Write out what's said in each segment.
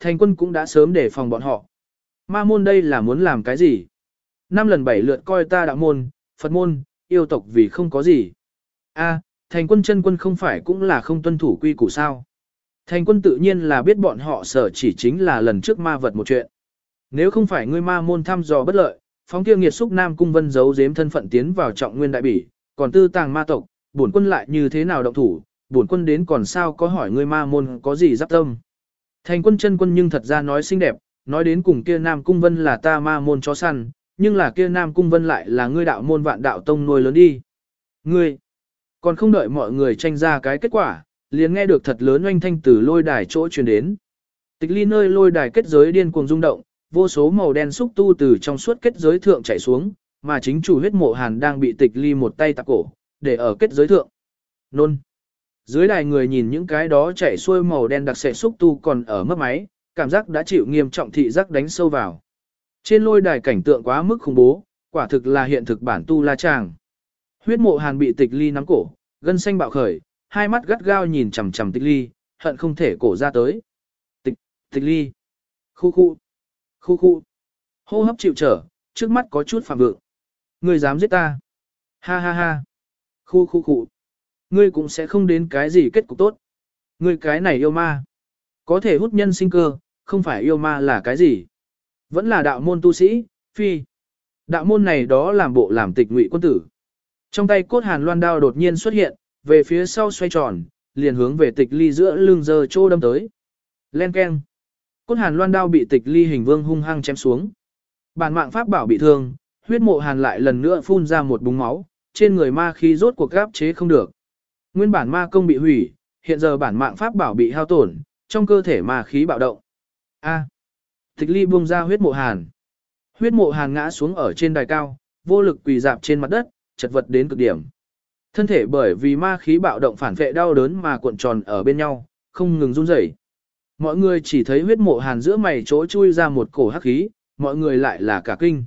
thành quân cũng đã sớm để phòng bọn họ. Ma môn đây là muốn làm cái gì? Năm lần bảy lượt coi ta đạo môn, Phật môn, yêu tộc vì không có gì. A, thành quân chân quân không phải cũng là không tuân thủ quy củ sao. Thành quân tự nhiên là biết bọn họ sở chỉ chính là lần trước ma vật một chuyện. Nếu không phải ngươi ma môn thăm dò bất lợi, phóng kia nghiệt xúc nam cung vân giấu giếm thân phận tiến vào trọng nguyên đại bỉ, còn tư tàng ma tộc, bổn quân lại như thế nào động thủ, bổn quân đến còn sao có hỏi ngươi ma môn có gì giáp tâm. Thành quân chân quân nhưng thật ra nói xinh đẹp, nói đến cùng kia nam cung vân là ta ma môn chó săn, nhưng là kia nam cung vân lại là ngươi đạo môn vạn đạo tông nuôi lớn đi. Ngươi, còn không đợi mọi người tranh ra cái kết quả, liền nghe được thật lớn oanh thanh từ lôi đài chỗ truyền đến. Tịch ly nơi lôi đài kết giới điên cuồng rung động, vô số màu đen xúc tu từ trong suốt kết giới thượng chảy xuống, mà chính chủ huyết mộ hàn đang bị tịch ly một tay tạc cổ, để ở kết giới thượng. Nôn. Dưới đài người nhìn những cái đó chảy xuôi màu đen đặc sệ xúc tu còn ở mất máy, cảm giác đã chịu nghiêm trọng thị giác đánh sâu vào. Trên lôi đài cảnh tượng quá mức khủng bố, quả thực là hiện thực bản tu la chàng. Huyết mộ hàn bị tịch ly nắm cổ, gân xanh bạo khởi, hai mắt gắt gao nhìn chằm chằm tịch ly, hận không thể cổ ra tới. Tịch, tịch ly. Khu khu. Khu khu. Hô hấp chịu trở, trước mắt có chút phạm vượng. người dám giết ta. Ha ha ha. Khu khu khu. Ngươi cũng sẽ không đến cái gì kết cục tốt. Ngươi cái này yêu ma. Có thể hút nhân sinh cơ, không phải yêu ma là cái gì. Vẫn là đạo môn tu sĩ, phi. Đạo môn này đó làm bộ làm tịch ngụy quân tử. Trong tay cốt hàn loan đao đột nhiên xuất hiện, về phía sau xoay tròn, liền hướng về tịch ly giữa lưng giờ trô đâm tới. Len keng. Cốt hàn loan đao bị tịch ly hình vương hung hăng chém xuống. Bản mạng pháp bảo bị thương, huyết mộ hàn lại lần nữa phun ra một búng máu, trên người ma khí rốt cuộc gáp chế không được. Nguyên bản ma công bị hủy, hiện giờ bản mạng pháp bảo bị hao tổn, trong cơ thể ma khí bạo động. A. Tịch ly buông ra huyết mộ hàn. Huyết mộ hàn ngã xuống ở trên đài cao, vô lực quỳ dạp trên mặt đất, chật vật đến cực điểm. Thân thể bởi vì ma khí bạo động phản vệ đau đớn mà cuộn tròn ở bên nhau, không ngừng run rẩy. Mọi người chỉ thấy huyết mộ hàn giữa mày chỗ chui ra một cổ hắc khí, mọi người lại là cả kinh.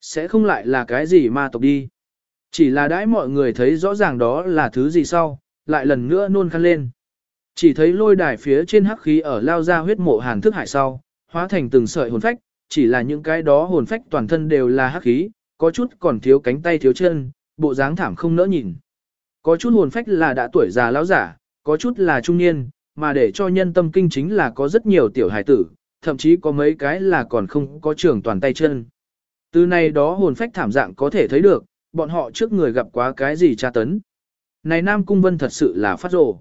Sẽ không lại là cái gì ma tộc đi. Chỉ là đãi mọi người thấy rõ ràng đó là thứ gì sau, lại lần nữa nôn khăn lên. Chỉ thấy lôi đài phía trên hắc khí ở lao ra huyết mộ hàn thức hải sau, hóa thành từng sợi hồn phách, chỉ là những cái đó hồn phách toàn thân đều là hắc khí, có chút còn thiếu cánh tay thiếu chân, bộ dáng thảm không nỡ nhìn. Có chút hồn phách là đã tuổi già lão giả, có chút là trung niên, mà để cho nhân tâm kinh chính là có rất nhiều tiểu hải tử, thậm chí có mấy cái là còn không có trưởng toàn tay chân. Từ này đó hồn phách thảm dạng có thể thấy được, bọn họ trước người gặp quá cái gì tra tấn. Này Nam Cung Vân thật sự là phát rồ.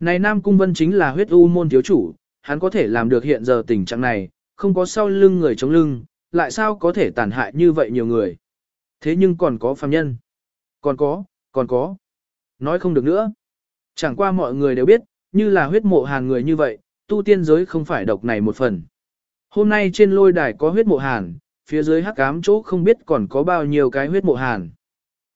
Này Nam Cung Vân chính là huyết u môn thiếu chủ, hắn có thể làm được hiện giờ tình trạng này, không có sau lưng người chống lưng, lại sao có thể tàn hại như vậy nhiều người. Thế nhưng còn có phàm nhân. Còn có, còn có. Nói không được nữa. Chẳng qua mọi người đều biết, như là huyết mộ hàn người như vậy, tu tiên giới không phải độc này một phần. Hôm nay trên lôi đài có huyết mộ hàn, phía dưới hắc ám chỗ không biết còn có bao nhiêu cái huyết mộ hàn.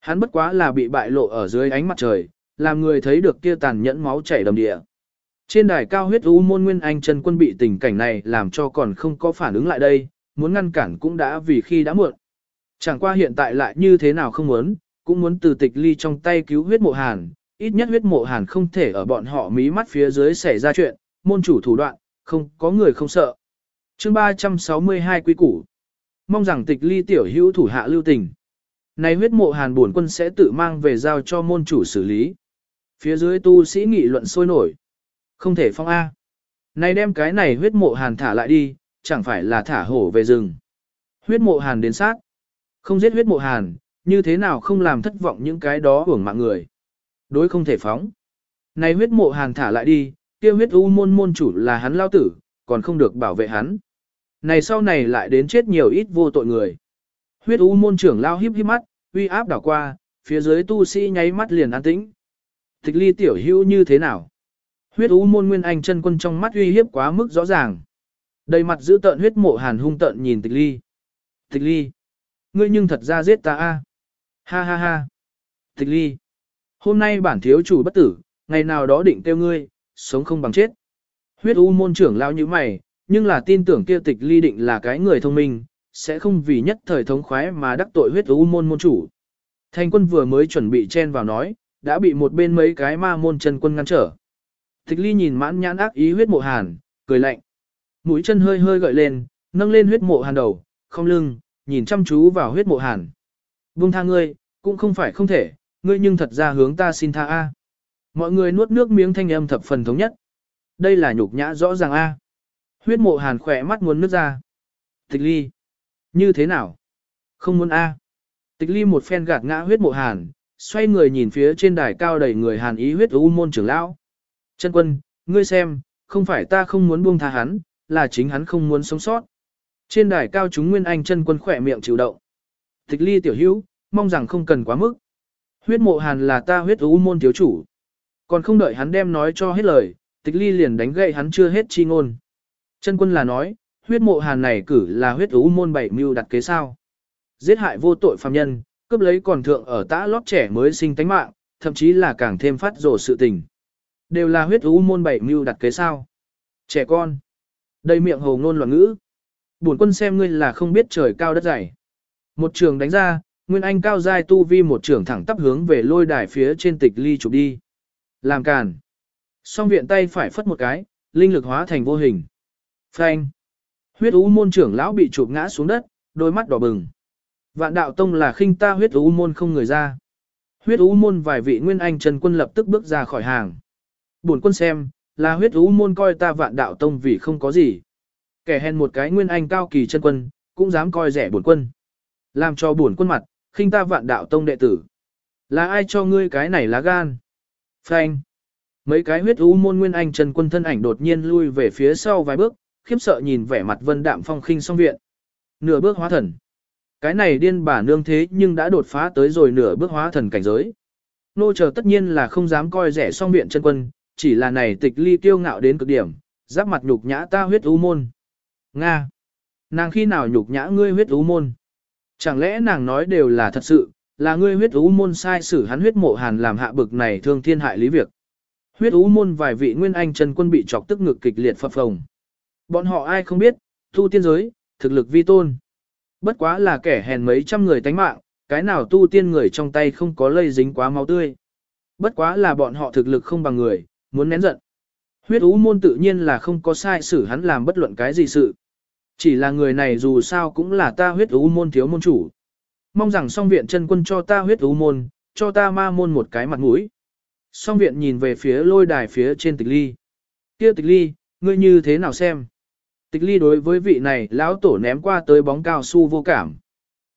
Hắn bất quá là bị bại lộ ở dưới ánh mặt trời, làm người thấy được kia tàn nhẫn máu chảy đầm địa. Trên đài cao huyết u môn nguyên anh chân quân bị tình cảnh này làm cho còn không có phản ứng lại đây, muốn ngăn cản cũng đã vì khi đã muộn. Chẳng qua hiện tại lại như thế nào không muốn, cũng muốn từ tịch ly trong tay cứu huyết mộ hàn, ít nhất huyết mộ hàn không thể ở bọn họ mí mắt phía dưới xảy ra chuyện, môn chủ thủ đoạn, không có người không sợ. chương 362 quý củ. Mong rằng tịch ly tiểu hữu thủ hạ lưu tình. Này huyết mộ hàn bổn quân sẽ tự mang về giao cho môn chủ xử lý. Phía dưới tu sĩ nghị luận sôi nổi. Không thể phong A. Này đem cái này huyết mộ hàn thả lại đi, chẳng phải là thả hổ về rừng. Huyết mộ hàn đến sát. Không giết huyết mộ hàn, như thế nào không làm thất vọng những cái đó hưởng mạng người. Đối không thể phóng. Này huyết mộ hàn thả lại đi, kia huyết u môn môn chủ là hắn lao tử, còn không được bảo vệ hắn. Này sau này lại đến chết nhiều ít vô tội người. Huyết u môn trưởng lao híp híp mắt, uy áp đảo qua, phía dưới tu sĩ nháy mắt liền an tĩnh. Tịch ly tiểu hữu như thế nào? Huyết u môn nguyên anh chân quân trong mắt uy hiếp quá mức rõ ràng. Đầy mặt giữ tợn huyết mộ hàn hung tợn nhìn tịch ly. Tịch ly. Ngươi nhưng thật ra giết ta a. Ha ha ha. Tịch ly. Hôm nay bản thiếu chủ bất tử, ngày nào đó định tiêu ngươi, sống không bằng chết. Huyết u môn trưởng lao như mày, nhưng là tin tưởng kia tịch ly định là cái người thông minh, sẽ không vì nhất thời thống khoái mà đắc tội huyết u môn môn chủ. Thành quân vừa mới chuẩn bị chen vào nói, đã bị một bên mấy cái ma môn chân quân ngăn trở. Tịch ly nhìn mãn nhãn ác ý huyết mộ hàn, cười lạnh. Mũi chân hơi hơi gợi lên, nâng lên huyết mộ hàn đầu, không lưng, nhìn chăm chú vào huyết mộ hàn. Buông tha ngươi, cũng không phải không thể, ngươi nhưng thật ra hướng ta xin tha A. Mọi người nuốt nước miếng thanh âm thập phần thống nhất. Đây là nhục nhã rõ ràng A. Huyết mộ hàn khỏe mắt muốn nước ra. Tịch ly. Như thế nào? Không muốn A. Tịch ly một phen gạt ngã huyết mộ hàn, xoay người nhìn phía trên đài cao đầy người hàn ý huyết u môn trưởng lão. Chân quân, ngươi xem, không phải ta không muốn buông tha hắn, là chính hắn không muốn sống sót. Trên đài cao chúng nguyên anh chân quân khỏe miệng chịu động. Tịch ly tiểu hữu, mong rằng không cần quá mức. Huyết mộ hàn là ta huyết u môn thiếu chủ. Còn không đợi hắn đem nói cho hết lời, tịch ly liền đánh gậy hắn chưa hết chi ngôn. Chân quân là nói, huyết mộ hàn này cử là huyết ú môn bảy mưu đặt kế sao. Giết hại vô tội phàm nhân, cướp lấy còn thượng ở tã lót trẻ mới sinh tánh mạng, thậm chí là càng thêm phát rổ sự tình. Đều là huyết ú môn bảy mưu đặt kế sao. Trẻ con. Đầy miệng hồ ngôn loạn ngữ. Bổn quân xem ngươi là không biết trời cao đất dày. Một trường đánh ra, Nguyên Anh cao giai tu vi một trường thẳng tắp hướng về lôi đài phía trên tịch ly chụp đi. Làm càn. Song viện tay phải phất một cái, linh lực hóa thành vô hình. Phanh. Huyết ú môn trưởng lão bị chụp ngã xuống đất, đôi mắt đỏ bừng. Vạn đạo tông là khinh ta huyết ú môn không người ra. Huyết ú môn vài vị nguyên anh trần quân lập tức bước ra khỏi hàng. Bổn quân xem, là huyết ú môn coi ta vạn đạo tông vì không có gì. Kẻ hèn một cái nguyên anh cao kỳ chân quân, cũng dám coi rẻ bổn quân. Làm cho bổn quân mặt, khinh ta vạn đạo tông đệ tử. Là ai cho ngươi cái này lá gan? Phanh. Mấy cái huyết u môn nguyên anh chân quân thân ảnh đột nhiên lui về phía sau vài bước, khiếp sợ nhìn vẻ mặt vân đạm phong khinh song viện. Nửa bước hóa thần. Cái này điên bà nương thế nhưng đã đột phá tới rồi nửa bước hóa thần cảnh giới. Nô chờ tất nhiên là không dám coi rẻ song viện chân quân, chỉ là này tịch ly tiêu ngạo đến cực điểm, giáp mặt nhục nhã ta huyết u môn. Nga! Nàng khi nào nhục nhã ngươi huyết u môn? Chẳng lẽ nàng nói đều là thật sự, là ngươi huyết u môn sai xử hắn huyết mộ hàn làm hạ bực này thương thiên hại lý việc. Huyết u môn vài vị nguyên anh chân quân bị chọc tức ngực kịch liệt phập phồng. Bọn họ ai không biết, tu tiên giới, thực lực vi tôn. Bất quá là kẻ hèn mấy trăm người tánh mạng, cái nào tu tiên người trong tay không có lây dính quá máu tươi. Bất quá là bọn họ thực lực không bằng người, muốn nén giận. Huyết ú môn tự nhiên là không có sai xử hắn làm bất luận cái gì sự. Chỉ là người này dù sao cũng là ta huyết ú môn thiếu môn chủ. Mong rằng song viện chân quân cho ta huyết ú môn, cho ta ma môn một cái mặt mũi. Song viện nhìn về phía lôi đài phía trên tịch ly. kia tịch ly, ngươi như thế nào xem? Tịch ly đối với vị này lão tổ ném qua tới bóng cao su vô cảm.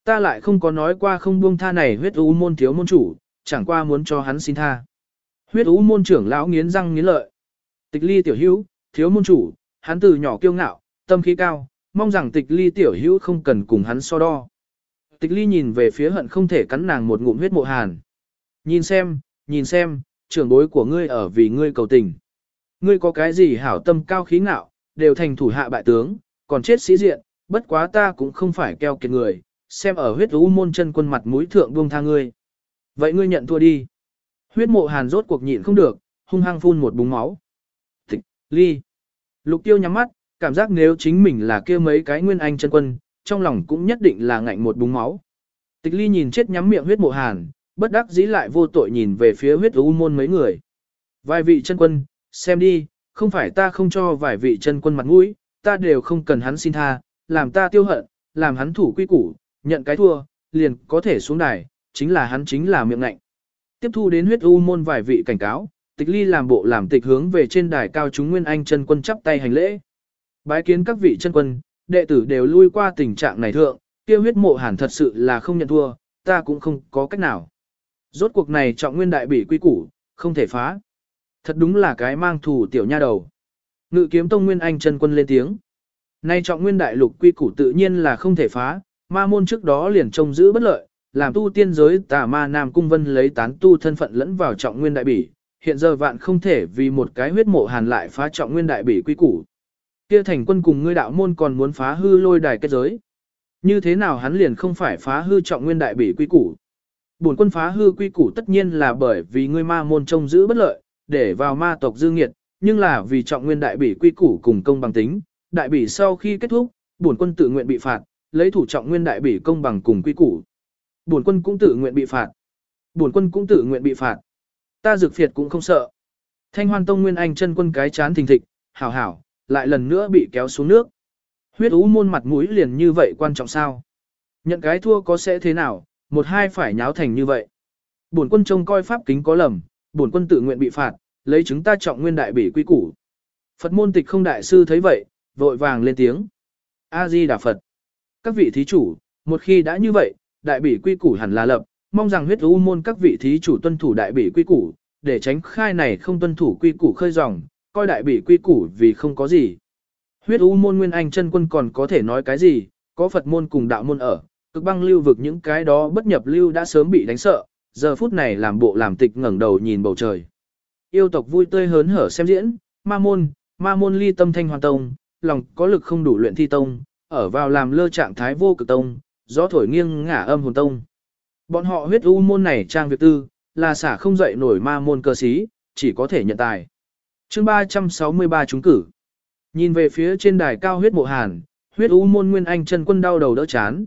Ta lại không có nói qua không buông tha này huyết ú môn thiếu môn chủ, chẳng qua muốn cho hắn xin tha. Huyết ú môn trưởng lão nghiến răng nghiến lợi. Tịch ly tiểu hữu, thiếu môn chủ, hắn từ nhỏ kiêu ngạo, tâm khí cao, mong rằng tịch ly tiểu hữu không cần cùng hắn so đo. Tịch ly nhìn về phía hận không thể cắn nàng một ngụm huyết mộ hàn. Nhìn xem, nhìn xem, trưởng bối của ngươi ở vì ngươi cầu tình. Ngươi có cái gì hảo tâm cao khí ngạo, đều thành thủ hạ bại tướng, còn chết sĩ diện, bất quá ta cũng không phải keo kiệt người, xem ở huyết u môn chân quân mặt mũi thượng buông tha ngươi. Vậy ngươi nhận thua đi. Huyết mộ hàn rốt cuộc nhịn không được, hung hăng phun một búng máu. Tịch, ly. Lục tiêu nhắm mắt, cảm giác nếu chính mình là kia mấy cái nguyên anh chân quân, trong lòng cũng nhất định là ngạnh một búng máu. Tịch ly nhìn chết nhắm miệng huyết mộ hàn, bất đắc dĩ lại vô tội nhìn về phía huyết u môn mấy người. Vài vị chân quân, xem đi, không phải ta không cho vài vị chân quân mặt mũi, ta đều không cần hắn xin tha, làm ta tiêu hận, làm hắn thủ quy củ, nhận cái thua, liền có thể xuống đài, chính là hắn chính là miệng ngạnh. Tiếp thu đến huyết u môn vài vị cảnh cáo, tịch ly làm bộ làm tịch hướng về trên đài cao chúng nguyên anh chân quân chắp tay hành lễ. Bái kiến các vị chân quân, đệ tử đều lui qua tình trạng này thượng, kia huyết mộ hẳn thật sự là không nhận thua, ta cũng không có cách nào. Rốt cuộc này trọng nguyên đại bị quy củ, không thể phá. Thật đúng là cái mang thủ tiểu nha đầu. Ngự kiếm tông nguyên anh chân quân lên tiếng. Nay trọng nguyên đại lục quy củ tự nhiên là không thể phá, ma môn trước đó liền trông giữ bất lợi, làm tu tiên giới tà ma nam cung vân lấy tán tu thân phận lẫn vào trọng nguyên đại bỉ. Hiện giờ vạn không thể vì một cái huyết mộ hàn lại phá trọng nguyên đại bỉ quy củ. Kia thành quân cùng ngươi đạo môn còn muốn phá hư lôi đài kết giới. Như thế nào hắn liền không phải phá hư trọng nguyên đại bỉ quy củ. Bổn quân phá hư quy củ tất nhiên là bởi vì ngươi ma môn trông giữ bất lợi, để vào ma tộc dư nghiệt, nhưng là vì trọng nguyên đại bỉ quy củ cùng công bằng tính, đại bỉ sau khi kết thúc, bổn quân tự nguyện bị phạt, lấy thủ trọng nguyên đại bỉ công bằng cùng quy củ. Bổn quân cũng tự nguyện bị phạt. Bổn quân cũng tự nguyện bị phạt. Ta dược phiệt cũng không sợ. Thanh Hoan Tông Nguyên Anh chân quân cái chán thình thịch, hảo hảo, lại lần nữa bị kéo xuống nước. Huyết ú môn mặt mũi liền như vậy quan trọng sao? Nhận cái thua có sẽ thế nào, một hai phải nháo thành như vậy. Bổn quân trông coi pháp kính có lầm, bổn quân tự nguyện bị phạt, lấy chúng ta trọng nguyên đại bỉ quy củ. Phật môn tịch không đại sư thấy vậy, vội vàng lên tiếng. A-di Đà Phật. Các vị thí chủ, một khi đã như vậy, đại bỉ quy củ hẳn là lập, mong rằng huyết u môn các vị thí chủ tuân thủ đại bỉ quy củ, để tránh khai này không tuân thủ quy củ khơi dòng, coi đại bỉ quy củ vì không có gì. Huyết u môn nguyên anh chân quân còn có thể nói cái gì, có Phật môn cùng đạo môn ở, cực băng lưu vực những cái đó bất nhập lưu đã sớm bị đánh sợ, giờ phút này làm bộ làm tịch ngẩng đầu nhìn bầu trời. Yêu tộc vui tươi hớn hở xem diễn, ma môn, ma môn ly tâm thanh hoàn tông, lòng có lực không đủ luyện thi tông, ở vào làm lơ trạng thái vô cực tông, gió thổi nghiêng ngả âm hồn tông. Bọn họ huyết u môn này trang việc tư, là xả không dậy nổi ma môn cơ sĩ, chỉ có thể nhận tài. chương 363 trúng cử. Nhìn về phía trên đài cao huyết mộ hàn, huyết u môn nguyên anh chân quân đau đầu đỡ chán.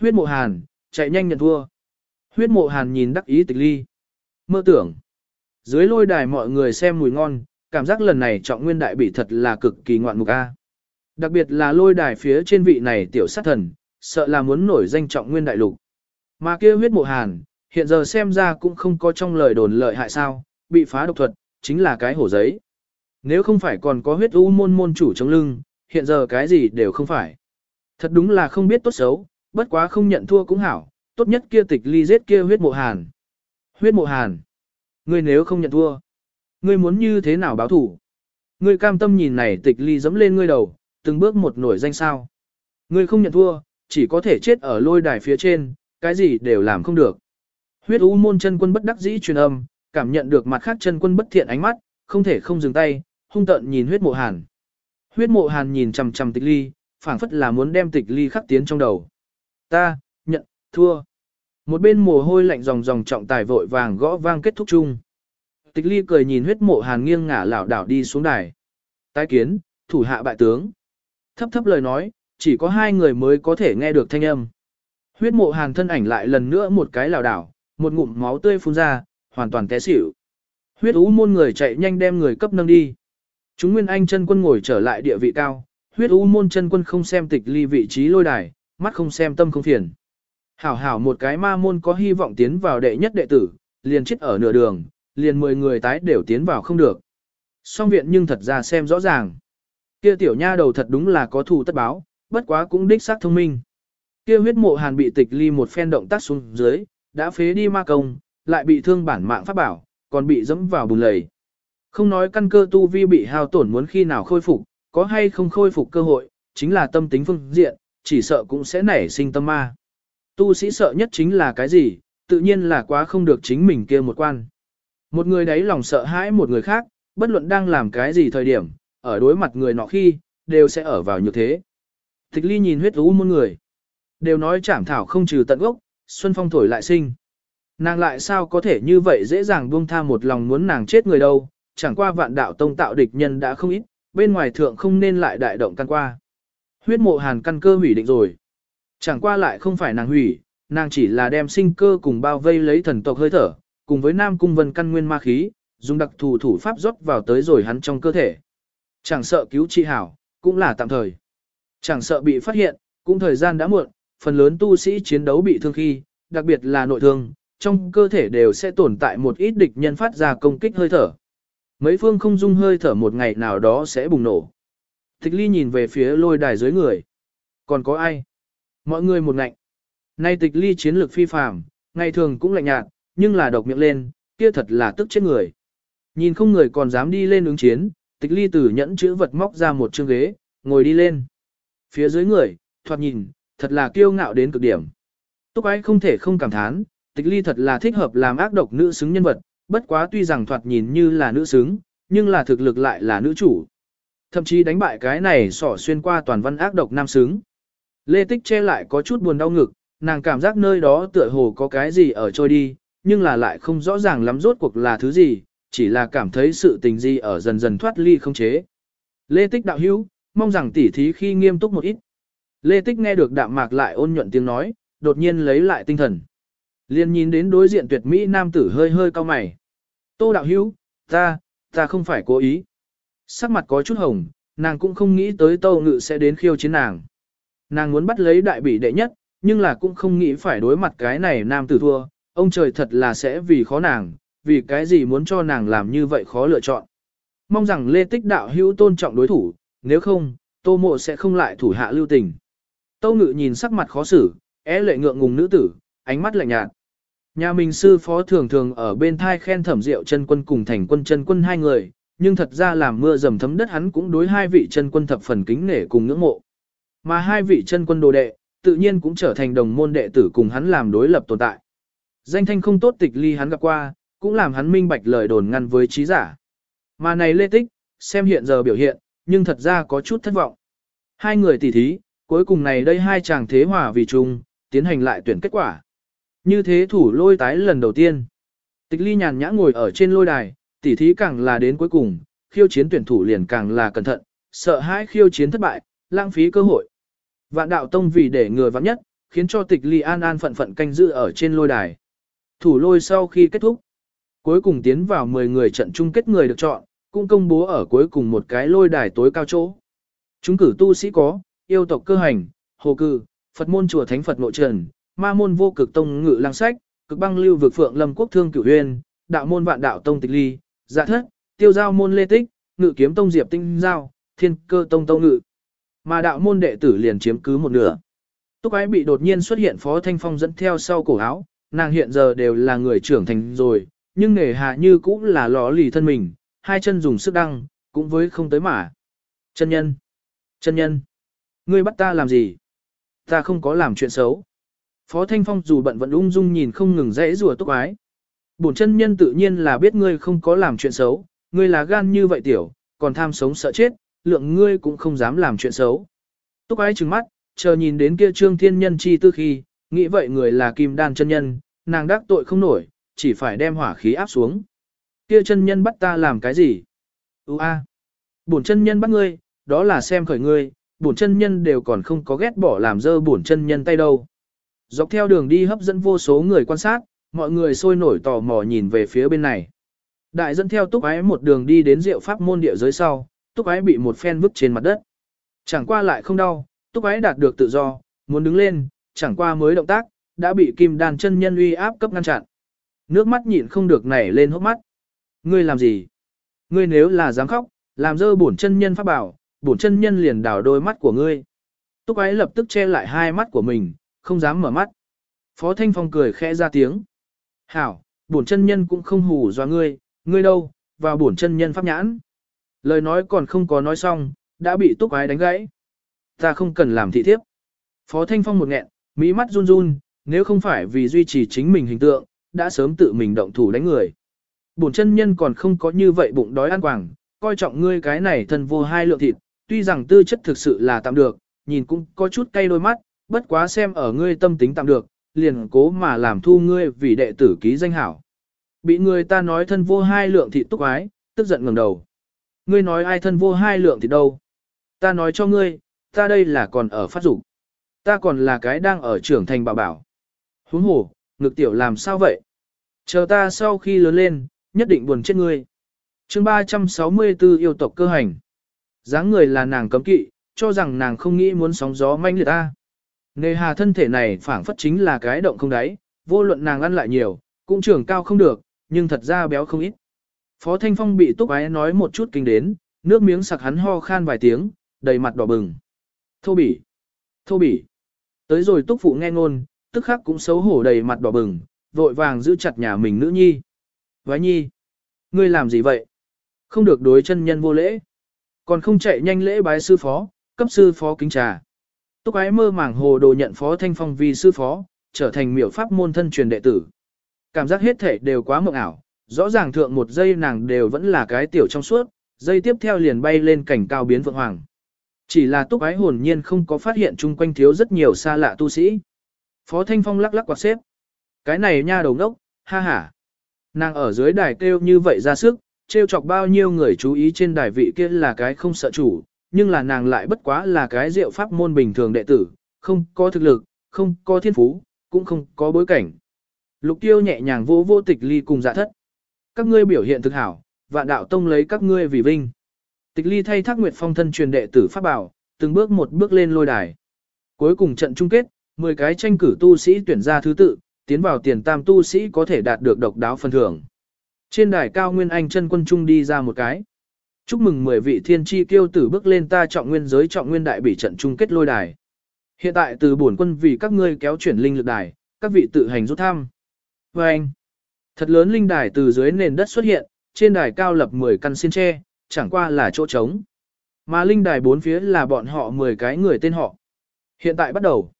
Huyết mộ hàn, chạy nhanh nhận thua. Huyết mộ hàn nhìn đắc ý tịch ly. Mơ tưởng. Dưới lôi đài mọi người xem mùi ngon, cảm giác lần này trọng nguyên đại bị thật là cực kỳ ngoạn mục a. Đặc biệt là lôi đài phía trên vị này tiểu sát thần, sợ là muốn nổi danh trọng nguyên đại lục. Mà kia huyết mộ hàn, hiện giờ xem ra cũng không có trong lời đồn lợi hại sao, bị phá độc thuật, chính là cái hổ giấy. Nếu không phải còn có huyết u môn môn chủ trong lưng, hiện giờ cái gì đều không phải. Thật đúng là không biết tốt xấu, bất quá không nhận thua cũng hảo, tốt nhất kia tịch ly giết kia huyết mộ hàn. Huyết mộ hàn. Ngươi nếu không nhận thua, ngươi muốn như thế nào báo thủ? Ngươi cam tâm nhìn này tịch ly dẫm lên ngươi đầu, từng bước một nổi danh sao. Ngươi không nhận thua, chỉ có thể chết ở lôi đài phía trên, cái gì đều làm không được. Huyết u môn chân quân bất đắc dĩ truyền âm, cảm nhận được mặt khác chân quân bất thiện ánh mắt, không thể không dừng tay, hung tợn nhìn huyết mộ hàn. Huyết mộ hàn nhìn chằm chằm tịch ly, phảng phất là muốn đem tịch ly khắc tiến trong đầu. Ta, nhận, thua. Một bên mồ hôi lạnh ròng ròng trọng tài vội vàng gõ vang kết thúc chung. Tịch ly cười nhìn huyết mộ hàn nghiêng ngả lảo đảo đi xuống đài. Tái kiến, thủ hạ bại tướng. Thấp thấp lời nói, chỉ có hai người mới có thể nghe được thanh âm. Huyết mộ hàn thân ảnh lại lần nữa một cái lảo đảo, một ngụm máu tươi phun ra, hoàn toàn té xỉu. Huyết ú môn người chạy nhanh đem người cấp nâng đi. Chúng Nguyên Anh chân quân ngồi trở lại địa vị cao, huyết ú môn chân quân không xem tịch ly vị trí lôi đài, mắt không xem tâm không phiền. Hảo hảo một cái ma môn có hy vọng tiến vào đệ nhất đệ tử, liền chết ở nửa đường, liền 10 người tái đều tiến vào không được. Song viện nhưng thật ra xem rõ ràng. Kia tiểu nha đầu thật đúng là có thù tất báo, bất quá cũng đích xác thông minh. Kia huyết mộ hàn bị tịch ly một phen động tác xuống dưới, đã phế đi ma công, lại bị thương bản mạng pháp bảo, còn bị dẫm vào bùn lầy. Không nói căn cơ tu vi bị hao tổn muốn khi nào khôi phục, có hay không khôi phục cơ hội, chính là tâm tính phương diện, chỉ sợ cũng sẽ nảy sinh tâm ma. Tu sĩ sợ nhất chính là cái gì, tự nhiên là quá không được chính mình kia một quan. Một người đấy lòng sợ hãi một người khác, bất luận đang làm cái gì thời điểm, ở đối mặt người nọ khi, đều sẽ ở vào như thế. Tịch ly nhìn huyết u môn người. Đều nói chảm thảo không trừ tận gốc, xuân phong thổi lại sinh. Nàng lại sao có thể như vậy dễ dàng buông tha một lòng muốn nàng chết người đâu, chẳng qua vạn đạo tông tạo địch nhân đã không ít, bên ngoài thượng không nên lại đại động căn qua. Huyết mộ hàn căn cơ hủy định rồi. Chẳng qua lại không phải nàng hủy, nàng chỉ là đem sinh cơ cùng bao vây lấy thần tộc hơi thở, cùng với nam cung vân căn nguyên ma khí, dùng đặc thù thủ pháp rót vào tới rồi hắn trong cơ thể. Chẳng sợ cứu trị hảo, cũng là tạm thời. Chẳng sợ bị phát hiện, cũng thời gian đã muộn, phần lớn tu sĩ chiến đấu bị thương khi, đặc biệt là nội thương, trong cơ thể đều sẽ tồn tại một ít địch nhân phát ra công kích hơi thở. Mấy phương không dung hơi thở một ngày nào đó sẽ bùng nổ. Tịch ly nhìn về phía lôi đài dưới người. Còn có ai? Mọi người một ngạnh. Nay tịch ly chiến lược phi phàm, ngày thường cũng lạnh nhạt, nhưng là độc miệng lên, kia thật là tức chết người. Nhìn không người còn dám đi lên ứng chiến, tịch ly tử nhẫn chữ vật móc ra một chương ghế, ngồi đi lên. Phía dưới người, thoạt nhìn, thật là kiêu ngạo đến cực điểm. Túc ái không thể không cảm thán, tịch ly thật là thích hợp làm ác độc nữ xứng nhân vật, bất quá tuy rằng thoạt nhìn như là nữ xứng, nhưng là thực lực lại là nữ chủ. Thậm chí đánh bại cái này sỏ xuyên qua toàn văn ác độc nam xứng. Lê Tích che lại có chút buồn đau ngực, nàng cảm giác nơi đó tựa hồ có cái gì ở trôi đi, nhưng là lại không rõ ràng lắm rốt cuộc là thứ gì, chỉ là cảm thấy sự tình gì ở dần dần thoát ly không chế. Lê Tích đạo hữu, mong rằng tỉ thí khi nghiêm túc một ít. Lê Tích nghe được đạm mạc lại ôn nhuận tiếng nói, đột nhiên lấy lại tinh thần. Liên nhìn đến đối diện tuyệt mỹ nam tử hơi hơi cau mày. Tô đạo hữu, ta, ta không phải cố ý. Sắc mặt có chút hồng, nàng cũng không nghĩ tới tâu ngự sẽ đến khiêu chiến nàng. Nàng muốn bắt lấy đại bỉ đệ nhất, nhưng là cũng không nghĩ phải đối mặt cái này nam tử thua, ông trời thật là sẽ vì khó nàng, vì cái gì muốn cho nàng làm như vậy khó lựa chọn. Mong rằng Lê Tích đạo hữu tôn trọng đối thủ, nếu không, tô mộ sẽ không lại thủ hạ lưu tình. Tâu ngự nhìn sắc mặt khó xử, é lệ ngượng ngùng nữ tử, ánh mắt lạnh nhạt. Nhà mình sư phó thường thường ở bên thai khen thẩm rượu chân quân cùng thành quân chân quân hai người, nhưng thật ra làm mưa dầm thấm đất hắn cũng đối hai vị chân quân thập phần kính nể cùng ngưỡng mộ. Mà hai vị chân quân đồ đệ, tự nhiên cũng trở thành đồng môn đệ tử cùng hắn làm đối lập tồn tại. Danh thanh không tốt tịch ly hắn gặp qua, cũng làm hắn minh bạch lời đồn ngăn với trí giả. Mà này lê tích, xem hiện giờ biểu hiện, nhưng thật ra có chút thất vọng. Hai người tỉ thí, cuối cùng này đây hai chàng thế hòa vì chung, tiến hành lại tuyển kết quả. Như thế thủ lôi tái lần đầu tiên. Tịch ly nhàn nhã ngồi ở trên lôi đài, tỉ thí càng là đến cuối cùng, khiêu chiến tuyển thủ liền càng là cẩn thận, sợ hãi khiêu chiến thất bại, lãng phí cơ hội. Vạn đạo tông vì để người vắng nhất, khiến cho tịch ly an an phận phận canh giữ ở trên lôi đài. Thủ lôi sau khi kết thúc, cuối cùng tiến vào 10 người trận chung kết người được chọn, cũng công bố ở cuối cùng một cái lôi đài tối cao chỗ. Chúng cử tu sĩ có, yêu tộc cơ hành, hồ cư, Phật môn chùa Thánh Phật Nội Trần, ma môn vô cực tông ngự lang sách, cực băng lưu vực phượng lâm quốc thương cửu huyền, đạo môn vạn đạo tông tịch ly, dạ thất, tiêu giao môn lê tích, ngự kiếm tông diệp tinh giao, thiên cơ tông tông ngự. Mà đạo môn đệ tử liền chiếm cứ một nửa. Túc ái bị đột nhiên xuất hiện phó thanh phong dẫn theo sau cổ áo, nàng hiện giờ đều là người trưởng thành rồi, nhưng nghề hạ như cũng là ló lì thân mình, hai chân dùng sức đăng, cũng với không tới mà. Chân nhân! Chân nhân! Ngươi bắt ta làm gì? Ta không có làm chuyện xấu. Phó Thanh Phong dù bận vẫn ung dung nhìn không ngừng dãy rùa túc ái. Bổn chân nhân tự nhiên là biết ngươi không có làm chuyện xấu, ngươi là gan như vậy tiểu, còn tham sống sợ chết, lượng ngươi cũng không dám làm chuyện xấu. Túc ái trừng mắt, chờ nhìn đến kia trương thiên nhân chi tư khi, nghĩ vậy người là kim đan chân nhân, nàng đắc tội không nổi, chỉ phải đem hỏa khí áp xuống. Kia chân nhân bắt ta làm cái gì? Ú a, bổn chân nhân bắt ngươi, đó là xem khởi ngươi, bổn chân nhân đều còn không có ghét bỏ làm dơ bổn chân nhân tay đâu. Dọc theo đường đi hấp dẫn vô số người quan sát, mọi người sôi nổi tò mò nhìn về phía bên này. Đại dẫn theo túc ái một đường đi đến rượu pháp môn địa giới sau, túc ái bị một phen vứt trên mặt đất. Chẳng qua lại không đau, túc ái đạt được tự do, muốn đứng lên, chẳng qua mới động tác, đã bị kim đàn chân nhân uy áp cấp ngăn chặn. Nước mắt nhịn không được nảy lên hốc mắt. Ngươi làm gì? Ngươi nếu là dám khóc, làm dơ bổn chân nhân pháp bảo, bổn chân nhân liền đảo đôi mắt của ngươi. Túc ái lập tức che lại hai mắt của mình, không dám mở mắt. Phó Thanh Phong cười khẽ ra tiếng. Hảo, bổn chân nhân cũng không hù do ngươi, ngươi đâu, vào bổn chân nhân pháp nhãn. Lời nói còn không có nói xong, đã bị túc ái đánh gãy. Ta không cần làm thị thiếp. Phó Thanh Phong một nghẹn, mỹ mắt run run, nếu không phải vì duy trì chính mình hình tượng, đã sớm tự mình động thủ đánh người. Bổn chân nhân còn không có như vậy bụng đói ăn quảng, coi trọng ngươi cái này thân vô hai lượng thịt, tuy rằng tư chất thực sự là tạm được, nhìn cũng có chút cay đôi mắt, bất quá xem ở ngươi tâm tính tạm được, liền cố mà làm thu ngươi vì đệ tử ký danh hảo. Bị người ta nói thân vô hai lượng thịt túc ái, tức giận ngẩng đầu. Ngươi nói ai thân vô hai lượng thì đâu? Ta nói cho ngươi, ta đây là còn ở phát dục Ta còn là cái đang ở trưởng thành bảo bảo. Huống hồ, ngực tiểu làm sao vậy? Chờ ta sau khi lớn lên, nhất định buồn chết ngươi. chương 364 yêu tộc cơ hành. dáng người là nàng cấm kỵ, cho rằng nàng không nghĩ muốn sóng gió manh liệt ta. Nề hà thân thể này phản phất chính là cái động không đáy, vô luận nàng ăn lại nhiều, cũng trưởng cao không được, nhưng thật ra béo không ít. Phó Thanh Phong bị túc ái nói một chút kinh đến, nước miếng sặc hắn ho khan vài tiếng, đầy mặt đỏ bừng. Thô bỉ, thô bỉ. Tới rồi túc phụ nghe ngôn, tức khắc cũng xấu hổ đầy mặt đỏ bừng, vội vàng giữ chặt nhà mình nữ nhi. Vái nhi, ngươi làm gì vậy? Không được đối chân nhân vô lễ. Còn không chạy nhanh lễ bái sư phó, cấp sư phó kính trà. Túc ái mơ màng hồ đồ nhận phó thanh phong vì sư phó, trở thành miểu pháp môn thân truyền đệ tử. Cảm giác hết thể đều quá mộng ảo, rõ ràng thượng một giây nàng đều vẫn là cái tiểu trong suốt, giây tiếp theo liền bay lên cảnh cao biến vượng hoàng. Chỉ là túc ái hồn nhiên không có phát hiện chung quanh thiếu rất nhiều xa lạ tu sĩ. Phó Thanh Phong lắc lắc quạt xếp. Cái này nha đầu ngốc, ha ha. Nàng ở dưới đài kêu như vậy ra sức, trêu chọc bao nhiêu người chú ý trên đài vị kia là cái không sợ chủ, nhưng là nàng lại bất quá là cái diệu pháp môn bình thường đệ tử, không có thực lực, không có thiên phú, cũng không có bối cảnh. Lục tiêu nhẹ nhàng vô vô tịch ly cùng dạ thất. Các ngươi biểu hiện thực hảo, vạn đạo tông lấy các ngươi vì vinh. Tịch ly thay thác Nguyệt Phong thân truyền đệ tử pháp bảo, từng bước một bước lên lôi đài. Cuối cùng trận chung kết, 10 cái tranh cử tu sĩ tuyển ra thứ tự, tiến vào tiền tam tu sĩ có thể đạt được độc đáo phần thưởng. Trên đài cao Nguyên Anh chân quân trung đi ra một cái. Chúc mừng 10 vị thiên chi kiêu tử bước lên ta trọng nguyên giới trọng nguyên đại bị trận chung kết lôi đài. Hiện tại từ bổn quân vì các ngươi kéo chuyển linh lực đài, các vị tự hành rút thăm. Và anh, thật lớn linh đài từ dưới nền đất xuất hiện, trên đài cao lập 10 căn xin tre, chẳng qua là chỗ trống. Mà linh đài bốn phía là bọn họ 10 cái người tên họ. Hiện tại bắt đầu.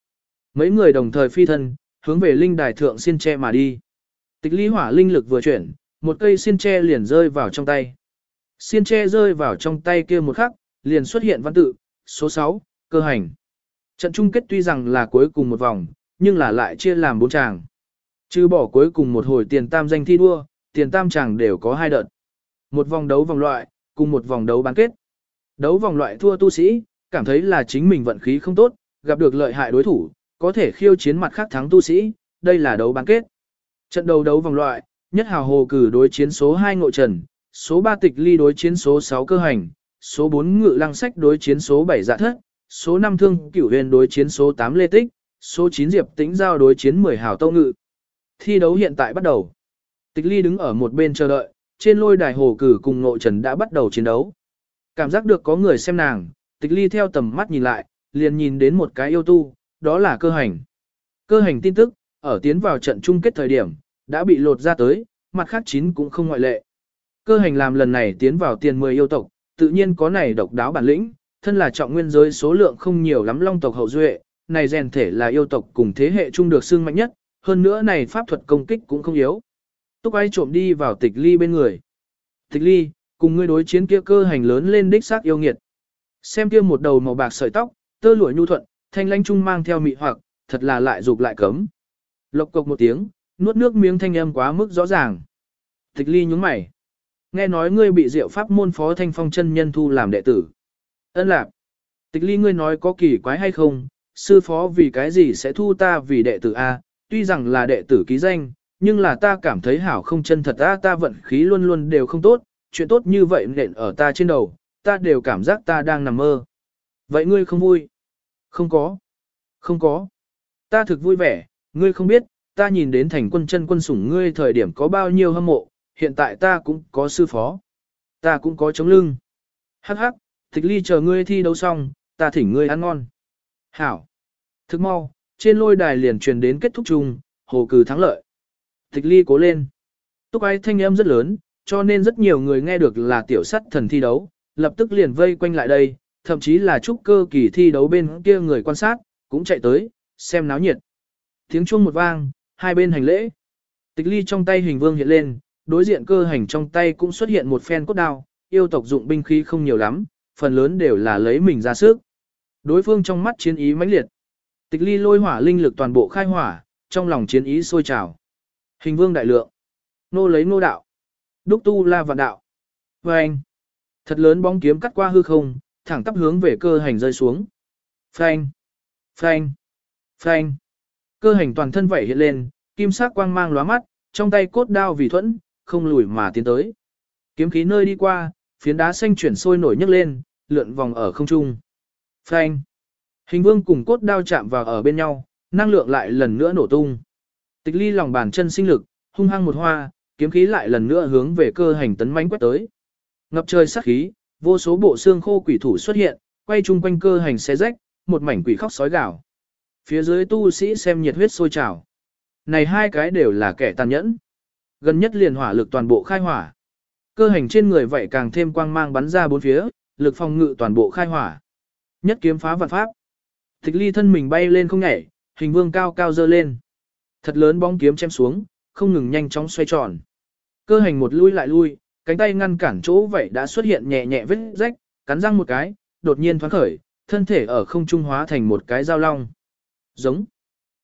Mấy người đồng thời phi thân, hướng về linh đài thượng xin tre mà đi. Tịch lý hỏa linh lực vừa chuyển, một cây xin tre liền rơi vào trong tay. Xin tre rơi vào trong tay kia một khắc, liền xuất hiện văn tự, số 6, cơ hành. Trận chung kết tuy rằng là cuối cùng một vòng, nhưng là lại chia làm bốn tràng. Trừ bỏ cuối cùng một hồi tiền tam danh thi đua, tiền tam chẳng đều có hai đợt. Một vòng đấu vòng loại, cùng một vòng đấu bán kết. Đấu vòng loại thua tu sĩ, cảm thấy là chính mình vận khí không tốt, gặp được lợi hại đối thủ, có thể khiêu chiến mặt khác thắng tu sĩ, đây là đấu bán kết. Trận đầu đấu vòng loại, nhất hào hồ cử đối chiến số 2 ngộ trần, số 3 tịch ly đối chiến số 6 cơ hành, số 4 ngự lăng sách đối chiến số 7 dạ thất, số 5 thương cửu huyền đối chiến số 8 lê tích, số 9 diệp tĩnh giao đối chiến 10 hào tâu ngự. Thi đấu hiện tại bắt đầu. Tịch ly đứng ở một bên chờ đợi, trên lôi đài hồ cử cùng ngộ trần đã bắt đầu chiến đấu. Cảm giác được có người xem nàng, tịch ly theo tầm mắt nhìn lại, liền nhìn đến một cái yêu tu, đó là cơ hành. Cơ hành tin tức, ở tiến vào trận chung kết thời điểm, đã bị lột ra tới, mặt khác chín cũng không ngoại lệ. Cơ hành làm lần này tiến vào tiền 10 yêu tộc, tự nhiên có này độc đáo bản lĩnh, thân là trọng nguyên giới số lượng không nhiều lắm long tộc hậu duệ, này rèn thể là yêu tộc cùng thế hệ chung được xương mạnh nhất, hơn nữa này pháp thuật công kích cũng không yếu. Túc ai trộm đi vào tịch ly bên người. Tịch ly, cùng ngươi đối chiến kia cơ hành lớn lên đích xác yêu nghiệt. Xem kia một đầu màu bạc sợi tóc, tơ lụa nhu thuận, thanh lãnh trung mang theo mị hoặc, thật là lại dục lại cấm. Lộc cộc một tiếng, nuốt nước miếng thanh âm quá mức rõ ràng. Tịch ly nhúng mày. Nghe nói ngươi bị diệu pháp môn phó thanh phong chân nhân thu làm đệ tử. Ân lạc. Tịch ly ngươi nói có kỳ quái hay không, sư phó vì cái gì sẽ thu ta vì đệ tử A, tuy rằng là đệ tử ký danh, nhưng là ta cảm thấy hảo không chân thật ta ta vận khí luôn luôn đều không tốt, chuyện tốt như vậy nện ở ta trên đầu, ta đều cảm giác ta đang nằm mơ. Vậy ngươi không vui? Không có. Không có. Ta thực vui vẻ, ngươi không biết, ta nhìn đến thành quân chân quân sủng ngươi thời điểm có bao nhiêu hâm mộ, hiện tại ta cũng có sư phó. Ta cũng có chống lưng. Hắc hắc, tịch ly chờ ngươi thi đấu xong, ta thỉnh ngươi ăn ngon. Hảo. Thức mau, trên lôi đài liền truyền đến kết thúc chung, hồ cử thắng lợi. Tịch ly cố lên. Túc ái thanh âm rất lớn, cho nên rất nhiều người nghe được là tiểu sắt thần thi đấu, lập tức liền vây quanh lại đây, thậm chí là trúc cơ kỳ thi đấu bên kia người quan sát, cũng chạy tới, xem náo nhiệt. Tiếng chuông một vang, hai bên hành lễ. Tịch ly trong tay hình vương hiện lên, đối diện cơ hành trong tay cũng xuất hiện một phen cốt đao, yêu tộc dụng binh khí không nhiều lắm, phần lớn đều là lấy mình ra sức. Đối phương trong mắt chiến ý mãnh liệt. Tịch ly lôi hỏa linh lực toàn bộ khai hỏa, trong lòng chiến ý sôi trào. Hình vương đại lượng. Nô lấy nô đạo. Đúc tu la vạn đạo. Và anh. Thật lớn bóng kiếm cắt qua hư không, thẳng tắp hướng về cơ hành rơi xuống. Phanh. Phanh. Phanh. Cơ hành toàn thân vẩy hiện lên, kim sắc quang mang lóa mắt, trong tay cốt đao vì thuẫn, không lùi mà tiến tới. Kiếm khí nơi đi qua, phiến đá xanh chuyển sôi nổi nhấc lên, lượn vòng ở không trung. Phanh. Hình vương cùng cốt đao chạm vào ở bên nhau, năng lượng lại lần nữa nổ tung. Tịch ly lòng bàn chân sinh lực, hung hăng một hoa, kiếm khí lại lần nữa hướng về cơ hành tấn mãnh quét tới. Ngập trời sát khí, vô số bộ xương khô quỷ thủ xuất hiện, quay chung quanh cơ hành xé rách, một mảnh quỷ khóc sói gào. Phía dưới tu sĩ xem nhiệt huyết sôi trào. Này hai cái đều là kẻ tàn nhẫn. Gần nhất liền hỏa lực toàn bộ khai hỏa. Cơ hành trên người vậy càng thêm quang mang bắn ra bốn phía, lực phòng ngự toàn bộ khai hỏa. Nhất kiếm phá vạn pháp. Tịch ly thân mình bay lên không nhảy, hình vương cao cao dơ lên. Thật lớn bóng kiếm chém xuống, không ngừng nhanh chóng xoay tròn. Cơ hành một lui lại lui, cánh tay ngăn cản chỗ vậy đã xuất hiện nhẹ nhẹ vết rách, cắn răng một cái, đột nhiên thoáng khởi, thân thể ở không trung hóa thành một cái dao long. Giống.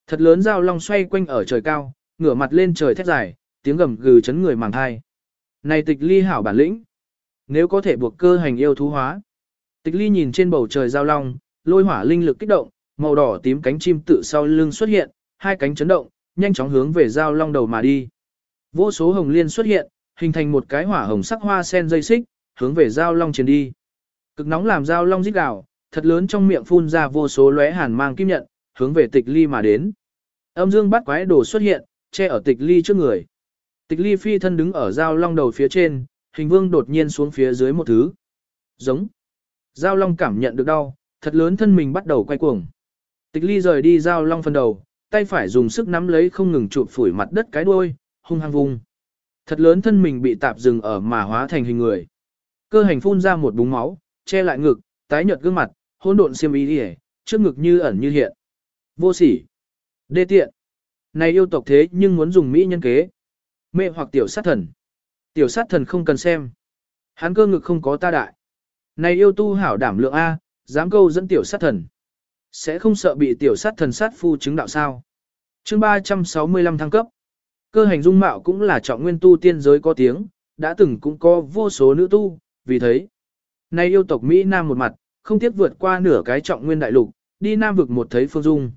Thật lớn dao long xoay quanh ở trời cao, ngửa mặt lên trời thét dài, tiếng gầm gừ chấn người màng thai. Này tịch ly hảo bản lĩnh. Nếu có thể buộc cơ hành yêu thú hóa. Tịch ly nhìn trên bầu trời dao long, lôi hỏa linh lực kích động, màu đỏ tím cánh chim tự sau lưng xuất hiện, hai cánh chấn động, nhanh chóng hướng về dao long đầu mà đi. Vô số hồng liên xuất hiện, hình thành một cái hỏa hồng sắc hoa sen dây xích, hướng về dao long chiến đi. Cực nóng làm dao long rít gào, thật lớn trong miệng phun ra vô số lóe hàn mang kim nhận, hướng về tịch ly mà đến. Âm dương bắt quái đồ xuất hiện, che ở tịch ly trước người. Tịch ly phi thân đứng ở dao long đầu phía trên, hình vương đột nhiên xuống phía dưới một thứ. Giống. Dao long cảm nhận được đau, thật lớn thân mình bắt đầu quay cuồng. Tịch ly rời đi giao long phần đầu, tay phải dùng sức nắm lấy không ngừng chụp phủi mặt đất cái đuôi, hung hăng vung. Thật lớn thân mình bị tạp dừng ở mà hóa thành hình người. Cơ hành phun ra một búng máu, che lại ngực, tái nhợt gương mặt, hỗn độn xiêm y đi trước ngực như ẩn như hiện. Vô sỉ. Đê tiện. Này yêu tộc thế nhưng muốn dùng mỹ nhân kế. Mê hoặc tiểu sát thần. Tiểu sát thần không cần xem. Hắn cơ ngực không có ta đại. Này yêu tu hảo đảm lượng A, dám câu dẫn tiểu sát thần. Sẽ không sợ bị tiểu sát thần sát phu chứng đạo sao. chương 365 thăng cấp. Cơ hành dung mạo cũng là trọng nguyên tu tiên giới có tiếng, đã từng cũng có vô số nữ tu, vì thế nay yêu tộc Mỹ Nam một mặt, không tiếc vượt qua nửa cái trọng nguyên đại lục, đi Nam vực một thấy phương dung.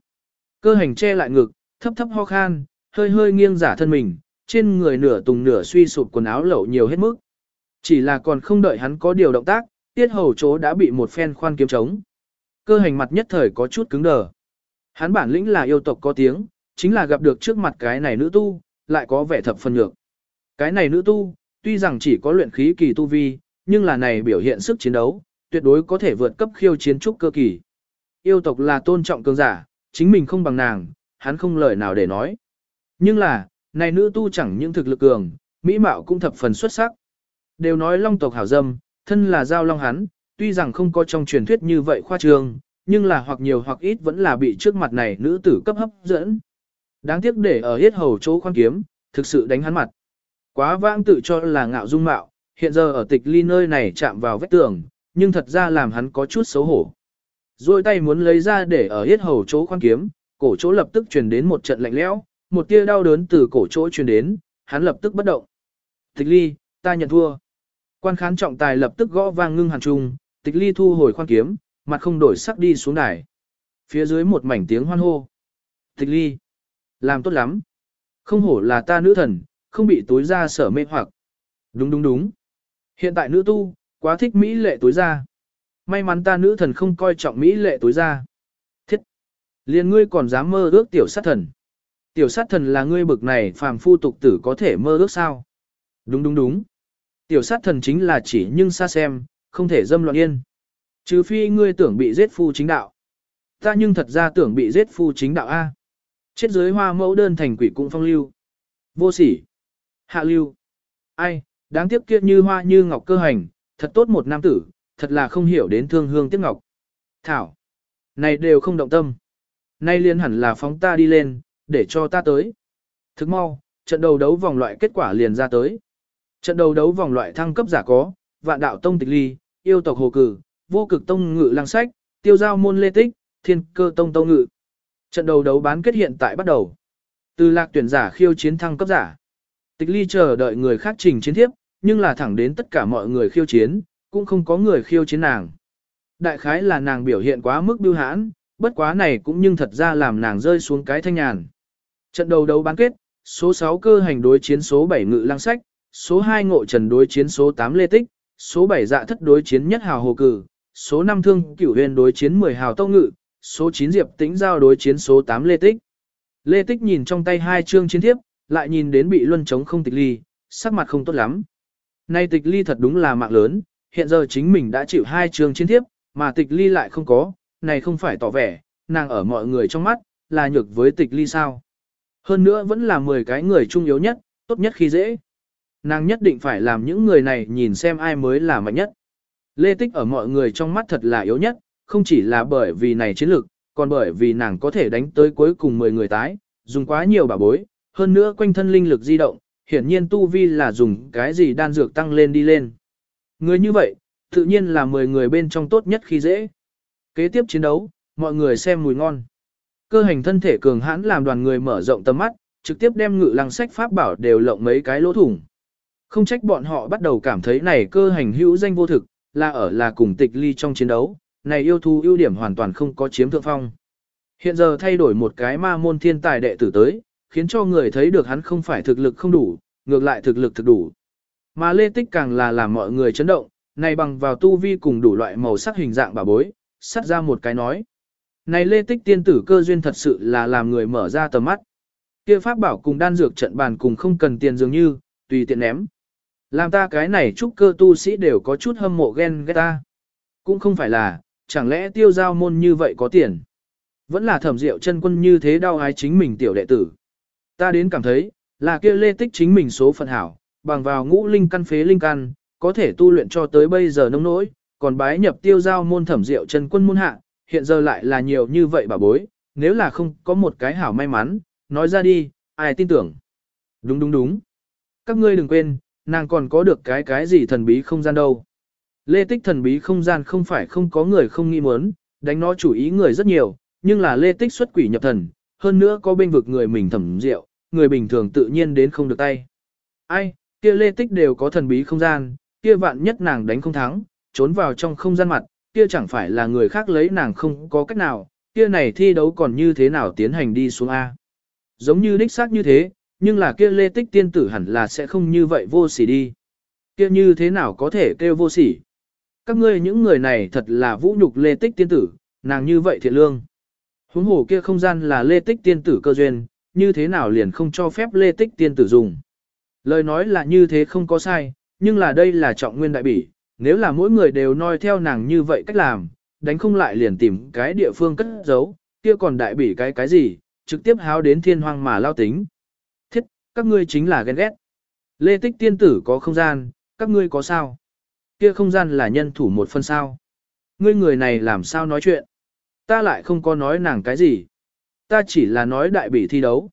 Cơ hành che lại ngực, thấp thấp ho khan, hơi hơi nghiêng giả thân mình, trên người nửa tùng nửa suy sụp quần áo lẩu nhiều hết mức. Chỉ là còn không đợi hắn có điều động tác, tiết hầu chỗ đã bị một phen khoan kiếm trống. Cơ hành mặt nhất thời có chút cứng đờ. Hắn bản lĩnh là yêu tộc có tiếng, chính là gặp được trước mặt cái này nữ tu, lại có vẻ thập phân nhược. Cái này nữ tu, tuy rằng chỉ có luyện khí kỳ tu vi, nhưng là này biểu hiện sức chiến đấu, tuyệt đối có thể vượt cấp khiêu chiến trúc cơ kỳ. Yêu tộc là tôn trọng cường giả, chính mình không bằng nàng, hắn không lời nào để nói. Nhưng là, này nữ tu chẳng những thực lực cường, mỹ mạo cũng thập phần xuất sắc. Đều nói long tộc hảo dâm, thân là giao long hắn, tuy rằng không có trong truyền thuyết như vậy khoa trương, nhưng là hoặc nhiều hoặc ít vẫn là bị trước mặt này nữ tử cấp hấp dẫn. Đáng tiếc để ở hết hầu chỗ khoan kiếm, thực sự đánh hắn mặt. Quá vãng tự cho là ngạo dung mạo, hiện giờ ở tịch ly nơi này chạm vào vách tường, nhưng thật ra làm hắn có chút xấu hổ. Rồi tay muốn lấy ra để ở hết hầu chỗ khoan kiếm, cổ chỗ lập tức truyền đến một trận lạnh lẽo, một tia đau đớn từ cổ chỗ truyền đến, hắn lập tức bất động. Tịch ly, ta nhận thua. Quan khán trọng tài lập tức gõ vang ngưng hàn trung, tịch ly thu hồi khoan kiếm, mặt không đổi sắc đi xuống đài. Phía dưới một mảnh tiếng hoan hô. Tịch ly, làm tốt lắm. Không hổ là ta nữ thần, không bị tối ra sở mê hoặc. Đúng đúng đúng. Hiện tại nữ tu, quá thích Mỹ lệ tối ra. May mắn ta nữ thần không coi trọng Mỹ lệ tối ra. Thiết. Liền ngươi còn dám mơ ước tiểu sát thần. Tiểu sát thần là ngươi bực này phàm phu tục tử có thể mơ ước sao? Đúng đúng đúng. Tiểu sát thần chính là chỉ nhưng xa xem, không thể dâm loạn yên. Trừ phi ngươi tưởng bị giết phu chính đạo. Ta nhưng thật ra tưởng bị giết phu chính đạo A. Chết dưới hoa mẫu đơn thành quỷ cũng phong lưu. Vô sỉ. Hạ lưu. Ai, đáng tiếc kia như hoa như ngọc cơ hành, thật tốt một nam tử, thật là không hiểu đến thương hương tiếc ngọc. Thảo. Này đều không động tâm. Nay liên hẳn là phóng ta đi lên, để cho ta tới. Thức mau, trận đầu đấu vòng loại kết quả liền ra tới. Trận đầu đấu vòng loại thăng cấp giả có, vạn đạo tông tịch ly, yêu tộc hồ cử, vô cực tông ngự lang sách, tiêu giao môn lê tích, thiên cơ tông tông ngự. Trận đầu đấu bán kết hiện tại bắt đầu. Từ lạc tuyển giả khiêu chiến thăng cấp giả. Tịch ly chờ đợi người khác trình chiến thiếp, nhưng là thẳng đến tất cả mọi người khiêu chiến, cũng không có người khiêu chiến nàng. Đại khái là nàng biểu hiện quá mức biêu hãn, bất quá này cũng nhưng thật ra làm nàng rơi xuống cái thanh nhàn. Trận đầu đấu bán kết, số 6 cơ hành đối chiến số 7 ngự lang sách, số 2 ngộ trần đối chiến số 8 lê tích, số 7 dạ thất đối chiến nhất hào hồ cử, số 5 thương cửu huyền đối chiến 10 hào tông ngự, số 9 diệp tĩnh giao đối chiến số 8 lê tích. Lê tích nhìn trong tay hai chương chiến thiếp, lại nhìn đến bị luân chống không tịch ly, sắc mặt không tốt lắm. Nay tịch ly thật đúng là mạng lớn, hiện giờ chính mình đã chịu hai chương chiến thiếp, mà tịch ly lại không có, này không phải tỏ vẻ, nàng ở mọi người trong mắt, là nhược với tịch ly sao. Hơn nữa vẫn là 10 cái người trung yếu nhất, tốt nhất khi dễ. Nàng nhất định phải làm những người này nhìn xem ai mới là mạnh nhất. Lê Tích ở mọi người trong mắt thật là yếu nhất, không chỉ là bởi vì này chiến lược, còn bởi vì nàng có thể đánh tới cuối cùng 10 người tái, dùng quá nhiều bảo bối, hơn nữa quanh thân linh lực di động, hiển nhiên tu vi là dùng cái gì đan dược tăng lên đi lên. Người như vậy, tự nhiên là 10 người bên trong tốt nhất khi dễ. Kế tiếp chiến đấu, mọi người xem mùi ngon. Cơ hành thân thể cường hãn làm đoàn người mở rộng tầm mắt, trực tiếp đem ngự lăng sách pháp bảo đều lộng mấy cái lỗ thủng. Không trách bọn họ bắt đầu cảm thấy này cơ hành hữu danh vô thực, là ở là cùng tịch ly trong chiến đấu, này yêu thú ưu điểm hoàn toàn không có chiếm thượng phong. Hiện giờ thay đổi một cái ma môn thiên tài đệ tử tới, khiến cho người thấy được hắn không phải thực lực không đủ, ngược lại thực lực thực đủ. Mà Lê Tích càng là làm mọi người chấn động, này bằng vào tu vi cùng đủ loại màu sắc hình dạng bà bối, sắt ra một cái nói. Này lê tích tiên tử cơ duyên thật sự là làm người mở ra tầm mắt. Kia pháp bảo cùng đan dược trận bàn cùng không cần tiền dường như, tùy tiện ném. Làm ta cái này chúc cơ tu sĩ đều có chút hâm mộ ghen ghét ta. Cũng không phải là, chẳng lẽ tiêu giao môn như vậy có tiền. Vẫn là thẩm diệu chân quân như thế đau ái chính mình tiểu đệ tử. Ta đến cảm thấy, là kia lê tích chính mình số phận hảo, bằng vào ngũ linh căn phế linh căn, có thể tu luyện cho tới bây giờ nông nỗi, còn bái nhập tiêu giao môn thẩm diệu chân quân môn hạ, hiện giờ lại là nhiều như vậy bà bối, nếu là không có một cái hảo may mắn, nói ra đi, ai tin tưởng. Đúng đúng đúng. Các ngươi đừng quên, nàng còn có được cái cái gì thần bí không gian đâu. Lê tích thần bí không gian không phải không có người không nghi muốn, đánh nó chủ ý người rất nhiều, nhưng là lê tích xuất quỷ nhập thần, hơn nữa có bên vực người mình thẩm diệu, người bình thường tự nhiên đến không được tay. Ai, kia lê tích đều có thần bí không gian, kia vạn nhất nàng đánh không thắng, trốn vào trong không gian mặt, kia chẳng phải là người khác lấy nàng không có cách nào, kia này thi đấu còn như thế nào tiến hành đi xuống A. Giống như đích xác như thế, nhưng là kia lê tích tiên tử hẳn là sẽ không như vậy vô sỉ đi. Kia như thế nào có thể kêu vô sỉ. Các ngươi những người này thật là vũ nhục lê tích tiên tử, nàng như vậy thiện lương. Huống hồ kia không gian là lê tích tiên tử cơ duyên, như thế nào liền không cho phép lê tích tiên tử dùng. Lời nói là như thế không có sai, nhưng là đây là trọng nguyên đại bỉ, nếu là mỗi người đều noi theo nàng như vậy cách làm, đánh không lại liền tìm cái địa phương cất giấu, kia còn đại bỉ cái cái gì, trực tiếp háo đến thiên hoang mà lao tính. Các ngươi chính là ghen ghét. Lê tích tiên tử có không gian, các ngươi có sao? Kia không gian là nhân thủ một phân sao? Ngươi người này làm sao nói chuyện? Ta lại không có nói nàng cái gì. Ta chỉ là nói đại bỉ thi đấu.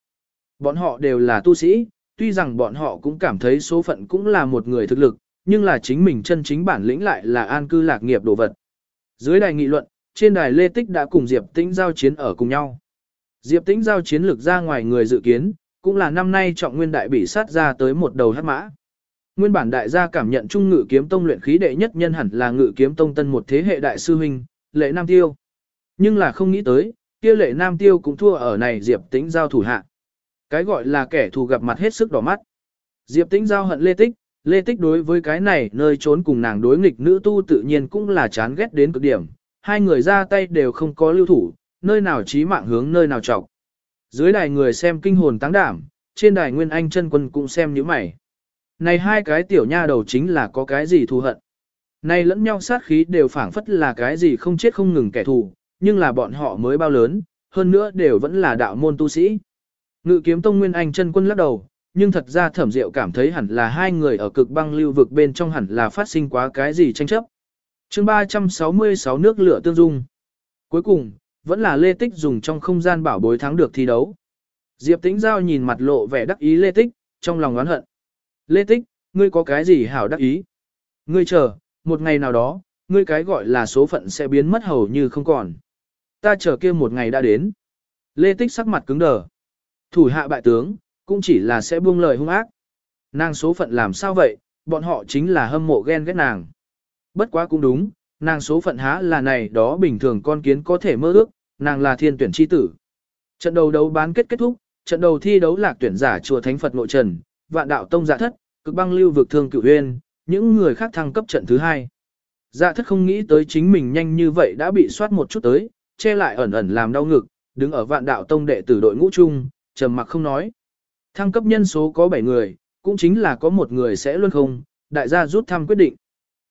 Bọn họ đều là tu sĩ, tuy rằng bọn họ cũng cảm thấy số phận cũng là một người thực lực, nhưng là chính mình chân chính bản lĩnh lại là an cư lạc nghiệp đồ vật. Dưới đài nghị luận, trên đài Lê Tích đã cùng Diệp Tĩnh giao chiến ở cùng nhau. Diệp Tĩnh giao chiến lực ra ngoài người dự kiến, cũng là năm nay trọng nguyên đại bị sát ra tới một đầu hắc mã. Nguyên bản đại gia cảm nhận trung ngự kiếm tông luyện khí đệ nhất nhân hẳn là ngự kiếm tông tân một thế hệ đại sư huynh, Lệ Nam Tiêu. Nhưng là không nghĩ tới, kia Lệ Nam Tiêu cũng thua ở này Diệp Tĩnh giao thủ hạ. Cái gọi là kẻ thù gặp mặt hết sức đỏ mắt. Diệp Tĩnh giao hận Lê Tích, Lê Tích đối với cái này nơi trốn cùng nàng đối nghịch nữ tu tự nhiên cũng là chán ghét đến cực điểm, hai người ra tay đều không có lưu thủ, nơi nào chí mạng hướng nơi nào trọc. Dưới đài người xem kinh hồn táng đảm, trên đài Nguyên Anh chân quân cũng xem như mày. Này hai cái tiểu nha đầu chính là có cái gì thù hận. Này lẫn nhau sát khí đều phảng phất là cái gì không chết không ngừng kẻ thù, nhưng là bọn họ mới bao lớn, hơn nữa đều vẫn là đạo môn tu sĩ. Ngự kiếm tông Nguyên Anh chân quân lắc đầu, nhưng thật ra thẩm diệu cảm thấy hẳn là hai người ở cực băng lưu vực bên trong hẳn là phát sinh quá cái gì tranh chấp. chương 366 nước lửa tương dung. Cuối cùng, vẫn là Lê Tích dùng trong không gian bảo bối thắng được thi đấu. Diệp Tĩnh Giao nhìn mặt lộ vẻ đắc ý Lê Tích, trong lòng oán hận. Lê Tích, ngươi có cái gì hảo đắc ý? Ngươi chờ, một ngày nào đó, ngươi cái gọi là số phận sẽ biến mất hầu như không còn. Ta chờ kia một ngày đã đến. Lê Tích sắc mặt cứng đờ. Thủ hạ bại tướng, cũng chỉ là sẽ buông lời hung ác. Nàng số phận làm sao vậy, bọn họ chính là hâm mộ ghen ghét nàng. Bất quá cũng đúng, nàng số phận há là này đó bình thường con kiến có thể mơ ước, nàng là thiên tuyển chi tử. Trận đầu đấu bán kết kết thúc, trận đầu thi đấu lạc tuyển giả chùa Thánh Phật Nội Trần, vạn đạo tông dạ thất, cực băng lưu vực thương cửu huyên, những người khác thăng cấp trận thứ hai. Dạ thất không nghĩ tới chính mình nhanh như vậy đã bị soát một chút tới, che lại ẩn ẩn làm đau ngực, đứng ở vạn đạo tông đệ tử đội ngũ chung, trầm mặc không nói. Thăng cấp nhân số có 7 người, cũng chính là có một người sẽ luôn không, đại gia rút thăm quyết định.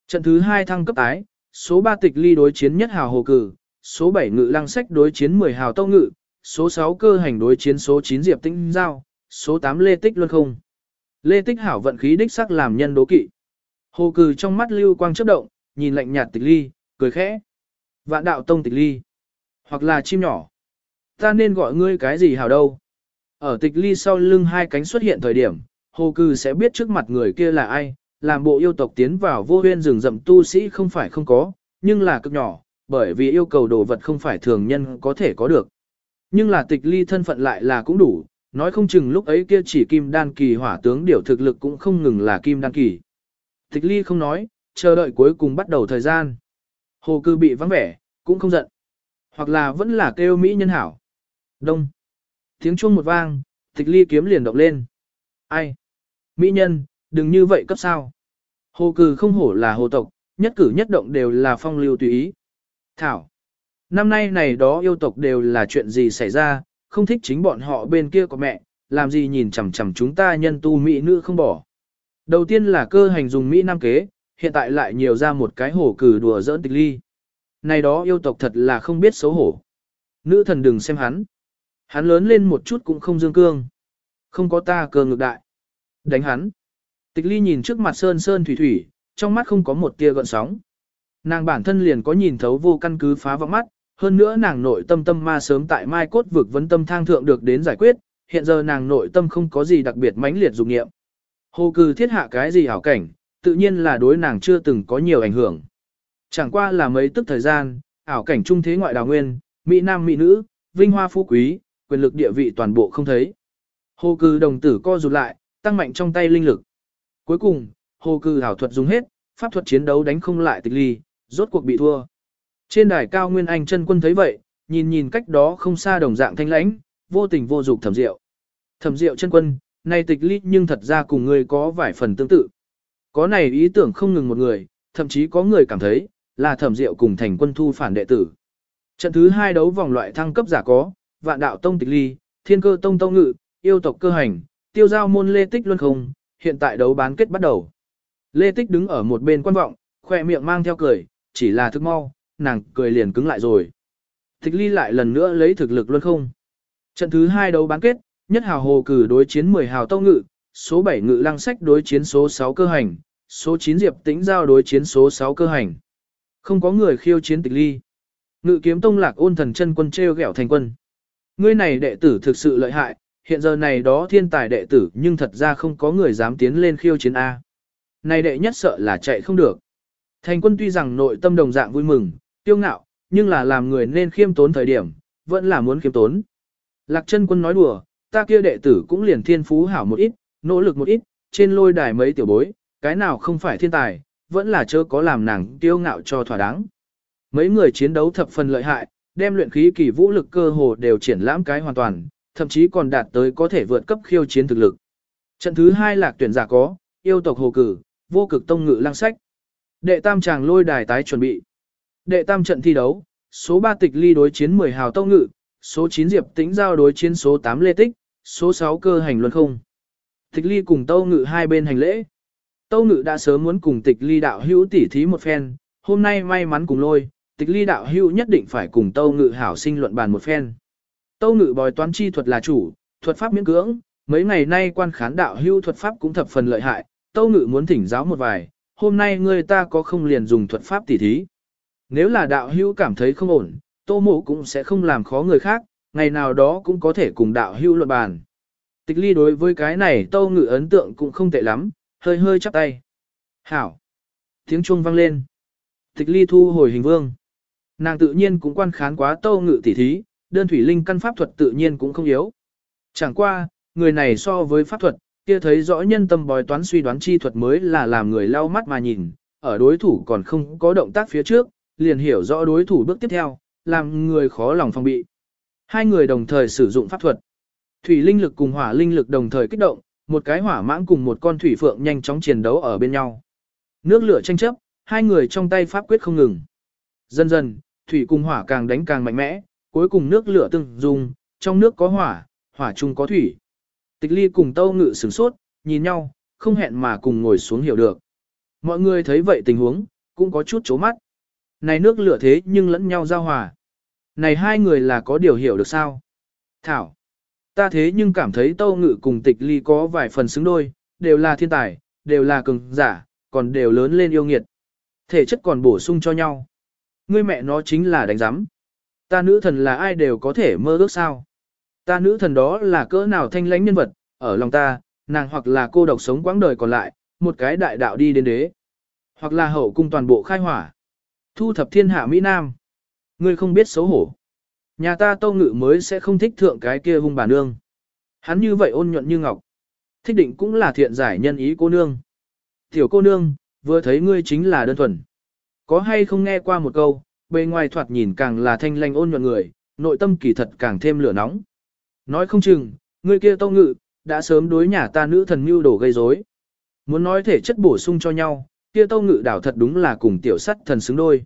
Trận thứ 2 thăng cấp tái, số 3 tịch ly đối chiến nhất hào hồ cử, số 7 ngự lăng sách đối chiến 10 hào tâu ngự, số 6 cơ hành đối chiến số 9 diệp tinh giao, số 8 lê tích luân không. Lê tích hảo vận khí đích sắc làm nhân đố kỵ. Hồ cử trong mắt lưu quang chớp động, nhìn lạnh nhạt tịch ly, cười khẽ. Vạn đạo tông tịch ly. Hoặc là chim nhỏ. Ta nên gọi ngươi cái gì hảo đâu. Ở tịch ly sau lưng hai cánh xuất hiện thời điểm, hồ cư sẽ biết trước mặt người kia là ai, làm bộ yêu tộc tiến vào vô huyên rừng rậm tu sĩ không phải không có, nhưng là cực nhỏ, bởi vì yêu cầu đồ vật không phải thường nhân có thể có được. Nhưng là tịch ly thân phận lại là cũng đủ, nói không chừng lúc ấy kia chỉ kim đan kỳ hỏa tướng điều thực lực cũng không ngừng là kim đan kỳ. Tịch ly không nói, chờ đợi cuối cùng bắt đầu thời gian. Hồ cư bị vắng vẻ, cũng không giận. Hoặc là vẫn là kêu Mỹ nhân hảo. Đông. Tiếng chuông một vang, tịch ly kiếm liền động lên. Ai? Mỹ nhân, đừng như vậy cấp sao. Hồ cừ không hổ là hồ tộc, nhất cử nhất động đều là phong lưu tùy ý. Thảo. Năm nay này đó yêu tộc đều là chuyện gì xảy ra, không thích chính bọn họ bên kia có mẹ, làm gì nhìn chằm chằm chúng ta nhân tu mỹ nữ không bỏ. Đầu tiên là cơ hành dùng Mỹ Nam kế, hiện tại lại nhiều ra một cái hổ cử đùa giỡn tịch ly. Này đó yêu tộc thật là không biết xấu hổ. Nữ thần đừng xem hắn. Hắn lớn lên một chút cũng không dương cương. Không có ta cơ ngược đại. Đánh hắn. Tịch ly nhìn trước mặt sơn sơn thủy thủy, trong mắt không có một tia gợn sóng. Nàng bản thân liền có nhìn thấu vô căn cứ phá vọng mắt, hơn nữa nàng nội tâm tâm ma sớm tại mai cốt vực vấn tâm thang thượng được đến giải quyết, hiện giờ nàng nội tâm không có gì đặc biệt mãnh liệt dục nghiệm. Hồ cư thiết hạ cái gì hảo cảnh, tự nhiên là đối nàng chưa từng có nhiều ảnh hưởng. Chẳng qua là mấy tức thời gian, ảo cảnh trung thế ngoại đào nguyên, mỹ nam mỹ nữ, vinh hoa phú quý, quyền lực địa vị toàn bộ không thấy. Hồ cư đồng tử co rụt lại, tăng mạnh trong tay linh lực. Cuối cùng, hồ cư hảo thuật dùng hết, pháp thuật chiến đấu đánh không lại tịch ly, rốt cuộc bị thua. Trên đài cao Nguyên Anh chân quân thấy vậy, nhìn nhìn cách đó không xa đồng dạng thanh lãnh, vô tình vô dục thẩm diệu. Thẩm diệu chân quân, này tịch ly nhưng thật ra cùng ngươi có vài phần tương tự. Có này ý tưởng không ngừng một người, thậm chí có người cảm thấy, là thẩm diệu cùng thành quân thu phản đệ tử. Trận thứ hai đấu vòng loại thăng cấp giả có, vạn đạo tông tịch ly, thiên cơ tông tông ngự, yêu tộc cơ hành, tiêu giao môn lê tích luân không, hiện tại đấu bán kết bắt đầu. Lê tích đứng ở một bên quan vọng, khoe miệng mang theo cười, chỉ là thức mau, nàng cười liền cứng lại rồi. Thích ly lại lần nữa lấy thực lực luôn không. Trận thứ hai đấu bán kết, nhất hào hồ cử đối chiến 10 hào tông ngự, số 7 ngự lăng sách đối chiến số 6 cơ hành, số 9 diệp tĩnh giao đối chiến số 6 cơ hành. Không có người khiêu chiến tịch ly. Ngự kiếm tông lạc ôn thần chân quân treo gẹo thành quân. Ngươi này đệ tử thực sự lợi hại, hiện giờ này đó thiên tài đệ tử nhưng thật ra không có người dám tiến lên khiêu chiến A. Này đệ nhất sợ là chạy không được. Thành quân tuy rằng nội tâm đồng dạng vui mừng, tiêu ngạo, nhưng là làm người nên khiêm tốn thời điểm, vẫn là muốn khiêm tốn. Lạc chân quân nói đùa, ta kia đệ tử cũng liền thiên phú hảo một ít, nỗ lực một ít, trên lôi đài mấy tiểu bối, cái nào không phải thiên tài, vẫn là chớ có làm nàng tiêu ngạo cho thỏa đáng. Mấy người chiến đấu thập phần lợi hại, đem luyện khí kỳ vũ lực cơ hồ đều triển lãm cái hoàn toàn, thậm chí còn đạt tới có thể vượt cấp khiêu chiến thực lực. Trận thứ hai lạc tuyển giả có, yêu tộc hồ cử, vô cực tông ngự lang sách. Đệ tam chàng lôi đài tái chuẩn bị. Đệ tam trận thi đấu, số 3 tịch ly đối chiến 10 hào tông ngự, số 9 diệp tĩnh giao đối chiến số 8 lê tích, số 6 cơ hành luân không. Tịch ly cùng tâu ngự hai bên hành lễ. Tâu ngự đã sớm muốn cùng tịch ly đạo hữu tỉ thí một phen, hôm nay may mắn cùng lôi, tịch ly đạo hữu nhất định phải cùng tâu ngự hảo sinh luận bàn một phen. Tâu ngự bòi toán chi thuật là chủ, thuật pháp miễn cưỡng, mấy ngày nay quan khán đạo hưu thuật pháp cũng thập phần lợi hại, tâu ngự muốn thỉnh giáo một vài, hôm nay người ta có không liền dùng thuật pháp tỉ thí. Nếu là đạo hưu cảm thấy không ổn, tô mộ cũng sẽ không làm khó người khác, ngày nào đó cũng có thể cùng đạo hưu luận bàn. Tịch ly đối với cái này tâu ngự ấn tượng cũng không tệ lắm, hơi hơi chắp tay. Hảo! Tiếng chuông vang lên. Tịch ly thu hồi hình vương. Nàng tự nhiên cũng quan khán quá tâu ngự tỉ thí, đơn thủy linh căn pháp thuật tự nhiên cũng không yếu. Chẳng qua, người này so với pháp thuật, kia thấy rõ nhân tâm bói toán suy đoán chi thuật mới là làm người lau mắt mà nhìn, ở đối thủ còn không có động tác phía trước, liền hiểu rõ đối thủ bước tiếp theo, làm người khó lòng phòng bị. Hai người đồng thời sử dụng pháp thuật. Thủy linh lực cùng hỏa linh lực đồng thời kích động, một cái hỏa mãng cùng một con thủy phượng nhanh chóng chiến đấu ở bên nhau. Nước lửa tranh chấp, hai người trong tay pháp quyết không ngừng. Dần dần, thủy cùng hỏa càng đánh càng mạnh mẽ, cuối cùng nước lửa từng dùng trong nước có hỏa, hỏa chung có thủy. Tịch ly cùng tâu ngự sửng sốt, nhìn nhau, không hẹn mà cùng ngồi xuống hiểu được. Mọi người thấy vậy tình huống, cũng có chút chố mắt. Này nước lửa thế nhưng lẫn nhau giao hòa. Này hai người là có điều hiểu được sao? Thảo. Ta thế nhưng cảm thấy tâu ngự cùng tịch ly có vài phần xứng đôi, đều là thiên tài, đều là cường giả, còn đều lớn lên yêu nghiệt. Thể chất còn bổ sung cho nhau. Ngươi mẹ nó chính là đánh giám. Ta nữ thần là ai đều có thể mơ ước sao. Ta nữ thần đó là cỡ nào thanh lãnh nhân vật, ở lòng ta, nàng hoặc là cô độc sống quãng đời còn lại, một cái đại đạo đi đến đế. Hoặc là hậu cung toàn bộ khai hỏa. Thu thập thiên hạ Mỹ Nam. Ngươi không biết xấu hổ. Nhà ta tâu ngự mới sẽ không thích thượng cái kia hung bà nương. Hắn như vậy ôn nhuận như ngọc. Thích định cũng là thiện giải nhân ý cô nương. Tiểu cô nương, vừa thấy ngươi chính là đơn thuần. Có hay không nghe qua một câu, bề ngoài thoạt nhìn càng là thanh lanh ôn nhuận người, nội tâm kỳ thật càng thêm lửa nóng. Nói không chừng, người kia tâu ngự, đã sớm đối nhà ta nữ thần mưu đổ gây rối. Muốn nói thể chất bổ sung cho nhau, kia tâu ngự đảo thật đúng là cùng tiểu sắt thần xứng đôi.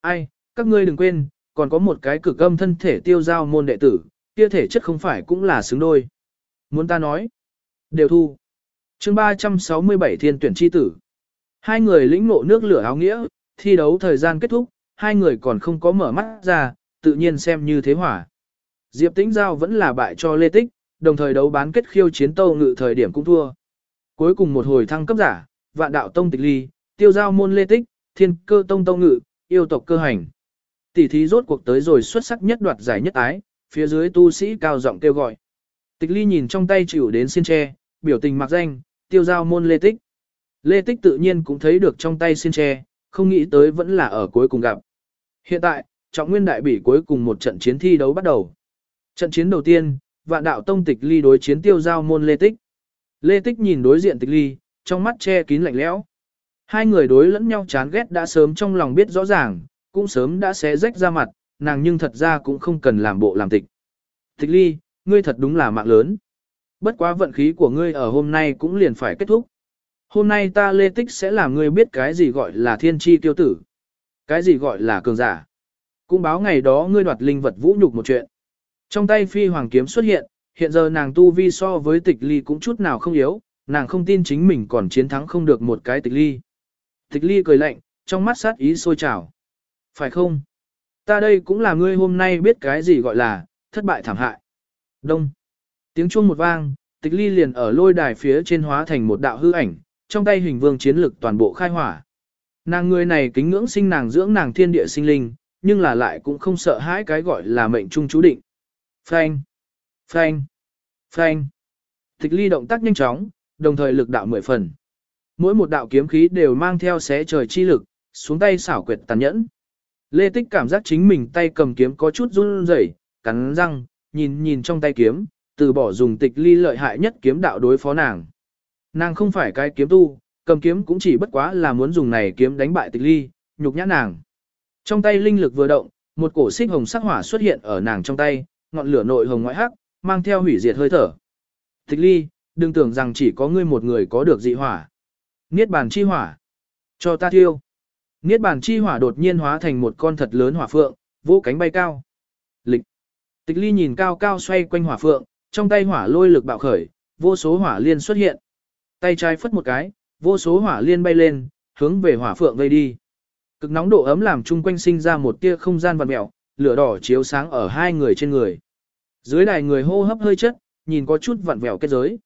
Ai, các ngươi đừng quên, còn có một cái cực âm thân thể tiêu giao môn đệ tử, kia thể chất không phải cũng là xứng đôi. Muốn ta nói, đều thu. chương 367 thiên tuyển chi tử. Hai người lĩnh ngộ nước lửa áo nghĩa, thi đấu thời gian kết thúc, hai người còn không có mở mắt ra, tự nhiên xem như thế hỏa. Diệp Tĩnh Giao vẫn là bại cho Lê Tích, đồng thời đấu bán kết khiêu chiến tâu ngự thời điểm cũng thua. Cuối cùng một hồi thăng cấp giả, vạn đạo tông tịch ly, tiêu giao môn Lê Tích, thiên cơ tông tâu ngự, yêu tộc cơ hành. Tỷ thí rốt cuộc tới rồi xuất sắc nhất đoạt giải nhất ái, phía dưới tu sĩ cao giọng kêu gọi. Tịch ly nhìn trong tay chịu đến xin tre, biểu tình mặc danh, tiêu giao môn Lê Tích. Lê Tích tự nhiên cũng thấy được trong tay xin tre, không nghĩ tới vẫn là ở cuối cùng gặp. Hiện tại, trọng nguyên đại bỉ cuối cùng một trận chiến thi đấu bắt đầu. Trận chiến đầu tiên, vạn đạo tông tịch ly đối chiến tiêu giao môn Lê Tích. Lê Tích nhìn đối diện tịch ly, trong mắt che kín lạnh lẽo. Hai người đối lẫn nhau chán ghét đã sớm trong lòng biết rõ ràng, cũng sớm đã xé rách ra mặt, nàng nhưng thật ra cũng không cần làm bộ làm tịch. Tịch ly, ngươi thật đúng là mạng lớn. Bất quá vận khí của ngươi ở hôm nay cũng liền phải kết thúc. Hôm nay ta lê tích sẽ làm ngươi biết cái gì gọi là thiên tri tiêu tử. Cái gì gọi là cường giả. Cũng báo ngày đó ngươi đoạt linh vật vũ nhục một chuyện. Trong tay phi hoàng kiếm xuất hiện, hiện giờ nàng tu vi so với tịch ly cũng chút nào không yếu, nàng không tin chính mình còn chiến thắng không được một cái tịch ly. Tịch ly cười lạnh, trong mắt sát ý sôi trào. Phải không? Ta đây cũng là ngươi hôm nay biết cái gì gọi là, thất bại thảm hại. Đông. Tiếng chuông một vang, tịch ly liền ở lôi đài phía trên hóa thành một đạo hư ảnh, trong tay hình vương chiến lực toàn bộ khai hỏa. Nàng người này kính ngưỡng sinh nàng dưỡng nàng thiên địa sinh linh, nhưng là lại cũng không sợ hãi cái gọi là mệnh trung chú định. Phanh, phanh, phanh. Tịch ly động tác nhanh chóng, đồng thời lực đạo mười phần. Mỗi một đạo kiếm khí đều mang theo xé trời chi lực, xuống tay xảo quyệt tàn nhẫn. Lê Tích cảm giác chính mình tay cầm kiếm có chút run rẩy, cắn răng, nhìn nhìn trong tay kiếm, từ bỏ dùng tịch ly lợi hại nhất kiếm đạo đối phó nàng. Nàng không phải cái kiếm tu, cầm kiếm cũng chỉ bất quá là muốn dùng này kiếm đánh bại tịch ly, nhục nhã nàng. Trong tay linh lực vừa động, một cổ xích hồng sắc hỏa xuất hiện ở nàng trong tay, ngọn lửa nội hồng ngoại hắc, mang theo hủy diệt hơi thở. Tịch ly, đừng tưởng rằng chỉ có ngươi một người có được dị hỏa. Niết bàn chi hỏa. Cho ta thiêu. Niết bàn chi hỏa đột nhiên hóa thành một con thật lớn hỏa phượng, vỗ cánh bay cao. Lịch. Tịch ly nhìn cao cao xoay quanh hỏa phượng, trong tay hỏa lôi lực bạo khởi, vô số hỏa liên xuất hiện. Tay trái phất một cái, vô số hỏa liên bay lên, hướng về hỏa phượng vây đi. Cực nóng độ ấm làm chung quanh sinh ra một tia không gian vặn mẹo, lửa đỏ chiếu sáng ở hai người trên người. Dưới đài người hô hấp hơi chất, nhìn có chút vặn vẹo kết giới.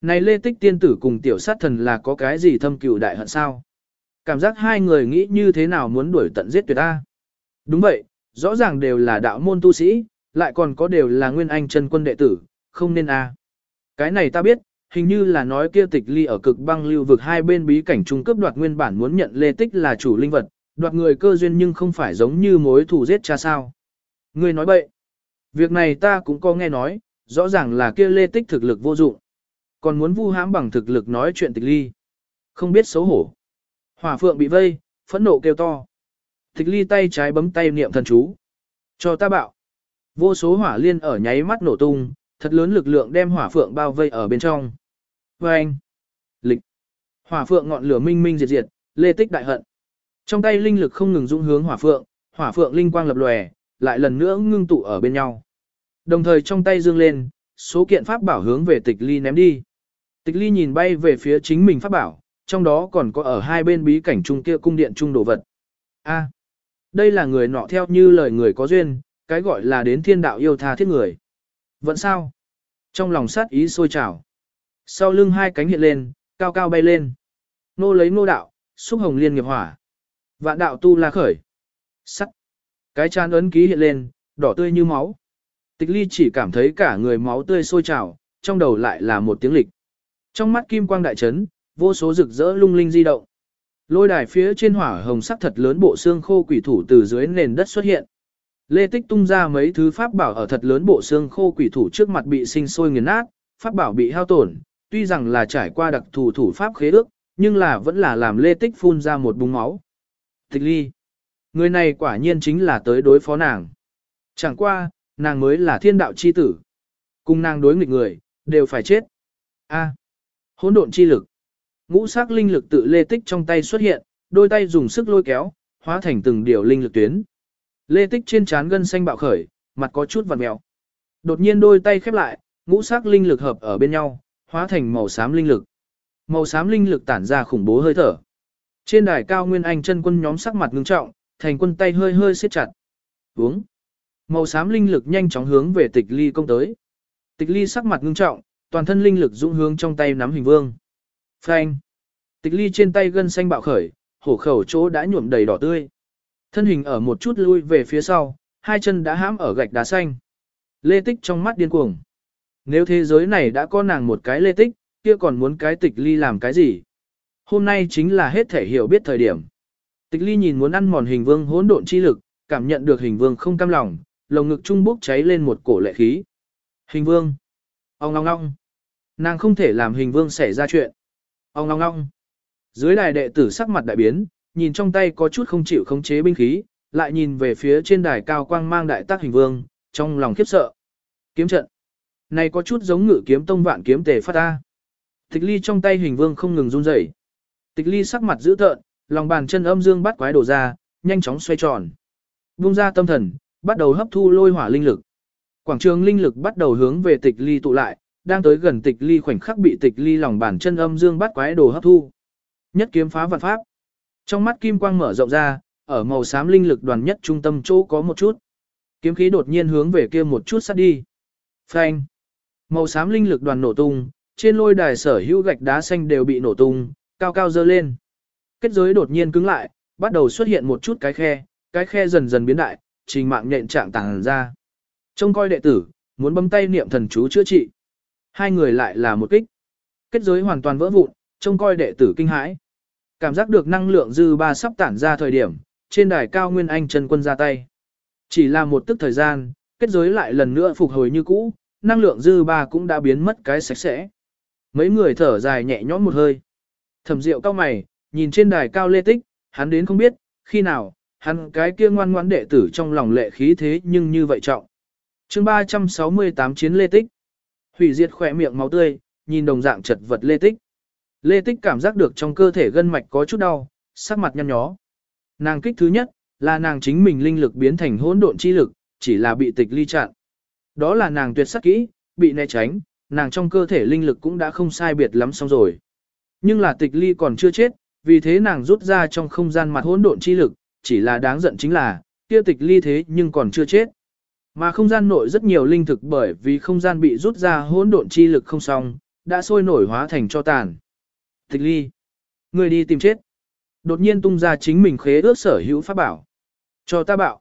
Này Lê Tích tiên tử cùng tiểu sát thần là có cái gì thâm cừu đại hận sao? Cảm giác hai người nghĩ như thế nào muốn đuổi tận giết tuyệt ta. Đúng vậy, rõ ràng đều là đạo môn tu sĩ, lại còn có đều là nguyên anh chân quân đệ tử, không nên a. Cái này ta biết, hình như là nói kia tịch ly ở cực băng lưu vực hai bên bí cảnh trung cấp đoạt nguyên bản muốn nhận Lê Tích là chủ linh vật, đoạt người cơ duyên nhưng không phải giống như mối thù giết cha sao. Ngươi nói bậy. Việc này ta cũng có nghe nói, rõ ràng là kia Lê Tích thực lực vô dụng. Còn muốn vu hãm bằng thực lực nói chuyện tịch ly. Không biết xấu hổ. Hỏa phượng bị vây, phẫn nộ kêu to. Tịch ly tay trái bấm tay niệm thần chú. Cho ta bạo. Vô số hỏa liên ở nháy mắt nổ tung, thật lớn lực lượng đem hỏa phượng bao vây ở bên trong. Anh. Lịch. Hỏa phượng ngọn lửa minh minh diệt diệt, lê tích đại hận. Trong tay linh lực không ngừng dũng hướng hỏa phượng, hỏa phượng linh quang lập lòe, lại lần nữa ngưng tụ ở bên nhau. Đồng thời trong tay dương lên, số kiện pháp bảo hướng về tịch ly ném đi. Tịch ly nhìn bay về phía chính mình pháp bảo, trong đó còn có ở hai bên bí cảnh trung kia cung điện trung đồ vật. A, đây là người nọ theo như lời người có duyên, cái gọi là đến thiên đạo yêu tha thiết người. Vẫn sao? Trong lòng sát ý sôi trào. Sau lưng hai cánh hiện lên, cao cao bay lên. Nô lấy nô đạo, xúc hồng liên nghiệp hỏa. Vạn đạo tu la khởi. Sắt. Cái chán ấn ký hiện lên, đỏ tươi như máu. Tịch ly chỉ cảm thấy cả người máu tươi sôi trào, trong đầu lại là một tiếng lịch. Trong mắt kim quang đại chấn, vô số rực rỡ lung linh di động. Lôi đài phía trên hỏa hồng sắc thật lớn bộ xương khô quỷ thủ từ dưới nền đất xuất hiện. Lê Tích tung ra mấy thứ pháp bảo ở thật lớn bộ xương khô quỷ thủ trước mặt bị sinh sôi nghiền nát, pháp bảo bị hao tổn, tuy rằng là trải qua đặc thù thủ pháp khế ước, nhưng là vẫn là làm Lê Tích phun ra một búng máu. Tịch ly. Người này quả nhiên chính là tới đối phó nàng. Chẳng qua, nàng mới là thiên đạo chi tử. Cùng nàng đối nghịch người, đều phải chết. A. Hỗn độn chi lực. Ngũ sắc linh lực tự lê tích trong tay xuất hiện, đôi tay dùng sức lôi kéo, hóa thành từng điều linh lực tuyến. Lê tích trên trán gân xanh bạo khởi, mặt có chút vằn mèo. Đột nhiên đôi tay khép lại, ngũ sắc linh lực hợp ở bên nhau, hóa thành màu xám linh lực. Màu xám linh lực tản ra khủng bố hơi thở. Trên đài cao nguyên anh chân quân nhóm sắc mặt ngưng trọng, thành quân tay hơi hơi siết chặt. Uống. Màu xám linh lực nhanh chóng hướng về tịch ly công tới. Tịch ly sắc mặt ngưng trọng, toàn thân linh lực dũng hướng trong tay nắm hình vương. Phanh. Tịch ly trên tay gân xanh bạo khởi, hổ khẩu chỗ đã nhuộm đầy đỏ tươi. Thân hình ở một chút lui về phía sau, hai chân đã hãm ở gạch đá xanh. Lê tích trong mắt điên cuồng. Nếu thế giới này đã có nàng một cái lê tích, kia còn muốn cái tịch ly làm cái gì? Hôm nay chính là hết thể hiểu biết thời điểm. Tịch ly nhìn muốn ăn mòn hình vương hỗn độn chi lực, cảm nhận được hình vương không cam lòng, lồng ngực trung bốc cháy lên một cổ lệ khí. Hình vương. Ông ngong ngong. Nàng không thể làm hình vương xảy ra chuyện. Ông ngong ngong. Dưới đài đệ tử sắc mặt đại biến, nhìn trong tay có chút không chịu khống chế binh khí, lại nhìn về phía trên đài cao quang mang đại tác hình vương, trong lòng khiếp sợ. Kiếm trận. Này có chút giống ngự kiếm tông vạn kiếm tề phát ta. Tịch ly trong tay hình vương không ngừng run rẩy. Tịch ly sắc mặt dữ tợn, lòng bàn chân âm dương bắt quái đổ ra, nhanh chóng xoay tròn. Vung ra tâm thần, bắt đầu hấp thu lôi hỏa linh lực. Quảng trường linh lực bắt đầu hướng về tịch ly tụ lại, đang tới gần tịch ly khoảnh khắc bị tịch ly lòng bàn chân âm dương bắt quái đồ hấp thu. Nhất kiếm phá vạn pháp. Trong mắt kim quang mở rộng ra, ở màu xám linh lực đoàn nhất trung tâm chỗ có một chút. Kiếm khí đột nhiên hướng về kia một chút sát đi. Phanh. Màu xám linh lực đoàn nổ tung, trên lôi đài sở hữu gạch đá xanh đều bị nổ tung, cao cao dơ lên. Kết giới đột nhiên cứng lại, bắt đầu xuất hiện một chút cái khe, cái khe dần dần biến đại, trình mạng nhện trạng tàng ra. Trông coi đệ tử, muốn bấm tay niệm thần chú chữa trị. Hai người lại là một kích. Kết giới hoàn toàn vỡ vụn, trông coi đệ tử kinh hãi. Cảm giác được năng lượng dư ba sắp tản ra thời điểm, trên đài cao Nguyên Anh chân quân ra tay. Chỉ là một tức thời gian, kết giới lại lần nữa phục hồi như cũ, năng lượng dư ba cũng đã biến mất cái sạch sẽ. Mấy người thở dài nhẹ nhõm một hơi. Thẩm Diệu cao mày, nhìn trên đài cao lê tích, hắn đến không biết, khi nào, hắn cái kia ngoan ngoãn đệ tử trong lòng lệ khí thế nhưng như vậy trọng. chương 368 chiến lê tích. Hủy diệt khỏe miệng máu tươi, nhìn đồng dạng chật vật lê tích. Lê tích cảm giác được trong cơ thể gân mạch có chút đau, sắc mặt nhăn nhó. Nàng kích thứ nhất, là nàng chính mình linh lực biến thành hỗn độn chi lực, chỉ là bị tịch ly chặn. Đó là nàng tuyệt sắc kỹ, bị né tránh, nàng trong cơ thể linh lực cũng đã không sai biệt lắm xong rồi. Nhưng là tịch ly còn chưa chết, vì thế nàng rút ra trong không gian mặt hỗn độn chi lực, chỉ là đáng giận chính là, kia tịch ly thế nhưng còn chưa chết. Mà không gian nội rất nhiều linh thực bởi vì không gian bị rút ra hỗn độn chi lực không xong, đã sôi nổi hóa thành cho tàn. Tịch ly, người đi tìm chết. Đột nhiên tung ra chính mình khế ước sở hữu pháp bảo. Cho ta bảo.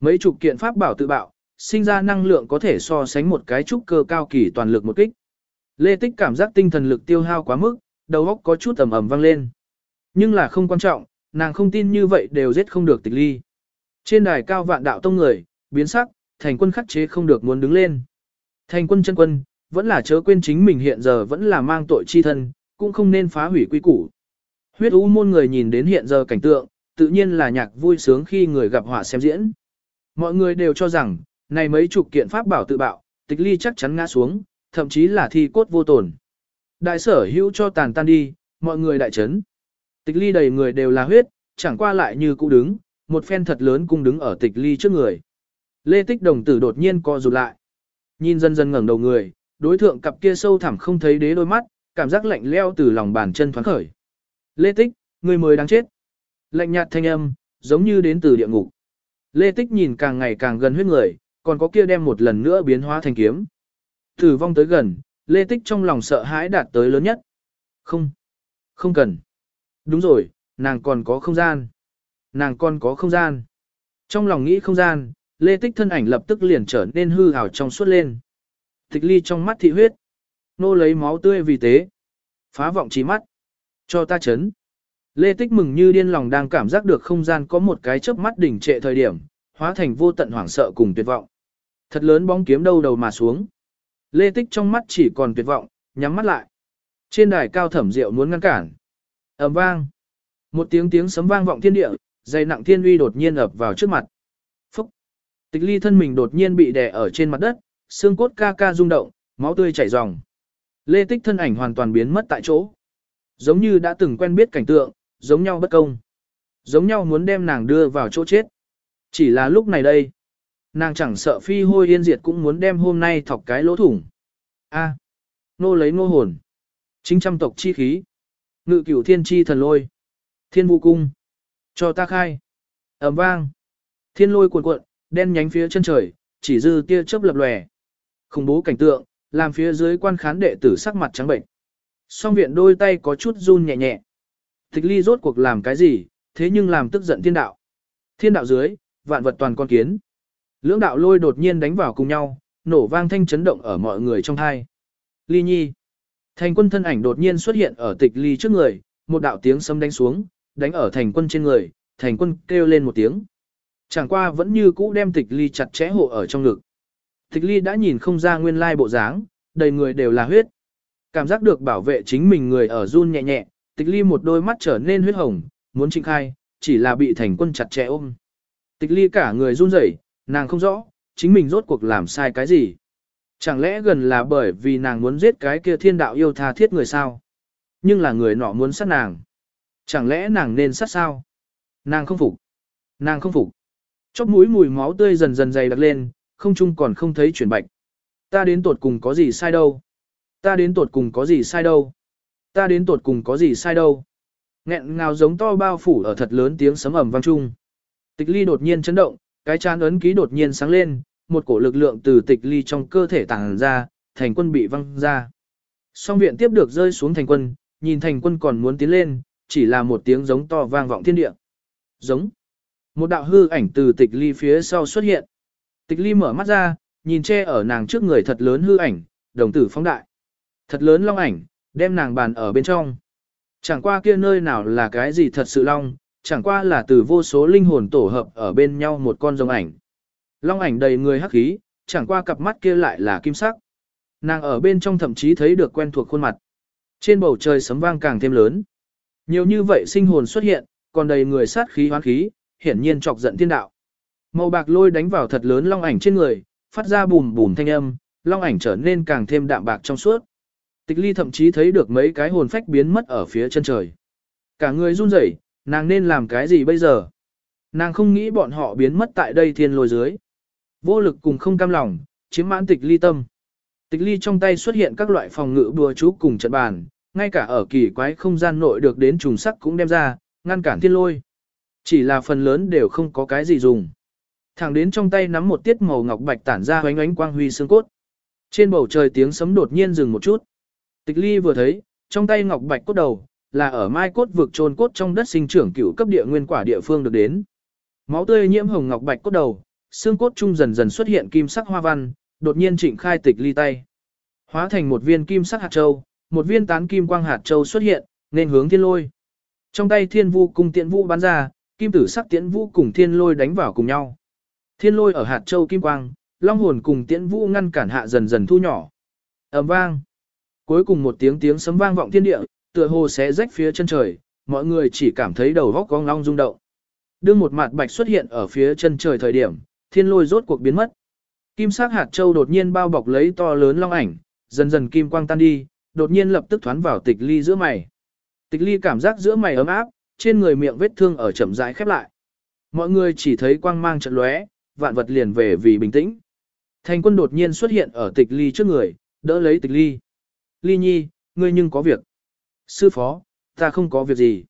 Mấy chục kiện pháp bảo tự bạo, sinh ra năng lượng có thể so sánh một cái trúc cơ cao kỳ toàn lực một kích. Lê Tích cảm giác tinh thần lực tiêu hao quá mức, đầu óc có chút ầm ầm vang lên. Nhưng là không quan trọng, nàng không tin như vậy đều giết không được tịch ly. Trên đài cao vạn đạo tông người, biến sắc, thành quân khắc chế không được muốn đứng lên. Thành quân chân quân, vẫn là chớ quên chính mình hiện giờ vẫn là mang tội chi thân, cũng không nên phá hủy quy củ. Huyết u môn người nhìn đến hiện giờ cảnh tượng, tự nhiên là nhạc vui sướng khi người gặp họa xem diễn. Mọi người đều cho rằng, này mấy chục kiện pháp bảo tự bạo, tịch ly chắc chắn ngã xuống, thậm chí là thi cốt vô tổn. Đại sở hữu cho tàn tan đi, mọi người đại chấn. Tịch ly đầy người đều là huyết, chẳng qua lại như cũ đứng, một phen thật lớn cung đứng ở tịch ly trước người. Lê tích đồng tử đột nhiên co rụt lại. Nhìn dần dần ngẩng đầu người, đối thượng cặp kia sâu thẳm không thấy đế đôi mắt, cảm giác lạnh leo từ lòng bàn chân thoáng khởi. Lê tích, người mới đáng chết. Lạnh nhạt thanh âm, giống như đến từ địa ngục. Lê tích nhìn càng ngày càng gần huyết người, còn có kia đem một lần nữa biến hóa thành kiếm. Tử vong tới gần, Lê tích trong lòng sợ hãi đạt tới lớn nhất. Không, không cần. Đúng rồi, nàng còn có không gian. Nàng còn có không gian. Trong lòng nghĩ không gian, Lê Tích thân ảnh lập tức liền trở nên hư ảo trong suốt lên. Tịch ly trong mắt thị huyết. Nô lấy máu tươi vì tế. Phá vọng trí mắt. Cho ta chấn. Lê Tích mừng như điên lòng đang cảm giác được không gian có một cái chớp mắt đỉnh trệ thời điểm, hóa thành vô tận hoảng sợ cùng tuyệt vọng. Thật lớn bóng kiếm đâu đầu mà xuống. Lê Tích trong mắt chỉ còn tuyệt vọng, nhắm mắt lại. Trên đài cao thẩm diệu muốn ngăn cản. ầm vang. Một tiếng tiếng sấm vang vọng thiên địa, dày nặng thiên uy đột nhiên ập vào trước mặt. Phúc! Tịch ly thân mình đột nhiên bị đè ở trên mặt đất, xương cốt ca ca rung động, máu tươi chảy ròng. Lê tích thân ảnh hoàn toàn biến mất tại chỗ. Giống như đã từng quen biết cảnh tượng, giống nhau bất công. Giống nhau muốn đem nàng đưa vào chỗ chết. Chỉ là lúc này đây. Nàng chẳng sợ phi hôi yên diệt cũng muốn đem hôm nay thọc cái lỗ thủng. A. À, nô lấy nô hồn. Chính trăm tộc chi khí. Ngự cửu thiên chi thần lôi. Thiên vũ cung. Cho ta khai. ầm vang. Thiên lôi cuộn cuộn, đen nhánh phía chân trời, chỉ dư tia chớp lập lòe. Khủng bố cảnh tượng, làm phía dưới quan khán đệ tử sắc mặt trắng bệnh. Song viện đôi tay có chút run nhẹ nhẹ. Tịch ly rốt cuộc làm cái gì, thế nhưng làm tức giận thiên đạo. Thiên đạo dưới, vạn vật toàn con kiến. Lưỡng đạo lôi đột nhiên đánh vào cùng nhau, nổ vang thanh chấn động ở mọi người trong thai. Ly nhi. Thành quân thân ảnh đột nhiên xuất hiện ở tịch ly trước người, một đạo tiếng sấm đánh xuống, đánh ở thành quân trên người, thành quân kêu lên một tiếng. Chẳng qua vẫn như cũ đem tịch ly chặt chẽ hộ ở trong ngực. Tịch ly đã nhìn không ra nguyên lai bộ dáng, đầy người đều là huyết. Cảm giác được bảo vệ chính mình người ở run nhẹ nhẹ, tịch ly một đôi mắt trở nên huyết hồng, muốn trinh khai, chỉ là bị thành quân chặt chẽ ôm. Tịch ly cả người run rẩy, nàng không rõ, chính mình rốt cuộc làm sai cái gì. Chẳng lẽ gần là bởi vì nàng muốn giết cái kia thiên đạo yêu tha thiết người sao? Nhưng là người nọ muốn sát nàng. Chẳng lẽ nàng nên sát sao? Nàng không phục. Nàng không phục. Chóp mũi mùi máu tươi dần dần dày đặc lên, không chung còn không thấy chuyển bạch. Ta đến tột cùng có gì sai đâu? Ta đến tột cùng có gì sai đâu? Ta đến tột cùng có gì sai đâu? Nghẹn ngào giống to bao phủ ở thật lớn tiếng sấm ầm vang chung. Tịch ly đột nhiên chấn động, cái chán ấn ký đột nhiên sáng lên, một cổ lực lượng từ tịch ly trong cơ thể tàng ra, thành quân bị văng ra. Song viện tiếp được rơi xuống thành quân, nhìn thành quân còn muốn tiến lên, chỉ là một tiếng giống to vang vọng thiên địa. Giống. Một đạo hư ảnh từ tịch ly phía sau xuất hiện. Tịch ly mở mắt ra, nhìn che ở nàng trước người thật lớn hư ảnh, đồng tử phóng đại. Thật lớn long ảnh, đem nàng bàn ở bên trong. Chẳng qua kia nơi nào là cái gì thật sự long, chẳng qua là từ vô số linh hồn tổ hợp ở bên nhau một con rồng ảnh. Long ảnh đầy người hắc khí, chẳng qua cặp mắt kia lại là kim sắc. Nàng ở bên trong thậm chí thấy được quen thuộc khuôn mặt. Trên bầu trời sấm vang càng thêm lớn. Nhiều như vậy sinh hồn xuất hiện, còn đầy người sát khí hoán khí, hiển nhiên chọc giận thiên đạo. Màu bạc lôi đánh vào thật lớn long ảnh trên người, phát ra bùm bùm thanh âm, long ảnh trở nên càng thêm đạm bạc trong suốt. Tịch ly thậm chí thấy được mấy cái hồn phách biến mất ở phía chân trời. Cả người run rẩy, nàng nên làm cái gì bây giờ? Nàng không nghĩ bọn họ biến mất tại đây thiên lôi dưới. Vô lực cùng không cam lòng, chiếm mãn tịch ly tâm. Tịch ly trong tay xuất hiện các loại phòng ngự bùa chú cùng trận bàn, ngay cả ở kỳ quái không gian nội được đến trùng sắc cũng đem ra, ngăn cản thiên lôi. Chỉ là phần lớn đều không có cái gì dùng. Thẳng đến trong tay nắm một tiết màu ngọc bạch tản ra hoánh ánh quang huy xương cốt. Trên bầu trời tiếng sấm đột nhiên dừng một chút. Tịch ly vừa thấy, trong tay ngọc bạch cốt đầu, là ở mai cốt vực trôn cốt trong đất sinh trưởng cửu cấp địa nguyên quả địa phương được đến. Máu tươi nhiễm hồng ngọc bạch cốt đầu, xương cốt trung dần dần xuất hiện kim sắc hoa văn, đột nhiên trịnh khai tịch ly tay. Hóa thành một viên kim sắc hạt châu, một viên tán kim quang hạt châu xuất hiện, nên hướng thiên lôi. Trong tay thiên vu cùng tiễn vũ bắn ra, kim tử sắc tiễn vũ cùng thiên lôi đánh vào cùng nhau. Thiên lôi ở hạt châu kim quang, long hồn cùng tiễn vũ ngăn cản hạ dần dần thu nhỏ. ầm vang. Cuối cùng một tiếng tiếng sấm vang vọng thiên địa, tựa hồ sẽ rách phía chân trời, mọi người chỉ cảm thấy đầu góc con long rung động. Đương một mặt bạch xuất hiện ở phía chân trời thời điểm, thiên lôi rốt cuộc biến mất. Kim sắc hạt châu đột nhiên bao bọc lấy to lớn long ảnh, dần dần kim quang tan đi, đột nhiên lập tức thoán vào tịch ly giữa mày. Tịch ly cảm giác giữa mày ấm áp, trên người miệng vết thương ở chậm rãi khép lại. Mọi người chỉ thấy quang mang trận lóe, vạn vật liền về vì bình tĩnh. Thành quân đột nhiên xuất hiện ở tịch ly trước người, đỡ lấy tịch ly. Ly nhi, ngươi nhưng có việc. Sư phó, ta không có việc gì.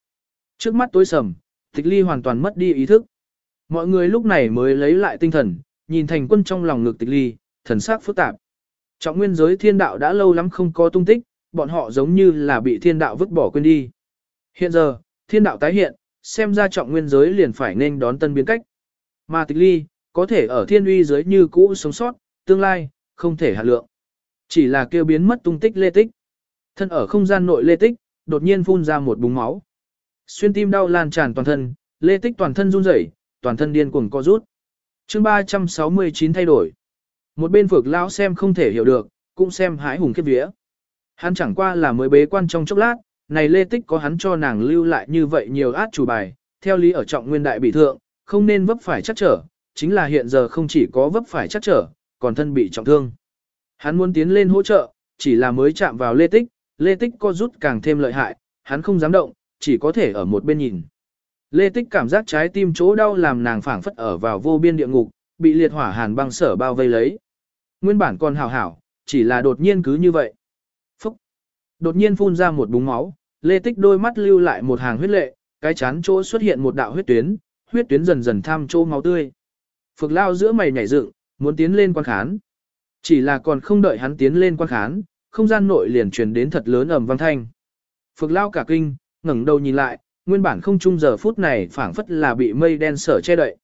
Trước mắt tối sầm, tịch ly hoàn toàn mất đi ý thức. Mọi người lúc này mới lấy lại tinh thần, nhìn thành quân trong lòng ngực tịch ly, thần sắc phức tạp. Trọng nguyên giới thiên đạo đã lâu lắm không có tung tích, bọn họ giống như là bị thiên đạo vứt bỏ quên đi. Hiện giờ, thiên đạo tái hiện, xem ra trọng nguyên giới liền phải nên đón tân biến cách. Mà tịch ly, có thể ở thiên uy giới như cũ sống sót, tương lai, không thể hạ lượng. Chỉ là kêu biến mất tung tích lê tích. Thân ở không gian nội lê tích, đột nhiên phun ra một búng máu. Xuyên tim đau lan tràn toàn thân, lê tích toàn thân run rẩy, toàn thân điên cuồng co rút. Chương 369 thay đổi. Một bên phược lão xem không thể hiểu được, cũng xem hãi hùng kết vía. Hắn chẳng qua là mới bế quan trong chốc lát, này lê tích có hắn cho nàng lưu lại như vậy nhiều át chủ bài, theo lý ở trọng nguyên đại bị thượng, không nên vấp phải chắc trở, chính là hiện giờ không chỉ có vấp phải chắc trở, còn thân bị trọng thương. Hắn muốn tiến lên hỗ trợ, chỉ là mới chạm vào lê tích, lê tích co rút càng thêm lợi hại, hắn không dám động, chỉ có thể ở một bên nhìn. Lê Tích cảm giác trái tim chỗ đau làm nàng phảng phất ở vào vô biên địa ngục, bị liệt hỏa hàn băng sở bao vây lấy. Nguyên bản còn hảo hảo, chỉ là đột nhiên cứ như vậy. Phúc! Đột nhiên phun ra một búng máu, Lê Tích đôi mắt lưu lại một hàng huyết lệ, cái chán chỗ xuất hiện một đạo huyết tuyến, huyết tuyến dần dần tham chỗ máu tươi. Phực lao giữa mày nhảy dựng, muốn tiến lên quan khán. Chỉ là còn không đợi hắn tiến lên quan khán, không gian nội liền truyền đến thật lớn ầm vang thanh. Phực lao cả kinh, ngẩng đầu nhìn lại, nguyên bản không chung giờ phút này phảng phất là bị mây đen sở che đậy.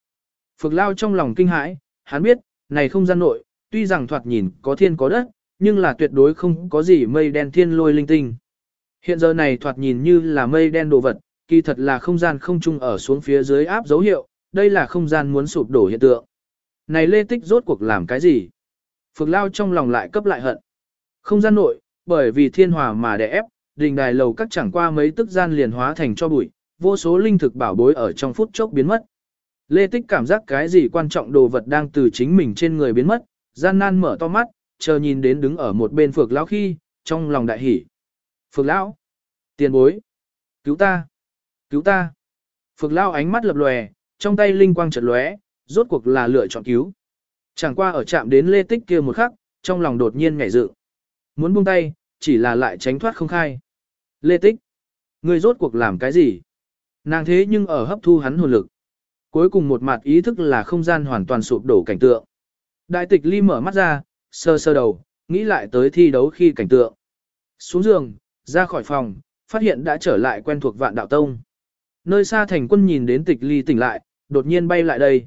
Phực lao trong lòng kinh hãi, hắn biết, này không gian nội, tuy rằng thoạt nhìn có thiên có đất, nhưng là tuyệt đối không có gì mây đen thiên lôi linh tinh. Hiện giờ này thoạt nhìn như là mây đen đồ vật, kỳ thật là không gian không chung ở xuống phía dưới áp dấu hiệu, đây là không gian muốn sụp đổ hiện tượng. Này lê tích rốt cuộc làm cái gì? Phực lao trong lòng lại cấp lại hận. Không gian nội, bởi vì thiên hòa mà đè ép, đình đài lầu các chẳng qua mấy tức gian liền hóa thành cho bụi, vô số linh thực bảo bối ở trong phút chốc biến mất. Lê Tích cảm giác cái gì quan trọng đồ vật đang từ chính mình trên người biến mất, gian nan mở to mắt, chờ nhìn đến đứng ở một bên Phược lão khi, trong lòng đại hỉ. Phược lão, tiền bối, cứu ta, cứu ta. Phược lão ánh mắt lập lòe, trong tay linh quang chợt lóe, rốt cuộc là lựa chọn cứu. Chẳng qua ở chạm đến Lê Tích kia một khắc, trong lòng đột nhiên nhảy dựng. Muốn buông tay, chỉ là lại tránh thoát không khai. Lê Tích, ngươi rốt cuộc làm cái gì? Nàng thế nhưng ở hấp thu hắn hồn lực. Cuối cùng một mặt ý thức là không gian hoàn toàn sụp đổ cảnh tượng. Đại tịch ly mở mắt ra, sơ sơ đầu, nghĩ lại tới thi đấu khi cảnh tượng. Xuống giường, ra khỏi phòng, phát hiện đã trở lại quen thuộc vạn đạo tông. Nơi xa thành quân nhìn đến tịch ly tỉnh lại, đột nhiên bay lại đây.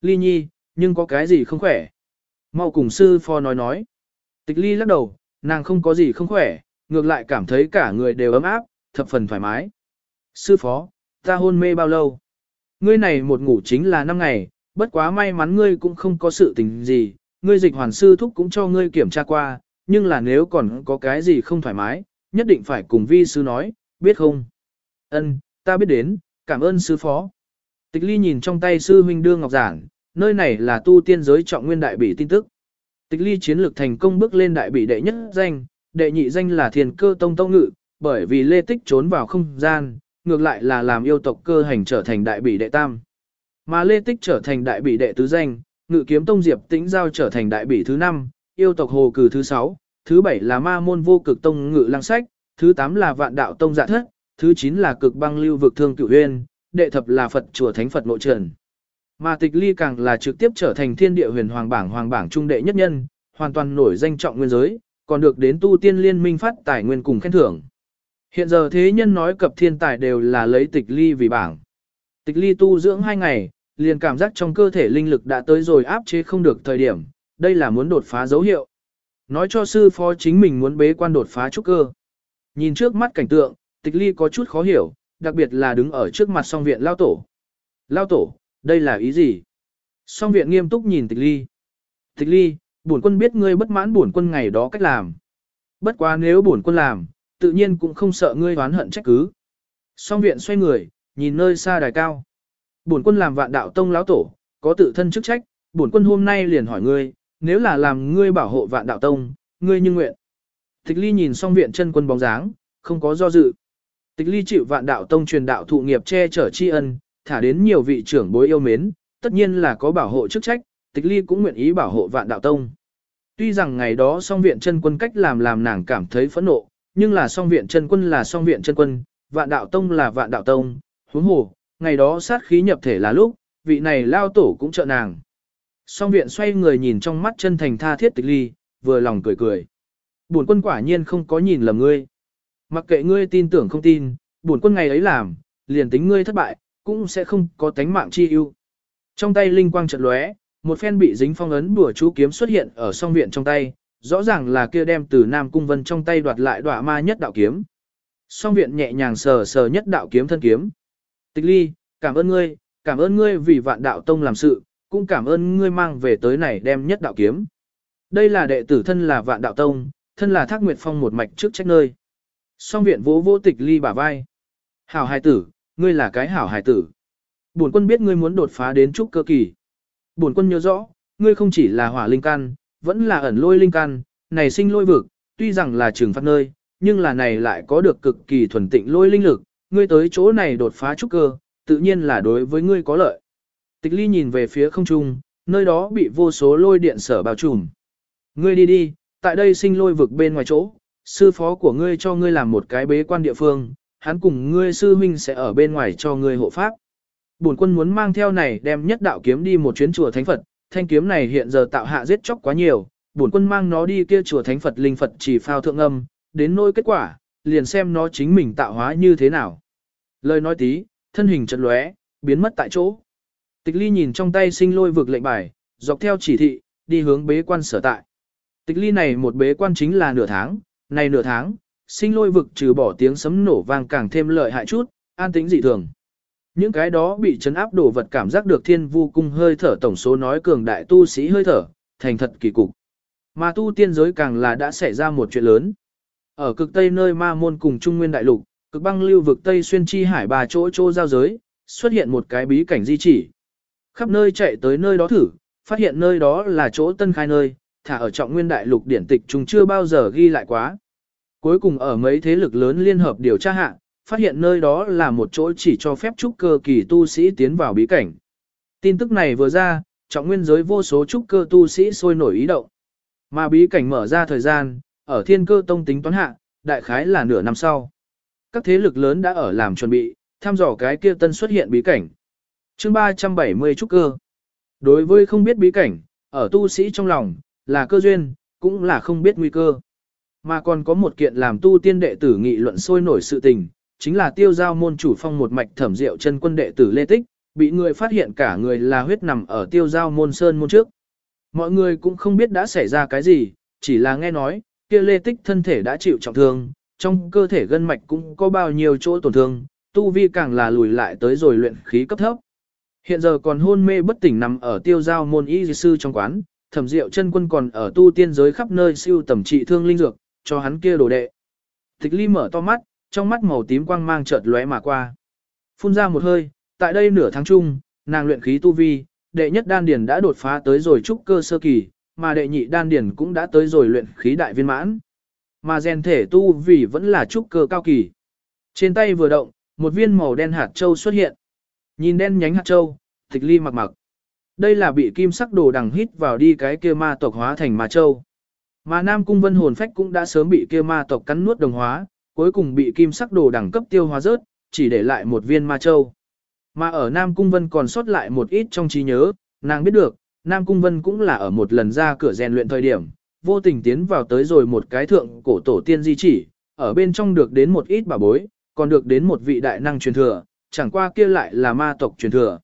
Ly nhi, nhưng có cái gì không khỏe? Mau cùng sư phó nói nói. Tịch ly lắc đầu, nàng không có gì không khỏe, ngược lại cảm thấy cả người đều ấm áp, thập phần thoải mái. Sư phó, ta hôn mê bao lâu? Ngươi này một ngủ chính là 5 ngày, bất quá may mắn ngươi cũng không có sự tình gì, ngươi dịch hoàn sư thúc cũng cho ngươi kiểm tra qua, nhưng là nếu còn có cái gì không thoải mái, nhất định phải cùng vi sư nói, biết không? Ân, ta biết đến, cảm ơn sư phó. Tịch ly nhìn trong tay sư huynh đương ngọc giản, nơi này là tu tiên giới trọng nguyên đại bỉ tin tức. Tịch ly chiến lược thành công bước lên đại bỉ đệ nhất danh, đệ nhị danh là thiền cơ tông tông ngự, bởi vì lê tích trốn vào không gian, ngược lại là làm yêu tộc cơ hành trở thành đại bỉ đệ tam. Mà lê tích trở thành đại bỉ đệ tứ danh, ngự kiếm tông diệp tĩnh giao trở thành đại bỉ thứ năm, yêu tộc hồ cử thứ sáu, thứ bảy là ma môn vô cực tông ngự lăng sách, thứ tám là vạn đạo tông dạ thất, thứ chín là cực băng lưu vực thương cửu huyên, đệ thập là Phật chùa Thánh Phật Nội Trần. Mà tịch ly càng là trực tiếp trở thành thiên địa huyền hoàng bảng hoàng bảng trung đệ nhất nhân, hoàn toàn nổi danh trọng nguyên giới, còn được đến tu tiên liên minh phát tài nguyên cùng khen thưởng. Hiện giờ thế nhân nói cập thiên tài đều là lấy tịch ly vì bảng. Tịch ly tu dưỡng hai ngày, liền cảm giác trong cơ thể linh lực đã tới rồi áp chế không được thời điểm, đây là muốn đột phá dấu hiệu. Nói cho sư phó chính mình muốn bế quan đột phá trúc cơ. Nhìn trước mắt cảnh tượng, tịch ly có chút khó hiểu, đặc biệt là đứng ở trước mặt song viện lao tổ. Lao tổ, đây là ý gì? Song viện nghiêm túc nhìn tịch ly. Tịch ly, bổn quân biết ngươi bất mãn bổn quân ngày đó cách làm. Bất quá nếu bổn quân làm, tự nhiên cũng không sợ ngươi oán hận trách cứ. Song viện xoay người, nhìn nơi xa đài cao. Bổn quân làm vạn đạo tông lão tổ, có tự thân chức trách, bổn quân hôm nay liền hỏi ngươi, nếu là làm ngươi bảo hộ vạn đạo tông, ngươi như nguyện. Tịch ly nhìn song viện chân quân bóng dáng, không có do dự. Tịch ly chịu vạn đạo tông truyền đạo thụ nghiệp che chở tri ân, thả đến nhiều vị trưởng bối yêu mến, tất nhiên là có bảo hộ chức trách, tịch ly cũng nguyện ý bảo hộ vạn đạo tông. Tuy rằng ngày đó song viện chân quân cách làm làm nàng cảm thấy phẫn nộ, nhưng là song viện chân quân là song viện chân quân, vạn đạo tông là vạn đạo tông, huống hồ, ngày đó sát khí nhập thể là lúc, vị này lao tổ cũng trợ nàng. Song viện xoay người nhìn trong mắt chân thành tha thiết tịch ly, vừa lòng cười cười. Bổn quân quả nhiên không có nhìn lầm ngươi. Mặc kệ ngươi tin tưởng không tin, bổn quân ngày ấy làm, liền tính ngươi thất bại, cũng sẽ không có tánh mạng chi ưu. Trong tay linh quang chợt lóe, một phen bị dính phong ấn bùa chú kiếm xuất hiện ở song viện trong tay, rõ ràng là kia đem từ Nam Cung Vân trong tay đoạt lại đọa ma nhất đạo kiếm. Song viện nhẹ nhàng sờ sờ nhất đạo kiếm thân kiếm. Tịch ly, cảm ơn ngươi, cảm ơn ngươi vì vạn đạo tông làm sự, cũng cảm ơn ngươi mang về tới này đem nhất đạo kiếm. Đây là đệ tử thân là vạn đạo tông, thân là thác nguyệt phong một mạch trước trách nơi. Song viện vỗ vỗ tịch ly bả vai. Hảo hài tử, ngươi là cái hảo hải tử. Bổn quân biết ngươi muốn đột phá đến trúc cơ kỳ. Bổn quân nhớ rõ, ngươi không chỉ là hỏa linh căn, vẫn là ẩn lôi linh căn, này sinh lôi vực, tuy rằng là trường phát nơi, nhưng là này lại có được cực kỳ thuần tịnh lôi linh lực, ngươi tới chỗ này đột phá trúc cơ, tự nhiên là đối với ngươi có lợi. Tịch ly nhìn về phía không trung, nơi đó bị vô số lôi điện sở bao trùm. Ngươi đi đi, tại đây sinh lôi vực bên ngoài chỗ, sư phó của ngươi cho ngươi làm một cái bế quan địa phương, hắn cùng ngươi sư huynh sẽ ở bên ngoài cho ngươi hộ pháp. Bổn quân muốn mang theo này đem nhất đạo kiếm đi một chuyến chùa thánh Phật, thanh kiếm này hiện giờ tạo hạ giết chóc quá nhiều, bổn quân mang nó đi kia chùa thánh Phật linh Phật chỉ phao thượng âm, đến nỗi kết quả, liền xem nó chính mình tạo hóa như thế nào. Lời nói tí, thân hình chật lóe, biến mất tại chỗ. Tịch ly nhìn trong tay sinh lôi vực lệnh bài, dọc theo chỉ thị, đi hướng bế quan sở tại. Tịch ly này một bế quan chính là nửa tháng, này nửa tháng, sinh lôi vực trừ bỏ tiếng sấm nổ vang càng thêm lợi hại chút, an tĩnh dị thường. Những cái đó bị chấn áp đổ vật cảm giác được thiên vu cung hơi thở tổng số nói cường đại tu sĩ hơi thở, thành thật kỳ cục. Mà tu tiên giới càng là đã xảy ra một chuyện lớn. Ở cực tây nơi ma môn cùng trung nguyên đại lục, cực băng lưu vực tây xuyên chi hải ba chỗ chỗ giao giới, xuất hiện một cái bí cảnh di chỉ. Khắp nơi chạy tới nơi đó thử, phát hiện nơi đó là chỗ tân khai nơi, thả ở trọng nguyên đại lục điển tịch chúng chưa bao giờ ghi lại quá. Cuối cùng ở mấy thế lực lớn liên hợp điều tra hạ, phát hiện nơi đó là một chỗ chỉ cho phép trúc cơ kỳ tu sĩ tiến vào bí cảnh. Tin tức này vừa ra, trọng nguyên giới vô số trúc cơ tu sĩ sôi nổi ý động. Mà bí cảnh mở ra thời gian, ở thiên cơ tông tính toán hạ, đại khái là nửa năm sau. Các thế lực lớn đã ở làm chuẩn bị, thăm dò cái kia tân xuất hiện bí cảnh. chương 370 trúc cơ. Đối với không biết bí cảnh, ở tu sĩ trong lòng, là cơ duyên, cũng là không biết nguy cơ. Mà còn có một kiện làm tu tiên đệ tử nghị luận sôi nổi sự tình, chính là tiêu giao môn chủ phong một mạch thẩm diệu chân quân đệ tử Lê Tích, bị người phát hiện cả người là huyết nằm ở tiêu giao môn sơn môn trước. Mọi người cũng không biết đã xảy ra cái gì, chỉ là nghe nói, kia Lê Tích thân thể đã chịu trọng thương, trong cơ thể gân mạch cũng có bao nhiêu chỗ tổn thương, tu vi càng là lùi lại tới rồi luyện khí cấp thấp. Hiện giờ còn hôn mê bất tỉnh nằm ở tiêu giao môn y sư trong quán, thẩm diệu chân quân còn ở tu tiên giới khắp nơi siêu tầm trị thương linh dược, cho hắn kia đồ đệ. Tịch ly mở to mắt, trong mắt màu tím quang mang chợt lóe mà qua. Phun ra một hơi, tại đây nửa tháng chung, nàng luyện khí tu vi, đệ nhất đan điển đã đột phá tới rồi trúc cơ sơ kỳ, mà đệ nhị đan điển cũng đã tới rồi luyện khí đại viên mãn. Mà rèn thể tu vì vẫn là trúc cơ cao kỳ. Trên tay vừa động, một viên màu đen hạt châu xuất hiện. Nhìn đen nhánh hạt châu, tịch ly mặc mặc. Đây là bị kim sắc đồ đằng hít vào đi cái kia ma tộc hóa thành ma châu. Mà Nam Cung Vân hồn phách cũng đã sớm bị kia ma tộc cắn nuốt đồng hóa, cuối cùng bị kim sắc đồ đẳng cấp tiêu hóa rớt, chỉ để lại một viên ma châu. Mà ở Nam Cung Vân còn sót lại một ít trong trí nhớ, nàng biết được, Nam Cung Vân cũng là ở một lần ra cửa rèn luyện thời điểm, vô tình tiến vào tới rồi một cái thượng cổ tổ tiên di chỉ, ở bên trong được đến một ít bà bối, còn được đến một vị đại năng truyền thừa, chẳng qua kia lại là ma tộc truyền thừa.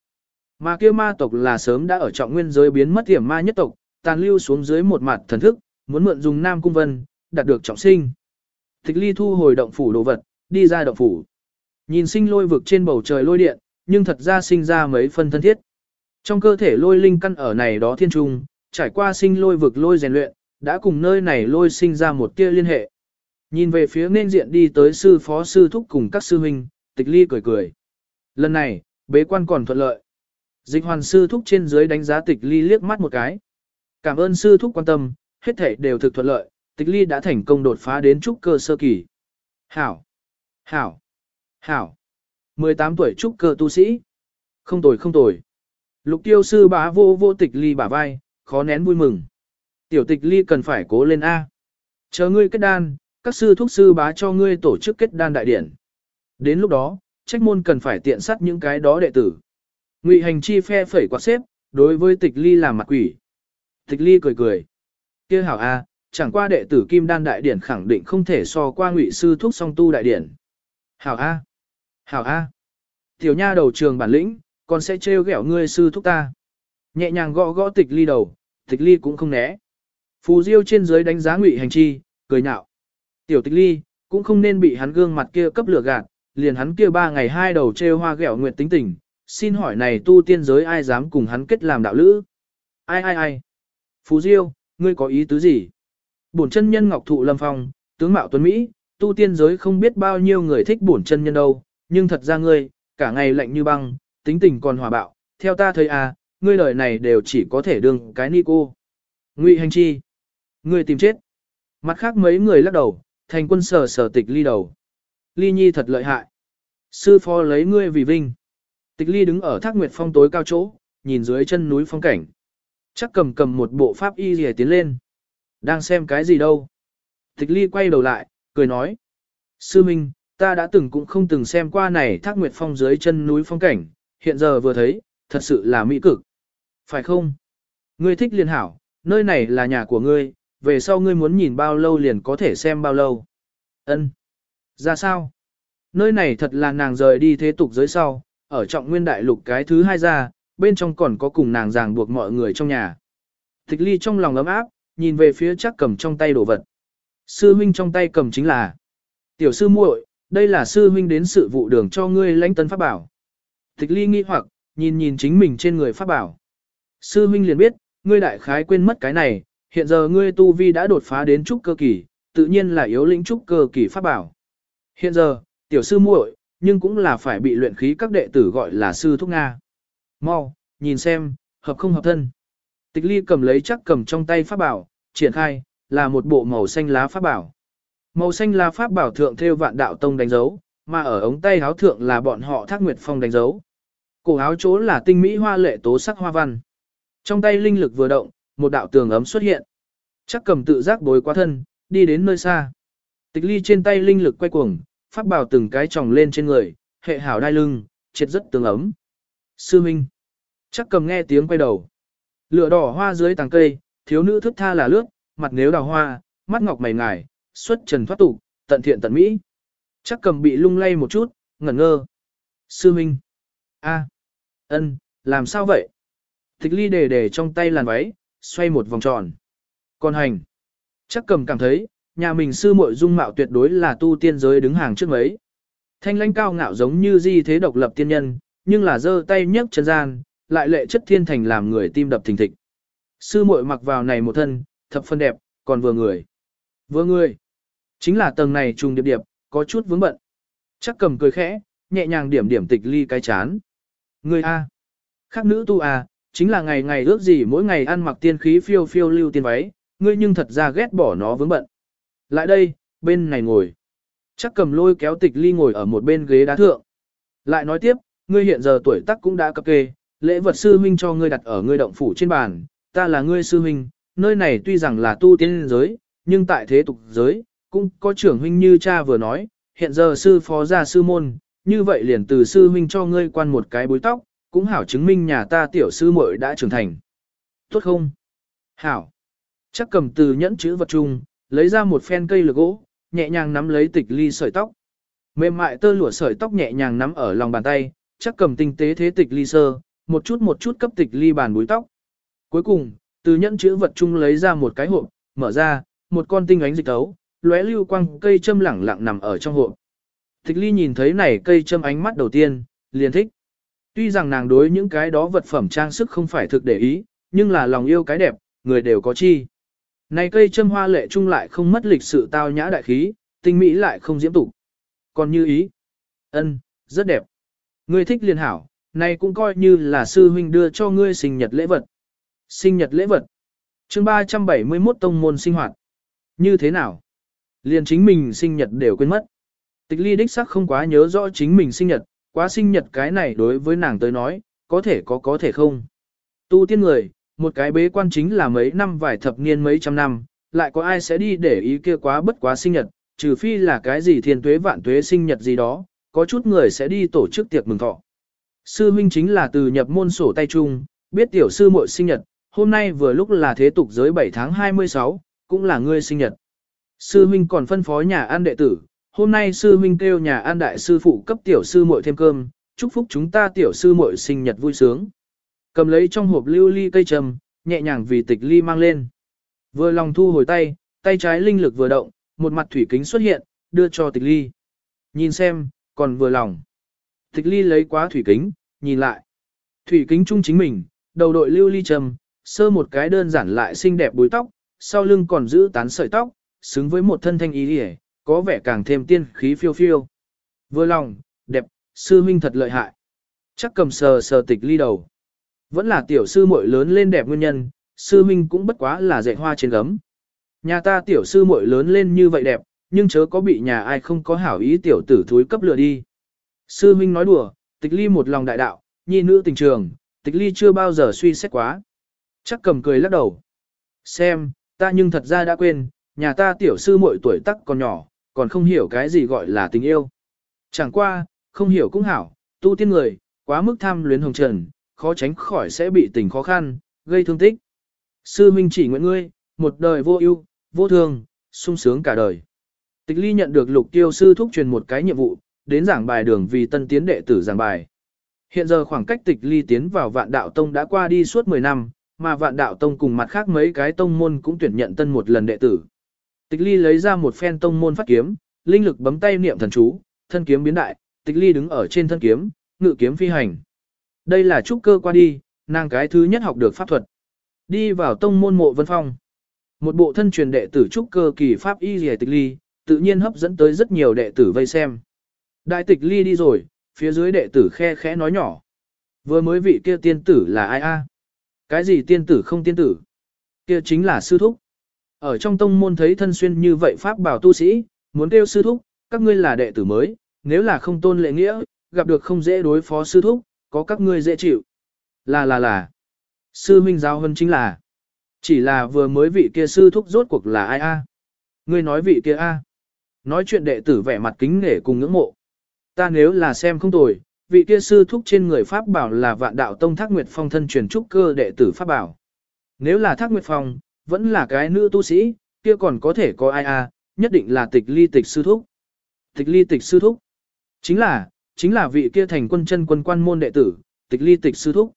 Mà kia ma tộc là sớm đã ở trọng nguyên giới biến mất hiểm ma nhất tộc, tàn lưu xuống dưới một mặt thần thức, muốn mượn dùng Nam Cung Vân, đạt được trọng sinh. Tịch ly thu hồi động phủ đồ vật, đi ra động phủ. Nhìn sinh lôi vực trên bầu trời lôi điện, nhưng thật ra sinh ra mấy phân thân thiết. Trong cơ thể lôi linh căn ở này đó thiên trung, trải qua sinh lôi vực lôi rèn luyện, đã cùng nơi này lôi sinh ra một tia liên hệ. Nhìn về phía nên diện đi tới sư phó sư thúc cùng các sư huynh, tịch ly cười cười. Lần này, bế quan còn thuận lợi. Dịch hoàn sư thúc trên dưới đánh giá tịch ly liếc mắt một cái. Cảm ơn sư thúc quan tâm, hết thể đều thực thuận lợi, tịch ly đã thành công đột phá đến trúc cơ sơ kỳ. Hảo! Hảo! Hảo! 18 tuổi trúc cơ tu sĩ. Không tồi không tồi. Lục tiêu sư bá vô vô tịch ly bả vai, khó nén vui mừng. Tiểu tịch ly cần phải cố lên A. Chờ ngươi kết đan, các sư thúc sư bá cho ngươi tổ chức kết đan đại điển. Đến lúc đó, trách môn cần phải tiện sát những cái đó đệ tử. Ngụy hành chi phe phẩy quạt xếp, đối với tịch ly làm mặt quỷ. Tịch ly cười cười kia hảo A, chẳng qua đệ tử kim đan đại điển khẳng định không thể so qua ngụy sư thúc song tu đại điển. Hảo A. Hảo A. Tiểu nha đầu trường bản lĩnh, còn sẽ trêu ghẹo ngươi sư thúc ta. Nhẹ nhàng gõ gõ tịch ly đầu, tịch ly cũng không né. Phù diêu trên dưới đánh giá ngụy hành chi, cười nhạo. Tiểu tịch ly, cũng không nên bị hắn gương mặt kia cấp lửa gạt, liền hắn kia ba ngày hai đầu trêu hoa ghẹo nguyện tính tình. Xin hỏi này tu tiên giới ai dám cùng hắn kết làm đạo lữ? Ai ai ai? Phú diêu, ngươi có ý tứ gì? Bổn chân nhân ngọc thụ lâm phong, tướng mạo tuấn Mỹ, tu tiên giới không biết bao nhiêu người thích bổn chân nhân đâu, nhưng thật ra ngươi, cả ngày lạnh như băng, tính tình còn hòa bạo, theo ta thấy à, ngươi lời này đều chỉ có thể đương cái ni cô. Ngụy hành chi, ngươi tìm chết. Mặt khác mấy người lắc đầu, thành quân sờ sờ tịch ly đầu. Ly nhi thật lợi hại. Sư phó lấy ngươi vì vinh. Tịch ly đứng ở thác nguyệt phong tối cao chỗ, nhìn dưới chân núi phong cảnh. Chắc cầm cầm một bộ pháp y rìa tiến lên. Đang xem cái gì đâu. Tịch ly quay đầu lại, cười nói. Sư Minh, ta đã từng cũng không từng xem qua này thác nguyệt phong dưới chân núi phong cảnh, hiện giờ vừa thấy, thật sự là mỹ cực. Phải không? Ngươi thích liền hảo, nơi này là nhà của ngươi, về sau ngươi muốn nhìn bao lâu liền có thể xem bao lâu. Ân. Ra sao? Nơi này thật là nàng rời đi thế tục giới sau, ở trọng nguyên đại lục cái thứ hai ra, bên trong còn có cùng nàng ràng buộc mọi người trong nhà. Tịch ly trong lòng ấm áp, nhìn về phía chắc cầm trong tay đồ vật. Sư huynh trong tay cầm chính là Tiểu sư muội, đây là sư huynh đến sự vụ đường cho ngươi lãnh tân pháp bảo. Tịch ly nghi hoặc, nhìn nhìn chính mình trên người pháp bảo. Sư huynh liền biết, ngươi đại khái quên mất cái này, hiện giờ ngươi tu vi đã đột phá đến trúc cơ kỳ, tự nhiên là yếu lĩnh trúc cơ kỳ pháp bảo. Hiện giờ, tiểu sư muội, nhưng cũng là phải bị luyện khí các đệ tử gọi là sư thúc Nga. Mau, nhìn xem, hợp không hợp thân. Tịch ly cầm lấy chắc cầm trong tay pháp bảo, triển khai, là một bộ màu xanh lá pháp bảo. Màu xanh lá pháp bảo thượng theo vạn đạo tông đánh dấu, mà ở ống tay áo thượng là bọn họ thác nguyệt phong đánh dấu. Cổ áo chỗ là tinh mỹ hoa lệ tố sắc hoa văn. Trong tay linh lực vừa động, một đạo tường ấm xuất hiện. Chắc cầm tự giác bối quá thân, đi đến nơi xa. Tịch ly trên tay linh lực quay cuồng, pháp bảo từng cái tròng lên trên người, hệ hảo đai lưng, triệt rất tường ấm. Sư Minh. Chắc cầm nghe tiếng quay đầu. Lửa đỏ hoa dưới tàng cây, thiếu nữ thức tha là lướt, mặt nếu đào hoa, mắt ngọc mày ngài, xuất trần thoát tục, tận thiện tận mỹ. Chắc cầm bị lung lay một chút, ngẩn ngơ. Sư Minh. a, ân, làm sao vậy? Tịch ly đề đề trong tay làn váy, xoay một vòng tròn. Còn hành. Chắc cầm cảm thấy, nhà mình sư muội dung mạo tuyệt đối là tu tiên giới đứng hàng trước mấy. Thanh lãnh cao ngạo giống như di thế độc lập tiên nhân, nhưng là giơ tay nhấc chân gian, lại lệ chất thiên thành làm người tim đập thình thịch. Sư muội mặc vào này một thân, thập phân đẹp, còn vừa người. Vừa người. Chính là tầng này trùng điệp điệp, có chút vướng bận. Chắc cầm cười khẽ, nhẹ nhàng điểm điểm tịch ly cái chán. Người A. Khác nữ tu A, chính là ngày ngày ước gì mỗi ngày ăn mặc tiên khí phiêu phiêu lưu tiên váy, ngươi nhưng thật ra ghét bỏ nó vướng bận. Lại đây, bên này ngồi. Chắc cầm lôi kéo tịch ly ngồi ở một bên ghế đá thượng. Lại nói tiếp, ngươi hiện giờ tuổi tác cũng đã cập kê, lễ vật sư huynh cho ngươi đặt ở ngươi động phủ trên bàn, ta là ngươi sư huynh, nơi này tuy rằng là tu tiên giới, nhưng tại thế tục giới, cũng có trưởng huynh như cha vừa nói, hiện giờ sư phó gia sư môn, như vậy liền từ sư huynh cho ngươi quan một cái búi tóc, cũng hảo chứng minh nhà ta tiểu sư muội đã trưởng thành. Tốt không? Hảo. Chắc cầm từ nhẫn chữ vật chung, lấy ra một phen cây lược gỗ, nhẹ nhàng nắm lấy tịch ly sợi tóc. Mềm mại tơ lụa sợi tóc nhẹ nhàng nắm ở lòng bàn tay, chắc cầm tinh tế thế tịch ly sơ, một chút một chút cấp tịch ly bàn búi tóc. Cuối cùng, từ nhẫn chữ vật chung lấy ra một cái hộp, mở ra, một con tinh ánh dịch tấu, lóe lưu quang cây châm lẳng lặng nằm ở trong hộp. Tịch ly nhìn thấy này cây châm ánh mắt đầu tiên, liền thích. Tuy rằng nàng đối những cái đó vật phẩm trang sức không phải thực để ý, nhưng là lòng yêu cái đẹp, người đều có chi. Này cây châm hoa lệ chung lại không mất lịch sự tao nhã đại khí, tinh mỹ lại không diễm tục. Còn như ý, ân, rất đẹp. Ngươi thích liền hảo, này cũng coi như là sư huynh đưa cho ngươi sinh nhật lễ vật. Sinh nhật lễ vật. chương 371 tông môn sinh hoạt. Như thế nào? Liền chính mình sinh nhật đều quên mất. Tịch ly đích sắc không quá nhớ rõ chính mình sinh nhật, quá sinh nhật cái này đối với nàng tới nói, có thể có có thể không. Tu tiên người, một cái bế quan chính là mấy năm vài thập niên mấy trăm năm, lại có ai sẽ đi để ý kia quá bất quá sinh nhật, trừ phi là cái gì thiên tuế vạn tuế sinh nhật gì đó, có chút người sẽ đi tổ chức tiệc mừng thọ. Sư huynh chính là từ nhập môn sổ tay chung, biết tiểu sư muội sinh nhật, hôm nay vừa lúc là thế tục giới 7 tháng 26, cũng là ngươi sinh nhật. Sư huynh còn phân phó nhà ăn đệ tử, hôm nay sư huynh kêu nhà ăn đại sư phụ cấp tiểu sư muội thêm cơm, chúc phúc chúng ta tiểu sư muội sinh nhật vui sướng. Cầm lấy trong hộp lưu ly cây trầm, nhẹ nhàng vì tịch ly mang lên. Vừa lòng thu hồi tay, tay trái linh lực vừa động, một mặt thủy kính xuất hiện, đưa cho tịch ly. Nhìn xem, còn vừa lòng. Tịch ly lấy quá thủy kính, nhìn lại. Thủy kính chung chính mình, đầu đội lưu ly trầm, sơ một cái đơn giản lại xinh đẹp búi tóc, sau lưng còn giữ tán sợi tóc, xứng với một thân thanh ý hề, có vẻ càng thêm tiên khí phiêu phiêu. Vừa lòng, đẹp, sư huynh thật lợi hại. Chắc cầm sờ sờ tịch ly đầu. Vẫn là tiểu sư muội lớn lên đẹp nguyên nhân, sư huynh cũng bất quá là dạy hoa trên gấm. Nhà ta tiểu sư muội lớn lên như vậy đẹp, nhưng chớ có bị nhà ai không có hảo ý tiểu tử thúi cấp lừa đi. Sư huynh nói đùa, tịch ly một lòng đại đạo, nhi nữ tình trường, tịch ly chưa bao giờ suy xét quá. Chắc cầm cười lắc đầu. Xem, ta nhưng thật ra đã quên, nhà ta tiểu sư mỗi tuổi tắc còn nhỏ, còn không hiểu cái gì gọi là tình yêu. Chẳng qua, không hiểu cũng hảo, tu tiên người, quá mức tham luyến hồng trần, khó tránh khỏi sẽ bị tình khó khăn, gây thương tích. Sư huynh chỉ nguyện ngươi, một đời vô ưu, vô thương, sung sướng cả đời. Tịch ly nhận được lục tiêu sư thúc truyền một cái nhiệm vụ, đến giảng bài đường vì tân tiến đệ tử giảng bài. Hiện giờ khoảng cách tịch ly tiến vào vạn đạo tông đã qua đi suốt 10 năm, mà vạn đạo tông cùng mặt khác mấy cái tông môn cũng tuyển nhận tân một lần đệ tử. Tịch ly lấy ra một phen tông môn phát kiếm, linh lực bấm tay niệm thần chú, thân kiếm biến đại, tịch ly đứng ở trên thân kiếm, ngự kiếm phi hành. Đây là trúc cơ qua đi, nàng cái thứ nhất học được pháp thuật. Đi vào tông môn mộ vân phong. Một bộ thân truyền đệ tử trúc cơ kỳ pháp y rìa tịch ly, tự nhiên hấp dẫn tới rất nhiều đệ tử vây xem. Đại tịch ly đi rồi, phía dưới đệ tử khe khẽ nói nhỏ. Vừa mới vị kia tiên tử là ai a? Cái gì tiên tử không tiên tử? Kia chính là sư thúc. Ở trong tông môn thấy thân xuyên như vậy pháp bảo tu sĩ, muốn kêu sư thúc, các ngươi là đệ tử mới, nếu là không tôn lệ nghĩa, gặp được không dễ đối phó sư thúc, có các ngươi dễ chịu. Là là là. Sư minh giáo hơn chính là. Chỉ là vừa mới vị kia sư thúc rốt cuộc là ai a? Ngươi nói vị kia a? Nói chuyện đệ tử vẻ mặt kính nể cùng ngưỡng mộ. Ta nếu là xem không tồi, vị kia sư thúc trên người Pháp bảo là vạn đạo tông Thác Nguyệt Phong thân truyền trúc cơ đệ tử Pháp bảo. Nếu là Thác Nguyệt Phong, vẫn là cái nữ tu sĩ, kia còn có thể có ai a, nhất định là tịch ly tịch sư thúc. Tịch ly tịch sư thúc. Chính là, chính là vị kia thành quân chân quân quan môn đệ tử, tịch ly tịch sư thúc.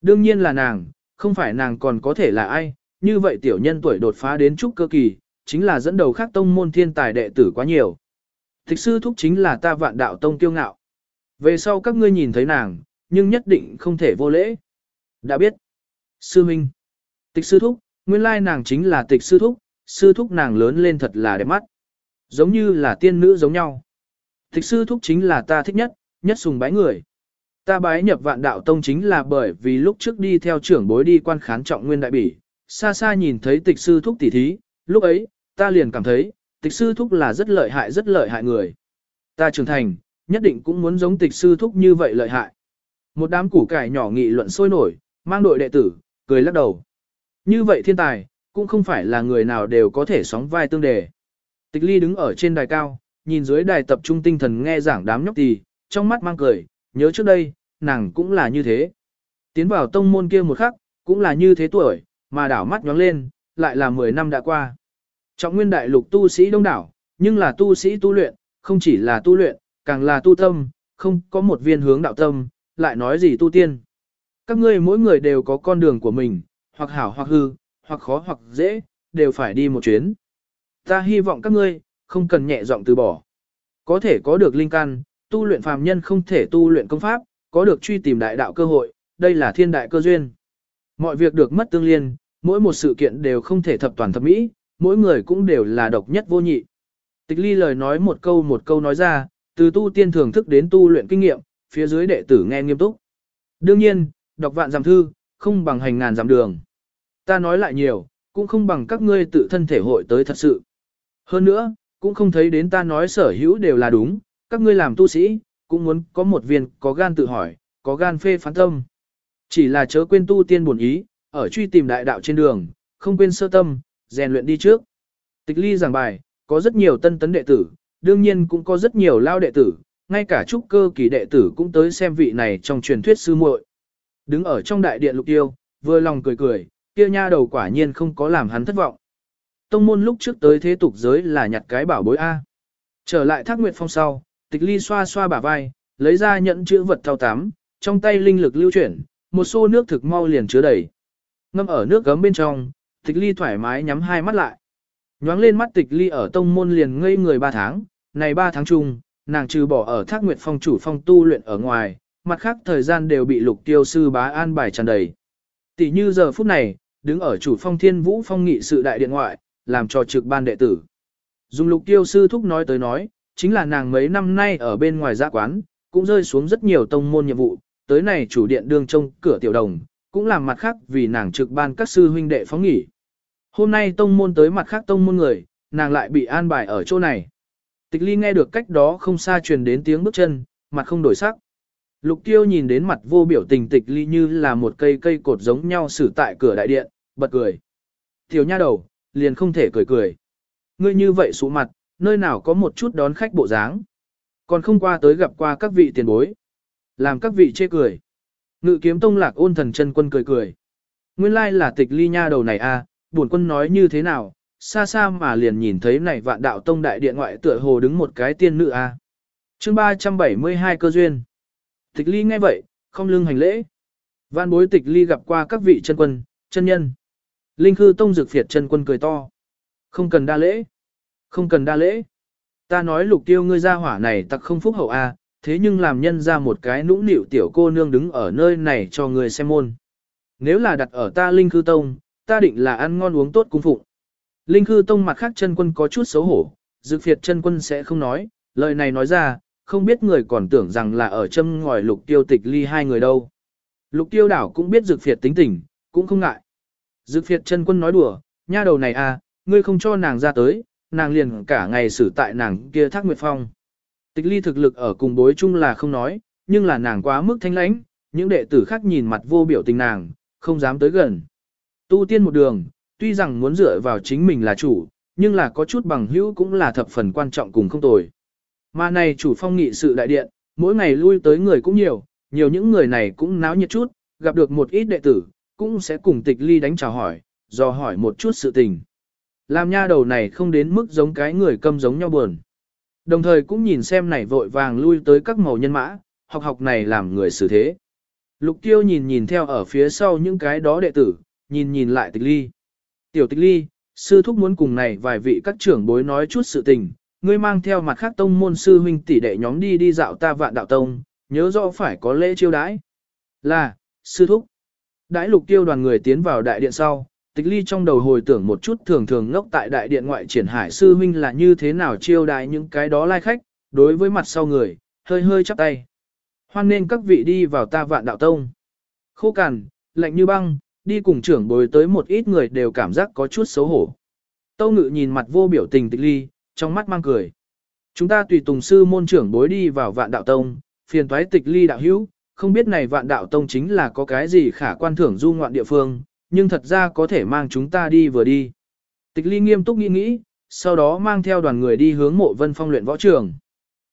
Đương nhiên là nàng, không phải nàng còn có thể là ai, như vậy tiểu nhân tuổi đột phá đến trúc cơ kỳ, chính là dẫn đầu khác tông môn thiên tài đệ tử quá nhiều. Tịch sư thúc chính là ta vạn đạo tông kiêu ngạo. Về sau các ngươi nhìn thấy nàng, nhưng nhất định không thể vô lễ. Đã biết. Sư Minh. Tịch sư thúc, nguyên lai nàng chính là tịch sư thúc, sư thúc nàng lớn lên thật là đẹp mắt. Giống như là tiên nữ giống nhau. Tịch sư thúc chính là ta thích nhất, nhất sùng bái người. Ta bái nhập vạn đạo tông chính là bởi vì lúc trước đi theo trưởng bối đi quan khán trọng nguyên đại bỉ, xa xa nhìn thấy tịch sư thúc tỉ thí, lúc ấy, ta liền cảm thấy, tịch sư thúc là rất lợi hại rất lợi hại người. Ta trưởng thành, nhất định cũng muốn giống tịch sư thúc như vậy lợi hại. Một đám củ cải nhỏ nghị luận sôi nổi, mang đội đệ tử, cười lắc đầu. Như vậy thiên tài, cũng không phải là người nào đều có thể sóng vai tương đề. Tịch ly đứng ở trên đài cao, nhìn dưới đài tập trung tinh thần nghe giảng đám nhóc tì, trong mắt mang cười, nhớ trước đây, nàng cũng là như thế. Tiến vào tông môn kia một khắc, cũng là như thế tuổi, mà đảo mắt nhóng lên, lại là 10 năm đã qua. Trọng nguyên đại lục tu sĩ đông đảo, nhưng là tu sĩ tu luyện, không chỉ là tu luyện, càng là tu tâm, không có một viên hướng đạo tâm, lại nói gì tu tiên. Các ngươi mỗi người đều có con đường của mình, hoặc hảo hoặc hư, hoặc khó hoặc dễ, đều phải đi một chuyến. Ta hy vọng các ngươi, không cần nhẹ giọng từ bỏ. Có thể có được linh căn, tu luyện phàm nhân không thể tu luyện công pháp, có được truy tìm đại đạo cơ hội, đây là thiên đại cơ duyên. Mọi việc được mất tương liên, mỗi một sự kiện đều không thể thập toàn thập mỹ, mỗi người cũng đều là độc nhất vô nhị. Tịch ly lời nói một câu một câu nói ra, từ tu tiên thưởng thức đến tu luyện kinh nghiệm, phía dưới đệ tử nghe nghiêm túc. Đương nhiên, đọc vạn giảm thư, không bằng hành ngàn giảm đường. Ta nói lại nhiều, cũng không bằng các ngươi tự thân thể hội tới thật sự. Hơn nữa, cũng không thấy đến ta nói sở hữu đều là đúng, các ngươi làm tu sĩ, cũng muốn có một viên có gan tự hỏi, có gan phê phán tâm. Chỉ là chớ quên tu tiên buồn ý, ở truy tìm đại đạo trên đường, không quên sơ tâm, rèn luyện đi trước. Tịch ly giảng bài, có rất nhiều tân tấn đệ tử, đương nhiên cũng có rất nhiều lao đệ tử, ngay cả trúc cơ kỳ đệ tử cũng tới xem vị này trong truyền thuyết sư muội. Đứng ở trong đại điện lục tiêu, vừa lòng cười cười, kia nha đầu quả nhiên không có làm hắn thất vọng. Tông môn lúc trước tới thế tục giới là nhặt cái bảo bối A. Trở lại thác nguyệt phong sau, tịch ly xoa xoa bả vai, lấy ra nhận chữ vật thao tám, trong tay linh lực lưu chuyển, một xô nước thực mau liền chứa đầy. Ngâm ở nước gấm bên trong, tịch ly thoải mái nhắm hai mắt lại. Nhoáng lên mắt tịch ly ở tông môn liền ngây người ba tháng, này ba tháng chung, nàng trừ bỏ ở thác nguyệt phong chủ phong tu luyện ở ngoài, mặt khác thời gian đều bị lục tiêu sư bá an bài tràn đầy. Tỷ như giờ phút này, đứng ở chủ phong thiên vũ phong nghị sự đại điện ngoại, làm cho trực ban đệ tử. Dùng lục tiêu sư thúc nói tới nói, chính là nàng mấy năm nay ở bên ngoài gia quán, cũng rơi xuống rất nhiều tông môn nhiệm vụ, tới này chủ điện đương trông cửa tiểu đồng, cũng làm mặt khác vì nàng trực ban các sư huynh đệ phóng nghỉ. Hôm nay tông môn tới mặt khác tông môn người, nàng lại bị an bài ở chỗ này. Tịch ly nghe được cách đó không xa truyền đến tiếng bước chân, mặt không đổi sắc. Lục tiêu nhìn đến mặt vô biểu tình tịch ly như là một cây cây cột giống nhau xử tại cửa đại điện, bật cười. Tiểu nha đầu, liền không thể cười cười. Ngươi như vậy sụ mặt, nơi nào có một chút đón khách bộ dáng. Còn không qua tới gặp qua các vị tiền bối. Làm các vị chê cười. Ngự kiếm tông lạc ôn thần chân quân cười cười. Nguyên lai là tịch ly nha đầu này a, à, buồn quân nói như thế nào, xa xa mà liền nhìn thấy này vạn đạo tông đại điện ngoại tựa hồ đứng một cái tiên nữ a. À. Chương 372 cơ duyên. Tịch ly nghe vậy, không lưng hành lễ. Vạn bối tịch ly gặp qua các vị chân quân, chân nhân. Linh khư tông dược phiệt chân quân cười to. Không cần đa lễ. Không cần đa lễ. Ta nói lục tiêu ngươi ra hỏa này tặc không phúc hậu a, thế nhưng làm nhân ra một cái nũng nịu tiểu cô nương đứng ở nơi này cho người xem môn. Nếu là đặt ở ta Linh Khư Tông, ta định là ăn ngon uống tốt cung phụng. Linh Khư Tông mặt khác chân quân có chút xấu hổ, dược phiệt chân quân sẽ không nói, lời này nói ra, không biết người còn tưởng rằng là ở châm ngòi lục tiêu tịch ly hai người đâu. Lục tiêu đảo cũng biết dược phiệt tính tình, cũng không ngại. Dược phiệt chân quân nói đùa, nha đầu này à, ngươi không cho nàng ra tới, nàng liền cả ngày xử tại nàng kia thác nguyệt phong. Tịch ly thực lực ở cùng bối chung là không nói, nhưng là nàng quá mức thanh lãnh, những đệ tử khác nhìn mặt vô biểu tình nàng, không dám tới gần. Tu tiên một đường, tuy rằng muốn dựa vào chính mình là chủ, nhưng là có chút bằng hữu cũng là thập phần quan trọng cùng không tồi. Mà này chủ phong nghị sự đại điện, mỗi ngày lui tới người cũng nhiều, nhiều những người này cũng náo nhiệt chút, gặp được một ít đệ tử, cũng sẽ cùng tịch ly đánh chào hỏi, do hỏi một chút sự tình. Làm nha đầu này không đến mức giống cái người câm giống nhau buồn. Đồng thời cũng nhìn xem này vội vàng lui tới các màu nhân mã, học học này làm người xử thế. Lục tiêu nhìn nhìn theo ở phía sau những cái đó đệ tử, nhìn nhìn lại tịch ly. Tiểu tịch ly, sư thúc muốn cùng này vài vị các trưởng bối nói chút sự tình, ngươi mang theo mặt khác tông môn sư huynh tỷ đệ nhóm đi đi dạo ta vạn đạo tông, nhớ rõ phải có lễ chiêu đãi. Là, sư thúc. Đãi lục tiêu đoàn người tiến vào đại điện sau, tịch ly trong đầu hồi tưởng một chút thường thường ngốc tại đại điện ngoại triển hải sư huynh là như thế nào chiêu đãi những cái đó lai khách, đối với mặt sau người, hơi hơi chắp tay. Hoan nên các vị đi vào ta vạn đạo tông. Khô cằn, lạnh như băng, đi cùng trưởng bồi tới một ít người đều cảm giác có chút xấu hổ. Tâu ngự nhìn mặt vô biểu tình tịch ly, trong mắt mang cười. Chúng ta tùy tùng sư môn trưởng bối đi vào vạn đạo tông, phiền thoái tịch ly đạo hữu, không biết này vạn đạo tông chính là có cái gì khả quan thưởng du ngoạn địa phương, nhưng thật ra có thể mang chúng ta đi vừa đi. Tịch ly nghiêm túc nghĩ nghĩ, sau đó mang theo đoàn người đi hướng mộ vân phong luyện võ trường.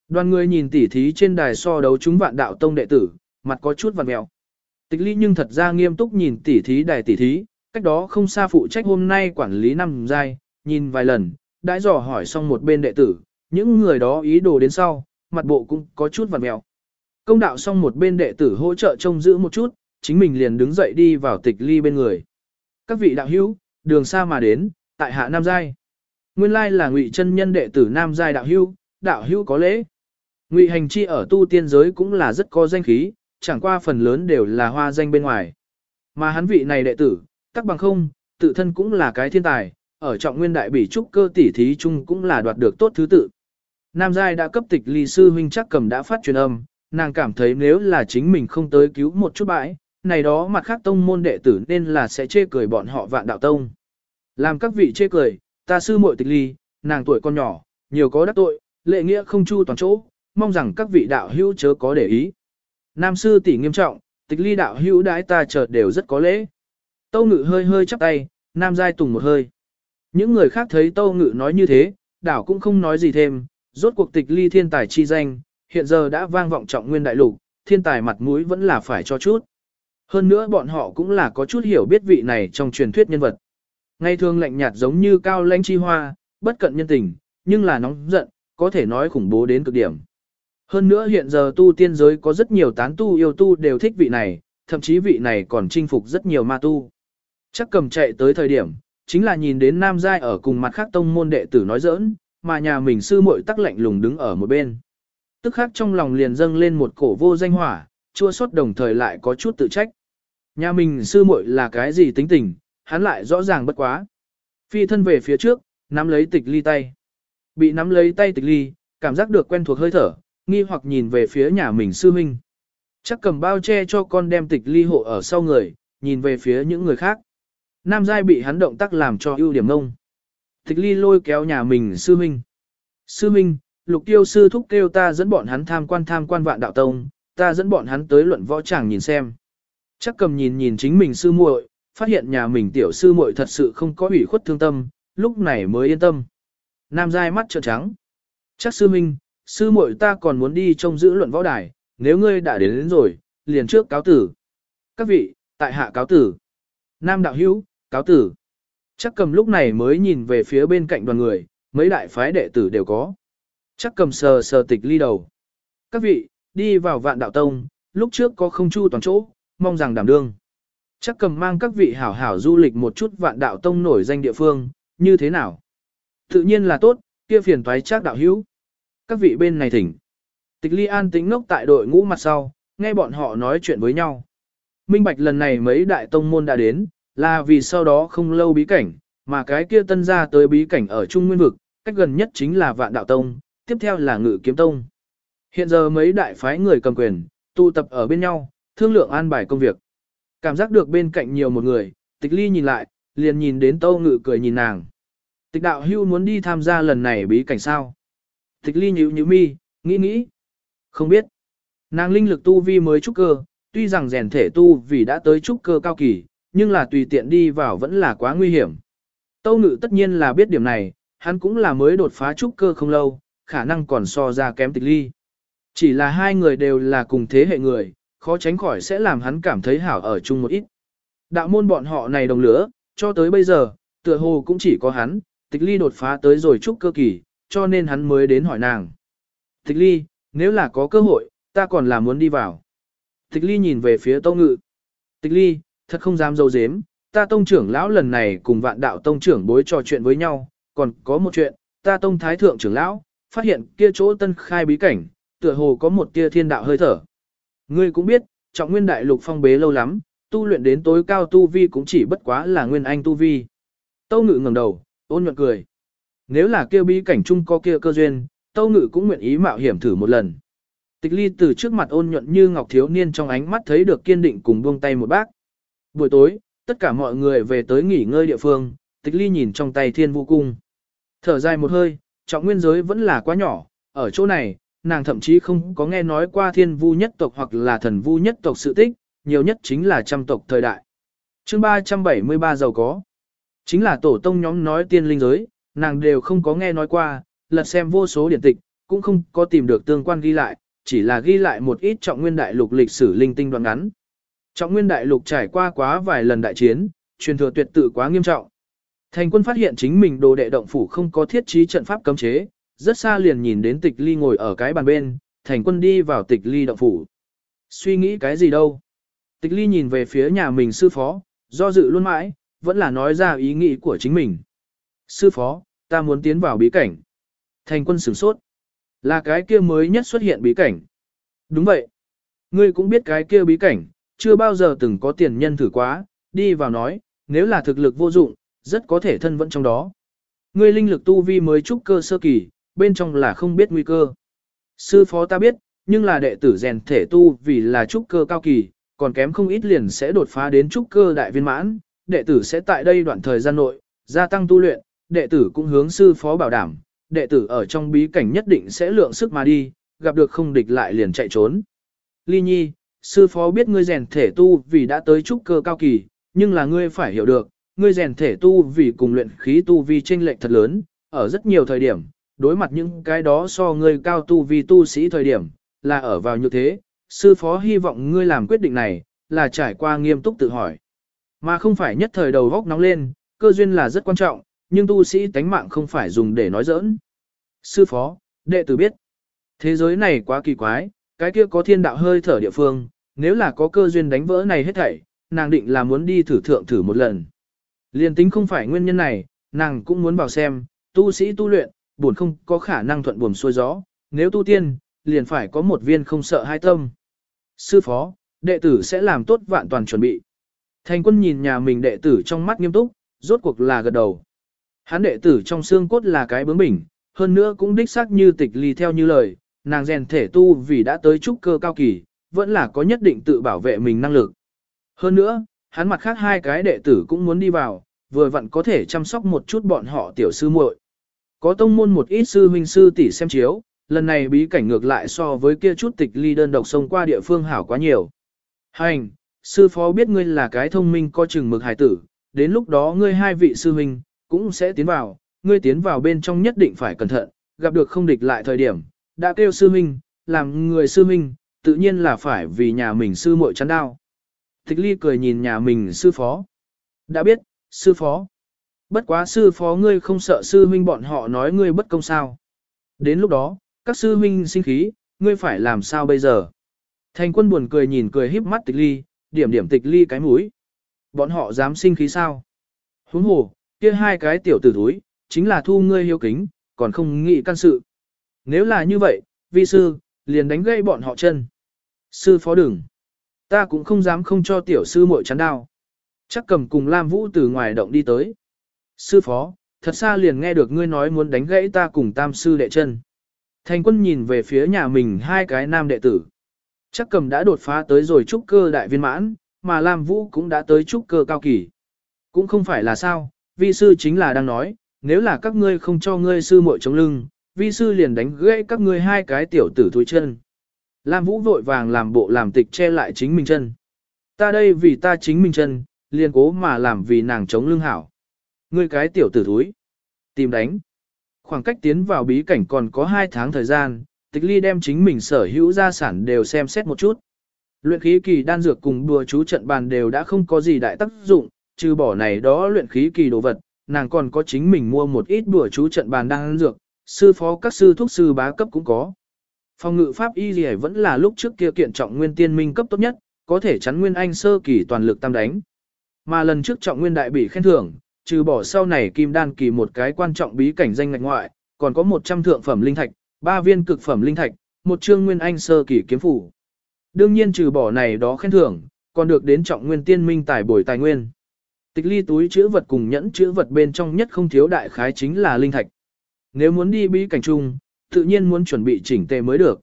Đoàn người nhìn tỉ thí trên đài so đấu chúng vạn đạo tông đệ tử, mặt có chút vặn mèo. Tịch ly nhưng thật ra nghiêm túc nhìn tỉ thí đài tỉ thí, cách đó không xa phụ trách hôm nay quản lý năm giai, nhìn vài lần, đãi dò hỏi xong một bên đệ tử, những người đó ý đồ đến sau, mặt bộ cũng có chút vặn mèo. Công đạo xong một bên đệ tử hỗ trợ trông giữ một chút, chính mình liền đứng dậy đi vào tịch ly bên người. Các vị đạo hữu, đường xa mà đến, tại hạ Nam Giai. Nguyên lai là ngụy chân nhân đệ tử Nam Giai đạo hữu, đạo hữu có lễ. Ngụy hành chi ở tu tiên giới cũng là rất có danh khí, chẳng qua phần lớn đều là hoa danh bên ngoài. Mà hắn vị này đệ tử, tắc bằng không, tự thân cũng là cái thiên tài, ở trọng nguyên đại bỉ trúc cơ tỷ thí chung cũng là đoạt được tốt thứ tự. Nam Giai đã cấp tịch ly sư huynh chắc cầm đã phát truyền âm, nàng cảm thấy nếu là chính mình không tới cứu một chút bãi, này đó mặt khác tông môn đệ tử nên là sẽ chê cười bọn họ vạn đạo tông. Làm các vị chê cười, ta sư muội tịch ly, nàng tuổi con nhỏ, nhiều có đắc tội, lệ nghĩa không chu toàn chỗ, mong rằng các vị đạo hữu chớ có để ý. Nam sư tỷ nghiêm trọng, tịch ly đạo hữu đãi ta chợt đều rất có lễ. Tâu ngự hơi hơi chắp tay, nam giai tùng một hơi. Những người khác thấy tâu ngự nói như thế, đảo cũng không nói gì thêm, rốt cuộc tịch ly thiên tài chi danh, hiện giờ đã vang vọng trọng nguyên đại lục, thiên tài mặt mũi vẫn là phải cho chút. Hơn nữa bọn họ cũng là có chút hiểu biết vị này trong truyền thuyết nhân vật. Ngày thường lạnh nhạt giống như cao lãnh chi hoa, bất cận nhân tình, nhưng là nóng giận, có thể nói khủng bố đến cực điểm. Hơn nữa hiện giờ tu tiên giới có rất nhiều tán tu yêu tu đều thích vị này, thậm chí vị này còn chinh phục rất nhiều ma tu. Chắc cầm chạy tới thời điểm, chính là nhìn đến nam giai ở cùng mặt khác tông môn đệ tử nói giỡn, mà nhà mình sư muội tắc lạnh lùng đứng ở một bên. Tức khác trong lòng liền dâng lên một cổ vô danh hỏa, chua xót đồng thời lại có chút tự trách. Nhà mình sư muội là cái gì tính tình, hắn lại rõ ràng bất quá. Phi thân về phía trước, nắm lấy tịch ly tay. Bị nắm lấy tay tịch ly, cảm giác được quen thuộc hơi thở, nghi hoặc nhìn về phía nhà mình sư minh. Chắc cầm bao che cho con đem tịch ly hộ ở sau người, nhìn về phía những người khác. Nam giai bị hắn động tác làm cho ưu điểm ngông. Tịch ly lôi kéo nhà mình sư minh. Sư minh, lục tiêu sư thúc kêu ta dẫn bọn hắn tham quan tham quan vạn đạo tông, ta dẫn bọn hắn tới luận võ tràng nhìn xem. Chắc cầm nhìn nhìn chính mình sư muội, phát hiện nhà mình tiểu sư muội thật sự không có ủy khuất thương tâm, lúc này mới yên tâm. Nam giai mắt trợn trắng. Chắc sư minh, sư muội ta còn muốn đi trông giữ luận võ đài, nếu ngươi đã đến, đến rồi, liền trước cáo tử. Các vị, tại hạ cáo tử. Nam đạo hữu, cáo tử. Chắc cầm lúc này mới nhìn về phía bên cạnh đoàn người, mấy đại phái đệ tử đều có. Chắc cầm sờ sờ tịch ly đầu. Các vị, đi vào vạn đạo tông, lúc trước có không chu toàn chỗ, mong rằng đảm đương. Chắc cầm mang các vị hảo hảo du lịch một chút vạn đạo tông nổi danh địa phương, như thế nào? Tự nhiên là tốt, kia phiền toái chắc đạo hữu. Các vị bên này thỉnh. Tịch ly an tính ngốc tại đội ngũ mặt sau, nghe bọn họ nói chuyện với nhau. Minh Bạch lần này mấy đại tông môn đã đến, là vì sau đó không lâu bí cảnh, mà cái kia tân ra tới bí cảnh ở Trung Nguyên Vực, cách gần nhất chính là Vạn Đạo Tông, tiếp theo là Ngự Kiếm Tông. Hiện giờ mấy đại phái người cầm quyền, tụ tập ở bên nhau, thương lượng an bài công việc. Cảm giác được bên cạnh nhiều một người, tịch ly nhìn lại, liền nhìn đến Tâu Ngự cười nhìn nàng. Tịch đạo hưu muốn đi tham gia lần này bí cảnh sao? Tịch ly nhíu nhíu mi, nghĩ nghĩ. Không biết. Nàng linh lực tu vi mới trúc cơ, tuy rằng rèn thể tu vì đã tới trúc cơ cao kỳ, nhưng là tùy tiện đi vào vẫn là quá nguy hiểm. Tâu ngự tất nhiên là biết điểm này, hắn cũng là mới đột phá trúc cơ không lâu, khả năng còn so ra kém tịch ly. Chỉ là hai người đều là cùng thế hệ người, khó tránh khỏi sẽ làm hắn cảm thấy hảo ở chung một ít. Đạo môn bọn họ này đồng lửa, cho tới bây giờ, tựa hồ cũng chỉ có hắn, tịch ly đột phá tới rồi chúc cơ kỳ, cho nên hắn mới đến hỏi nàng. Tịch ly, nếu là có cơ hội, ta còn là muốn đi vào. Tịch ly nhìn về phía tông ngự. Tịch ly, thật không dám dâu dếm, ta tông trưởng lão lần này cùng vạn đạo tông trưởng bối trò chuyện với nhau, còn có một chuyện, ta tông thái thượng trưởng lão, phát hiện kia chỗ tân khai bí cảnh, tựa hồ có một tia thiên đạo hơi thở. Ngươi cũng biết, trọng nguyên đại lục phong bế lâu lắm, tu luyện đến tối cao tu vi cũng chỉ bất quá là nguyên anh tu vi. Tâu ngự ngẩng đầu, ôn nhuận cười. Nếu là kia bí cảnh chung có kia cơ duyên, tâu ngự cũng nguyện ý mạo hiểm thử một lần. Tịch ly từ trước mặt ôn nhuận như ngọc thiếu niên trong ánh mắt thấy được kiên định cùng buông tay một bác. Buổi tối, tất cả mọi người về tới nghỉ ngơi địa phương, tịch ly nhìn trong tay thiên vũ cung. Thở dài một hơi, trọng nguyên giới vẫn là quá nhỏ, ở chỗ này, nàng thậm chí không có nghe nói qua thiên vu nhất tộc hoặc là thần vu nhất tộc sự tích, nhiều nhất chính là trăm tộc thời đại. chương 373 giàu có. Chính là tổ tông nhóm nói tiên linh giới, nàng đều không có nghe nói qua, lật xem vô số điển tịch, cũng không có tìm được tương quan ghi lại, chỉ là ghi lại một ít trọng nguyên đại lục lịch sử linh tinh đoạn ngắn. Trọng nguyên đại lục trải qua quá vài lần đại chiến, truyền thừa tuyệt tự quá nghiêm trọng. Thành quân phát hiện chính mình đồ đệ động phủ không có thiết trí trận pháp cấm chế, rất xa liền nhìn đến tịch ly ngồi ở cái bàn bên, thành quân đi vào tịch ly động phủ. Suy nghĩ cái gì đâu? Tịch ly nhìn về phía nhà mình sư phó, do dự luôn mãi, vẫn là nói ra ý nghĩ của chính mình. Sư phó, ta muốn tiến vào bí cảnh. Thành quân sửng sốt. Là cái kia mới nhất xuất hiện bí cảnh. Đúng vậy. Ngươi cũng biết cái kia bí cảnh, chưa bao giờ từng có tiền nhân thử quá, đi vào nói, nếu là thực lực vô dụng, rất có thể thân vẫn trong đó. Ngươi linh lực tu vi mới trúc cơ sơ kỳ, bên trong là không biết nguy cơ. Sư phó ta biết, nhưng là đệ tử rèn thể tu vì là trúc cơ cao kỳ, còn kém không ít liền sẽ đột phá đến trúc cơ đại viên mãn, đệ tử sẽ tại đây đoạn thời gian nội, gia tăng tu luyện, đệ tử cũng hướng sư phó bảo đảm, đệ tử ở trong bí cảnh nhất định sẽ lượng sức mà đi, gặp được không địch lại liền chạy trốn. Ly Nhi, sư phó biết ngươi rèn thể tu vì đã tới trúc cơ cao kỳ, nhưng là ngươi phải hiểu được, ngươi rèn thể tu vì cùng luyện khí tu vi chênh lệch thật lớn, ở rất nhiều thời điểm, đối mặt những cái đó so ngươi cao tu vi tu sĩ thời điểm, là ở vào như thế, sư phó hy vọng ngươi làm quyết định này, là trải qua nghiêm túc tự hỏi. Mà không phải nhất thời đầu góc nóng lên, cơ duyên là rất quan trọng, nhưng tu sĩ tánh mạng không phải dùng để nói giỡn. Sư phó, đệ tử biết, thế giới này quá kỳ quái, cái kia có thiên đạo hơi thở địa phương, nếu là có cơ duyên đánh vỡ này hết thảy, nàng định là muốn đi thử thượng thử một lần. Liên tính không phải nguyên nhân này, nàng cũng muốn vào xem, tu sĩ tu luyện, buồn không có khả năng thuận buồm xuôi gió, nếu tu tiên, liền phải có một viên không sợ hai tâm. Sư phó, đệ tử sẽ làm tốt vạn toàn chuẩn bị. Thành quân nhìn nhà mình đệ tử trong mắt nghiêm túc, rốt cuộc là gật đầu. Hắn đệ tử trong xương cốt là cái bướng bỉnh, hơn nữa cũng đích xác như tịch ly theo như lời, nàng rèn thể tu vì đã tới trúc cơ cao kỳ, vẫn là có nhất định tự bảo vệ mình năng lực. Hơn nữa, hắn mặt khác hai cái đệ tử cũng muốn đi vào, vừa vặn có thể chăm sóc một chút bọn họ tiểu sư muội. Có tông môn một ít sư huynh sư tỷ xem chiếu, lần này bí cảnh ngược lại so với kia chút tịch ly đơn độc sông qua địa phương hảo quá nhiều. Hành, sư phó biết ngươi là cái thông minh có chừng mực hài tử, đến lúc đó ngươi hai vị sư huynh cũng sẽ tiến vào, ngươi tiến vào bên trong nhất định phải cẩn thận, gặp được không địch lại thời điểm, đã kêu sư huynh, làm người sư huynh, tự nhiên là phải vì nhà mình sư muội chắn đau. Tịch ly cười nhìn nhà mình sư phó. Đã biết, sư phó. Bất quá sư phó ngươi không sợ sư huynh bọn họ nói ngươi bất công sao. Đến lúc đó, các sư huynh sinh khí, ngươi phải làm sao bây giờ? Thành quân buồn cười nhìn cười híp mắt tịch ly, điểm điểm tịch ly cái mũi. Bọn họ dám sinh khí sao? Huống hồ, kia hai cái tiểu tử thúi, chính là thu ngươi hiếu kính, còn không nghĩ can sự. Nếu là như vậy, vi sư, liền đánh gây bọn họ chân. Sư phó đừng. Ta cũng không dám không cho tiểu sư muội chắn đao. Chắc cầm cùng Lam Vũ từ ngoài động đi tới. Sư phó, thật xa liền nghe được ngươi nói muốn đánh gãy ta cùng tam sư đệ chân. Thành quân nhìn về phía nhà mình hai cái nam đệ tử. Chắc cầm đã đột phá tới rồi trúc cơ đại viên mãn, mà Lam Vũ cũng đã tới trúc cơ cao kỳ. Cũng không phải là sao, vi sư chính là đang nói, nếu là các ngươi không cho ngươi sư muội chống lưng, vi sư liền đánh gãy các ngươi hai cái tiểu tử thối chân. Lam Vũ vội vàng làm bộ làm tịch che lại chính mình chân. Ta đây vì ta chính mình chân, liền cố mà làm vì nàng chống lưng hảo. Ngươi cái tiểu tử thúi. Tìm đánh. Khoảng cách tiến vào bí cảnh còn có 2 tháng thời gian, tịch ly đem chính mình sở hữu gia sản đều xem xét một chút. Luyện khí kỳ đan dược cùng đùa chú trận bàn đều đã không có gì đại tác dụng, trừ bỏ này đó luyện khí kỳ đồ vật, nàng còn có chính mình mua một ít đùa chú trận bàn đan dược, sư phó các sư thuốc sư bá cấp cũng có. Phòng ngự pháp y gì vẫn là lúc trước kia kiện trọng nguyên tiên minh cấp tốt nhất, có thể chắn nguyên anh sơ kỳ toàn lực tam đánh. Mà lần trước trọng nguyên đại bị khen thưởng, trừ bỏ sau này kim đan kỳ một cái quan trọng bí cảnh danh ngạch ngoại, còn có 100 thượng phẩm linh thạch, ba viên cực phẩm linh thạch, một chương nguyên anh sơ kỳ kiếm phủ. Đương nhiên trừ bỏ này đó khen thưởng, còn được đến trọng nguyên tiên minh tài bồi tài nguyên. Tịch ly túi chữ vật cùng nhẫn chữ vật bên trong nhất không thiếu đại khái chính là linh thạch. Nếu muốn đi bí cảnh chung, tự nhiên muốn chuẩn bị chỉnh tề mới được.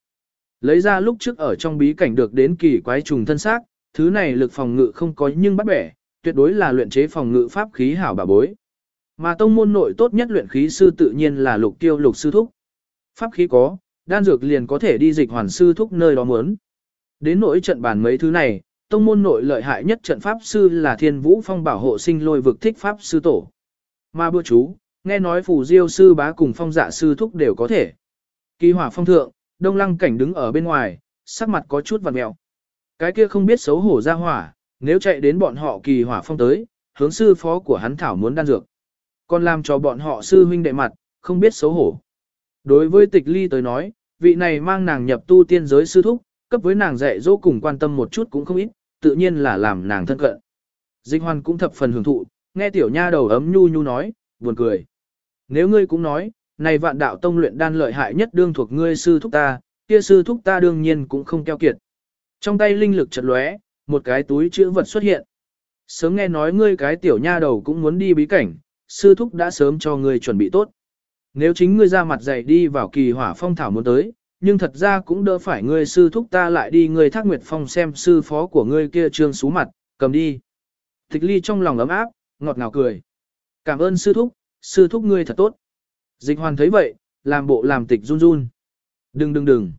Lấy ra lúc trước ở trong bí cảnh được đến kỳ quái trùng thân xác, thứ này lực phòng ngự không có nhưng bắt bẻ, tuyệt đối là luyện chế phòng ngự pháp khí hảo bà bối. Mà tông môn nội tốt nhất luyện khí sư tự nhiên là lục tiêu lục sư thúc. Pháp khí có, đan dược liền có thể đi dịch hoàn sư thúc nơi đó muốn. Đến nỗi trận bàn mấy thứ này, tông môn nội lợi hại nhất trận pháp sư là thiên vũ phong bảo hộ sinh lôi vực thích pháp sư tổ. Mà bữa chú, nghe nói phù diêu sư bá cùng phong dạ sư thúc đều có thể. Kỳ hỏa phong thượng, đông lăng cảnh đứng ở bên ngoài, sắc mặt có chút vằn mèo Cái kia không biết xấu hổ ra hỏa, nếu chạy đến bọn họ kỳ hỏa phong tới, hướng sư phó của hắn thảo muốn đan dược. Còn làm cho bọn họ sư huynh đệ mặt, không biết xấu hổ. Đối với tịch ly tới nói, vị này mang nàng nhập tu tiên giới sư thúc, cấp với nàng dạy dỗ cùng quan tâm một chút cũng không ít, tự nhiên là làm nàng thân cận. Dịch hoan cũng thập phần hưởng thụ, nghe tiểu nha đầu ấm nhu nhu nói, buồn cười. Nếu ngươi cũng nói, này vạn đạo tông luyện đan lợi hại nhất đương thuộc ngươi sư thúc ta, kia sư thúc ta đương nhiên cũng không keo kiệt. Trong tay linh lực chợt lóe, một cái túi chữ vật xuất hiện. Sớm nghe nói ngươi cái tiểu nha đầu cũng muốn đi bí cảnh, sư thúc đã sớm cho ngươi chuẩn bị tốt. Nếu chính ngươi ra mặt dày đi vào kỳ hỏa phong thảo muốn tới, nhưng thật ra cũng đỡ phải ngươi sư thúc ta lại đi ngươi thác nguyệt phong xem sư phó của ngươi kia trương xú mặt, cầm đi. Tịch ly trong lòng ấm áp, ngọt ngào cười. Cảm ơn sư thúc, sư thúc ngươi thật tốt. Dịch hoàn thấy vậy, làm bộ làm tịch run run. Đừng đừng đừng.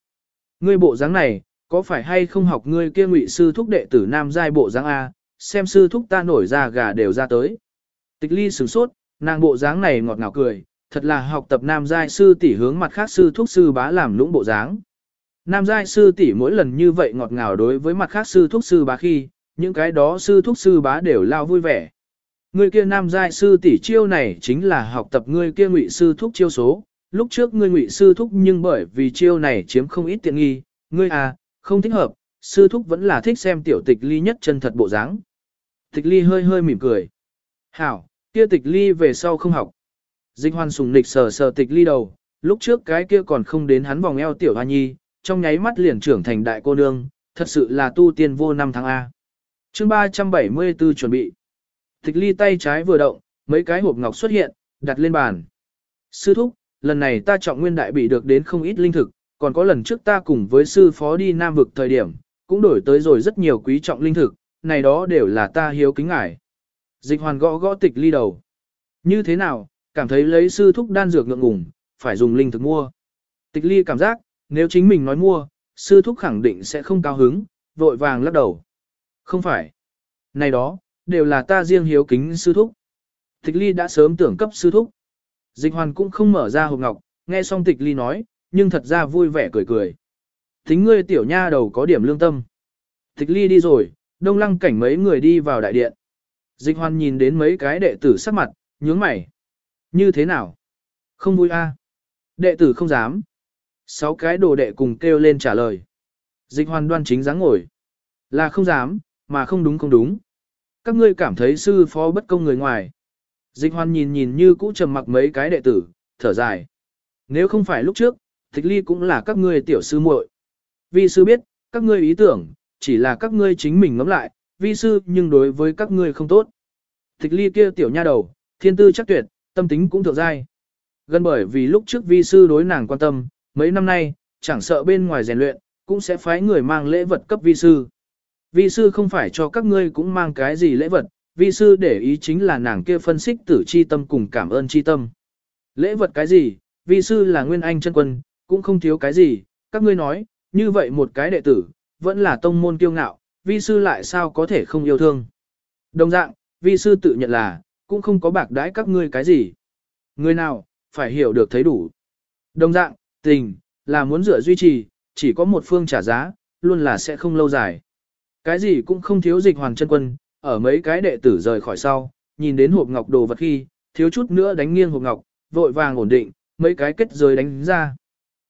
Ngươi bộ dáng này, có phải hay không học ngươi kia ngụy sư thúc đệ tử nam giai bộ dáng A, xem sư thúc ta nổi ra gà đều ra tới. Tịch ly sửng sốt, nàng bộ dáng này ngọt ngào cười, thật là học tập nam giai sư tỷ hướng mặt khác sư thúc sư bá làm lũng bộ dáng. Nam giai sư tỷ mỗi lần như vậy ngọt ngào đối với mặt khác sư thúc sư bá khi, những cái đó sư thúc sư bá đều lao vui vẻ. người kia nam giai sư tỷ chiêu này chính là học tập ngươi kia ngụy sư thúc chiêu số, lúc trước ngươi ngụy sư thúc nhưng bởi vì chiêu này chiếm không ít tiện nghi, ngươi à, không thích hợp, sư thúc vẫn là thích xem tiểu tịch ly nhất chân thật bộ dáng. Tịch ly hơi hơi mỉm cười. Hảo, kia tịch ly về sau không học. Dịch hoan sùng nịch sờ sờ tịch ly đầu, lúc trước cái kia còn không đến hắn vòng eo tiểu hoa nhi, trong nháy mắt liền trưởng thành đại cô nương, thật sự là tu tiên vô năm tháng A. chương 374 chuẩn bị. Tịch ly tay trái vừa động, mấy cái hộp ngọc xuất hiện, đặt lên bàn. Sư thúc, lần này ta trọng nguyên đại bị được đến không ít linh thực, còn có lần trước ta cùng với sư phó đi Nam vực thời điểm, cũng đổi tới rồi rất nhiều quý trọng linh thực, này đó đều là ta hiếu kính ngài Dịch hoàn gõ gõ tịch ly đầu. Như thế nào, cảm thấy lấy sư thúc đan dược ngượng ngùng, phải dùng linh thực mua. Tịch ly cảm giác, nếu chính mình nói mua, sư thúc khẳng định sẽ không cao hứng, vội vàng lắc đầu. Không phải. Này đó, đều là ta riêng hiếu kính sư thúc. Tịch ly đã sớm tưởng cấp sư thúc. Dịch hoàn cũng không mở ra hộp ngọc, nghe xong tịch ly nói, nhưng thật ra vui vẻ cười cười. Tính ngươi tiểu nha đầu có điểm lương tâm. Tịch ly đi rồi, đông lăng cảnh mấy người đi vào đại điện. Dịch hoan nhìn đến mấy cái đệ tử sắc mặt, nhướng mày. Như thế nào? Không vui a? Đệ tử không dám. Sáu cái đồ đệ cùng kêu lên trả lời. Dịch hoàn đoan chính dáng ngồi. Là không dám, mà không đúng không đúng. Các ngươi cảm thấy sư phó bất công người ngoài. Dịch hoàn nhìn nhìn như cũ trầm mặc mấy cái đệ tử, thở dài. Nếu không phải lúc trước, tịch ly cũng là các ngươi tiểu sư muội. Vi sư biết, các ngươi ý tưởng, chỉ là các ngươi chính mình ngẫm lại, vi sư nhưng đối với các ngươi không tốt. Tịch ly kia tiểu nha đầu, thiên tư chắc tuyệt, tâm tính cũng thượng giai. Gần bởi vì lúc trước vi sư đối nàng quan tâm, mấy năm nay, chẳng sợ bên ngoài rèn luyện, cũng sẽ phái người mang lễ vật cấp vi sư. Vi sư không phải cho các ngươi cũng mang cái gì lễ vật, vi sư để ý chính là nàng kia phân xích tử chi tâm cùng cảm ơn chi tâm. Lễ vật cái gì, vi sư là nguyên anh chân quân, cũng không thiếu cái gì, các ngươi nói, như vậy một cái đệ tử, vẫn là tông môn kiêu ngạo, vi sư lại sao có thể không yêu thương. Đồng dạng, vi sư tự nhận là, cũng không có bạc đãi các ngươi cái gì. Người nào, phải hiểu được thấy đủ. Đồng dạng, tình, là muốn dựa duy trì, chỉ có một phương trả giá, luôn là sẽ không lâu dài. Cái gì cũng không thiếu dịch hoàng chân quân, ở mấy cái đệ tử rời khỏi sau, nhìn đến hộp ngọc đồ vật khi, thiếu chút nữa đánh nghiêng hộp ngọc, vội vàng ổn định, mấy cái kết rời đánh ra.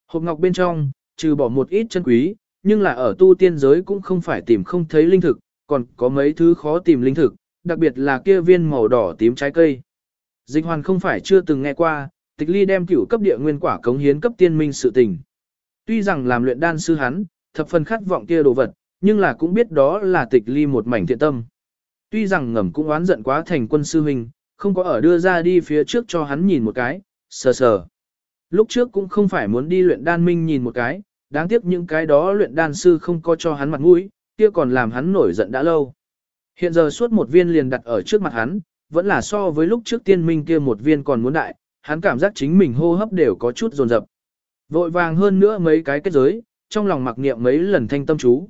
Hộp ngọc bên trong, trừ bỏ một ít chân quý, nhưng là ở tu tiên giới cũng không phải tìm không thấy linh thực, còn có mấy thứ khó tìm linh thực, đặc biệt là kia viên màu đỏ tím trái cây. Dịch hoàn không phải chưa từng nghe qua, tịch ly đem cửu cấp địa nguyên quả cống hiến cấp tiên minh sự tình. Tuy rằng làm luyện đan sư hắn, thập phần khát vọng kia đồ vật, nhưng là cũng biết đó là tịch ly một mảnh thiện tâm. Tuy rằng ngầm cũng oán giận quá thành quân sư huynh, không có ở đưa ra đi phía trước cho hắn nhìn một cái, sờ sờ. Lúc trước cũng không phải muốn đi luyện đan minh nhìn một cái, đáng tiếc những cái đó luyện đan sư không có cho hắn mặt mũi, kia còn làm hắn nổi giận đã lâu. Hiện giờ suốt một viên liền đặt ở trước mặt hắn, vẫn là so với lúc trước tiên minh kia một viên còn muốn đại, hắn cảm giác chính mình hô hấp đều có chút dồn dập. Vội vàng hơn nữa mấy cái kết giới, trong lòng mặc niệm mấy lần thanh tâm chú.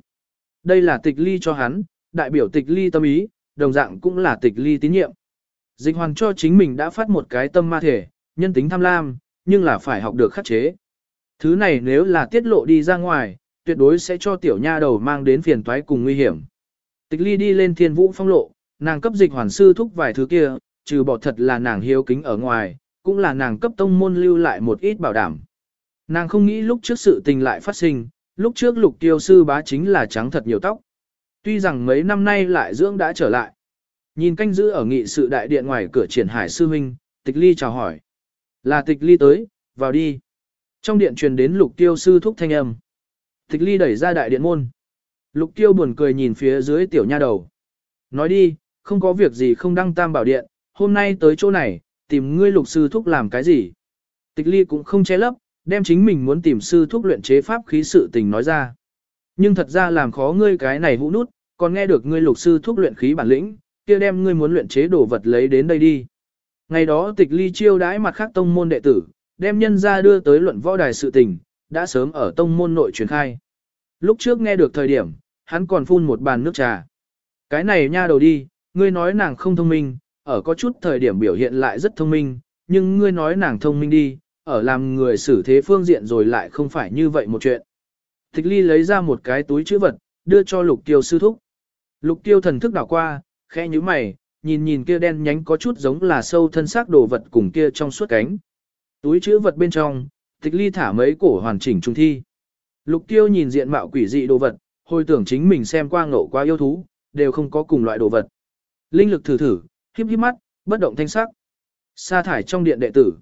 Đây là tịch ly cho hắn, đại biểu tịch ly tâm ý, đồng dạng cũng là tịch ly tín nhiệm. Dịch hoàn cho chính mình đã phát một cái tâm ma thể, nhân tính tham lam, nhưng là phải học được khắc chế. Thứ này nếu là tiết lộ đi ra ngoài, tuyệt đối sẽ cho tiểu nha đầu mang đến phiền toái cùng nguy hiểm. Tịch ly đi lên thiên vũ phong lộ, nàng cấp dịch hoàn sư thúc vài thứ kia, trừ bỏ thật là nàng hiếu kính ở ngoài, cũng là nàng cấp tông môn lưu lại một ít bảo đảm. Nàng không nghĩ lúc trước sự tình lại phát sinh, lúc trước lục tiêu sư bá chính là trắng thật nhiều tóc. Tuy rằng mấy năm nay lại dưỡng đã trở lại. Nhìn canh giữ ở nghị sự đại điện ngoài cửa triển hải sư huynh, tịch ly chào hỏi. Là tịch ly tới, vào đi. Trong điện truyền đến lục tiêu sư thúc thanh âm. Tịch ly đẩy ra đại điện môn. Lục tiêu buồn cười nhìn phía dưới tiểu nha đầu. Nói đi, không có việc gì không đăng tam bảo điện, hôm nay tới chỗ này, tìm ngươi lục sư thúc làm cái gì. Tịch ly cũng không che lấp, đem chính mình muốn tìm sư thúc luyện chế pháp khí sự tình nói ra. Nhưng thật ra làm khó ngươi cái này hũ nút, còn nghe được ngươi lục sư thúc luyện khí bản lĩnh, kia đem ngươi muốn luyện chế đồ vật lấy đến đây đi. Ngày đó tịch ly chiêu đãi mặt khác tông môn đệ tử, đem nhân ra đưa tới luận võ đài sự tình, đã sớm ở tông môn nội truyền khai. Lúc trước nghe được thời điểm, hắn còn phun một bàn nước trà. Cái này nha đầu đi, ngươi nói nàng không thông minh, ở có chút thời điểm biểu hiện lại rất thông minh, nhưng ngươi nói nàng thông minh đi, ở làm người xử thế phương diện rồi lại không phải như vậy một chuyện. Tịch ly lấy ra một cái túi chữ vật, đưa cho lục tiêu sư thúc. Lục tiêu thần thức đảo qua, khẽ như mày, nhìn nhìn kia đen nhánh có chút giống là sâu thân xác đồ vật cùng kia trong suốt cánh. Túi chữ vật bên trong, tịch ly thả mấy cổ hoàn chỉnh trung thi. Lục tiêu nhìn diện mạo quỷ dị đồ vật, hồi tưởng chính mình xem qua ngộ qua yêu thú, đều không có cùng loại đồ vật. Linh lực thử thử, híp híp mắt, bất động thanh sắc. Sa thải trong điện đệ tử.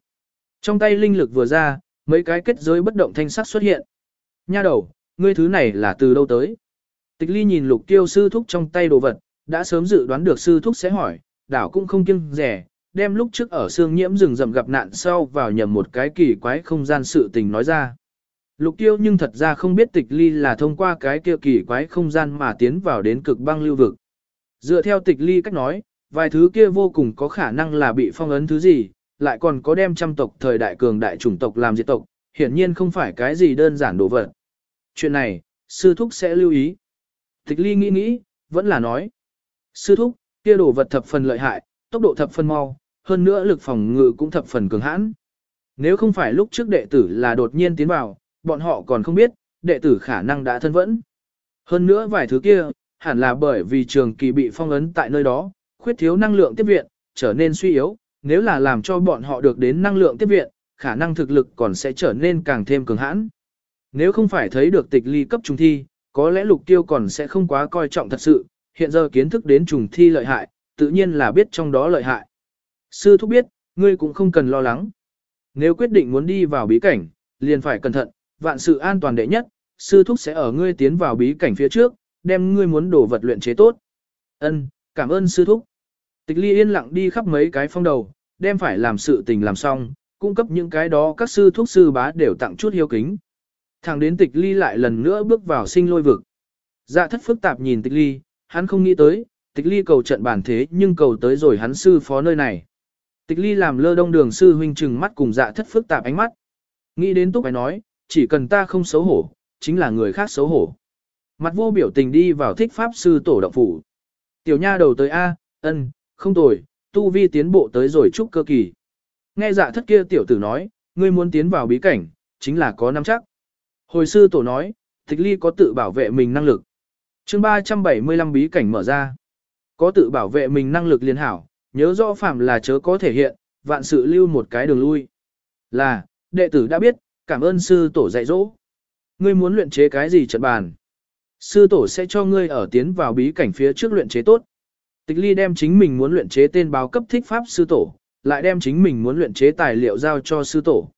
Trong tay linh lực vừa ra, mấy cái kết giới bất động thanh sắc xuất hiện. Nha đầu, ngươi thứ này là từ đâu tới? Tịch ly nhìn lục tiêu sư thúc trong tay đồ vật, đã sớm dự đoán được sư thúc sẽ hỏi, đảo cũng không kiêng rẻ, đem lúc trước ở xương nhiễm rừng rậm gặp nạn sau vào nhầm một cái kỳ quái không gian sự tình nói ra. Lục tiêu nhưng thật ra không biết tịch ly là thông qua cái kia kỳ quái không gian mà tiến vào đến cực băng lưu vực. Dựa theo tịch ly cách nói, vài thứ kia vô cùng có khả năng là bị phong ấn thứ gì, lại còn có đem trăm tộc thời đại cường đại chủng tộc làm diệt tộc, hiển nhiên không phải cái gì đơn giản đồ vật. Chuyện này, sư thúc sẽ lưu ý. Tịch ly nghĩ nghĩ, vẫn là nói. Sư thúc, kia đồ vật thập phần lợi hại, tốc độ thập phần mau, hơn nữa lực phòng ngự cũng thập phần cường hãn. Nếu không phải lúc trước đệ tử là đột nhiên tiến vào, bọn họ còn không biết, đệ tử khả năng đã thân vẫn. Hơn nữa vài thứ kia, hẳn là bởi vì trường kỳ bị phong ấn tại nơi đó, khuyết thiếu năng lượng tiếp viện, trở nên suy yếu, nếu là làm cho bọn họ được đến năng lượng tiếp viện, khả năng thực lực còn sẽ trở nên càng thêm cường hãn. Nếu không phải thấy được tịch ly cấp trùng thi, có lẽ lục tiêu còn sẽ không quá coi trọng thật sự, hiện giờ kiến thức đến trùng thi lợi hại, tự nhiên là biết trong đó lợi hại. Sư thúc biết, ngươi cũng không cần lo lắng. Nếu quyết định muốn đi vào bí cảnh, liền phải cẩn thận, vạn sự an toàn đệ nhất, sư thúc sẽ ở ngươi tiến vào bí cảnh phía trước, đem ngươi muốn đổ vật luyện chế tốt. Ân, cảm ơn sư thúc. Tịch ly yên lặng đi khắp mấy cái phong đầu, đem phải làm sự tình làm xong, cung cấp những cái đó các sư thúc sư bá đều tặng chút hiếu kính. Thẳng đến tịch ly lại lần nữa bước vào sinh lôi vực. Dạ thất phức tạp nhìn tịch ly, hắn không nghĩ tới, tịch ly cầu trận bản thế nhưng cầu tới rồi hắn sư phó nơi này. Tịch ly làm lơ đông đường sư huynh trừng mắt cùng dạ thất phức tạp ánh mắt. Nghĩ đến túc phải nói, chỉ cần ta không xấu hổ, chính là người khác xấu hổ. Mặt vô biểu tình đi vào thích pháp sư tổ động phủ. Tiểu nha đầu tới A, ân, không tồi, tu vi tiến bộ tới rồi chúc cơ kỳ. Nghe dạ thất kia tiểu tử nói, ngươi muốn tiến vào bí cảnh, chính là có năm chắc. Hồi sư tổ nói, tịch ly có tự bảo vệ mình năng lực chương 375 bí cảnh mở ra. Có tự bảo vệ mình năng lực liên hảo, nhớ rõ phạm là chớ có thể hiện, vạn sự lưu một cái đường lui. Là, đệ tử đã biết, cảm ơn sư tổ dạy dỗ. Ngươi muốn luyện chế cái gì trận bàn? Sư tổ sẽ cho ngươi ở tiến vào bí cảnh phía trước luyện chế tốt. Tịch ly đem chính mình muốn luyện chế tên báo cấp thích pháp sư tổ, lại đem chính mình muốn luyện chế tài liệu giao cho sư tổ.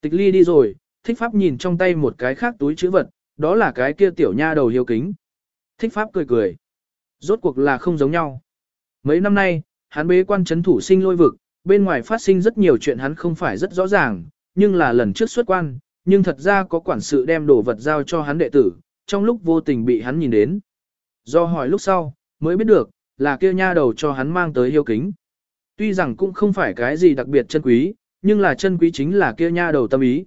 Tịch ly đi rồi, thích pháp nhìn trong tay một cái khác túi chữ vật, đó là cái kia tiểu nha đầu hiếu kính. Thích pháp cười cười. Rốt cuộc là không giống nhau. Mấy năm nay, hắn bế quan chấn thủ sinh lôi vực, bên ngoài phát sinh rất nhiều chuyện hắn không phải rất rõ ràng, nhưng là lần trước xuất quan, nhưng thật ra có quản sự đem đồ vật giao cho hắn đệ tử, trong lúc vô tình bị hắn nhìn đến. Do hỏi lúc sau, mới biết được, là kia nha đầu cho hắn mang tới hiếu kính. Tuy rằng cũng không phải cái gì đặc biệt chân quý, nhưng là chân quý chính là kia nha đầu tâm ý.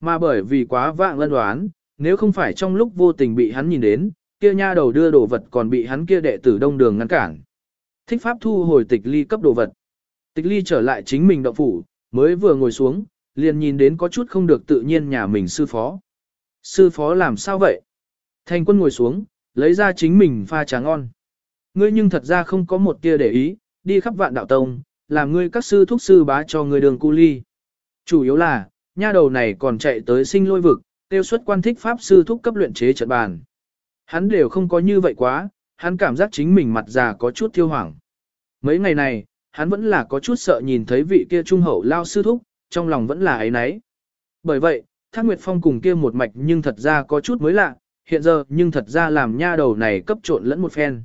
Mà bởi vì quá vạng lân đoán, nếu không phải trong lúc vô tình bị hắn nhìn đến, kia nha đầu đưa đồ vật còn bị hắn kia đệ tử đông đường ngăn cản. Thích pháp thu hồi tịch ly cấp đồ vật. Tịch ly trở lại chính mình động phủ, mới vừa ngồi xuống, liền nhìn đến có chút không được tự nhiên nhà mình sư phó. Sư phó làm sao vậy? Thành quân ngồi xuống, lấy ra chính mình pha trà ngon. Ngươi nhưng thật ra không có một tia để ý, đi khắp vạn đạo tông, làm ngươi các sư thúc sư bá cho ngươi đường cu ly. Chủ yếu là, nha đầu này còn chạy tới sinh lôi vực, tiêu xuất quan thích pháp sư thúc cấp luyện chế trận bàn. Hắn đều không có như vậy quá, hắn cảm giác chính mình mặt già có chút thiêu hoảng. Mấy ngày này, hắn vẫn là có chút sợ nhìn thấy vị kia trung hậu lao sư thúc, trong lòng vẫn là ấy nấy. Bởi vậy, Thác Nguyệt Phong cùng kia một mạch nhưng thật ra có chút mới lạ, hiện giờ nhưng thật ra làm nha đầu này cấp trộn lẫn một phen.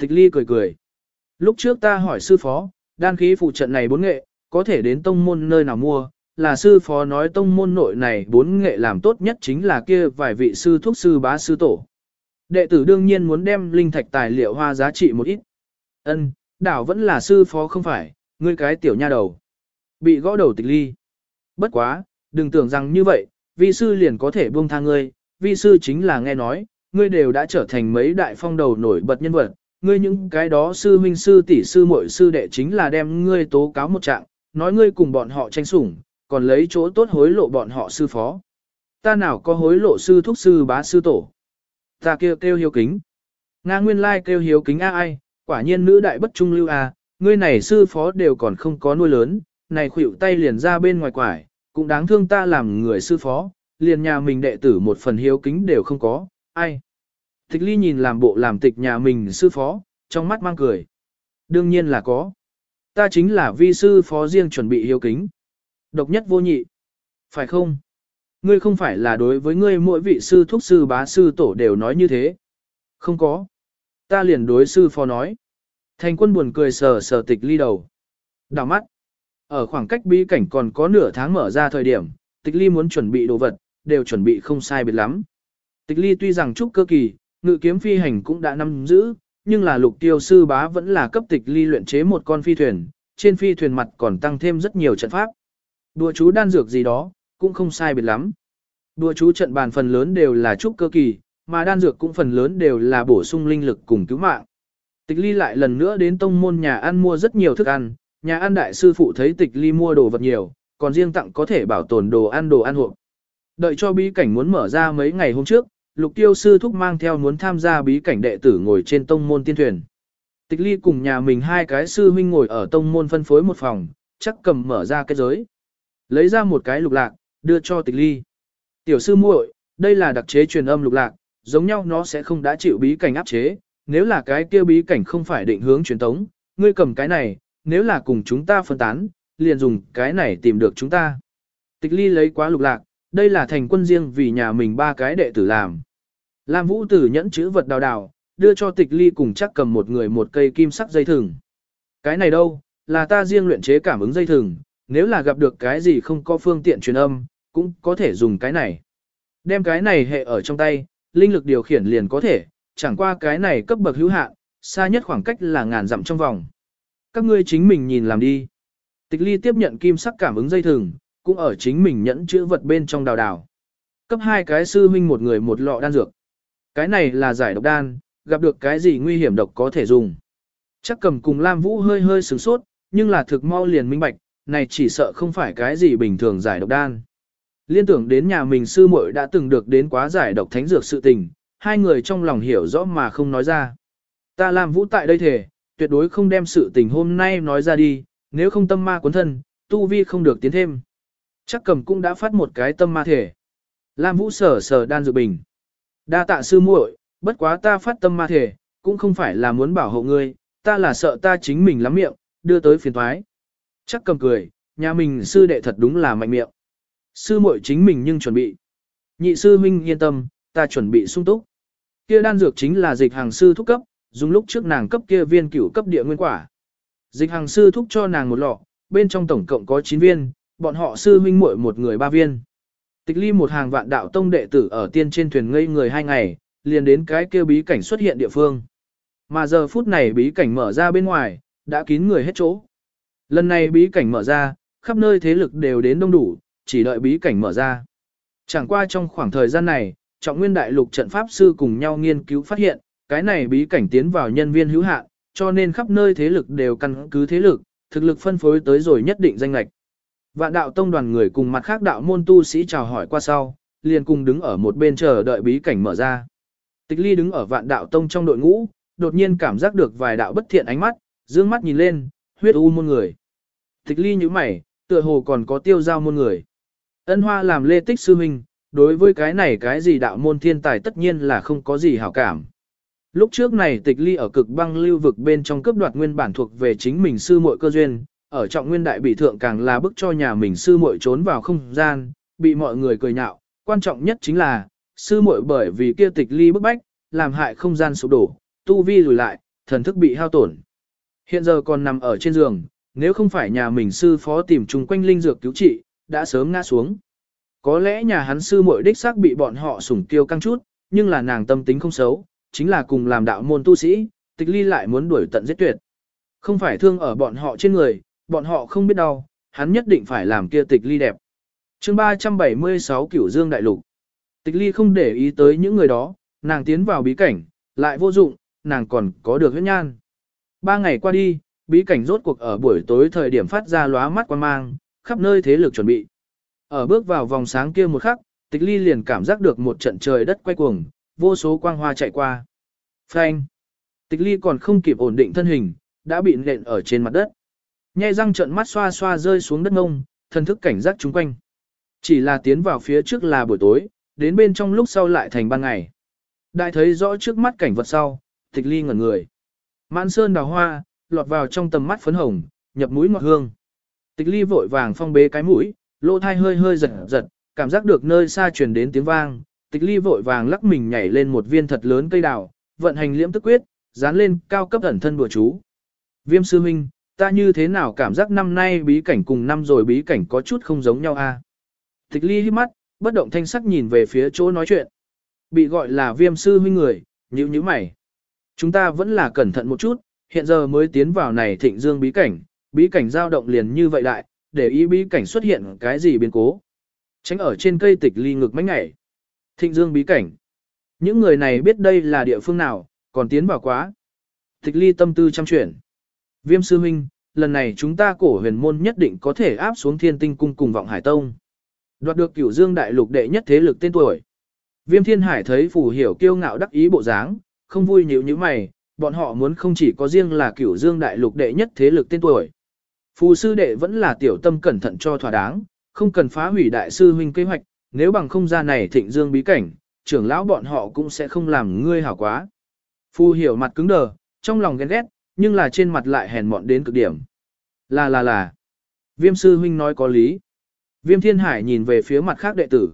Tịch ly cười cười. Lúc trước ta hỏi sư phó, đan khí phụ trận này bốn nghệ, có thể đến tông môn nơi nào mua, là sư phó nói tông môn nội này bốn nghệ làm tốt nhất chính là kia vài vị sư thuốc sư bá sư tổ. Đệ tử đương nhiên muốn đem linh thạch tài liệu hoa giá trị một ít. Ân, đảo vẫn là sư phó không phải, ngươi cái tiểu nha đầu. Bị gõ đầu tịch ly. Bất quá, đừng tưởng rằng như vậy, vi sư liền có thể buông tha ngươi, vi sư chính là nghe nói, ngươi đều đã trở thành mấy đại phong đầu nổi bật nhân vật, ngươi những cái đó sư huynh sư tỷ sư muội sư đệ chính là đem ngươi tố cáo một trạng, nói ngươi cùng bọn họ tranh sủng, còn lấy chỗ tốt hối lộ bọn họ sư phó. Ta nào có hối lộ sư thúc sư bá sư tổ. Ta kêu kêu hiếu kính. Nga nguyên lai kêu hiếu kính a ai, quả nhiên nữ đại bất trung lưu a, ngươi này sư phó đều còn không có nuôi lớn, này khuỵu tay liền ra bên ngoài quải, cũng đáng thương ta làm người sư phó, liền nhà mình đệ tử một phần hiếu kính đều không có, ai. Tịch ly nhìn làm bộ làm tịch nhà mình sư phó, trong mắt mang cười. Đương nhiên là có. Ta chính là vi sư phó riêng chuẩn bị hiếu kính. Độc nhất vô nhị. Phải không? Ngươi không phải là đối với ngươi mỗi vị sư thúc sư bá sư tổ đều nói như thế. Không có. Ta liền đối sư phó nói. Thành quân buồn cười sờ sờ tịch ly đầu. Đào mắt. Ở khoảng cách bí cảnh còn có nửa tháng mở ra thời điểm, tịch ly muốn chuẩn bị đồ vật, đều chuẩn bị không sai biệt lắm. Tịch ly tuy rằng trúc cơ kỳ, ngự kiếm phi hành cũng đã nắm giữ, nhưng là lục tiêu sư bá vẫn là cấp tịch ly luyện chế một con phi thuyền, trên phi thuyền mặt còn tăng thêm rất nhiều trận pháp. Đùa chú đan dược gì đó, cũng không sai biệt lắm. Đùa chú trận bàn phần lớn đều là trúc cơ kỳ, mà đan dược cũng phần lớn đều là bổ sung linh lực cùng cứu mạng. Tịch ly lại lần nữa đến tông môn nhà ăn mua rất nhiều thức ăn, nhà ăn đại sư phụ thấy tịch ly mua đồ vật nhiều, còn riêng tặng có thể bảo tồn đồ ăn đồ ăn hộp. Đợi cho bí cảnh muốn mở ra mấy ngày hôm trước, lục tiêu sư thúc mang theo muốn tham gia bí cảnh đệ tử ngồi trên tông môn tiên thuyền. Tịch ly cùng nhà mình hai cái sư huynh ngồi ở tông môn phân phối một phòng, chắc cầm mở ra cái giới. Lấy ra một cái lục lạc, đưa cho tịch ly. Tiểu sư muội, đây là đặc chế truyền âm lục lạc, giống nhau nó sẽ không đã chịu bí cảnh áp chế, nếu là cái kia bí cảnh không phải định hướng truyền tống, ngươi cầm cái này, nếu là cùng chúng ta phân tán, liền dùng cái này tìm được chúng ta. Tịch ly lấy quá lục lạc, đây là thành quân riêng vì nhà mình ba cái đệ tử làm. Lam Vũ Tử nhẫn chữ vật đào đào, đưa cho tịch ly cùng chắc cầm một người một cây kim sắc dây thừng. Cái này đâu, là ta riêng luyện chế cảm ứng dây thừng, nếu là gặp được cái gì không có phương tiện truyền âm, cũng có thể dùng cái này. Đem cái này hệ ở trong tay, linh lực điều khiển liền có thể, chẳng qua cái này cấp bậc hữu hạn, xa nhất khoảng cách là ngàn dặm trong vòng. Các ngươi chính mình nhìn làm đi. Tịch ly tiếp nhận kim sắc cảm ứng dây thừng, cũng ở chính mình nhẫn chữ vật bên trong đào đào. Cấp hai cái sư huynh một người một lọ đan dược. Cái này là giải độc đan, gặp được cái gì nguy hiểm độc có thể dùng. Chắc cầm cùng Lam Vũ hơi hơi sửng sốt, nhưng là thực mau liền minh bạch, này chỉ sợ không phải cái gì bình thường giải độc đan. Liên tưởng đến nhà mình sư muội đã từng được đến quá giải độc thánh dược sự tình, hai người trong lòng hiểu rõ mà không nói ra. Ta làm vũ tại đây thể, tuyệt đối không đem sự tình hôm nay nói ra đi, nếu không tâm ma cuốn thân, tu vi không được tiến thêm. Chắc cầm cũng đã phát một cái tâm ma thể. Lam vũ sở sở đan dược bình. Đa tạ sư muội, bất quá ta phát tâm ma thể, cũng không phải là muốn bảo hộ ngươi, ta là sợ ta chính mình lắm miệng, đưa tới phiền thoái. Chắc cầm cười, nhà mình sư đệ thật đúng là mạnh miệng. Sư muội chính mình nhưng chuẩn bị. Nhị sư huynh yên tâm, ta chuẩn bị sung túc. Kia đan dược chính là dịch hàng sư thúc cấp, dùng lúc trước nàng cấp kia viên cửu cấp địa nguyên quả. Dịch hàng sư thúc cho nàng một lọ, bên trong tổng cộng có 9 viên, bọn họ sư huynh muội một người ba viên. Tịch ly một hàng vạn đạo tông đệ tử ở tiên trên thuyền ngây người hai ngày, liền đến cái kia bí cảnh xuất hiện địa phương. Mà giờ phút này bí cảnh mở ra bên ngoài, đã kín người hết chỗ. Lần này bí cảnh mở ra, khắp nơi thế lực đều đến đông đủ, chỉ đợi bí cảnh mở ra. Chẳng qua trong khoảng thời gian này, trọng nguyên đại lục trận pháp sư cùng nhau nghiên cứu phát hiện, cái này bí cảnh tiến vào nhân viên hữu hạn, cho nên khắp nơi thế lực đều căn cứ thế lực, thực lực phân phối tới rồi nhất định danh lệch. Vạn đạo tông đoàn người cùng mặt khác đạo môn tu sĩ chào hỏi qua sau, liền cùng đứng ở một bên chờ đợi bí cảnh mở ra. Tịch ly đứng ở vạn đạo tông trong đội ngũ, đột nhiên cảm giác được vài đạo bất thiện ánh mắt, dương mắt nhìn lên, huyết u môn người. Tịch ly như mày, tựa hồ còn có tiêu giao môn người. Ân hoa làm lê tích sư huynh, đối với cái này cái gì đạo môn thiên tài tất nhiên là không có gì hảo cảm. Lúc trước này tịch ly ở cực băng lưu vực bên trong cấp đoạt nguyên bản thuộc về chính mình sư muội cơ duyên, ở trọng nguyên đại bị thượng càng là bức cho nhà mình sư muội trốn vào không gian, bị mọi người cười nhạo, quan trọng nhất chính là, sư muội bởi vì kia tịch ly bức bách, làm hại không gian sụp đổ, tu vi lùi lại, thần thức bị hao tổn. Hiện giờ còn nằm ở trên giường, nếu không phải nhà mình sư phó tìm chung quanh linh dược cứu trị, đã sớm ngã xuống. Có lẽ nhà hắn sư muội đích xác bị bọn họ sủng tiêu căng chút, nhưng là nàng tâm tính không xấu, chính là cùng làm đạo môn tu sĩ, tịch ly lại muốn đuổi tận giết tuyệt. Không phải thương ở bọn họ trên người, bọn họ không biết đau, hắn nhất định phải làm kia tịch ly đẹp. chương 376 Cửu Dương Đại Lục Tịch ly không để ý tới những người đó, nàng tiến vào bí cảnh, lại vô dụng, nàng còn có được huyết nhan. Ba ngày qua đi, bí cảnh rốt cuộc ở buổi tối thời điểm phát ra lóa mắt quan mang, khắp nơi thế lực chuẩn bị. Ở bước vào vòng sáng kia một khắc, tịch ly liền cảm giác được một trận trời đất quay cuồng, vô số quang hoa chạy qua. Phanh! Tịch ly còn không kịp ổn định thân hình, đã bị nện ở trên mặt đất. Nhai răng trận mắt xoa xoa rơi xuống đất ngông, thân thức cảnh giác chung quanh. Chỉ là tiến vào phía trước là buổi tối, đến bên trong lúc sau lại thành ban ngày. Đại thấy rõ trước mắt cảnh vật sau, tịch ly ngẩn người. Mãn sơn đào hoa, lọt vào trong tầm mắt phấn hồng, nhập mũi ngọt hương. Tịch ly vội vàng phong bế cái mũi, lỗ thai hơi hơi giật giật, cảm giác được nơi xa truyền đến tiếng vang. Tịch ly vội vàng lắc mình nhảy lên một viên thật lớn cây đào, vận hành liễm tức quyết, dán lên cao cấp ẩn thân bùa chú. Viêm sư huynh, ta như thế nào cảm giác năm nay bí cảnh cùng năm rồi bí cảnh có chút không giống nhau a? Tịch ly hít mắt, bất động thanh sắc nhìn về phía chỗ nói chuyện. Bị gọi là viêm sư huynh người, nhíu nhíu mày. Chúng ta vẫn là cẩn thận một chút, hiện giờ mới tiến vào này thịnh dương bí cảnh, bí cảnh dao động liền như vậy đại, để ý bí cảnh xuất hiện cái gì biến cố. Tránh ở trên cây tịch ly ngực mấy ngày, Thịnh dương bí cảnh. Những người này biết đây là địa phương nào, còn tiến vào quá. Tịch ly tâm tư chăm chuyển. Viêm sư huynh, lần này chúng ta cổ huyền môn nhất định có thể áp xuống thiên tinh cung cùng vọng hải tông. Đoạt được cửu dương đại lục đệ nhất thế lực tên tuổi. Viêm thiên hải thấy phù hiểu kiêu ngạo đắc ý bộ dáng, không vui nhíu như mày, bọn họ muốn không chỉ có riêng là cửu dương đại lục đệ nhất thế lực tên tuổi. Phù sư đệ vẫn là tiểu tâm cẩn thận cho thỏa đáng, không cần phá hủy đại sư huynh kế hoạch, nếu bằng không ra này thịnh dương bí cảnh, trưởng lão bọn họ cũng sẽ không làm ngươi hảo quá. Phù hiểu mặt cứng đờ, trong lòng ghen ghét, nhưng là trên mặt lại hèn mọn đến cực điểm. Là là là. Viêm sư huynh nói có lý. Viêm thiên hải nhìn về phía mặt khác đệ tử.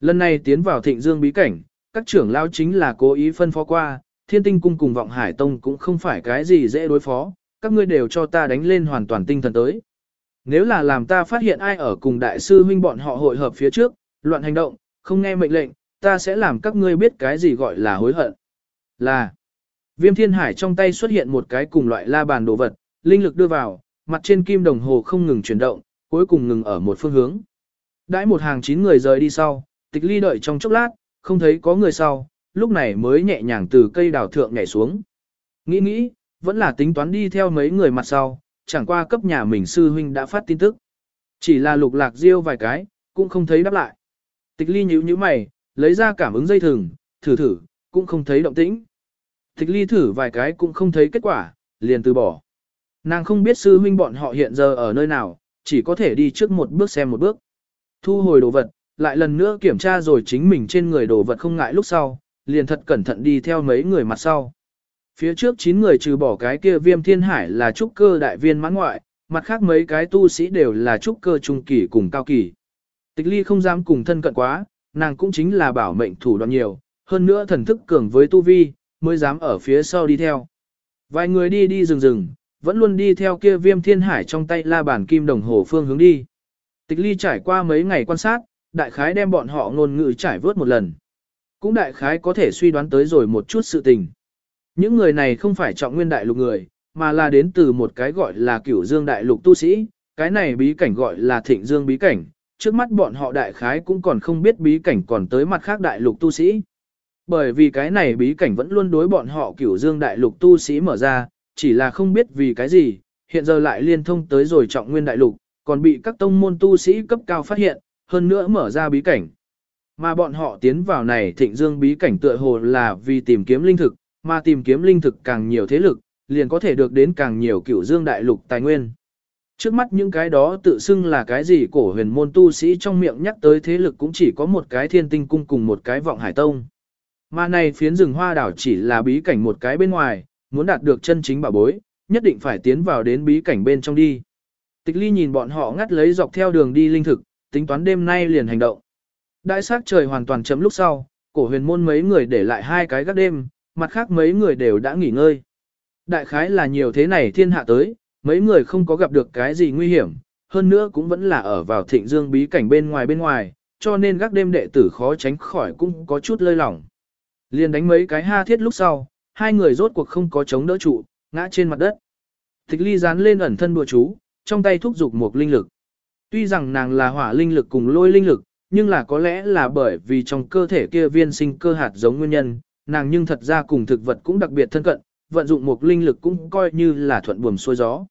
Lần này tiến vào thịnh dương bí cảnh, các trưởng lão chính là cố ý phân phó qua, thiên tinh cung cùng vọng hải tông cũng không phải cái gì dễ đối phó, các ngươi đều cho ta đánh lên hoàn toàn tinh thần tới. Nếu là làm ta phát hiện ai ở cùng đại sư huynh bọn họ hội hợp phía trước, loạn hành động, không nghe mệnh lệnh, ta sẽ làm các ngươi biết cái gì gọi là hối hận. Là, viêm thiên hải trong tay xuất hiện một cái cùng loại la bàn đồ vật, linh lực đưa vào, mặt trên kim đồng hồ không ngừng chuyển động, cuối cùng ngừng ở một phương hướng. Đãi một hàng chín người rời đi sau, tịch ly đợi trong chốc lát, không thấy có người sau, lúc này mới nhẹ nhàng từ cây đào thượng nhảy xuống. Nghĩ nghĩ, vẫn là tính toán đi theo mấy người mặt sau, chẳng qua cấp nhà mình sư huynh đã phát tin tức. Chỉ là lục lạc riêu vài cái, cũng không thấy đáp lại. Tịch ly nhíu nhíu mày, lấy ra cảm ứng dây thừng, thử thử, cũng không thấy động tĩnh. Tịch ly thử vài cái cũng không thấy kết quả, liền từ bỏ. Nàng không biết sư huynh bọn họ hiện giờ ở nơi nào, chỉ có thể đi trước một bước xem một bước. Thu hồi đồ vật, lại lần nữa kiểm tra rồi chính mình trên người đồ vật không ngại lúc sau, liền thật cẩn thận đi theo mấy người mặt sau. Phía trước 9 người trừ bỏ cái kia viêm thiên hải là trúc cơ đại viên mãn ngoại, mặt khác mấy cái tu sĩ đều là trúc cơ trung kỳ cùng cao kỳ. Tịch ly không dám cùng thân cận quá, nàng cũng chính là bảo mệnh thủ đoạn nhiều, hơn nữa thần thức cường với tu vi, mới dám ở phía sau đi theo. Vài người đi đi rừng rừng, vẫn luôn đi theo kia viêm thiên hải trong tay la bản kim đồng hồ phương hướng đi. Tịch ly trải qua mấy ngày quan sát, đại khái đem bọn họ ngôn ngữ trải vớt một lần. Cũng đại khái có thể suy đoán tới rồi một chút sự tình. Những người này không phải trọng nguyên đại lục người, mà là đến từ một cái gọi là cửu dương đại lục tu sĩ, cái này bí cảnh gọi là thịnh dương bí cảnh, trước mắt bọn họ đại khái cũng còn không biết bí cảnh còn tới mặt khác đại lục tu sĩ. Bởi vì cái này bí cảnh vẫn luôn đối bọn họ cửu dương đại lục tu sĩ mở ra, chỉ là không biết vì cái gì, hiện giờ lại liên thông tới rồi trọng nguyên đại lục, còn bị các tông môn tu sĩ cấp cao phát hiện, hơn nữa mở ra bí cảnh. Mà bọn họ tiến vào này thịnh dương bí cảnh tựa hồ là vì tìm kiếm linh thực, mà tìm kiếm linh thực càng nhiều thế lực, liền có thể được đến càng nhiều cửu dương đại lục tài nguyên. Trước mắt những cái đó tự xưng là cái gì cổ huyền môn tu sĩ trong miệng nhắc tới thế lực cũng chỉ có một cái thiên tinh cung cùng một cái vọng hải tông. Mà này phiến rừng hoa đảo chỉ là bí cảnh một cái bên ngoài, muốn đạt được chân chính bảo bối, nhất định phải tiến vào đến bí cảnh bên trong đi. Tịch ly nhìn bọn họ ngắt lấy dọc theo đường đi linh thực, tính toán đêm nay liền hành động. Đại sát trời hoàn toàn chấm lúc sau, cổ huyền môn mấy người để lại hai cái gác đêm, mặt khác mấy người đều đã nghỉ ngơi. Đại khái là nhiều thế này thiên hạ tới, mấy người không có gặp được cái gì nguy hiểm, hơn nữa cũng vẫn là ở vào thịnh dương bí cảnh bên ngoài bên ngoài, cho nên gác đêm đệ tử khó tránh khỏi cũng có chút lơi lỏng. Liền đánh mấy cái ha thiết lúc sau, hai người rốt cuộc không có chống đỡ trụ, ngã trên mặt đất. Tịch ly dán lên ẩn thân bùa chú, trong tay thúc giục một linh lực. Tuy rằng nàng là hỏa linh lực cùng lôi linh lực, nhưng là có lẽ là bởi vì trong cơ thể kia viên sinh cơ hạt giống nguyên nhân, nàng nhưng thật ra cùng thực vật cũng đặc biệt thân cận, vận dụng một linh lực cũng coi như là thuận buồm xuôi gió.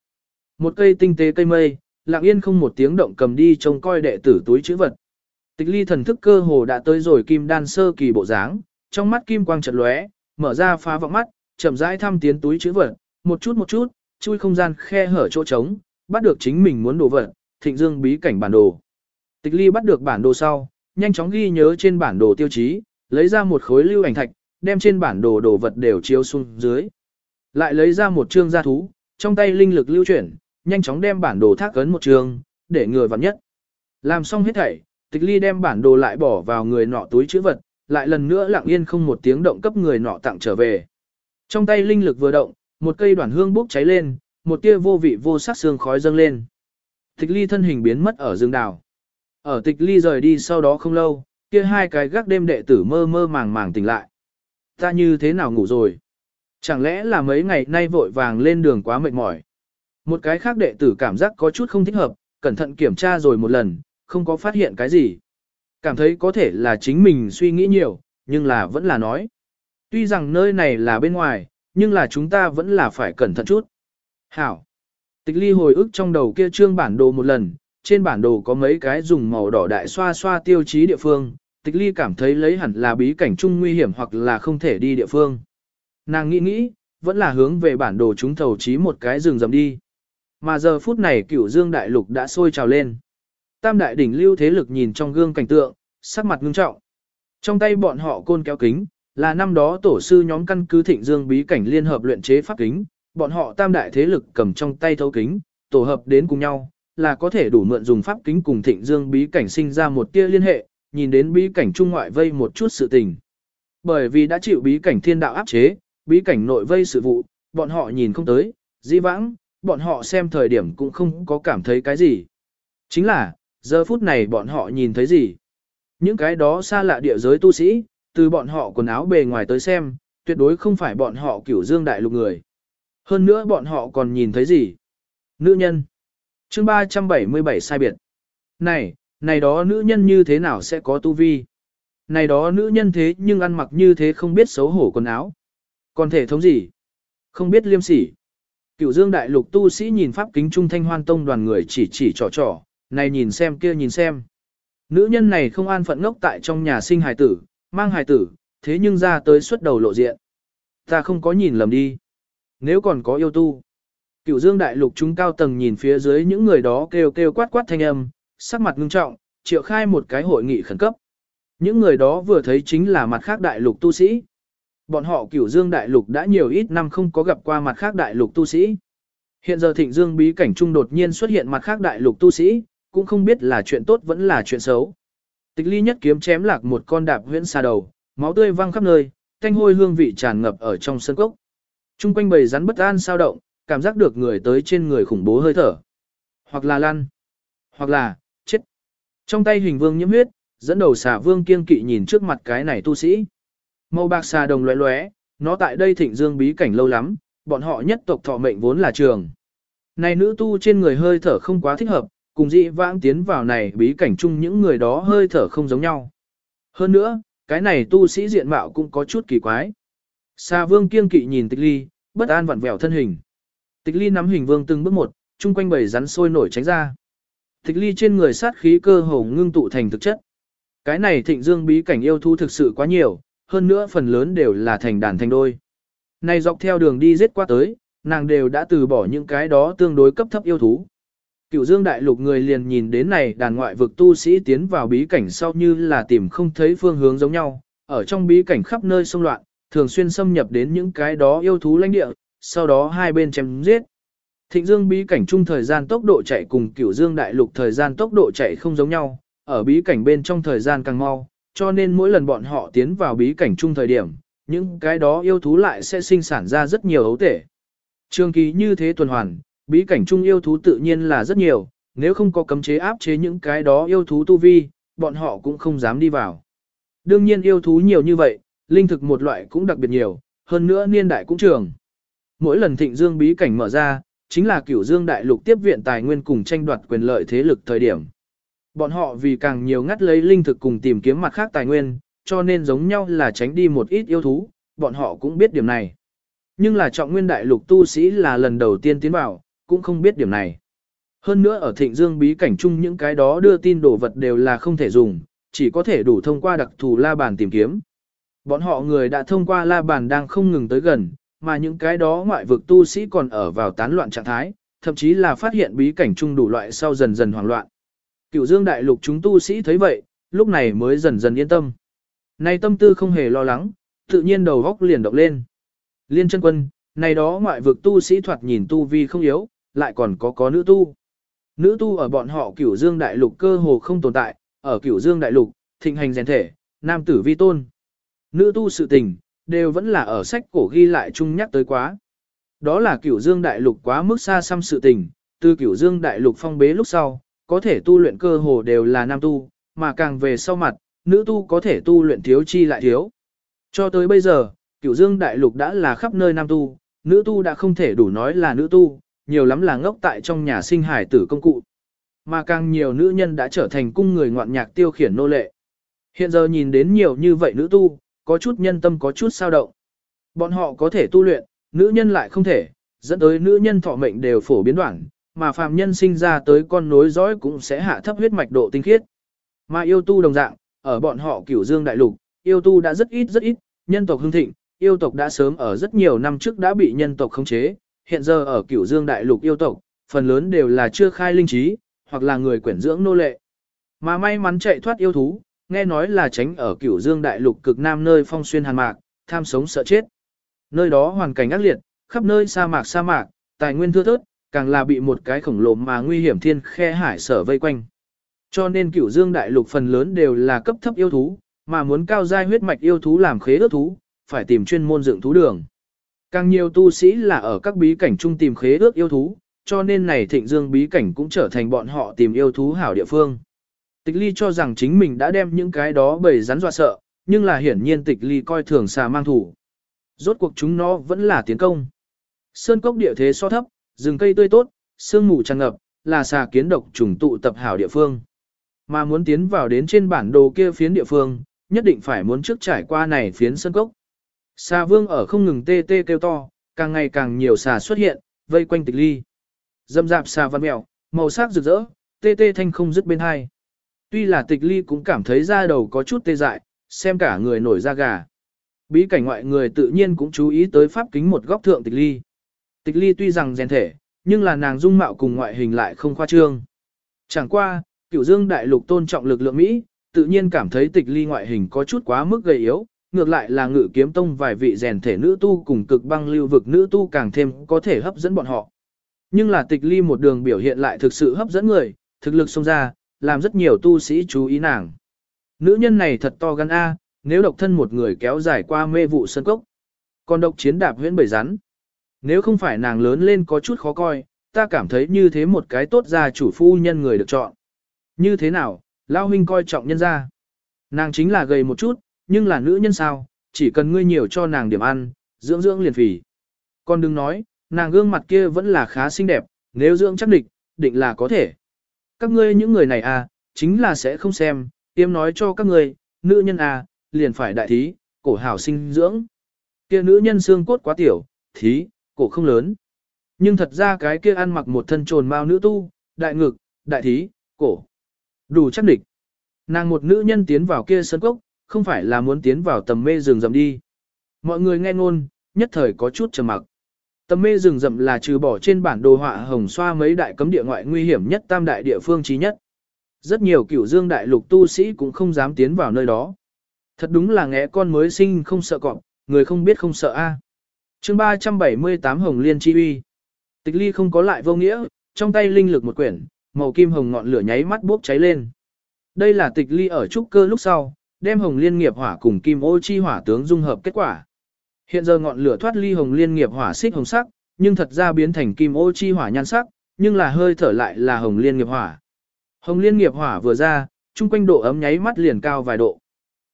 Một cây tinh tế cây mây, lặng yên không một tiếng động cầm đi trông coi đệ tử túi chữ vật. Tịch ly thần thức cơ hồ đã tới rồi kim đan sơ kỳ bộ dáng, trong mắt kim quang chật lóe, mở ra phá vọng mắt, chậm rãi thăm tiến túi chữ vật, một chút một chút, chui không gian khe hở chỗ trống, bắt được chính mình muốn đồ vật, thịnh dương bí cảnh bản đồ. Tịch ly bắt được bản đồ sau, nhanh chóng ghi nhớ trên bản đồ tiêu chí, lấy ra một khối lưu ảnh thạch, đem trên bản đồ đồ vật đều chiếu xuống dưới. Lại lấy ra một chương gia thú, trong tay linh lực lưu chuyển, nhanh chóng đem bản đồ thác ấn một chương, để người vặn nhất. Làm xong hết thảy, tịch ly đem bản đồ lại bỏ vào người nọ túi chữ vật, lại lần nữa lặng yên không một tiếng động cấp người nọ tặng trở về. Trong tay linh lực vừa động, một cây đoàn hương bốc cháy lên, một tia vô vị vô sắc xương khói dâng lên. Tịch ly thân hình biến mất ở rừng đào. Ở tịch ly rời đi sau đó không lâu, kia hai cái gác đêm đệ tử mơ mơ màng màng tỉnh lại. Ta như thế nào ngủ rồi? Chẳng lẽ là mấy ngày nay vội vàng lên đường quá mệt mỏi? Một cái khác đệ tử cảm giác có chút không thích hợp, cẩn thận kiểm tra rồi một lần, không có phát hiện cái gì. Cảm thấy có thể là chính mình suy nghĩ nhiều, nhưng là vẫn là nói. Tuy rằng nơi này là bên ngoài, nhưng là chúng ta vẫn là phải cẩn thận chút. Hảo. Tịch ly hồi ức trong đầu kia trương bản đồ một lần, trên bản đồ có mấy cái dùng màu đỏ đại xoa xoa tiêu chí địa phương, tịch ly cảm thấy lấy hẳn là bí cảnh chung nguy hiểm hoặc là không thể đi địa phương. Nàng nghĩ nghĩ, vẫn là hướng về bản đồ chúng thầu chí một cái rừng rầm đi. Mà giờ phút này cửu dương đại lục đã sôi trào lên. Tam đại đỉnh lưu thế lực nhìn trong gương cảnh tượng, sắc mặt ngưng trọng. Trong tay bọn họ côn kéo kính, là năm đó tổ sư nhóm căn cứ thịnh dương bí cảnh liên hợp luyện chế pháp kính, bọn họ tam đại thế lực cầm trong tay thấu kính, tổ hợp đến cùng nhau, là có thể đủ mượn dùng pháp kính cùng thịnh dương bí cảnh sinh ra một tia liên hệ, nhìn đến bí cảnh trung ngoại vây một chút sự tình. Bởi vì đã chịu bí cảnh thiên đạo áp chế, bí cảnh nội vây sự vụ, bọn họ nhìn không tới, di vãng, bọn họ xem thời điểm cũng không có cảm thấy cái gì. Chính là, giờ phút này bọn họ nhìn thấy gì? Những cái đó xa lạ địa giới tu sĩ, từ bọn họ quần áo bề ngoài tới xem, tuyệt đối không phải bọn họ cửu dương đại lục người. Hơn nữa bọn họ còn nhìn thấy gì? Nữ nhân. chương 377 sai biệt. Này, này đó nữ nhân như thế nào sẽ có tu vi? Này đó nữ nhân thế nhưng ăn mặc như thế không biết xấu hổ quần áo. Còn thể thống gì? Không biết liêm sỉ. Cựu dương đại lục tu sĩ nhìn pháp kính trung thanh hoan tông đoàn người chỉ chỉ trò trò, này nhìn xem kia nhìn xem. Nữ nhân này không an phận ngốc tại trong nhà sinh hài tử, mang hài tử, thế nhưng ra tới xuất đầu lộ diện. Ta không có nhìn lầm đi. Nếu còn có yêu tu. Cựu dương đại lục chúng cao tầng nhìn phía dưới những người đó kêu kêu quát quát thanh âm, sắc mặt ngưng trọng, triệu khai một cái hội nghị khẩn cấp. Những người đó vừa thấy chính là mặt khác đại lục tu sĩ. Bọn họ cửu dương đại lục đã nhiều ít năm không có gặp qua mặt khác đại lục tu sĩ. Hiện giờ thịnh dương bí cảnh trung đột nhiên xuất hiện mặt khác đại lục tu sĩ, cũng không biết là chuyện tốt vẫn là chuyện xấu. Tịch ly nhất kiếm chém lạc một con đạp huyễn xa đầu, máu tươi văng khắp nơi, thanh hôi hương vị tràn ngập ở trong sân cốc. Trung quanh bầy rắn bất an sao động, cảm giác được người tới trên người khủng bố hơi thở. Hoặc là lăn, hoặc là. Trong tay hình vương nhiễm huyết, dẫn đầu xà vương kiên kỵ nhìn trước mặt cái này tu sĩ. Màu bạc xà đồng lóe lóe, nó tại đây thịnh dương bí cảnh lâu lắm, bọn họ nhất tộc thọ mệnh vốn là trường. Này nữ tu trên người hơi thở không quá thích hợp, cùng dị vãng tiến vào này bí cảnh chung những người đó hơi thở không giống nhau. Hơn nữa, cái này tu sĩ diện mạo cũng có chút kỳ quái. Xà vương kiên kỵ nhìn tịch ly, bất an vặn vẹo thân hình. Tịch ly nắm hình vương từng bước một, chung quanh bầy rắn sôi nổi tránh ra. Tịch ly trên người sát khí cơ hồ ngưng tụ thành thực chất. Cái này thịnh dương bí cảnh yêu thú thực sự quá nhiều, hơn nữa phần lớn đều là thành đàn thành đôi. Này dọc theo đường đi giết qua tới, nàng đều đã từ bỏ những cái đó tương đối cấp thấp yêu thú. Cựu dương đại lục người liền nhìn đến này đàn ngoại vực tu sĩ tiến vào bí cảnh sau như là tìm không thấy phương hướng giống nhau, ở trong bí cảnh khắp nơi xông loạn, thường xuyên xâm nhập đến những cái đó yêu thú lãnh địa, sau đó hai bên chém giết. Thịnh dương bí cảnh chung thời gian tốc độ chạy cùng cửu dương đại lục thời gian tốc độ chạy không giống nhau, ở bí cảnh bên trong thời gian càng mau, cho nên mỗi lần bọn họ tiến vào bí cảnh chung thời điểm, những cái đó yêu thú lại sẽ sinh sản ra rất nhiều ấu thể, Trường kỳ như thế tuần hoàn, bí cảnh chung yêu thú tự nhiên là rất nhiều, nếu không có cấm chế áp chế những cái đó yêu thú tu vi, bọn họ cũng không dám đi vào. Đương nhiên yêu thú nhiều như vậy, linh thực một loại cũng đặc biệt nhiều, hơn nữa niên đại cũng trường. Mỗi lần thịnh dương bí cảnh mở ra, chính là cửu dương đại lục tiếp viện tài nguyên cùng tranh đoạt quyền lợi thế lực thời điểm. Bọn họ vì càng nhiều ngắt lấy linh thực cùng tìm kiếm mặt khác tài nguyên, cho nên giống nhau là tránh đi một ít yêu thú, bọn họ cũng biết điểm này. Nhưng là trọng nguyên đại lục tu sĩ là lần đầu tiên tiến vào, cũng không biết điểm này. Hơn nữa ở thịnh dương bí cảnh chung những cái đó đưa tin đồ vật đều là không thể dùng, chỉ có thể đủ thông qua đặc thù la bàn tìm kiếm. Bọn họ người đã thông qua la bàn đang không ngừng tới gần, mà những cái đó ngoại vực tu sĩ còn ở vào tán loạn trạng thái, thậm chí là phát hiện bí cảnh chung đủ loại sau dần dần hoảng loạn. Cựu dương đại lục chúng tu sĩ thấy vậy, lúc này mới dần dần yên tâm. Nay tâm tư không hề lo lắng, tự nhiên đầu góc liền động lên. Liên chân quân, này đó ngoại vực tu sĩ thoạt nhìn tu vi không yếu, lại còn có có nữ tu. Nữ tu ở bọn họ cửu dương đại lục cơ hồ không tồn tại, ở cửu dương đại lục, thịnh hành rèn thể, nam tử vi tôn. Nữ tu sự tình, đều vẫn là ở sách cổ ghi lại chung nhắc tới quá. Đó là cửu dương đại lục quá mức xa xăm sự tình, từ cửu dương đại lục phong bế lúc sau, có thể tu luyện cơ hồ đều là nam tu, mà càng về sau mặt, nữ tu có thể tu luyện thiếu chi lại thiếu. Cho tới bây giờ, cửu dương đại lục đã là khắp nơi nam tu, nữ tu đã không thể đủ nói là nữ tu, nhiều lắm là ngốc tại trong nhà sinh hải tử công cụ. Mà càng nhiều nữ nhân đã trở thành cung người ngoạn nhạc tiêu khiển nô lệ. Hiện giờ nhìn đến nhiều như vậy nữ tu, có chút nhân tâm có chút sao động. Bọn họ có thể tu luyện, nữ nhân lại không thể, dẫn tới nữ nhân thọ mệnh đều phổ biến đoạn, mà phàm nhân sinh ra tới con nối dõi cũng sẽ hạ thấp huyết mạch độ tinh khiết. Mà yêu tu đồng dạng, ở bọn họ cửu dương đại lục, yêu tu đã rất ít rất ít, nhân tộc hưng thịnh, yêu tộc đã sớm ở rất nhiều năm trước đã bị nhân tộc khống chế, hiện giờ ở cửu dương đại lục yêu tộc, phần lớn đều là chưa khai linh trí, hoặc là người quyển dưỡng nô lệ. Mà may mắn chạy thoát yêu thú, nghe nói là tránh ở cửu dương đại lục cực nam nơi phong xuyên hàn mạc, tham sống sợ chết. Nơi đó hoàn cảnh ác liệt, khắp nơi sa mạc sa mạc, tài nguyên thưa thớt, càng là bị một cái khổng lồ mà nguy hiểm thiên khe hải sở vây quanh. Cho nên cửu dương đại lục phần lớn đều là cấp thấp yêu thú, mà muốn cao giai huyết mạch yêu thú làm khế ước thú, phải tìm chuyên môn dựng thú đường. Càng nhiều tu sĩ là ở các bí cảnh chung tìm khế ước yêu thú, cho nên này thịnh dương bí cảnh cũng trở thành bọn họ tìm yêu thú hảo địa phương. Tịch ly cho rằng chính mình đã đem những cái đó bầy rắn dọa sợ, nhưng là hiển nhiên tịch ly coi thường xà mang thủ. Rốt cuộc chúng nó vẫn là tiến công. Sơn cốc địa thế so thấp, rừng cây tươi tốt, sương mù tràn ngập, là xà kiến độc trùng tụ tập hảo địa phương. Mà muốn tiến vào đến trên bản đồ kia phiến địa phương, nhất định phải muốn trước trải qua này phiến sơn cốc. Xà vương ở không ngừng tê tê kêu to, càng ngày càng nhiều xà xuất hiện, vây quanh tịch ly. Dâm dạp xà văn mèo, màu sắc rực rỡ, tê tê thanh không dứt bên hai. Tuy là tịch ly cũng cảm thấy da đầu có chút tê dại, xem cả người nổi da gà. Bí cảnh ngoại người tự nhiên cũng chú ý tới pháp kính một góc thượng tịch ly. Tịch ly tuy rằng rèn thể, nhưng là nàng dung mạo cùng ngoại hình lại không khoa trương. Chẳng qua, cửu dương đại lục tôn trọng lực lượng Mỹ, tự nhiên cảm thấy tịch ly ngoại hình có chút quá mức gầy yếu, ngược lại là ngự kiếm tông vài vị rèn thể nữ tu cùng cực băng lưu vực nữ tu càng thêm có thể hấp dẫn bọn họ. Nhưng là tịch ly một đường biểu hiện lại thực sự hấp dẫn người, thực lực xông ra, làm rất nhiều tu sĩ chú ý nàng. Nữ nhân này thật to gan A, nếu độc thân một người kéo dài qua mê vụ sân cốc. Còn độc chiến đạp huyễn bầy rắn. Nếu không phải nàng lớn lên có chút khó coi, ta cảm thấy như thế một cái tốt ra chủ phu nhân người được chọn. Như thế nào, Lao huynh coi trọng nhân ra. Nàng chính là gầy một chút, nhưng là nữ nhân sao, chỉ cần ngươi nhiều cho nàng điểm ăn, dưỡng dưỡng liền phỉ. Còn đừng nói, nàng gương mặt kia vẫn là khá xinh đẹp, nếu dưỡng chắc địch, định là có thể. Các ngươi những người này à, chính là sẽ không xem, tiêm nói cho các ngươi, nữ nhân à, liền phải đại thí, cổ hảo sinh dưỡng. Kia nữ nhân xương cốt quá tiểu, thí, cổ không lớn. Nhưng thật ra cái kia ăn mặc một thân trồn mao nữ tu, đại ngực, đại thí, cổ. Đủ chắc địch. Nàng một nữ nhân tiến vào kia sân cốc, không phải là muốn tiến vào tầm mê rừng rậm đi. Mọi người nghe ngôn, nhất thời có chút trầm mặc. Tầm mê rừng rậm là trừ bỏ trên bản đồ họa hồng xoa mấy đại cấm địa ngoại nguy hiểm nhất tam đại địa phương trí nhất. Rất nhiều cửu dương đại lục tu sĩ cũng không dám tiến vào nơi đó. Thật đúng là ngẽ con mới sinh không sợ cọp, người không biết không sợ a. À. Chương 378 Hồng Liên Chi Uy. Tịch Ly không có lại vô nghĩa, trong tay linh lực một quyển, màu kim hồng ngọn lửa nháy mắt bốc cháy lên. Đây là Tịch Ly ở trúc cơ lúc sau, đem Hồng Liên nghiệp hỏa cùng kim ô chi hỏa tướng dung hợp kết quả. Hiện giờ ngọn lửa thoát ly Hồng Liên nghiệp hỏa xích hồng sắc, nhưng thật ra biến thành kim ô chi hỏa nhan sắc, nhưng là hơi thở lại là Hồng Liên nghiệp hỏa. Hồng Liên nghiệp hỏa vừa ra, chung quanh độ ấm nháy mắt liền cao vài độ.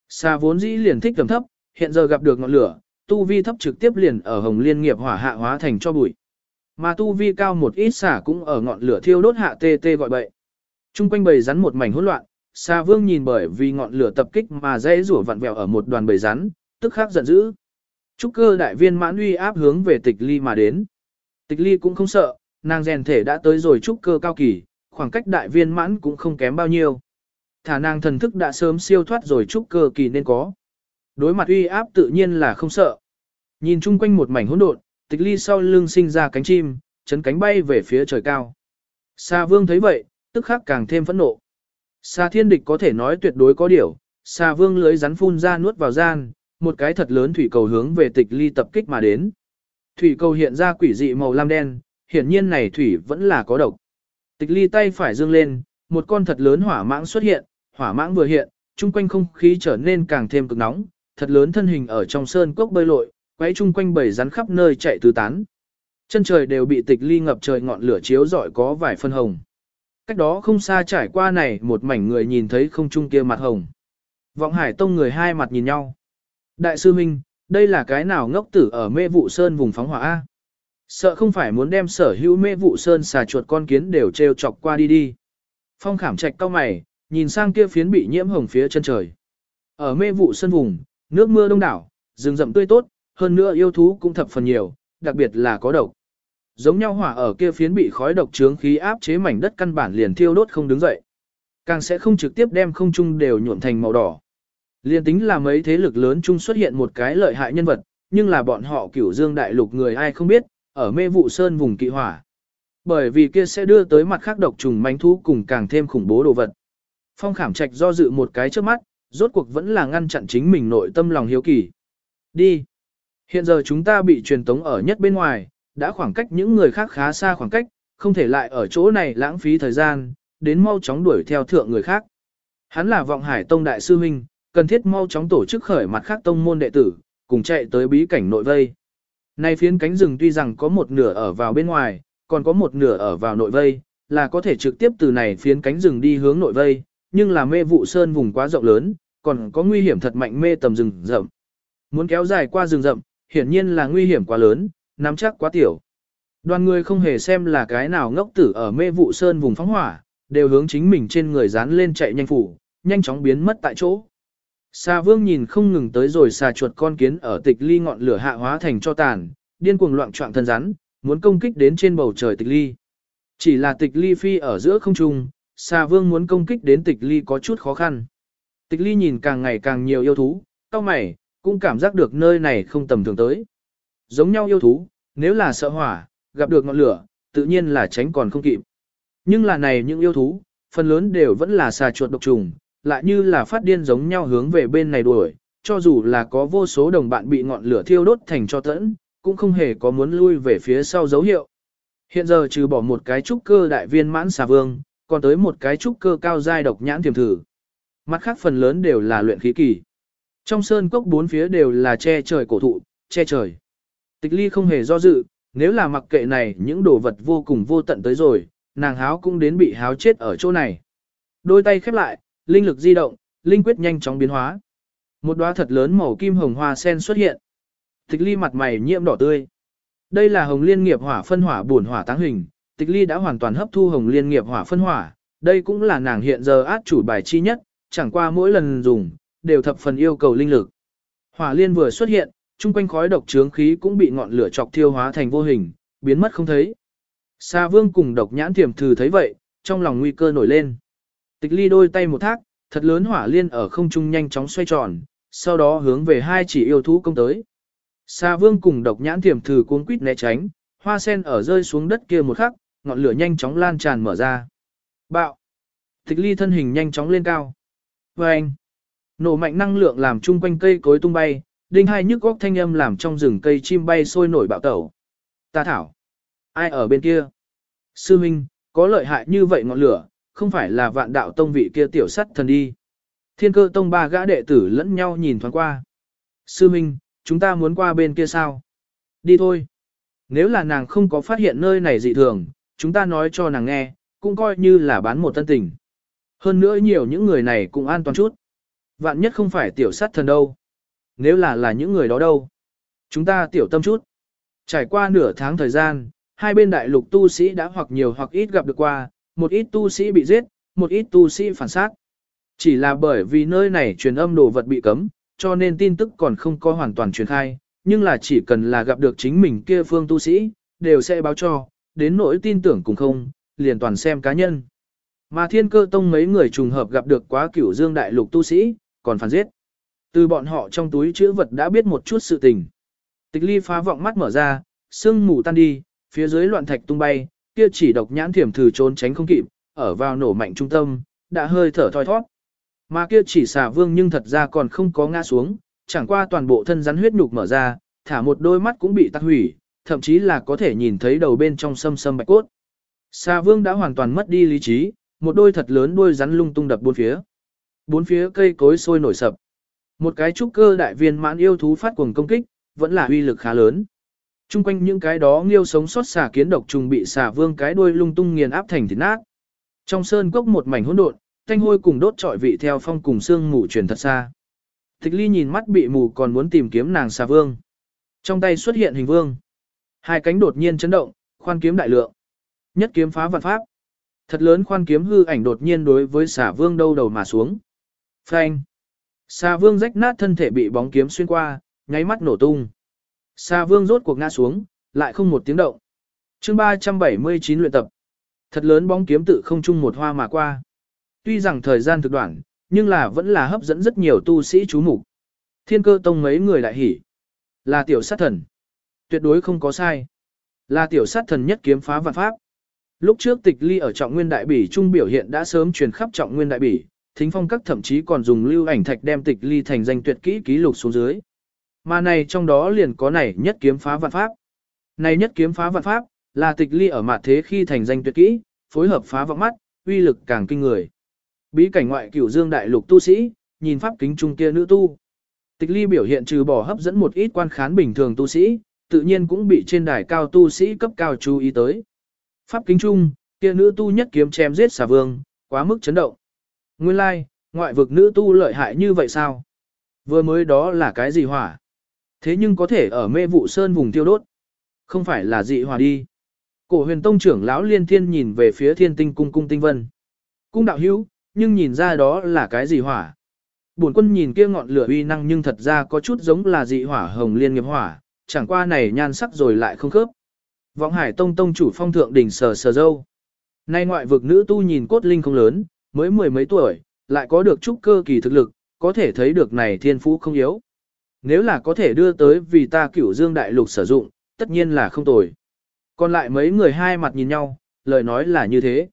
Xa vốn dĩ liền thích tầm thấp, hiện giờ gặp được ngọn lửa, tu vi thấp trực tiếp liền ở hồng liên nghiệp hỏa hạ hóa thành cho bụi. Mà tu vi cao một ít xả cũng ở ngọn lửa thiêu đốt hạ tê tê gọi bậy. Trung quanh bầy rắn một mảnh hỗn loạn, Sa Vương nhìn bởi vì ngọn lửa tập kích mà dễ rủa vặn vẹo ở một đoàn bầy rắn, tức khắc giận dữ. Trúc cơ đại viên mãn uy áp hướng về tịch ly mà đến. Tịch ly cũng không sợ, nàng rèn thể đã tới rồi trúc cơ cao kỳ, khoảng cách đại viên mãn cũng không kém bao nhiêu. Thả nàng thần thức đã sớm siêu thoát rồi trúc cơ kỳ nên có. Đối mặt uy áp tự nhiên là không sợ. Nhìn chung quanh một mảnh hỗn độn, tịch ly sau lưng sinh ra cánh chim, chấn cánh bay về phía trời cao. Sa vương thấy vậy, tức khắc càng thêm phẫn nộ. Sa thiên địch có thể nói tuyệt đối có điều, sa vương lưới rắn phun ra nuốt vào gian, một cái thật lớn thủy cầu hướng về tịch ly tập kích mà đến. Thủy cầu hiện ra quỷ dị màu lam đen, hiển nhiên này thủy vẫn là có độc. Tịch ly tay phải dương lên, một con thật lớn hỏa mãng xuất hiện, hỏa mãng vừa hiện, chung quanh không khí trở nên càng thêm cực nóng, thật lớn thân hình ở trong sơn cốc bơi lội, quấy chung quanh bầy rắn khắp nơi chạy tứ tán. Chân trời đều bị tịch ly ngập trời ngọn lửa chiếu rọi có vài phân hồng. Cách đó không xa trải qua này một mảnh người nhìn thấy không trung kia mặt hồng. Vọng hải tông người hai mặt nhìn nhau. Đại sư Minh, đây là cái nào ngốc tử ở mê vụ sơn vùng phóng hỏa A. Sợ không phải muốn đem sở hữu mê vụ sơn xà chuột con kiến đều treo chọc qua đi đi. Phong khảm trạch cao mày, nhìn sang kia phiến bị nhiễm hồng phía chân trời. Ở mê vụ Sơn vùng, nước mưa đông đảo, rừng rậm tươi tốt, hơn nữa yêu thú cũng thập phần nhiều, đặc biệt là có độc. Giống nhau hỏa ở kia phiến bị khói độc trướng khí áp chế mảnh đất căn bản liền thiêu đốt không đứng dậy. Càng sẽ không trực tiếp đem không trung đều nhuộm thành màu đỏ. Liên tính là mấy thế lực lớn chung xuất hiện một cái lợi hại nhân vật, nhưng là bọn họ cửu dương đại lục người ai không biết, ở mê vụ sơn vùng kỵ hỏa. Bởi vì kia sẽ đưa tới mặt khác độc trùng manh thú cùng càng thêm khủng bố đồ vật. Phong khảm trạch do dự một cái trước mắt, rốt cuộc vẫn là ngăn chặn chính mình nội tâm lòng hiếu kỳ. Đi. Hiện giờ chúng ta bị truyền tống ở nhất bên ngoài, đã khoảng cách những người khác khá xa khoảng cách, không thể lại ở chỗ này lãng phí thời gian, đến mau chóng đuổi theo thượng người khác. Hắn là vọng hải tông đại sư huynh, cần thiết mau chóng tổ chức khởi mặt khác tông môn đệ tử, cùng chạy tới bí cảnh nội vây. Nay phiến cánh rừng tuy rằng có một nửa ở vào bên ngoài, còn có một nửa ở vào nội vây, là có thể trực tiếp từ này phiến cánh rừng đi hướng nội vây, nhưng là mê vụ sơn vùng quá rộng lớn, còn có nguy hiểm thật mạnh mê tầm rừng rậm. Muốn kéo dài qua rừng rậm, hiển nhiên là nguy hiểm quá lớn, nắm chắc quá tiểu. Đoàn người không hề xem là cái nào ngốc tử ở mê vụ sơn vùng phóng hỏa, đều hướng chính mình trên người dán lên chạy nhanh phủ, nhanh chóng biến mất tại chỗ. Xà vương nhìn không ngừng tới rồi xà chuột con kiến ở tịch ly ngọn lửa hạ hóa thành cho tàn, điên cuồng loạn trọng thân rắn, muốn công kích đến trên bầu trời tịch ly. Chỉ là tịch ly phi ở giữa không trung, xà vương muốn công kích đến tịch ly có chút khó khăn. Tịch ly nhìn càng ngày càng nhiều yêu thú, cao mày, cũng cảm giác được nơi này không tầm thường tới. Giống nhau yêu thú, nếu là sợ hỏa, gặp được ngọn lửa, tự nhiên là tránh còn không kịp. Nhưng là này những yêu thú, phần lớn đều vẫn là xà chuột độc trùng, lại như là phát điên giống nhau hướng về bên này đuổi, cho dù là có vô số đồng bạn bị ngọn lửa thiêu đốt thành cho tẫn, cũng không hề có muốn lui về phía sau dấu hiệu. Hiện giờ trừ bỏ một cái trúc cơ đại viên mãn xà vương, còn tới một cái trúc cơ cao giai độc nhãn tiềm thử. Mặt khác phần lớn đều là luyện khí kỳ. Trong sơn cốc bốn phía đều là che trời cổ thụ, che trời. Tịch ly không hề do dự, nếu là mặc kệ này những đồ vật vô cùng vô tận tới rồi, nàng háo cũng đến bị háo chết ở chỗ này. Đôi tay khép lại, linh lực di động, linh quyết nhanh chóng biến hóa. Một đóa thật lớn màu kim hồng hoa sen xuất hiện. Tịch ly mặt mày nhiễm đỏ tươi. Đây là hồng liên nghiệp hỏa phân hỏa Bổn hỏa táng hình, tịch ly đã hoàn toàn hấp thu hồng liên nghiệp hỏa phân hỏa, đây cũng là nàng hiện giờ át chủ bài chi nhất, chẳng qua mỗi lần dùng, đều thập phần yêu cầu linh lực. Hỏa liên vừa xuất hiện, chung quanh khói độc trướng khí cũng bị ngọn lửa chọc thiêu hóa thành vô hình, biến mất không thấy. Sa vương cùng độc nhãn tiềm thử thấy vậy, trong lòng nguy cơ nổi lên. Tịch ly đôi tay một thác, thật lớn hỏa liên ở không trung nhanh chóng xoay tròn, sau đó hướng về hai chỉ yêu thú công tới. Sa vương cùng độc nhãn thiểm thử cuốn quýt né tránh, hoa sen ở rơi xuống đất kia một khắc, ngọn lửa nhanh chóng lan tràn mở ra. Bạo! Tịch ly thân hình nhanh chóng lên cao. Và anh! Nổ mạnh năng lượng làm chung quanh cây cối tung bay, đinh hai nhức góc thanh âm làm trong rừng cây chim bay sôi nổi bạo tẩu. Ta thảo! Ai ở bên kia? Sư Minh, có lợi hại như vậy ngọn lửa, không phải là vạn đạo tông vị kia tiểu sắt thần đi. Thiên cơ tông ba gã đệ tử lẫn nhau nhìn thoáng qua. Sư Minh, chúng ta muốn qua bên kia sao? Đi thôi. Nếu là nàng không có phát hiện nơi này dị thường, chúng ta nói cho nàng nghe, cũng coi như là bán một tân tình. Hơn nữa nhiều những người này cũng an toàn chút. Vạn nhất không phải tiểu sát thần đâu. Nếu là là những người đó đâu. Chúng ta tiểu tâm chút. Trải qua nửa tháng thời gian, hai bên đại lục tu sĩ đã hoặc nhiều hoặc ít gặp được qua, một ít tu sĩ bị giết, một ít tu sĩ phản sát. Chỉ là bởi vì nơi này truyền âm đồ vật bị cấm, cho nên tin tức còn không có hoàn toàn truyền khai, nhưng là chỉ cần là gặp được chính mình kia phương tu sĩ, đều sẽ báo cho, đến nỗi tin tưởng cũng không, liền toàn xem cá nhân. Mà thiên cơ tông mấy người trùng hợp gặp được quá cửu dương đại lục tu sĩ, còn phản giết. Từ bọn họ trong túi chữ vật đã biết một chút sự tình. Tịch ly phá vọng mắt mở ra, sương mù tan đi, phía dưới loạn thạch tung bay, kia chỉ độc nhãn thiểm thử trốn tránh không kịp, ở vào nổ mạnh trung tâm, đã hơi thở thoi thoát. Mà kia chỉ xà vương nhưng thật ra còn không có ngã xuống, chẳng qua toàn bộ thân rắn huyết nhục mở ra, thả một đôi mắt cũng bị tắc hủy, thậm chí là có thể nhìn thấy đầu bên trong sâm sâm bạch cốt. Xà vương đã hoàn toàn mất đi lý trí, một đôi thật lớn đuôi rắn lung tung đập bốn phía. Bốn phía cây cối sôi nổi sập. Một cái trúc cơ đại viên mãn yêu thú phát cuồng công kích, vẫn là uy lực khá lớn. Trung quanh những cái đó nghiêu sống sót xà kiến độc trùng bị xà vương cái đuôi lung tung nghiền áp thành thịt nát. Trong sơn cốc một mảnh hỗn độn, thanh hôi cùng đốt trọi vị theo phong cùng xương mù truyền thật xa. Tịch ly nhìn mắt bị mù còn muốn tìm kiếm nàng xà vương. Trong tay xuất hiện hình vương. Hai cánh đột nhiên chấn động, khoan kiếm đại lượng. Nhất kiếm phá vạn pháp. Thật lớn khoan kiếm hư ảnh đột nhiên đối với xà vương đâu đầu mà xuống. Phanh. Xà vương rách nát thân thể bị bóng kiếm xuyên qua, nháy mắt nổ tung. Sa vương rốt cuộc ngã xuống, lại không một tiếng động. chương 379 luyện tập. Thật lớn bóng kiếm tự không chung một hoa mà qua. Tuy rằng thời gian thực đoạn, nhưng là vẫn là hấp dẫn rất nhiều tu sĩ chú mục Thiên cơ tông mấy người đại hỉ. Là tiểu sát thần. Tuyệt đối không có sai. Là tiểu sát thần nhất kiếm phá vạn pháp. Lúc trước tịch ly ở trọng nguyên đại bỉ trung biểu hiện đã sớm truyền khắp trọng nguyên đại bỉ, thính phong các thậm chí còn dùng lưu ảnh thạch đem tịch ly thành danh tuyệt kỹ ký lục xuống dưới. Mà này trong đó liền có này nhất kiếm phá vạn pháp. Này nhất kiếm phá vạn pháp, là tịch ly ở mặt thế khi thành danh tuyệt kỹ, phối hợp phá vọng mắt, uy lực càng kinh người. Bí cảnh ngoại cửu dương đại lục tu sĩ, nhìn pháp kính trung kia nữ tu. Tịch ly biểu hiện trừ bỏ hấp dẫn một ít quan khán bình thường tu sĩ, tự nhiên cũng bị trên đài cao tu sĩ cấp cao chú ý tới. Pháp kính trung, kia nữ tu nhất kiếm chém giết xà vương, quá mức chấn động. Nguyên lai, like, ngoại vực nữ tu lợi hại như vậy sao? Vừa mới đó là cái gì hỏa? Thế nhưng có thể ở mê vụ sơn vùng tiêu đốt. Không phải là dị hỏa đi. Cổ huyền tông trưởng lão liên thiên nhìn về phía thiên tinh cung cung tinh vân. Cung đạo hữu, nhưng nhìn ra đó là cái gì hỏa. Bổn quân nhìn kia ngọn lửa uy năng nhưng thật ra có chút giống là dị hỏa hồng liên nghiệp hỏa, chẳng qua này nhan sắc rồi lại không khớp. Vọng hải tông tông chủ phong thượng đỉnh sờ sờ dâu. Nay ngoại vực nữ tu nhìn cốt linh không lớn, mới mười mấy tuổi, lại có được chút cơ kỳ thực lực, có thể thấy được này thiên phú không yếu. Nếu là có thể đưa tới vì ta cửu dương đại lục sử dụng, tất nhiên là không tồi. Còn lại mấy người hai mặt nhìn nhau, lời nói là như thế.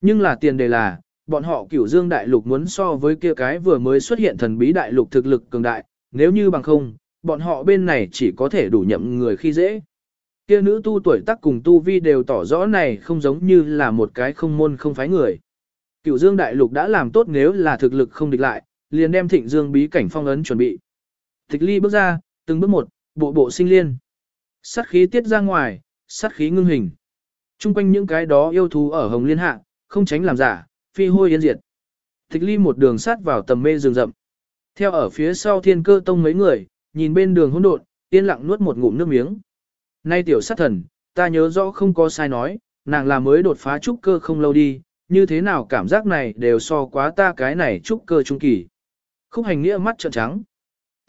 Nhưng là tiền đề là, bọn họ cửu dương đại lục muốn so với kia cái vừa mới xuất hiện thần bí đại lục thực lực cường đại, nếu như bằng không, bọn họ bên này chỉ có thể đủ nhậm người khi dễ. Kia nữ tu tuổi tác cùng tu vi đều tỏ rõ này không giống như là một cái không môn không phái người. Cửu dương đại lục đã làm tốt nếu là thực lực không địch lại, liền đem thịnh dương bí cảnh phong ấn chuẩn bị. Tịch ly bước ra, từng bước một, bộ bộ sinh liên. Sát khí tiết ra ngoài, sát khí ngưng hình. Trung quanh những cái đó yêu thú ở hồng liên hạ, không tránh làm giả, phi hôi yên diệt. Tịch ly một đường sát vào tầm mê rừng rậm. Theo ở phía sau thiên cơ tông mấy người, nhìn bên đường hỗn độn, yên lặng nuốt một ngụm nước miếng. Nay tiểu sát thần, ta nhớ rõ không có sai nói, nàng là mới đột phá trúc cơ không lâu đi, như thế nào cảm giác này đều so quá ta cái này trúc cơ trung kỳ. Khúc hành nghĩa mắt trợn trắng.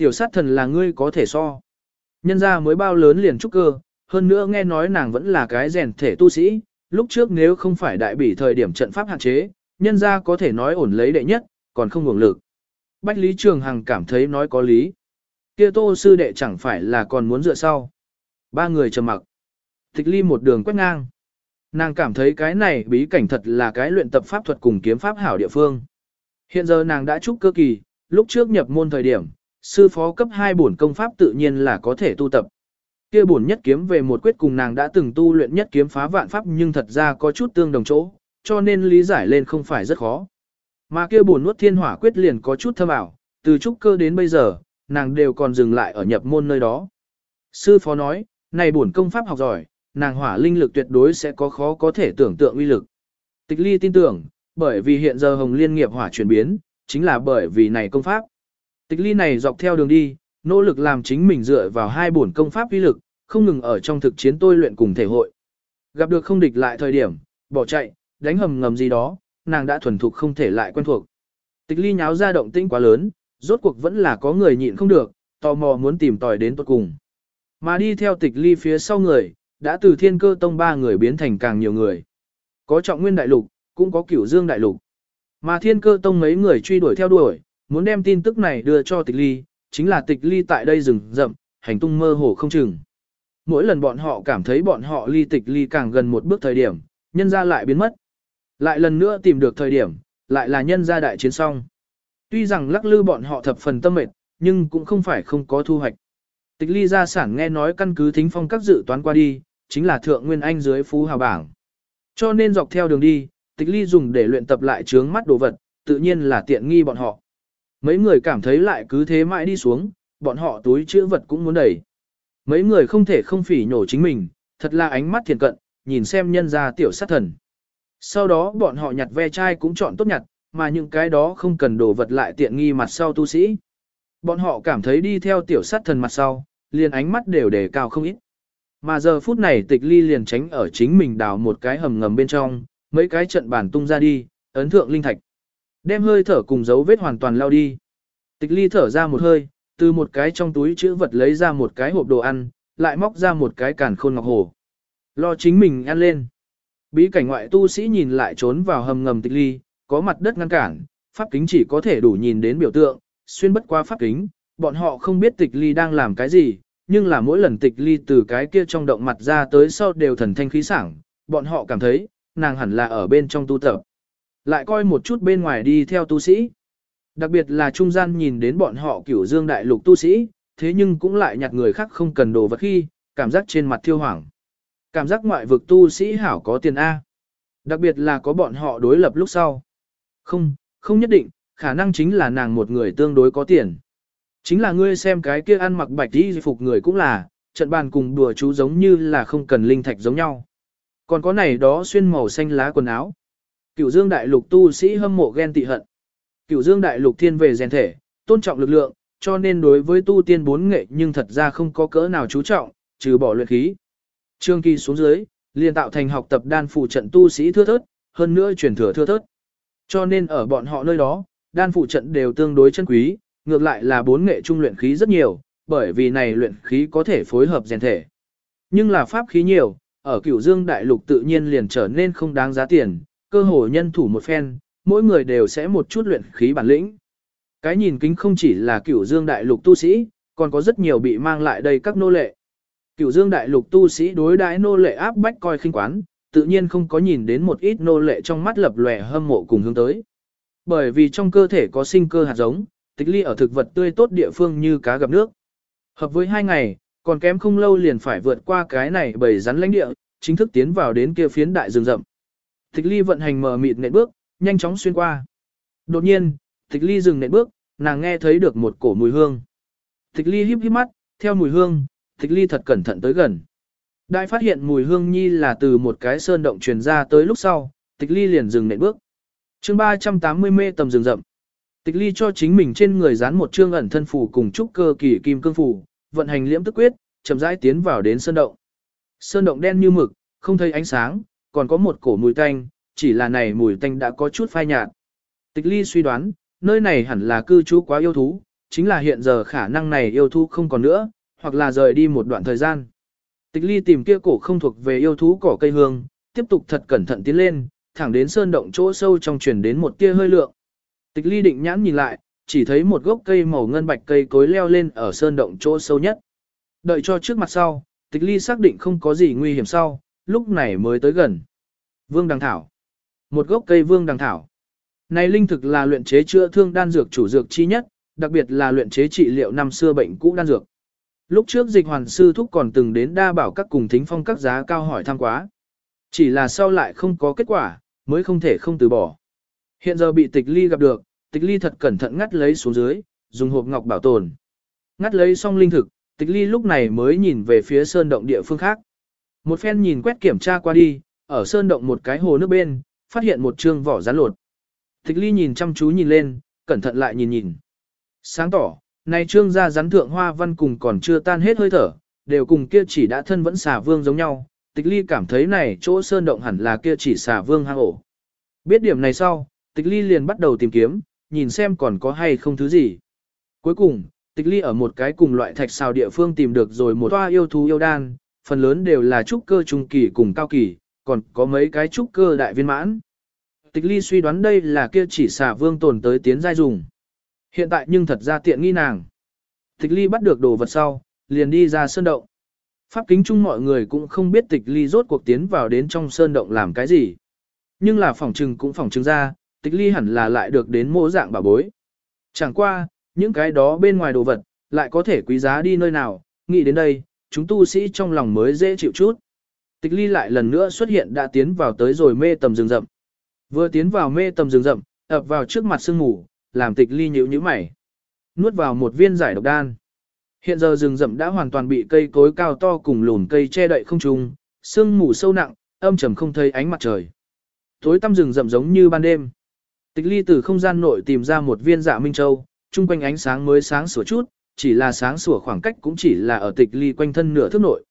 Tiểu sát thần là ngươi có thể so. Nhân ra mới bao lớn liền trúc cơ, hơn nữa nghe nói nàng vẫn là cái rèn thể tu sĩ, lúc trước nếu không phải đại bỉ thời điểm trận pháp hạn chế, nhân ra có thể nói ổn lấy đệ nhất, còn không hưởng lực. Bách Lý Trường Hằng cảm thấy nói có lý. Kia tô sư đệ chẳng phải là còn muốn dựa sau. Ba người trầm mặc. Tịch ly một đường quét ngang. Nàng cảm thấy cái này bí cảnh thật là cái luyện tập pháp thuật cùng kiếm pháp hảo địa phương. Hiện giờ nàng đã trúc cơ kỳ, lúc trước nhập môn thời điểm, sư phó cấp 2 bổn công pháp tự nhiên là có thể tu tập. Kia bổn nhất kiếm về một quyết cùng nàng đã từng tu luyện nhất kiếm phá vạn pháp nhưng thật ra có chút tương đồng chỗ, cho nên lý giải lên không phải rất khó. Mà kia bổn nuốt thiên hỏa quyết liền có chút thâm ảo, từ trúc cơ đến bây giờ, nàng đều còn dừng lại ở nhập môn nơi đó. Sư phó nói, này bổn công pháp học giỏi, nàng hỏa linh lực tuyệt đối sẽ có khó có thể tưởng tượng uy lực. Tịch ly tin tưởng, bởi vì hiện giờ hồng liên nghiệp hỏa chuyển biến, chính là bởi vì này công pháp. Tịch ly này dọc theo đường đi, nỗ lực làm chính mình dựa vào hai bổn công pháp uy lực, không ngừng ở trong thực chiến tôi luyện cùng thể hội. Gặp được không địch lại thời điểm, bỏ chạy, đánh hầm ngầm gì đó, nàng đã thuần thục không thể lại quen thuộc. Tịch ly nháo ra động tĩnh quá lớn, rốt cuộc vẫn là có người nhịn không được, tò mò muốn tìm tòi đến tuật cùng. Mà đi theo tịch ly phía sau người, đã từ thiên cơ tông ba người biến thành càng nhiều người. Có trọng nguyên đại lục, cũng có cửu dương đại lục. Mà thiên cơ tông mấy người truy đuổi theo đuổi, muốn đem tin tức này đưa cho tịch ly, chính là tịch ly tại đây rừng rậm, hành tung mơ hồ không chừng. Mỗi lần bọn họ cảm thấy bọn họ ly tịch ly càng gần một bước thời điểm, nhân ra lại biến mất. Lại lần nữa tìm được thời điểm, lại là nhân ra đại chiến xong. Tuy rằng lắc lư bọn họ thập phần tâm mệt, nhưng cũng không phải không có thu hoạch. Tịch ly gia sản nghe nói căn cứ thính phong các dự toán qua đi, chính là thượng nguyên anh dưới phú hào bảng. Cho nên dọc theo đường đi, tịch ly dùng để luyện tập lại trướng mắt đồ vật, tự nhiên là tiện nghi bọn họ. Mấy người cảm thấy lại cứ thế mãi đi xuống, bọn họ túi chữ vật cũng muốn đẩy. Mấy người không thể không phỉ nhổ chính mình, thật là ánh mắt thiền cận, nhìn xem nhân ra tiểu sát thần. Sau đó bọn họ nhặt ve chai cũng chọn tốt nhặt, mà những cái đó không cần đồ vật lại tiện nghi mặt sau tu sĩ. Bọn họ cảm thấy đi theo tiểu sát thần mặt sau, liền ánh mắt đều đề cao không ít. Mà giờ phút này tịch ly liền tránh ở chính mình đào một cái hầm ngầm bên trong, mấy cái trận bản tung ra đi, ấn thượng linh thạch. Đem hơi thở cùng dấu vết hoàn toàn lao đi. Tịch ly thở ra một hơi, từ một cái trong túi chữ vật lấy ra một cái hộp đồ ăn, lại móc ra một cái càn khôn ngọc hồ. Lo chính mình ăn lên. Bí cảnh ngoại tu sĩ nhìn lại trốn vào hầm ngầm tịch ly, có mặt đất ngăn cản, pháp kính chỉ có thể đủ nhìn đến biểu tượng, xuyên bất qua pháp kính, bọn họ không biết tịch ly đang làm cái gì, nhưng là mỗi lần tịch ly từ cái kia trong động mặt ra tới sau đều thần thanh khí sảng, bọn họ cảm thấy, nàng hẳn là ở bên trong tu tập. Lại coi một chút bên ngoài đi theo tu sĩ. Đặc biệt là trung gian nhìn đến bọn họ cửu dương đại lục tu sĩ, thế nhưng cũng lại nhặt người khác không cần đồ vật khi, cảm giác trên mặt thiêu hoảng. Cảm giác ngoại vực tu sĩ hảo có tiền A. Đặc biệt là có bọn họ đối lập lúc sau. Không, không nhất định, khả năng chính là nàng một người tương đối có tiền. Chính là ngươi xem cái kia ăn mặc bạch đi phục người cũng là, trận bàn cùng đùa chú giống như là không cần linh thạch giống nhau. Còn có này đó xuyên màu xanh lá quần áo. Cửu dương đại lục tu sĩ hâm mộ ghen tị hận. Cửu dương đại lục thiên về rèn thể, tôn trọng lực lượng, cho nên đối với tu tiên bốn nghệ nhưng thật ra không có cỡ nào chú trọng, trừ bỏ luyện khí. Trương kỳ xuống dưới, liền tạo thành học tập đan phụ trận tu sĩ thưa thớt, hơn nữa truyền thừa thưa thớt. Cho nên ở bọn họ nơi đó, đan phụ trận đều tương đối chân quý, ngược lại là bốn nghệ trung luyện khí rất nhiều, bởi vì này luyện khí có thể phối hợp rèn thể. Nhưng là pháp khí nhiều, ở cửu dương đại lục tự nhiên liền trở nên không đáng giá tiền, cơ hồ nhân thủ một phen, mỗi người đều sẽ một chút luyện khí bản lĩnh. Cái nhìn kính không chỉ là cửu dương đại lục tu sĩ, còn có rất nhiều bị mang lại đây các nô lệ. Cửu dương đại lục tu sĩ đối đãi nô lệ áp bách coi khinh quán, tự nhiên không có nhìn đến một ít nô lệ trong mắt lập lòe hâm mộ cùng hướng tới. Bởi vì trong cơ thể có sinh cơ hạt giống, tịch ly ở thực vật tươi tốt địa phương như cá gặp nước. Hợp với hai ngày, còn kém không lâu liền phải vượt qua cái này bởi rắn lãnh địa, chính thức tiến vào đến kia phiến đại rừng rậm. Tịch ly vận hành mờ mịt nện bước, nhanh chóng xuyên qua. Đột nhiên, tịch ly dừng nện bước, nàng nghe thấy được một cổ mùi hương. Tịch ly híp híp mắt, theo mùi hương, tịch ly thật cẩn thận tới gần. Đại phát hiện mùi hương nhi là từ một cái sơn động truyền ra tới lúc sau, tịch ly liền dừng nện bước. chương 380 mê tầm rừng rậm. Tịch ly cho chính mình trên người dán một trương ẩn thân phù cùng trúc cơ kỳ kim cương phù, vận hành liễm tức quyết, chậm rãi tiến vào đến sơn động. Sơn động đen như mực, không thấy ánh sáng, còn có một cổ mùi tanh, chỉ là này mùi tanh đã có chút phai nhạt. Tịch ly suy đoán, nơi này hẳn là cư trú quá yêu thú, chính là hiện giờ khả năng này yêu thú không còn nữa, hoặc là rời đi một đoạn thời gian. Tịch ly tìm kia cổ không thuộc về yêu thú cỏ cây hương, tiếp tục thật cẩn thận tiến lên, thẳng đến sơn động chỗ sâu trong truyền đến một tia hơi lượng. Tịch ly định nhãn nhìn lại, chỉ thấy một gốc cây màu ngân bạch cây cối leo lên ở sơn động chỗ sâu nhất. Đợi cho trước mặt sau, tịch ly xác định không có gì nguy hiểm sau, lúc này mới tới gần. Vương Đằng Thảo Một gốc cây vương đằng thảo. Này linh thực là luyện chế chữa thương đan dược chủ dược chi nhất, đặc biệt là luyện chế trị liệu năm xưa bệnh cũ đan dược. Lúc trước dịch hoàn sư thúc còn từng đến đa bảo các cùng thính phong các giá cao hỏi thăm quá. Chỉ là sau lại không có kết quả, mới không thể không từ bỏ. Hiện giờ bị tịch ly gặp được, tịch ly thật cẩn thận ngắt lấy xuống dưới, dùng hộp ngọc bảo tồn. Ngắt lấy xong linh thực, tịch ly lúc này mới nhìn về phía sơn động địa phương khác. Một phen nhìn quét kiểm tra qua đi, ở sơn động một cái hồ nước bên, phát hiện một trương vỏ rán lột. Tịch ly nhìn chăm chú nhìn lên, cẩn thận lại nhìn nhìn. Sáng tỏ, này trương ra rắn thượng hoa văn cùng còn chưa tan hết hơi thở, đều cùng kia chỉ đã thân vẫn xà vương giống nhau. Tịch ly cảm thấy này chỗ sơn động hẳn là kia chỉ xà vương hang ổ. Biết điểm này sau, tịch ly liền bắt đầu tìm kiếm, nhìn xem còn có hay không thứ gì. Cuối cùng, tịch ly ở một cái cùng loại thạch xào địa phương tìm được rồi một toa yêu thú yêu đan, phần lớn đều là trúc cơ trung kỳ cùng cao kỳ, còn có mấy cái trúc cơ đại viên mãn. Tịch ly suy đoán đây là kia chỉ xà vương tồn tới tiến giai dùng. Hiện tại nhưng thật ra tiện nghi nàng. Tịch ly bắt được đồ vật sau, liền đi ra sơn động. Pháp kính chung mọi người cũng không biết tịch ly rốt cuộc tiến vào đến trong sơn động làm cái gì. Nhưng là phòng trừng cũng phòng trừng ra, tịch ly hẳn là lại được đến mô dạng bảo bối. Chẳng qua, những cái đó bên ngoài đồ vật, lại có thể quý giá đi nơi nào, nghĩ đến đây, chúng tu sĩ trong lòng mới dễ chịu chút. Tịch ly lại lần nữa xuất hiện đã tiến vào tới rồi mê tầm rừng rậm. Vừa tiến vào mê tầm rừng rậm, ập vào trước mặt sương mù, làm tịch ly nhíu nhíu mày. Nuốt vào một viên giải độc đan. Hiện giờ rừng rậm đã hoàn toàn bị cây cối cao to cùng lùn cây che đậy không trung, sương mù sâu nặng, âm trầm không thấy ánh mặt trời. Tối tăm rừng rậm giống như ban đêm. Tịch ly từ không gian nội tìm ra một viên dạ minh châu, chung quanh ánh sáng mới sáng sủa chút, chỉ là sáng sủa khoảng cách cũng chỉ là ở tịch ly quanh thân nửa thước nội.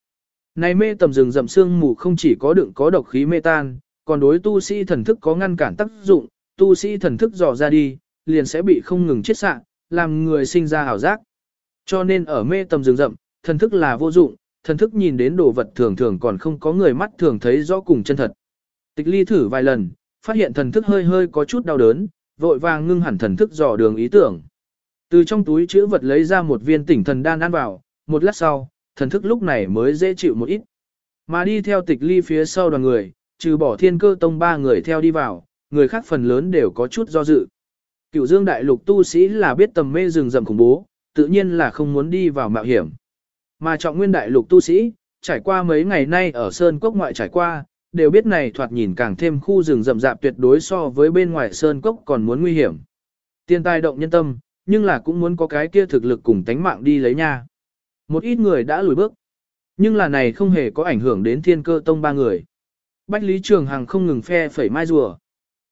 Này mê tầm rừng rậm sương mù không chỉ có đựng có độc khí mê tan, còn đối tu sĩ thần thức có ngăn cản tác dụng, tu sĩ thần thức dò ra đi, liền sẽ bị không ngừng chết sạng, làm người sinh ra hảo giác. Cho nên ở mê tầm rừng rậm, thần thức là vô dụng, thần thức nhìn đến đồ vật thường thường còn không có người mắt thường thấy rõ cùng chân thật. Tịch ly thử vài lần, phát hiện thần thức hơi hơi có chút đau đớn, vội vàng ngưng hẳn thần thức dò đường ý tưởng. Từ trong túi chữ vật lấy ra một viên tỉnh thần đan ăn vào, một lát sau, thần thức lúc này mới dễ chịu một ít. Mà đi theo tịch ly phía sau đoàn người, trừ bỏ thiên cơ tông ba người theo đi vào, người khác phần lớn đều có chút do dự. Cựu dương đại lục tu sĩ là biết tầm mê rừng rậm khủng bố, tự nhiên là không muốn đi vào mạo hiểm. Mà trọng nguyên đại lục tu sĩ, trải qua mấy ngày nay ở Sơn Cốc ngoại trải qua, đều biết này thoạt nhìn càng thêm khu rừng rậm rạp tuyệt đối so với bên ngoài Sơn Cốc còn muốn nguy hiểm. Tiên tai động nhân tâm, nhưng là cũng muốn có cái kia thực lực cùng tánh mạng đi lấy nha. Một ít người đã lùi bước, nhưng là này không hề có ảnh hưởng đến thiên cơ tông ba người. Bách Lý Trường Hằng không ngừng phe phẩy mai rùa.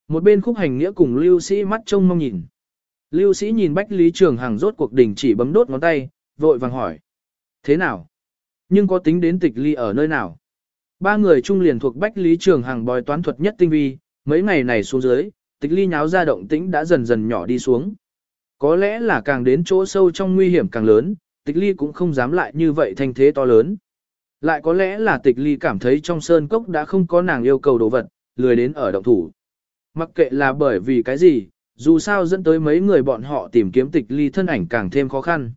Một bên khúc hành nghĩa cùng lưu sĩ mắt trông mong nhìn. Lưu sĩ nhìn Bách Lý Trường Hằng rốt cuộc đỉnh chỉ bấm đốt ngón tay, vội vàng hỏi. Thế nào? Nhưng có tính đến tịch ly ở nơi nào? Ba người trung liền thuộc Bách Lý Trường Hằng bói toán thuật nhất tinh vi, mấy ngày này xuống dưới, tịch ly nháo ra động tĩnh đã dần dần nhỏ đi xuống. Có lẽ là càng đến chỗ sâu trong nguy hiểm càng lớn, tịch ly cũng không dám lại như vậy thanh thế to lớn. Lại có lẽ là tịch ly cảm thấy trong sơn cốc đã không có nàng yêu cầu đồ vật, lười đến ở động thủ. Mặc kệ là bởi vì cái gì, dù sao dẫn tới mấy người bọn họ tìm kiếm tịch ly thân ảnh càng thêm khó khăn.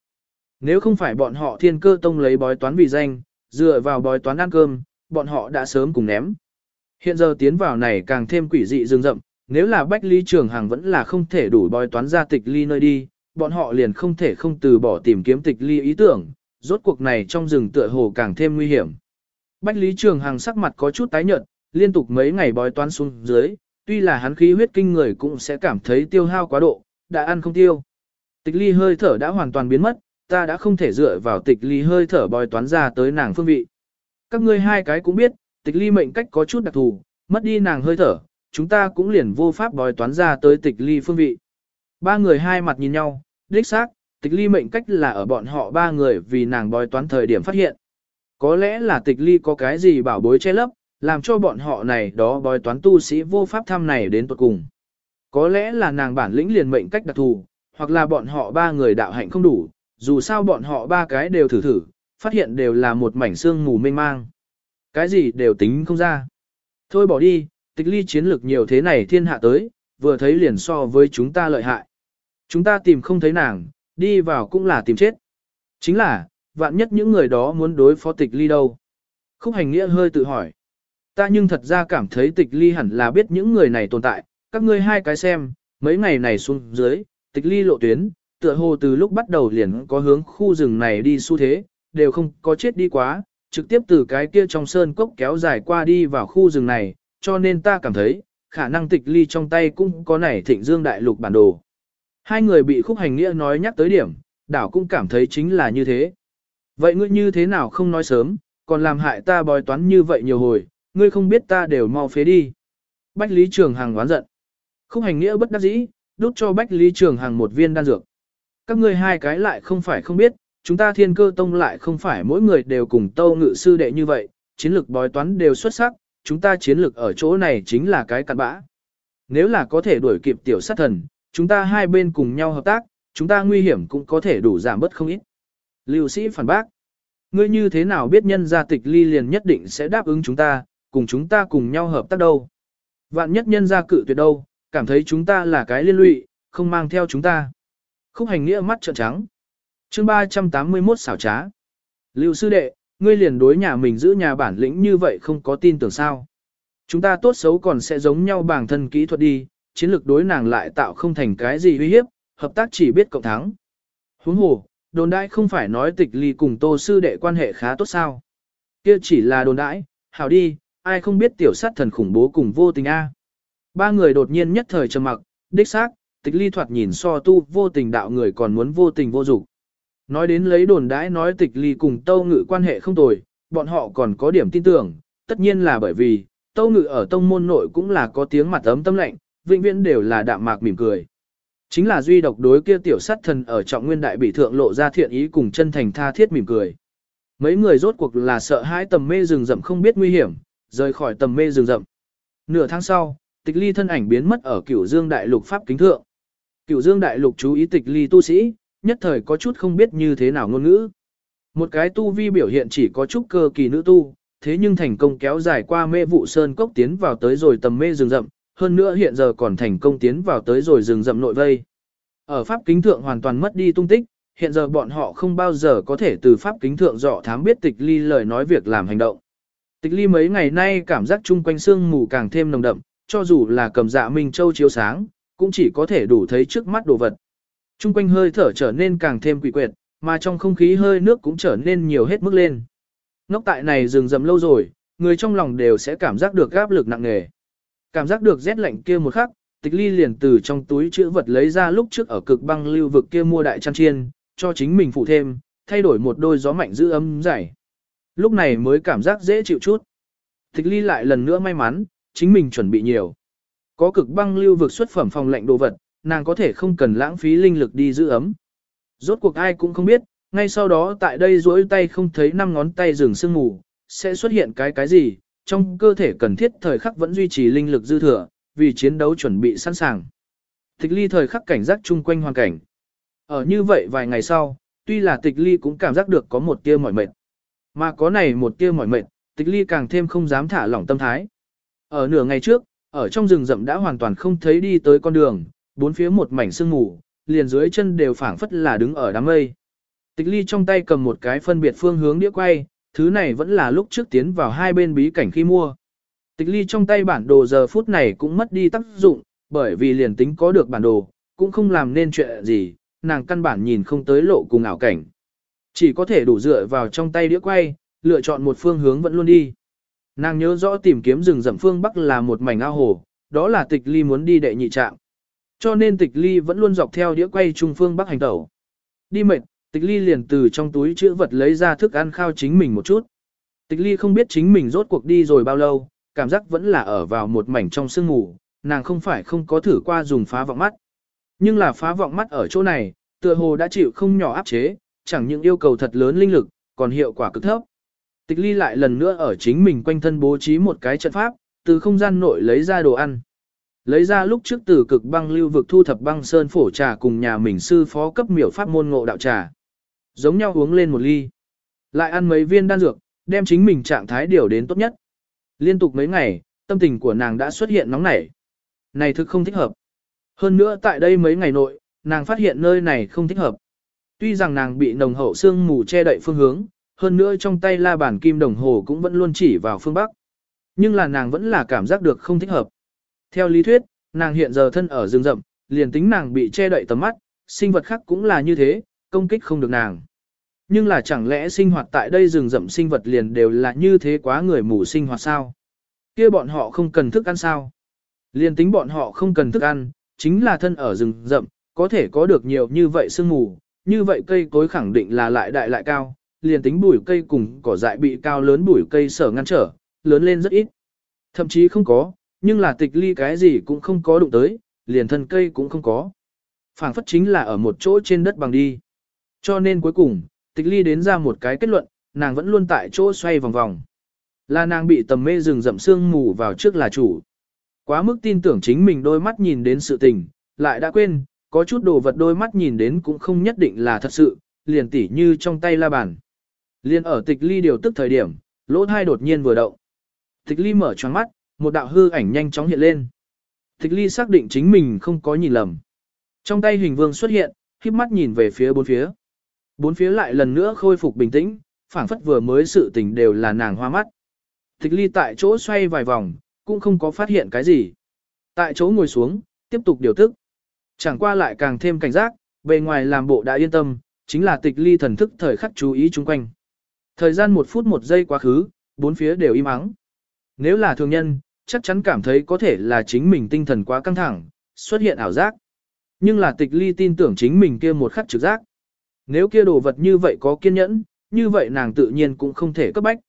Nếu không phải bọn họ thiên cơ tông lấy bói toán vì danh, dựa vào bói toán ăn cơm, bọn họ đã sớm cùng ném. Hiện giờ tiến vào này càng thêm quỷ dị rừng rậm, nếu là Bách Lý Trường Hàng vẫn là không thể đủ bói toán ra tịch ly nơi đi, bọn họ liền không thể không từ bỏ tìm kiếm tịch ly ý tưởng, rốt cuộc này trong rừng tựa hồ càng thêm nguy hiểm. Bách Lý Trường Hàng sắc mặt có chút tái nhợt, liên tục mấy ngày bói toán xuống dưới, tuy là hắn khí huyết kinh người cũng sẽ cảm thấy tiêu hao quá độ, đã ăn không tiêu. Tịch ly hơi thở đã hoàn toàn biến mất, ta đã không thể dựa vào tịch ly hơi thở bói toán ra tới nàng phương vị. Các ngươi hai cái cũng biết, tịch ly mệnh cách có chút đặc thù, mất đi nàng hơi thở, chúng ta cũng liền vô pháp bói toán ra tới tịch ly phương vị. Ba người hai mặt nhìn nhau, đích xác, tịch ly mệnh cách là ở bọn họ ba người vì nàng bói toán thời điểm phát hiện. Có lẽ là tịch ly có cái gì bảo bối che lấp, làm cho bọn họ này đó bói toán tu sĩ vô pháp thăm này đến tuật cùng. Có lẽ là nàng bản lĩnh liền mệnh cách đặc thù, hoặc là bọn họ ba người đạo hạnh không đủ, dù sao bọn họ ba cái đều thử thử, phát hiện đều là một mảnh xương mù mênh mang. Cái gì đều tính không ra. Thôi bỏ đi, tịch ly chiến lược nhiều thế này thiên hạ tới, vừa thấy liền so với chúng ta lợi hại. Chúng ta tìm không thấy nàng, đi vào cũng là tìm chết. Chính là, vạn nhất những người đó muốn đối phó tịch ly đâu. Khúc hành nghĩa hơi tự hỏi. Ta nhưng thật ra cảm thấy tịch ly hẳn là biết những người này tồn tại, các ngươi hai cái xem, mấy ngày này xuống dưới, tịch ly lộ tuyến, tựa hồ từ lúc bắt đầu liền có hướng khu rừng này đi xu thế, đều không có chết đi quá, trực tiếp từ cái kia trong sơn cốc kéo dài qua đi vào khu rừng này, cho nên ta cảm thấy, khả năng tịch ly trong tay cũng có này thịnh dương đại lục bản đồ. Hai người bị khúc hành nghĩa nói nhắc tới điểm, đảo cũng cảm thấy chính là như thế. Vậy ngươi như thế nào không nói sớm, còn làm hại ta bói toán như vậy nhiều hồi, ngươi không biết ta đều mau phế đi. Bách Lý Trường Hằng oán giận. Khúc hành nghĩa bất đắc dĩ, đút cho Bách Lý Trường Hằng một viên đan dược. Các ngươi hai cái lại không phải không biết, chúng ta thiên cơ tông lại không phải mỗi người đều cùng tâu ngự sư đệ như vậy, chiến lược bói toán đều xuất sắc, chúng ta chiến lược ở chỗ này chính là cái cặn bã. Nếu là có thể đuổi kịp tiểu sát thần, chúng ta hai bên cùng nhau hợp tác, chúng ta nguy hiểm cũng có thể đủ giảm bớt không ít. Lưu sĩ phản bác. Ngươi như thế nào biết nhân gia tịch ly liền nhất định sẽ đáp ứng chúng ta, cùng chúng ta cùng nhau hợp tác đâu. Vạn nhất nhân gia cự tuyệt đâu, cảm thấy chúng ta là cái liên lụy, không mang theo chúng ta. Khúc hành nghĩa mắt trợn trắng. chương 381 xảo trá. Lưu sư đệ, ngươi liền đối nhà mình giữ nhà bản lĩnh như vậy không có tin tưởng sao. Chúng ta tốt xấu còn sẽ giống nhau bản thân kỹ thuật đi, chiến lược đối nàng lại tạo không thành cái gì uy hiếp, hợp tác chỉ biết cộng thắng. Huống hồ, đồn đãi không phải nói tịch ly cùng tô sư đệ quan hệ khá tốt sao. Kia chỉ là đồn đãi, hảo đi, ai không biết tiểu sát thần khủng bố cùng vô tình a. Ba người đột nhiên nhất thời trầm mặc, đích xác, tịch ly thoạt nhìn so tu vô tình đạo người còn muốn vô tình vô dục. Nói đến lấy đồn đãi nói tịch ly cùng tâu ngự quan hệ không tồi, bọn họ còn có điểm tin tưởng, tất nhiên là bởi vì, tâu ngự ở tông môn nội cũng là có tiếng mặt ấm tâm lạnh, vĩnh viễn đều là đạm mạc mỉm cười. Chính là duy độc đối kia tiểu sát thần ở trọng nguyên đại bị thượng lộ ra thiện ý cùng chân thành tha thiết mỉm cười. Mấy người rốt cuộc là sợ hãi tầm mê rừng rậm không biết nguy hiểm, rời khỏi tầm mê rừng rậm. Nửa tháng sau, tịch ly thân ảnh biến mất ở cửu dương đại lục pháp kính thượng. Cửu dương đại lục chú ý tịch ly tu sĩ, nhất thời có chút không biết như thế nào ngôn ngữ. Một cái tu vi biểu hiện chỉ có chút cơ kỳ nữ tu, thế nhưng thành công kéo dài qua mê vụ sơn cốc tiến vào tới rồi tầm mê rừng rậm, hơn nữa hiện giờ còn thành công tiến vào tới rồi rừng rậm nội vây. Ở pháp kính thượng hoàn toàn mất đi tung tích, hiện giờ bọn họ không bao giờ có thể từ pháp kính thượng dọ thám biết tịch ly lời nói việc làm hành động. Tịch ly mấy ngày nay cảm giác chung quanh sương mù càng thêm nồng đậm, cho dù là cầm dạ Minh Châu chiếu sáng, cũng chỉ có thể đủ thấy trước mắt đồ vật. Trung quanh hơi thở trở nên càng thêm quỷ quyệt, mà trong không khí hơi nước cũng trở nên nhiều hết mức lên. Nóc tại này rừng rậm lâu rồi, người trong lòng đều sẽ cảm giác được áp lực nặng nề. Cảm giác được rét lạnh kia một khắc, tịch ly liền từ trong túi chữ vật lấy ra lúc trước ở cực băng lưu vực kia mua đại chăn chiên, cho chính mình phụ thêm, thay đổi một đôi gió mạnh giữ ấm dày. Lúc này mới cảm giác dễ chịu chút. Tịch ly lại lần nữa may mắn, chính mình chuẩn bị nhiều. Có cực băng lưu vực xuất phẩm phòng lạnh đồ vật, nàng có thể không cần lãng phí linh lực đi giữ ấm. Rốt cuộc ai cũng không biết, ngay sau đó tại đây duỗi tay không thấy năm ngón tay rừng sương mù, sẽ xuất hiện cái cái gì, trong cơ thể cần thiết thời khắc vẫn duy trì linh lực dư thừa, vì chiến đấu chuẩn bị sẵn sàng. Tịch ly thời khắc cảnh giác chung quanh hoàn cảnh. Ở như vậy vài ngày sau, tuy là tịch ly cũng cảm giác được có một tia mỏi mệt. Mà có này một tia mỏi mệt, tịch ly càng thêm không dám thả lỏng tâm thái. Ở nửa ngày trước, ở trong rừng rậm đã hoàn toàn không thấy đi tới con đường, bốn phía một mảnh sương mù, liền dưới chân đều phảng phất là đứng ở đám mây. Tịch ly trong tay cầm một cái phân biệt phương hướng đĩa quay, thứ này vẫn là lúc trước tiến vào hai bên bí cảnh khi mua. Tịch ly trong tay bản đồ giờ phút này cũng mất đi tác dụng, bởi vì liền tính có được bản đồ, cũng không làm nên chuyện gì, nàng căn bản nhìn không tới lộ cùng ảo cảnh. Chỉ có thể đủ dựa vào trong tay đĩa quay, lựa chọn một phương hướng vẫn luôn đi. Nàng nhớ rõ tìm kiếm rừng rậm phương Bắc là một mảnh ao hồ, đó là tịch ly muốn đi đệ nhị trạng. Cho nên tịch ly vẫn luôn dọc theo đĩa quay trung phương Bắc hành tẩu. Đi mệt, tịch ly liền từ trong túi chữ vật lấy ra thức ăn khao chính mình một chút. Tịch ly không biết chính mình rốt cuộc đi rồi bao lâu, cảm giác vẫn là ở vào một mảnh trong sương ngủ, nàng không phải không có thử qua dùng phá vọng mắt. Nhưng là phá vọng mắt ở chỗ này, tựa hồ đã chịu không nhỏ áp chế, chẳng những yêu cầu thật lớn linh lực, còn hiệu quả cực thấp. Tịch ly lại lần nữa ở chính mình quanh thân bố trí một cái trận pháp, từ không gian nội lấy ra đồ ăn. Lấy ra lúc trước từ cực băng lưu vực thu thập băng sơn phổ trà cùng nhà mình sư phó cấp miểu pháp môn ngộ đạo trà. Giống nhau uống lên một ly. Lại ăn mấy viên đan dược, đem chính mình trạng thái điều đến tốt nhất. Liên tục mấy ngày, tâm tình của nàng đã xuất hiện nóng nảy. Này thực không thích hợp. Hơn nữa tại đây mấy ngày nội, nàng phát hiện nơi này không thích hợp. Tuy rằng nàng bị nồng hậu sương mù che đậy phương hướng, hơn nữa trong tay la bàn kim đồng hồ cũng vẫn luôn chỉ vào phương Bắc. Nhưng là nàng vẫn là cảm giác được không thích hợp. Theo lý thuyết, nàng hiện giờ thân ở rừng rậm, liền tính nàng bị che đậy tầm mắt, sinh vật khác cũng là như thế, công kích không được nàng. Nhưng là chẳng lẽ sinh hoạt tại đây rừng rậm sinh vật liền đều là như thế quá người mù sinh hoạt sao? kia bọn họ không cần thức ăn sao? Liền tính bọn họ không cần thức ăn, chính là thân ở rừng rậm, có thể có được nhiều như vậy sương mù, như vậy cây cối khẳng định là lại đại lại cao, liền tính bụi cây cùng cỏ dại bị cao lớn bụi cây sở ngăn trở, lớn lên rất ít. Thậm chí không có, nhưng là tịch ly cái gì cũng không có đụng tới, liền thân cây cũng không có. phảng phất chính là ở một chỗ trên đất bằng đi. Cho nên cuối cùng, tịch ly đến ra một cái kết luận, nàng vẫn luôn tại chỗ xoay vòng vòng. Là nàng bị tầm mê rừng rậm sương mù vào trước là chủ. Quá mức tin tưởng chính mình đôi mắt nhìn đến sự tình, lại đã quên, có chút đồ vật đôi mắt nhìn đến cũng không nhất định là thật sự, liền tỉ như trong tay la bàn. Liền ở tịch ly điều tức thời điểm, lỗ thai đột nhiên vừa động. Tịch ly mở choáng mắt, một đạo hư ảnh nhanh chóng hiện lên. Tịch ly xác định chính mình không có nhìn lầm. Trong tay hình vương xuất hiện, khiếp mắt nhìn về phía bốn phía. Bốn phía lại lần nữa khôi phục bình tĩnh, phảng phất vừa mới sự tình đều là nàng hoa mắt. Tịch ly tại chỗ xoay vài vòng, cũng không có phát hiện cái gì. Tại chỗ ngồi xuống, tiếp tục điều tức. Chẳng qua lại càng thêm cảnh giác, bề ngoài làm bộ đã yên tâm, chính là tịch ly thần thức thời khắc chú ý chung quanh. Thời gian một phút một giây quá khứ, bốn phía đều im ắng. Nếu là thường nhân, chắc chắn cảm thấy có thể là chính mình tinh thần quá căng thẳng, xuất hiện ảo giác. Nhưng là tịch ly tin tưởng chính mình kia một khắc trực giác. Nếu kia đồ vật như vậy có kiên nhẫn, như vậy nàng tự nhiên cũng không thể cấp bách.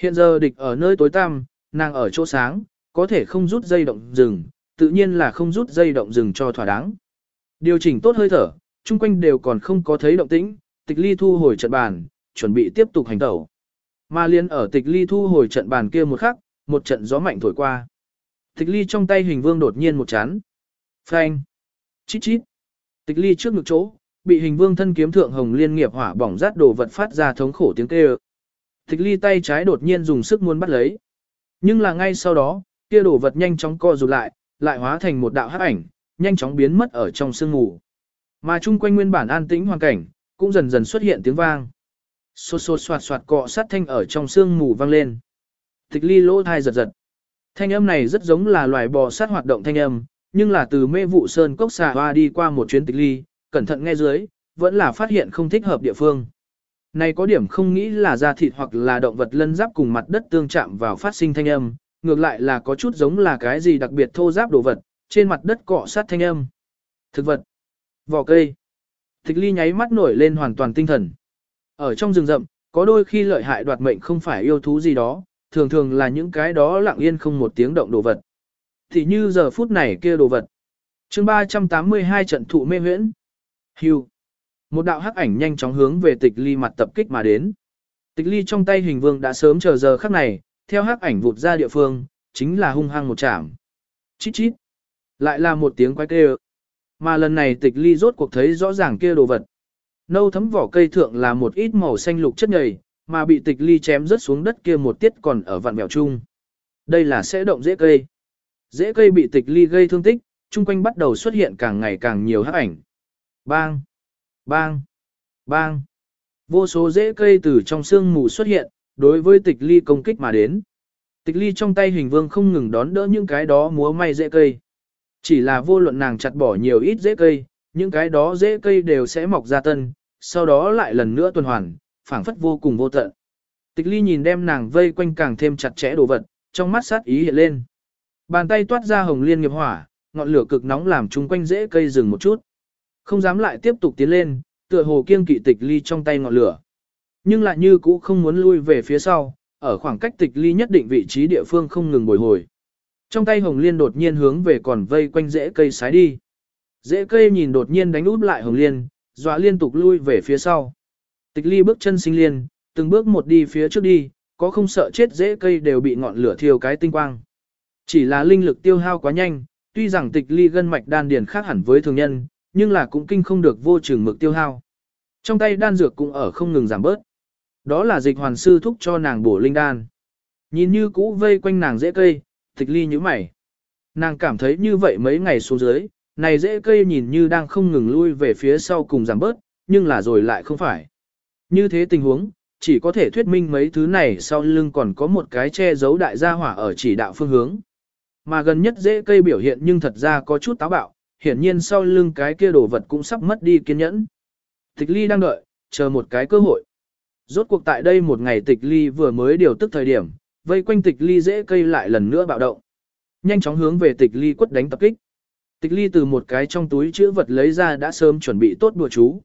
Hiện giờ địch ở nơi tối tăm, nàng ở chỗ sáng, có thể không rút dây động rừng, tự nhiên là không rút dây động rừng cho thỏa đáng. Điều chỉnh tốt hơi thở, chung quanh đều còn không có thấy động tĩnh, tịch ly thu hồi trận bàn, chuẩn bị tiếp tục hành tẩu. Mà liên ở tịch ly thu hồi trận bàn kia một khắc, một trận gió mạnh thổi qua. Tịch ly trong tay hình vương đột nhiên một chán. Phanh. Chít chít. Tịch ly trước ngực chỗ, bị hình vương thân kiếm thượng hồng liên nghiệp hỏa bỏng rát đồ vật phát ra thống khổ tiếng kêu. Tịch ly tay trái đột nhiên dùng sức muốn bắt lấy. Nhưng là ngay sau đó, kia đồ vật nhanh chóng co rụt lại, lại hóa thành một đạo hắc ảnh, nhanh chóng biến mất ở trong sương mù. Mà chung quanh nguyên bản an tĩnh hoàn cảnh, cũng dần dần xuất hiện tiếng vang. Xô xô soạt soạt cọ sát thanh ở trong sương mù vang lên. Tịch ly lỗ thai giật giật. Thanh âm này rất giống là loài bò sát hoạt động thanh âm, nhưng là từ mê vụ sơn cốc xà hoa đi qua một chuyến tịch ly, cẩn thận nghe dưới, vẫn là phát hiện không thích hợp địa phương. Này có điểm không nghĩ là da thịt hoặc là động vật lân giáp cùng mặt đất tương chạm vào phát sinh thanh âm, ngược lại là có chút giống là cái gì đặc biệt thô giáp đồ vật, trên mặt đất cọ sát thanh âm. Thực vật, vỏ cây. Tịch ly nháy mắt nổi lên hoàn toàn tinh thần. Ở trong rừng rậm, có đôi khi lợi hại đoạt mệnh không phải yêu thú gì đó, thường thường là những cái đó lặng yên không một tiếng động đồ vật. Thì như giờ phút này kia đồ vật. chương 382 trận thụ mê huyễn. Hưu. Một đạo hắc ảnh nhanh chóng hướng về tịch ly mặt tập kích mà đến. Tịch ly trong tay hình vương đã sớm chờ giờ khắc này, theo hắc ảnh vụt ra địa phương, chính là hung hăng một chạm. Chít chít. Lại là một tiếng quái kêu. Mà lần này tịch ly rốt cuộc thấy rõ ràng kia đồ vật. Nâu thấm vỏ cây thượng là một ít màu xanh lục chất nhầy, mà bị tịch ly chém rớt xuống đất kia một tiết còn ở vạn mèo chung. Đây là sẽ động dễ cây. Dễ cây bị tịch ly gây thương tích, chung quanh bắt đầu xuất hiện càng ngày càng nhiều hắc ảnh. Bang! Bang! Bang! Vô số dễ cây từ trong sương mù xuất hiện, đối với tịch ly công kích mà đến. Tịch ly trong tay hình vương không ngừng đón đỡ những cái đó múa may dễ cây. Chỉ là vô luận nàng chặt bỏ nhiều ít dễ cây, những cái đó dễ cây đều sẽ mọc ra tân, sau đó lại lần nữa tuần hoàn, phảng phất vô cùng vô tận. Tịch ly nhìn đem nàng vây quanh càng thêm chặt chẽ đồ vật, trong mắt sát ý hiện lên. Bàn tay toát ra hồng liên nghiệp hỏa, ngọn lửa cực nóng làm chúng quanh dễ cây dừng một chút. Không dám lại tiếp tục tiến lên, tựa hồ kiêng kỵ tịch ly trong tay ngọn lửa. Nhưng lại như cũ không muốn lui về phía sau, ở khoảng cách tịch ly nhất định vị trí địa phương không ngừng bồi hồi. Trong tay hồng liên đột nhiên hướng về còn vây quanh rễ cây sái đi. Rễ cây nhìn đột nhiên đánh út lại hồng liên, dọa liên tục lui về phía sau. Tịch ly bước chân sinh liên, từng bước một đi phía trước đi, có không sợ chết dễ cây đều bị ngọn lửa thiêu cái tinh quang. Chỉ là linh lực tiêu hao quá nhanh, tuy rằng tịch ly gân mạch đan điền khác hẳn với thường nhân, nhưng là cũng kinh không được vô trường mực tiêu hao. Trong tay đan dược cũng ở không ngừng giảm bớt. Đó là dịch hoàn sư thúc cho nàng bổ linh đan. Nhìn như cũ vây quanh nàng dễ cây, tịch ly như mày. Nàng cảm thấy như vậy mấy ngày xuống dưới, này dễ cây nhìn như đang không ngừng lui về phía sau cùng giảm bớt, nhưng là rồi lại không phải. Như thế tình huống, chỉ có thể thuyết minh mấy thứ này sau lưng còn có một cái che giấu đại gia hỏa ở chỉ đạo phương hướng. Mà gần nhất dễ cây biểu hiện nhưng thật ra có chút táo bạo, hiển nhiên sau lưng cái kia đồ vật cũng sắp mất đi kiên nhẫn. Tịch ly đang đợi, chờ một cái cơ hội. Rốt cuộc tại đây một ngày tịch ly vừa mới điều tức thời điểm, vây quanh tịch ly dễ cây lại lần nữa bạo động. Nhanh chóng hướng về tịch ly quất đánh tập kích. Tịch ly từ một cái trong túi chữ vật lấy ra đã sớm chuẩn bị tốt đùa chú.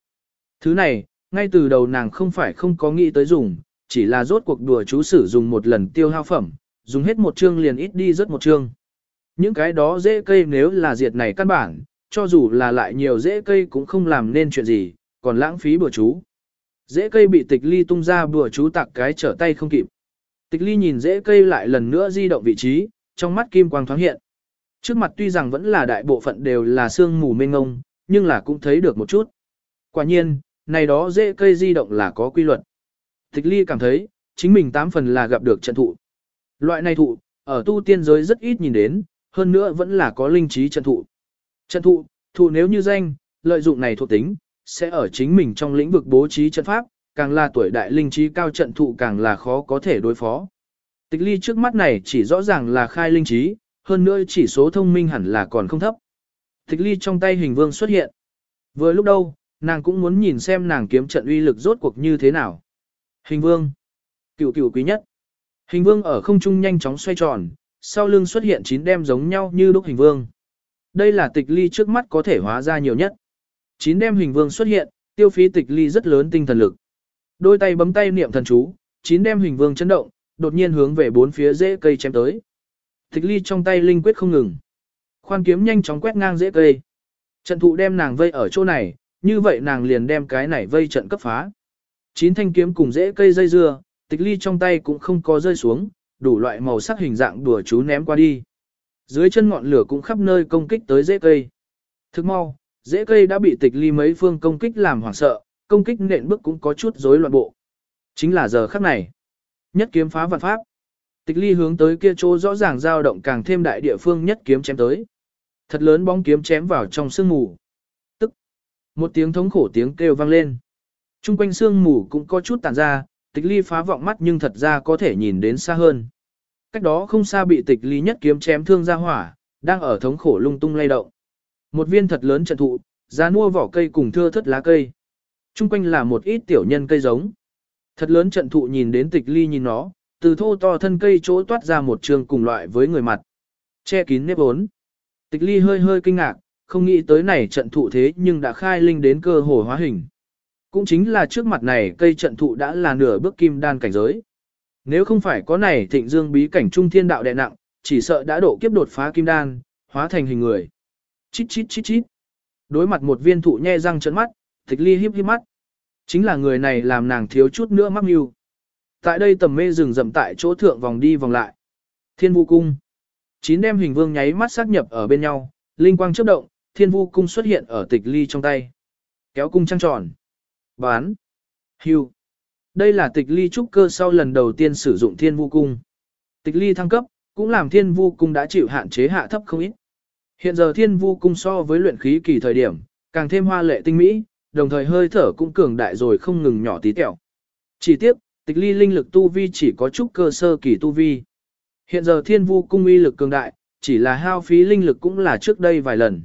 Thứ này, ngay từ đầu nàng không phải không có nghĩ tới dùng, chỉ là rốt cuộc đùa chú sử dụng một lần tiêu hao phẩm, dùng hết một chương liền ít đi rất một chương. Những cái đó dễ cây nếu là diệt này căn bản, cho dù là lại nhiều dễ cây cũng không làm nên chuyện gì, còn lãng phí bừa chú. Dễ cây bị tịch ly tung ra bừa chú tặng cái trở tay không kịp. Tịch ly nhìn dễ cây lại lần nữa di động vị trí, trong mắt kim quang thoáng hiện. Trước mặt tuy rằng vẫn là đại bộ phận đều là sương mù mênh ngông, nhưng là cũng thấy được một chút. Quả nhiên, này đó dễ cây di động là có quy luật. Tịch ly cảm thấy, chính mình tám phần là gặp được trận thụ. Loại này thụ, ở tu tiên giới rất ít nhìn đến, hơn nữa vẫn là có linh trí trận thụ. Trận thụ, thụ nếu như danh, lợi dụng này thuộc tính, sẽ ở chính mình trong lĩnh vực bố trí trận pháp, càng là tuổi đại linh trí cao trận thụ càng là khó có thể đối phó. Tịch ly trước mắt này chỉ rõ ràng là khai linh trí, hơn nữa chỉ số thông minh hẳn là còn không thấp. Tịch ly trong tay hình vương xuất hiện. Vừa lúc đâu, nàng cũng muốn nhìn xem nàng kiếm trận uy lực rốt cuộc như thế nào. Hình vương. Cựu cựu quý nhất. Hình vương ở không trung nhanh chóng xoay tròn, sau lưng xuất hiện chín đem giống nhau như đúc hình vương. Đây là tịch ly trước mắt có thể hóa ra nhiều nhất. Chín đem hình vương xuất hiện, tiêu phí tịch ly rất lớn tinh thần lực. Đôi tay bấm tay niệm thần chú, chín đem hình vương chấn động, đột nhiên hướng về bốn phía rễ cây chém tới. Tịch ly trong tay linh quyết không ngừng. Khoan kiếm nhanh chóng quét ngang rễ cây. Trận thụ đem nàng vây ở chỗ này, như vậy nàng liền đem cái này vây trận cấp phá. Chín thanh kiếm cùng rễ cây dây dưa, tịch ly trong tay cũng không có rơi xuống, đủ loại màu sắc hình dạng đùa chú ném qua đi. Dưới chân ngọn lửa cũng khắp nơi công kích tới rễ cây. Thức mau, rễ cây đã bị tịch ly mấy phương công kích làm hoảng sợ, công kích nện bước cũng có chút rối loạn bộ. Chính là giờ khắc này. Nhất kiếm phá vạn pháp. Tịch ly hướng tới kia chỗ rõ ràng dao động càng thêm đại địa phương nhất kiếm chém tới. Thật lớn bóng kiếm chém vào trong sương mù. Một tiếng thống khổ tiếng kêu vang lên. Trung quanh sương mù cũng có chút tàn ra, tịch ly phá vọng mắt nhưng thật ra có thể nhìn đến xa hơn. Cách đó không xa bị tịch ly nhất kiếm chém thương ra hỏa, đang ở thống khổ lung tung lay động. Một viên thật lớn trận thụ, ra mua vỏ cây cùng thưa thất lá cây. Trung quanh là một ít tiểu nhân cây giống. Thật lớn trận thụ nhìn đến tịch ly nhìn nó, từ thô to thân cây chỗ toát ra một trường cùng loại với người mặt. Che kín nếp ốn. Tịch ly hơi hơi kinh ngạc, không nghĩ tới này trận thụ thế nhưng đã khai linh đến cơ hồ hóa hình. Cũng chính là trước mặt này cây trận thụ đã là nửa bước kim đan cảnh giới. Nếu không phải có này thịnh dương bí cảnh trung thiên đạo đè nặng, chỉ sợ đã độ kiếp đột phá kim đan, hóa thành hình người. Chít chít chít chít. Đối mặt một viên thụ nhe răng trợn mắt, tịch ly hiếp hiếp mắt. Chính là người này làm nàng thiếu chút nữa mắc mưu. Tại đây tầm mê rừng rậm tại chỗ thượng vòng đi vòng lại. Thiên vũ cung. Chín đem hình vương nháy mắt xác nhập ở bên nhau, linh quang chớp động, thiên vu cung xuất hiện ở tịch ly trong tay. Kéo cung trăng tròn. Bán. Hưu. Đây là tịch ly trúc cơ sau lần đầu tiên sử dụng thiên vu cung. Tịch ly thăng cấp, cũng làm thiên vu cung đã chịu hạn chế hạ thấp không ít. Hiện giờ thiên vu cung so với luyện khí kỳ thời điểm, càng thêm hoa lệ tinh mỹ, đồng thời hơi thở cũng cường đại rồi không ngừng nhỏ tí tẹo. Chỉ tiếc, tịch ly linh lực tu vi chỉ có chút cơ sơ kỳ tu vi. Hiện giờ thiên vu cung uy lực cường đại, chỉ là hao phí linh lực cũng là trước đây vài lần.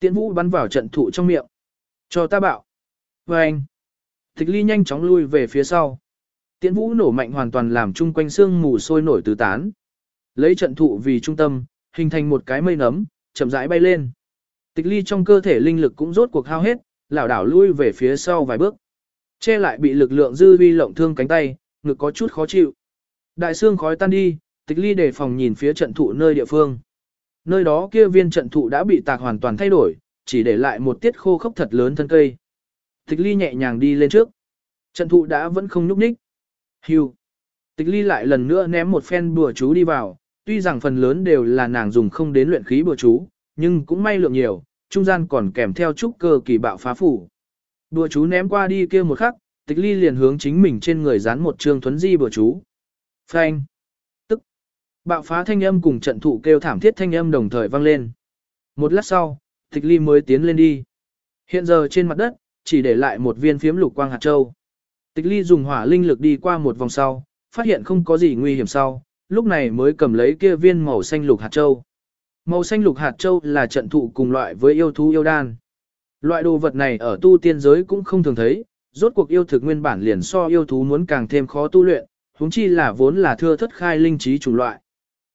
Tiễn vũ bắn vào trận thụ trong miệng. Cho ta bạo. Và anh! Tịch ly nhanh chóng lui về phía sau. Tiễn vũ nổ mạnh hoàn toàn làm chung quanh xương mù sôi nổi tứ tán. Lấy trận thụ vì trung tâm, hình thành một cái mây nấm, chậm rãi bay lên. Tịch ly trong cơ thể linh lực cũng rốt cuộc hao hết, lảo đảo lui về phía sau vài bước. Che lại bị lực lượng dư vi lộng thương cánh tay, ngực có chút khó chịu. Đại xương khói tan đi, tịch ly đề phòng nhìn phía trận thụ nơi địa phương. Nơi đó kia viên trận thụ đã bị tạc hoàn toàn thay đổi, chỉ để lại một tiết khô khốc thật lớn thân cây. Tịch ly nhẹ nhàng đi lên trước. Trận thụ đã vẫn không nhúc nhích. Hưu. Tịch ly lại lần nữa ném một phen bùa chú đi vào, tuy rằng phần lớn đều là nàng dùng không đến luyện khí bùa chú, nhưng cũng may lượng nhiều, trung gian còn kèm theo chút cơ kỳ bạo phá phủ. Bùa chú ném qua đi kia một khắc, tịch ly liền hướng chính mình trên người dán một trương thuấn di bùa chú. Phanh. Bạo phá thanh âm cùng trận thụ kêu thảm thiết thanh âm đồng thời vang lên. Một lát sau, tịch ly mới tiến lên đi. Hiện giờ trên mặt đất, chỉ để lại một viên phiếm lục quang hạt châu. Tịch ly dùng hỏa linh lực đi qua một vòng sau, phát hiện không có gì nguy hiểm sau, lúc này mới cầm lấy kia viên màu xanh lục hạt châu. Màu xanh lục hạt châu là trận thụ cùng loại với yêu thú yêu đan. Loại đồ vật này ở tu tiên giới cũng không thường thấy, rốt cuộc yêu thực nguyên bản liền so yêu thú muốn càng thêm khó tu luyện, huống chi là vốn là thưa thất khai linh trí chủng loại.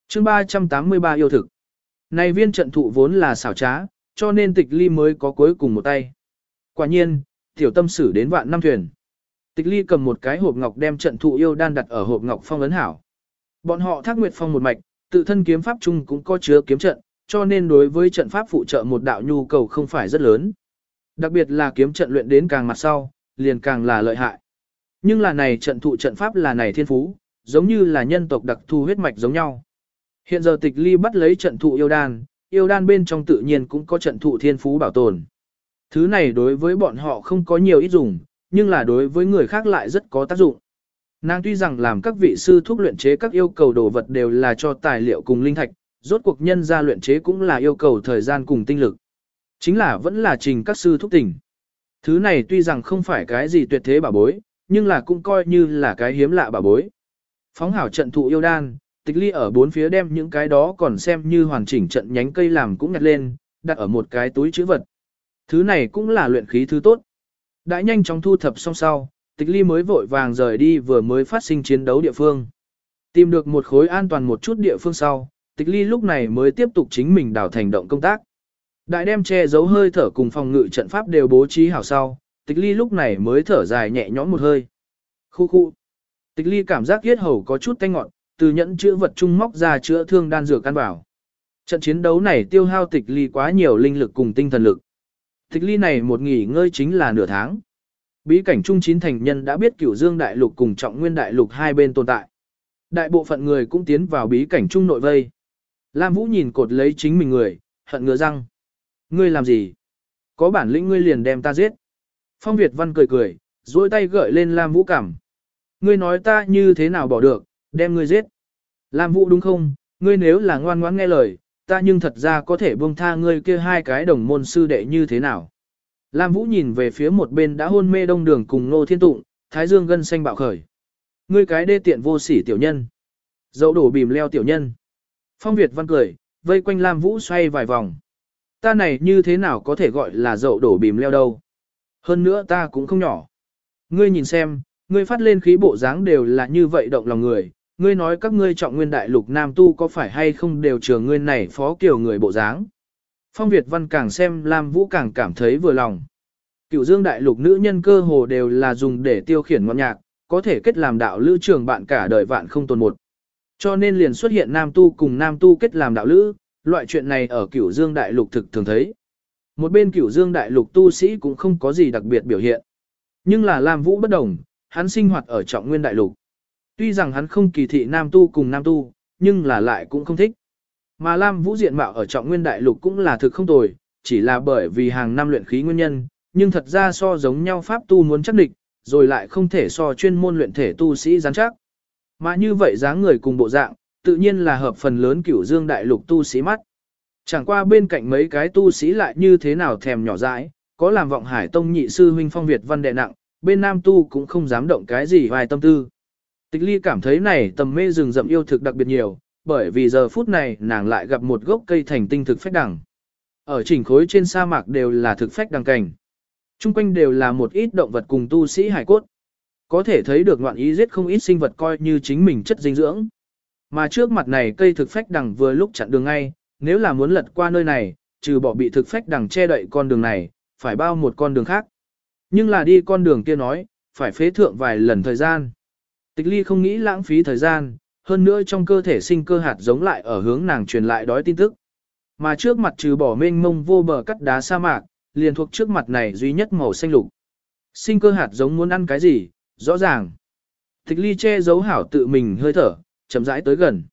Chương 383 yêu thực. Này viên trận thụ vốn là xảo trá, cho nên tịch ly mới có cuối cùng một tay. Quả nhiên, tiểu tâm sử đến vạn năm thuyền. Tịch ly cầm một cái hộp ngọc đem trận thụ yêu đan đặt ở hộp ngọc phong ấn hảo. Bọn họ thác nguyệt phong một mạch, tự thân kiếm pháp chung cũng có chứa kiếm trận, cho nên đối với trận pháp phụ trợ một đạo nhu cầu không phải rất lớn. Đặc biệt là kiếm trận luyện đến càng mặt sau, liền càng là lợi hại. Nhưng là này trận thụ trận pháp là này thiên phú, giống như là nhân tộc đặc thu huyết mạch giống nhau. Hiện giờ tịch ly bắt lấy trận thụ yêu đan, yêu đan bên trong tự nhiên cũng có trận thụ thiên phú bảo tồn. Thứ này đối với bọn họ không có nhiều ít dùng, nhưng là đối với người khác lại rất có tác dụng. Nàng tuy rằng làm các vị sư thuốc luyện chế các yêu cầu đồ vật đều là cho tài liệu cùng linh thạch, rốt cuộc nhân ra luyện chế cũng là yêu cầu thời gian cùng tinh lực. Chính là vẫn là trình các sư thúc tỉnh. Thứ này tuy rằng không phải cái gì tuyệt thế bảo bối, nhưng là cũng coi như là cái hiếm lạ bảo bối. Phóng hảo trận thụ yêu đan, tịch ly ở bốn phía đem những cái đó còn xem như hoàn chỉnh trận nhánh cây làm cũng nhặt lên, đặt ở một cái túi chữ vật. Thứ này cũng là luyện khí thứ tốt. Đã nhanh chóng thu thập xong sau, tịch ly mới vội vàng rời đi vừa mới phát sinh chiến đấu địa phương. Tìm được một khối an toàn một chút địa phương sau, tịch ly lúc này mới tiếp tục chính mình đảo thành động công tác. Đại đem che giấu hơi thở cùng phòng ngự trận pháp đều bố trí hảo sau, tịch ly lúc này mới thở dài nhẹ nhõm một hơi. Khu khu. Tịch ly cảm giác yết hầu có chút tanh ngọn, từ nhẫn chữa vật trung móc ra chữa thương đan dược căn bảo. Trận chiến đấu này tiêu hao tịch ly quá nhiều linh lực cùng tinh thần lực. Tịch ly này một nghỉ ngơi chính là nửa tháng. Bí cảnh trung chín thành nhân đã biết cửu dương đại lục cùng trọng nguyên đại lục hai bên tồn tại. Đại bộ phận người cũng tiến vào bí cảnh trung nội vây. Lam Vũ nhìn cột lấy chính mình người, hận ngứa răng. Ngươi làm gì? Có bản lĩnh ngươi liền đem ta giết. Phong Việt Văn cười cười, duỗi tay gợi lên Lam Vũ cảm. Ngươi nói ta như thế nào bỏ được, đem ngươi giết. Lam Vũ đúng không? Ngươi nếu là ngoan ngoãn nghe lời, ta nhưng thật ra có thể buông tha ngươi kia hai cái đồng môn sư đệ như thế nào. Lam Vũ nhìn về phía một bên đã hôn mê đông đường cùng Nô Thiên Tụng, Thái Dương gân xanh bạo khởi. Ngươi cái đê tiện vô sỉ tiểu nhân. Dậu đổ bìm leo tiểu nhân. Phong Việt văn cười, vây quanh Lam Vũ xoay vài vòng. Ta này như thế nào có thể gọi là dậu đổ bìm leo đâu. Hơn nữa ta cũng không nhỏ. Ngươi nhìn xem, ngươi phát lên khí bộ dáng đều là như vậy động lòng người. Ngươi nói các ngươi trọng nguyên đại lục nam tu có phải hay không đều trường ngươi này phó kiểu người bộ dáng. Phong Việt văn càng xem Lam Vũ càng cảm thấy vừa lòng. Cựu dương đại lục nữ nhân cơ hồ đều là dùng để tiêu khiển ngọn nhạc, có thể kết làm đạo lữ trường bạn cả đời vạn không tồn một. Cho nên liền xuất hiện nam tu cùng nam tu kết làm đạo lữ, loại chuyện này ở cửu dương đại lục thực thường thấy. Một bên cửu dương đại lục tu sĩ cũng không có gì đặc biệt biểu hiện. Nhưng là Lam Vũ bất đồng, hắn sinh hoạt ở trọng nguyên đại lục. Tuy rằng hắn không kỳ thị nam tu cùng nam tu, nhưng là lại cũng không thích. Mà Lam Vũ diện mạo ở trọng nguyên đại lục cũng là thực không tồi, chỉ là bởi vì hàng năm luyện khí nguyên nhân, nhưng thật ra so giống nhau pháp tu muốn chắc địch, rồi lại không thể so chuyên môn luyện thể tu sĩ gián chắc. Mà như vậy dáng người cùng bộ dạng, tự nhiên là hợp phần lớn cửu dương đại lục tu sĩ mắt. Chẳng qua bên cạnh mấy cái tu sĩ lại như thế nào thèm nhỏ dãi, có làm vọng hải tông nhị sư huynh phong Việt văn đệ nặng, bên nam tu cũng không dám động cái gì vài tâm tư. Tịch ly cảm thấy này tầm mê rừng rậm yêu thực đặc biệt nhiều, bởi vì giờ phút này nàng lại gặp một gốc cây thành tinh thực phách đằng. Ở chỉnh khối trên sa mạc đều là thực phách đằng cảnh. Trung quanh đều là một ít động vật cùng tu sĩ hải cốt. Có thể thấy được ngoạn ý giết không ít sinh vật coi như chính mình chất dinh dưỡng. Mà trước mặt này cây thực phách đằng vừa lúc chặn đường ngay, nếu là muốn lật qua nơi này, trừ bỏ bị thực phách đằng che đậy con đường này, phải bao một con đường khác. Nhưng là đi con đường kia nói, phải phế thượng vài lần thời gian. Tịch ly không nghĩ lãng phí thời gian, hơn nữa trong cơ thể sinh cơ hạt giống lại ở hướng nàng truyền lại đói tin tức. Mà trước mặt trừ bỏ mênh mông vô bờ cắt đá sa mạc, liền thuộc trước mặt này duy nhất màu xanh lục. Sinh cơ hạt giống muốn ăn cái gì, rõ ràng. Tịch ly che giấu hảo tự mình hơi thở, chậm rãi tới gần.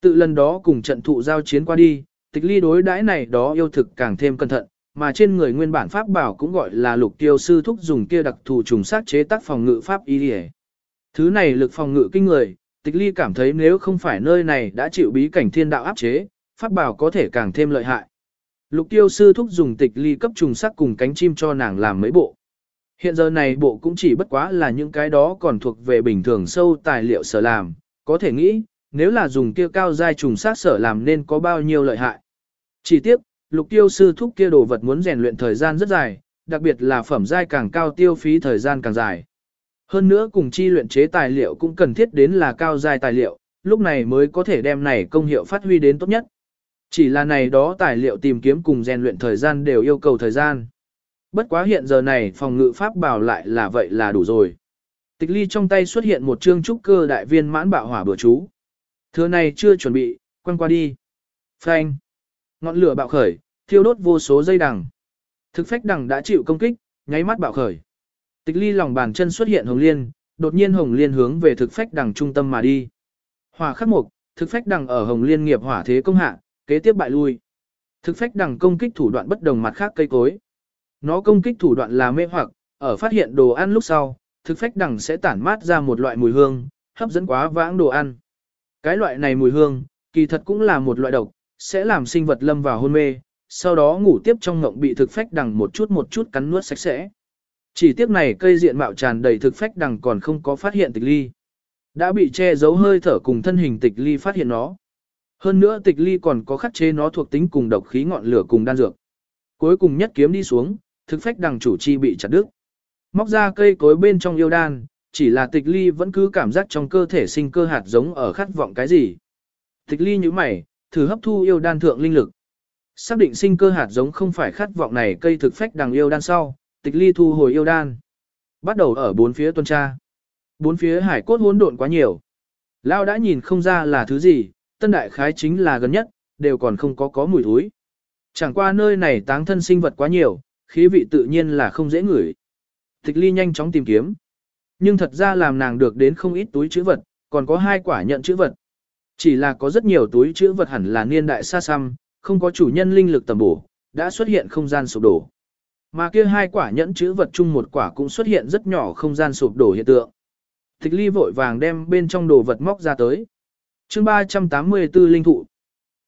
Tự lần đó cùng trận thụ giao chiến qua đi, tịch ly đối đãi này đó yêu thực càng thêm cẩn thận, mà trên người nguyên bản pháp bảo cũng gọi là lục tiêu sư thúc dùng kia đặc thù trùng sát chế tác phòng ngự pháp y đi Thứ này lực phòng ngự kinh người, tịch ly cảm thấy nếu không phải nơi này đã chịu bí cảnh thiên đạo áp chế, pháp bảo có thể càng thêm lợi hại. Lục tiêu sư thúc dùng tịch ly cấp trùng sắc cùng cánh chim cho nàng làm mấy bộ. Hiện giờ này bộ cũng chỉ bất quá là những cái đó còn thuộc về bình thường sâu tài liệu sở làm, có thể nghĩ, nếu là dùng kia cao giai trùng sát sở làm nên có bao nhiêu lợi hại. Chỉ tiếc, lục tiêu sư thúc kia đồ vật muốn rèn luyện thời gian rất dài, đặc biệt là phẩm giai càng cao tiêu phí thời gian càng dài. Hơn nữa cùng chi luyện chế tài liệu cũng cần thiết đến là cao dài tài liệu, lúc này mới có thể đem này công hiệu phát huy đến tốt nhất. Chỉ là này đó tài liệu tìm kiếm cùng rèn luyện thời gian đều yêu cầu thời gian. Bất quá hiện giờ này phòng ngự pháp bảo lại là vậy là đủ rồi. Tịch ly trong tay xuất hiện một chương trúc cơ đại viên mãn bạo hỏa bữa chú. Thưa này chưa chuẩn bị, quăng qua đi. Phanh. Ngọn lửa bạo khởi, thiêu đốt vô số dây đằng. Thực phách đằng đã chịu công kích, nháy mắt bạo khởi. Tịch ly lòng bàn chân xuất hiện hồng liên, đột nhiên hồng liên hướng về thực phách đằng trung tâm mà đi. Hỏa khắc mục, thực phách đằng ở hồng liên nghiệp hỏa thế công hạ, kế tiếp bại lui. Thực phách đằng công kích thủ đoạn bất đồng mặt khác cây cối. Nó công kích thủ đoạn là mê hoặc, ở phát hiện đồ ăn lúc sau, thực phách đằng sẽ tản mát ra một loại mùi hương, hấp dẫn quá vãng đồ ăn. Cái loại này mùi hương, kỳ thật cũng là một loại độc, sẽ làm sinh vật lâm vào hôn mê, sau đó ngủ tiếp trong ngộng bị thực phách đằng một chút một chút cắn nuốt sạch sẽ. Chỉ tiếc này cây diện mạo tràn đầy thực phách đằng còn không có phát hiện tịch ly. Đã bị che giấu hơi thở cùng thân hình tịch ly phát hiện nó. Hơn nữa tịch ly còn có khắc chế nó thuộc tính cùng độc khí ngọn lửa cùng đan dược. Cuối cùng nhất kiếm đi xuống, thực phách đằng chủ chi bị chặt đứt. Móc ra cây cối bên trong yêu đan, chỉ là tịch ly vẫn cứ cảm giác trong cơ thể sinh cơ hạt giống ở khát vọng cái gì. Tịch ly như mày, thử hấp thu yêu đan thượng linh lực. Xác định sinh cơ hạt giống không phải khát vọng này cây thực phách đằng yêu đan sau, tịch ly thu hồi yêu đan. Bắt đầu ở bốn phía tuần tra. Bốn phía hải cốt hỗn độn quá nhiều. Lao đã nhìn không ra là thứ gì, tân đại khái chính là gần nhất, đều còn không có có mùi thúi. Chẳng qua nơi này táng thân sinh vật quá nhiều, khí vị tự nhiên là không dễ ngửi. Tịch ly nhanh chóng tìm kiếm. Nhưng thật ra làm nàng được đến không ít túi chữ vật, còn có hai quả nhận chữ vật. Chỉ là có rất nhiều túi chữ vật hẳn là niên đại xa xăm, không có chủ nhân linh lực tầm bổ, đã xuất hiện không gian sụp đổ. Mà kia hai quả nhẫn chữ vật chung một quả cũng xuất hiện rất nhỏ không gian sụp đổ hiện tượng. Tịch ly vội vàng đem bên trong đồ vật móc ra tới. chương 384 linh thụ.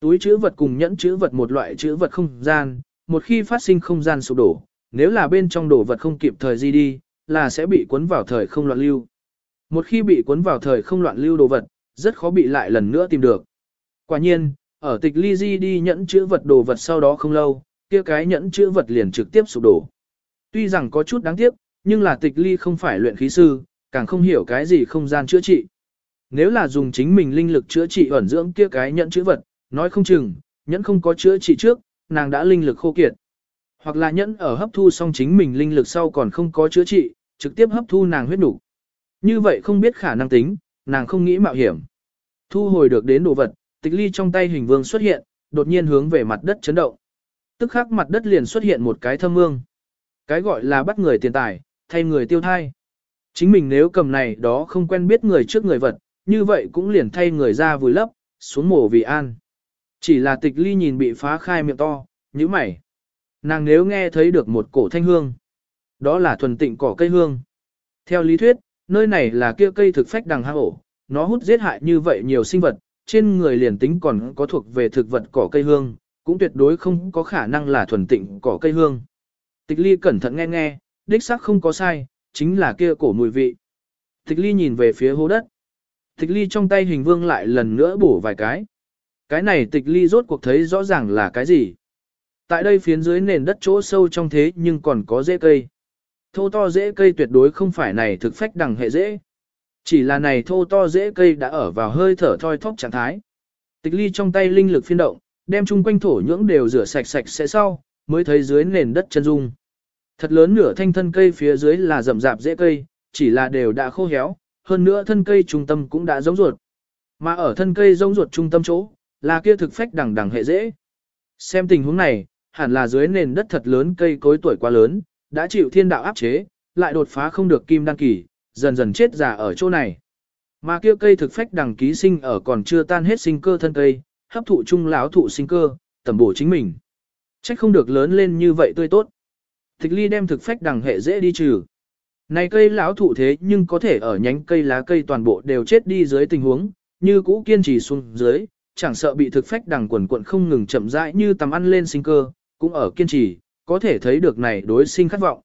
Túi chữ vật cùng nhẫn chữ vật một loại chữ vật không gian, một khi phát sinh không gian sụp đổ, nếu là bên trong đồ vật không kịp thời di đi, là sẽ bị cuốn vào thời không loạn lưu. Một khi bị cuốn vào thời không loạn lưu đồ vật, rất khó bị lại lần nữa tìm được. Quả nhiên, ở tịch ly di đi nhẫn chữ vật đồ vật sau đó không lâu, kia cái nhẫn chữ vật liền trực tiếp sụp đổ. Tuy rằng có chút đáng tiếc, nhưng là tịch ly không phải luyện khí sư, càng không hiểu cái gì không gian chữa trị. Nếu là dùng chính mình linh lực chữa trị ẩn dưỡng kia cái nhẫn chữ vật, nói không chừng, nhẫn không có chữa trị trước, nàng đã linh lực khô kiệt. Hoặc là nhẫn ở hấp thu xong chính mình linh lực sau còn không có chữa trị, trực tiếp hấp thu nàng huyết đủ. Như vậy không biết khả năng tính, nàng không nghĩ mạo hiểm. Thu hồi được đến đồ vật, tịch ly trong tay hình vương xuất hiện, đột nhiên hướng về mặt đất chấn động. Tức khắc mặt đất liền xuất hiện một cái thâm mương. Cái gọi là bắt người tiền tài, thay người tiêu thai. Chính mình nếu cầm này đó không quen biết người trước người vật, như vậy cũng liền thay người ra vùi lấp, xuống mổ vì an. Chỉ là tịch ly nhìn bị phá khai miệng to, như mày. Nàng nếu nghe thấy được một cổ thanh hương, đó là thuần tịnh cỏ cây hương. Theo lý thuyết, nơi này là kia cây thực phách đằng hang ổ, nó hút giết hại như vậy nhiều sinh vật, trên người liền tính còn có thuộc về thực vật cỏ cây hương, cũng tuyệt đối không có khả năng là thuần tịnh cỏ cây hương. Tịch ly cẩn thận nghe nghe, đích xác không có sai, chính là kia cổ mùi vị. Tịch ly nhìn về phía hố đất. Tịch ly trong tay hình vương lại lần nữa bổ vài cái. Cái này tịch ly rốt cuộc thấy rõ ràng là cái gì. Tại đây phiến dưới nền đất chỗ sâu trong thế nhưng còn có rễ cây. Thô to rễ cây tuyệt đối không phải này thực phách đằng hệ rễ. Chỉ là này thô to rễ cây đã ở vào hơi thở thoi thóp trạng thái. Tịch ly trong tay linh lực phiên động, đem chung quanh thổ nhưỡng đều rửa sạch sạch sẽ sau, mới thấy dưới nền đất chân dung. Thật lớn nửa thanh thân cây phía dưới là rậm rạp rễ cây, chỉ là đều đã khô héo, hơn nữa thân cây trung tâm cũng đã giống ruột. Mà ở thân cây giống ruột trung tâm chỗ, là kia thực phách đằng đằng hệ rễ. Xem tình huống này, hẳn là dưới nền đất thật lớn cây cối tuổi quá lớn, đã chịu thiên đạo áp chế, lại đột phá không được kim đăng kỳ, dần dần chết già ở chỗ này. Mà kia cây thực phách đằng ký sinh ở còn chưa tan hết sinh cơ thân cây, hấp thụ chung lão thụ sinh cơ, tầm bổ chính mình. Trách không được lớn lên như vậy tươi tốt. Tịch ly đem thực phách đằng hệ dễ đi trừ. Này cây lão thụ thế nhưng có thể ở nhánh cây lá cây toàn bộ đều chết đi dưới tình huống, như cũ kiên trì xuống dưới, chẳng sợ bị thực phách đằng quần quận không ngừng chậm rãi như tầm ăn lên sinh cơ, cũng ở kiên trì, có thể thấy được này đối sinh khát vọng.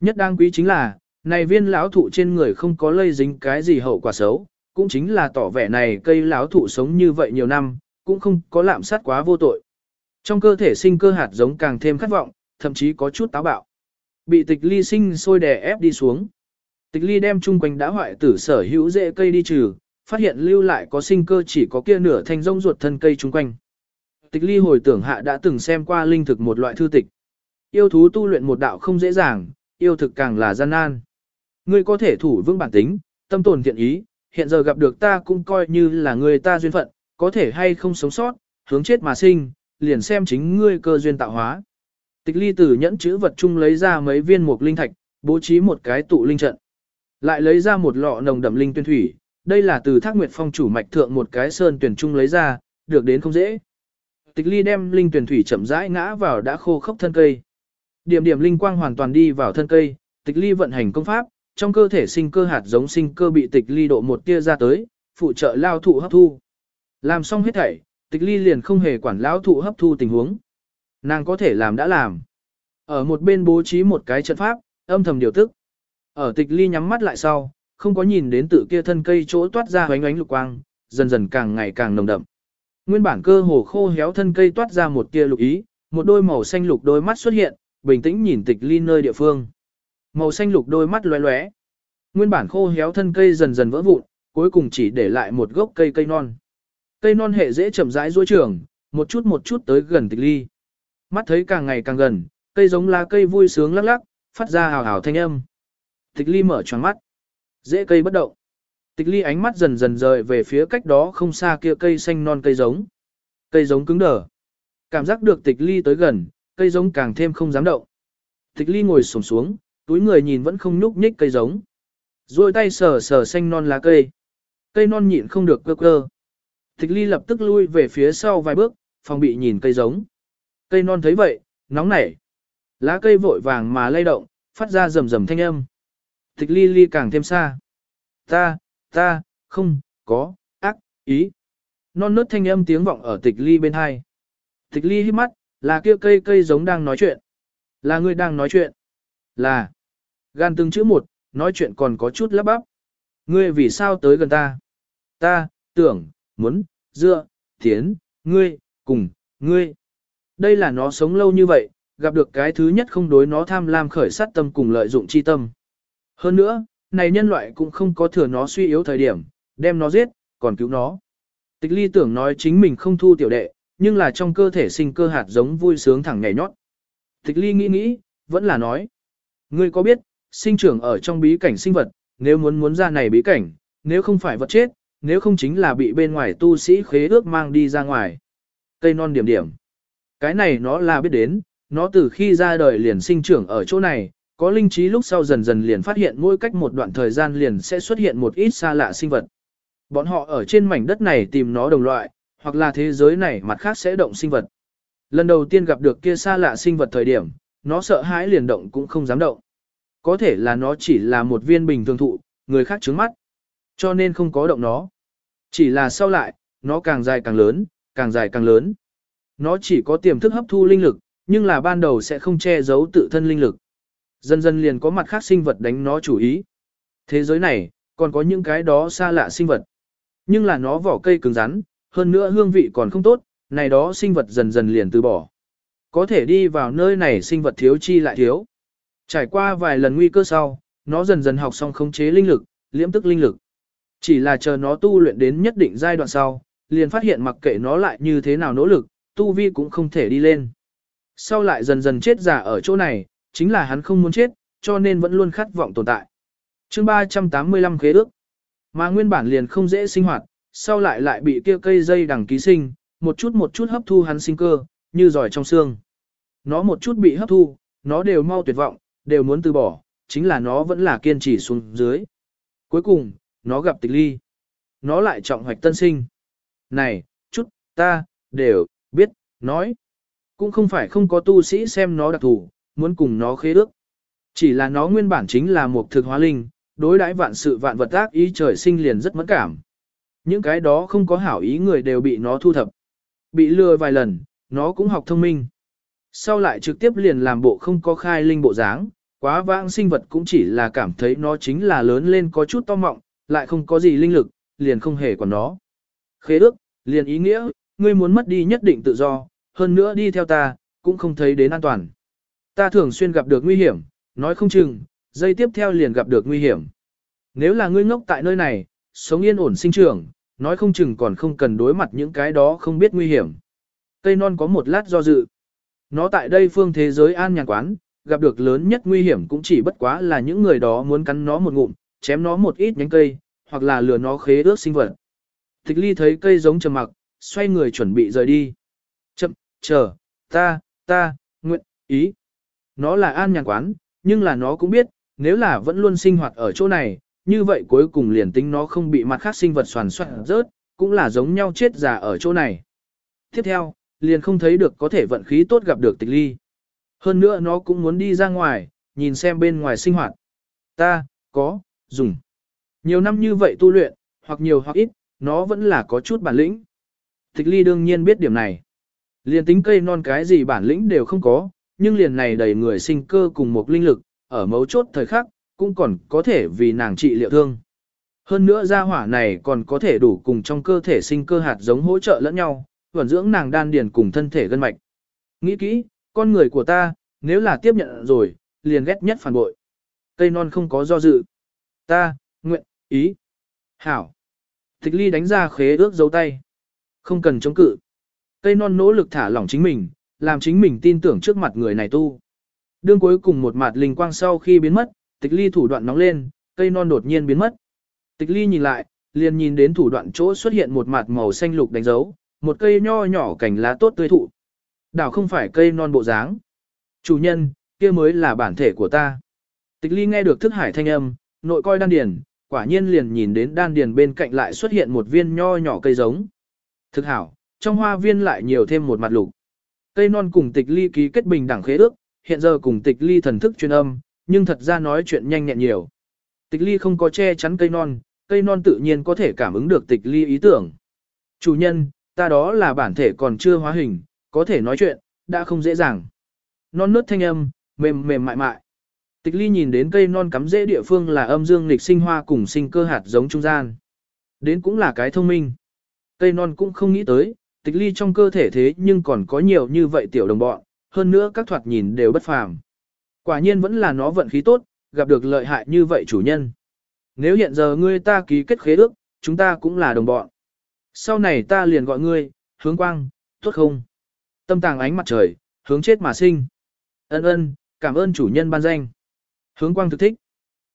Nhất đáng quý chính là, này viên lão thụ trên người không có lây dính cái gì hậu quả xấu, cũng chính là tỏ vẻ này cây lão thụ sống như vậy nhiều năm, cũng không có lạm sát quá vô tội. Trong cơ thể sinh cơ hạt giống càng thêm khát vọng, thậm chí có chút táo bạo. Bị tịch ly sinh sôi đè ép đi xuống. Tịch ly đem chung quanh đã hoại tử sở hữu rễ cây đi trừ, phát hiện lưu lại có sinh cơ chỉ có kia nửa thanh rông ruột thân cây chung quanh. Tịch ly hồi tưởng hạ đã từng xem qua linh thực một loại thư tịch. Yêu thú tu luyện một đạo không dễ dàng, yêu thực càng là gian nan. Ngươi có thể thủ vững bản tính, tâm tồn thiện ý, hiện giờ gặp được ta cũng coi như là người ta duyên phận, có thể hay không sống sót, hướng chết mà sinh, liền xem chính ngươi cơ duyên tạo hóa. Tịch ly tử nhẫn chữ vật chung lấy ra mấy viên mục linh thạch, bố trí một cái tụ linh trận. Lại lấy ra một lọ nồng đậm linh tuyên thủy, đây là từ thác nguyệt phong chủ mạch thượng một cái sơn tuyển trung lấy ra, được đến không dễ. Tịch ly đem linh tuyển thủy chậm rãi ngã vào đã khô khốc thân cây. Điểm điểm linh quang hoàn toàn đi vào thân cây, tịch ly vận hành công pháp, trong cơ thể sinh cơ hạt giống sinh cơ bị tịch ly độ một tia ra tới, phụ trợ lao thụ hấp thu. Làm xong hết thảy, tịch ly liền không hề quản lão thụ hấp thu tình huống. Nàng có thể làm đã làm. Ở một bên bố trí một cái trận pháp, âm thầm điều tức. Ở tịch ly nhắm mắt lại sau, không có nhìn đến tự kia thân cây chỗ toát ra hoánh ánh lục quang, dần dần càng ngày càng nồng đậm. Nguyên bản cơ hồ khô héo thân cây toát ra một tia lục ý, một đôi màu xanh lục đôi mắt xuất hiện, bình tĩnh nhìn tịch ly nơi địa phương. Màu xanh lục đôi mắt lóe lóe. Nguyên bản khô héo thân cây dần dần vỡ vụn, cuối cùng chỉ để lại một gốc cây cây non. Cây non hệ dễ chậm rãi duỗi trường, một chút một chút tới gần tịch ly. Mắt thấy càng ngày càng gần, cây giống lá cây vui sướng lắc lắc, phát ra hào hào thanh âm. Tịch ly mở tròn mắt. Dễ cây bất động. Tịch ly ánh mắt dần dần rời về phía cách đó không xa kia cây xanh non cây giống. Cây giống cứng đờ. Cảm giác được tịch ly tới gần, cây giống càng thêm không dám động. Tịch ly ngồi sổm xuống, túi người nhìn vẫn không nhúc nhích cây giống. Rồi tay sờ sờ xanh non lá cây. Cây non nhịn không được cơ cơ. Tịch ly lập tức lui về phía sau vài bước, phòng bị nhìn cây giống. Cây non thấy vậy, Nóng nảy. Lá cây vội vàng mà lay động, phát ra rầm rầm thanh âm. Tịch ly ly càng thêm xa. Ta, ta, không, có, ác, ý. Non nớt thanh âm tiếng vọng ở tịch ly bên hai. Tịch ly hít mắt, là kia cây cây giống đang nói chuyện. Là người đang nói chuyện. Là. Gan từng chữ một, nói chuyện còn có chút lắp bắp. Ngươi vì sao tới gần ta? Ta, tưởng, muốn, dựa, tiến, ngươi, cùng, ngươi. Đây là nó sống lâu như vậy, gặp được cái thứ nhất không đối nó tham lam khởi sát tâm cùng lợi dụng chi tâm. Hơn nữa, này nhân loại cũng không có thừa nó suy yếu thời điểm, đem nó giết, còn cứu nó. Tịch ly tưởng nói chính mình không thu tiểu đệ, nhưng là trong cơ thể sinh cơ hạt giống vui sướng thẳng nhảy nhót. Tịch ly nghĩ nghĩ, vẫn là nói. Ngươi có biết, sinh trưởng ở trong bí cảnh sinh vật, nếu muốn muốn ra này bí cảnh, nếu không phải vật chết, nếu không chính là bị bên ngoài tu sĩ khế ước mang đi ra ngoài. Cây non điểm điểm. Cái này nó là biết đến, nó từ khi ra đời liền sinh trưởng ở chỗ này, có linh trí lúc sau dần dần liền phát hiện mỗi cách một đoạn thời gian liền sẽ xuất hiện một ít xa lạ sinh vật. Bọn họ ở trên mảnh đất này tìm nó đồng loại, hoặc là thế giới này mặt khác sẽ động sinh vật. Lần đầu tiên gặp được kia xa lạ sinh vật thời điểm, nó sợ hãi liền động cũng không dám động. Có thể là nó chỉ là một viên bình thường thụ, người khác trứng mắt. Cho nên không có động nó. Chỉ là sau lại, nó càng dài càng lớn, càng dài càng lớn. Nó chỉ có tiềm thức hấp thu linh lực, nhưng là ban đầu sẽ không che giấu tự thân linh lực. Dần dần liền có mặt khác sinh vật đánh nó chủ ý. Thế giới này, còn có những cái đó xa lạ sinh vật. Nhưng là nó vỏ cây cứng rắn, hơn nữa hương vị còn không tốt, này đó sinh vật dần dần liền từ bỏ. Có thể đi vào nơi này sinh vật thiếu chi lại thiếu. Trải qua vài lần nguy cơ sau, nó dần dần học xong khống chế linh lực, liễm tức linh lực. Chỉ là chờ nó tu luyện đến nhất định giai đoạn sau, liền phát hiện mặc kệ nó lại như thế nào nỗ lực, tu vi cũng không thể đi lên. Sau lại dần dần chết giả ở chỗ này, chính là hắn không muốn chết, cho nên vẫn luôn khát vọng tồn tại. chương 385 khế ước. Mà nguyên bản liền không dễ sinh hoạt, sau lại lại bị kia cây dây đằng ký sinh, một chút một chút hấp thu hắn sinh cơ, như giỏi trong xương. Nó một chút bị hấp thu, nó đều mau tuyệt vọng, đều muốn từ bỏ, chính là nó vẫn là kiên trì xuống dưới. Cuối cùng, nó gặp tịch ly. Nó lại trọng hoạch tân sinh. Này, chút, ta, đều, biết, nói. Cũng không phải không có tu sĩ xem nó đặc thù, muốn cùng nó khế ước. Chỉ là nó nguyên bản chính là một thực hóa linh, đối đãi vạn sự vạn vật ác ý trời sinh liền rất mẫn cảm. Những cái đó không có hảo ý người đều bị nó thu thập. Bị lừa vài lần, nó cũng học thông minh. Sau lại trực tiếp liền làm bộ không có khai linh bộ dáng, quá vãng sinh vật cũng chỉ là cảm thấy nó chính là lớn lên có chút to mọng, lại không có gì linh lực, liền không hề còn nó. Khế ước, liền ý nghĩa, ngươi muốn mất đi nhất định tự do, hơn nữa đi theo ta, cũng không thấy đến an toàn. Ta thường xuyên gặp được nguy hiểm, nói không chừng, dây tiếp theo liền gặp được nguy hiểm. Nếu là ngươi ngốc tại nơi này, sống yên ổn sinh trưởng, nói không chừng còn không cần đối mặt những cái đó không biết nguy hiểm. Cây non có một lát do dự. Nó tại đây phương thế giới an nhàn quán, gặp được lớn nhất nguy hiểm cũng chỉ bất quá là những người đó muốn cắn nó một ngụm, chém nó một ít nhánh cây, hoặc là lừa nó khế ước sinh vật. Tịch ly thấy cây giống trầm mặc, xoay người chuẩn bị rời đi. Chậm, chờ, ta, ta, nguyện, ý. Nó là an nhàn quán, nhưng là nó cũng biết, nếu là vẫn luôn sinh hoạt ở chỗ này, như vậy cuối cùng liền tính nó không bị mặt khác sinh vật soàn soạn rớt, cũng là giống nhau chết già ở chỗ này. Tiếp theo, liền không thấy được có thể vận khí tốt gặp được tịch ly. Hơn nữa nó cũng muốn đi ra ngoài, nhìn xem bên ngoài sinh hoạt. Ta, có, dùng. Nhiều năm như vậy tu luyện, hoặc nhiều hoặc ít, nó vẫn là có chút bản lĩnh. Tịch ly đương nhiên biết điểm này. Liền tính cây non cái gì bản lĩnh đều không có, nhưng liền này đầy người sinh cơ cùng một linh lực, ở mấu chốt thời khắc, cũng còn có thể vì nàng trị liệu thương. Hơn nữa gia hỏa này còn có thể đủ cùng trong cơ thể sinh cơ hạt giống hỗ trợ lẫn nhau, vận dưỡng nàng đan điền cùng thân thể gân mạch. Nghĩ kỹ, con người của ta, nếu là tiếp nhận rồi, liền ghét nhất phản bội. Cây non không có do dự. Ta, nguyện, ý. Hảo. Tịch ly đánh ra khế ước dấu tay. Không cần chống cự. Cây non nỗ lực thả lỏng chính mình, làm chính mình tin tưởng trước mặt người này tu. Đương cuối cùng một mặt linh quang sau khi biến mất, tịch ly thủ đoạn nóng lên, cây non đột nhiên biến mất. Tịch ly nhìn lại, liền nhìn đến thủ đoạn chỗ xuất hiện một mặt màu xanh lục đánh dấu, một cây nho nhỏ cành lá tốt tươi thụ. Đảo không phải cây non bộ dáng. Chủ nhân, kia mới là bản thể của ta. Tịch ly nghe được thức hải thanh âm, nội coi đan điền, quả nhiên liền nhìn đến đan điền bên cạnh lại xuất hiện một viên nho nhỏ cây giống. Thực hảo, trong hoa viên lại nhiều thêm một mặt lục. Cây non cùng tịch ly ký kết bình đẳng khế ước, hiện giờ cùng tịch ly thần thức truyền âm, nhưng thật ra nói chuyện nhanh nhẹn nhiều. Tịch ly không có che chắn cây non, cây non tự nhiên có thể cảm ứng được tịch ly ý tưởng. Chủ nhân, ta đó là bản thể còn chưa hóa hình, có thể nói chuyện, đã không dễ dàng. Non nớt thanh âm, mềm mềm mại mại. Tịch ly nhìn đến cây non cắm rễ địa phương là âm dương lịch sinh hoa cùng sinh cơ hạt giống trung gian. Đến cũng là cái thông minh. Cây non cũng không nghĩ tới, tịch ly trong cơ thể thế nhưng còn có nhiều như vậy tiểu đồng bọn, hơn nữa các thoạt nhìn đều bất phàm. Quả nhiên vẫn là nó vận khí tốt, gặp được lợi hại như vậy chủ nhân. Nếu hiện giờ ngươi ta ký kết khế ước, chúng ta cũng là đồng bọn. Sau này ta liền gọi ngươi, hướng quang, tốt không? Tâm tàng ánh mặt trời, hướng chết mà sinh. Ân ân, cảm ơn chủ nhân ban danh. Hướng quang thực thích.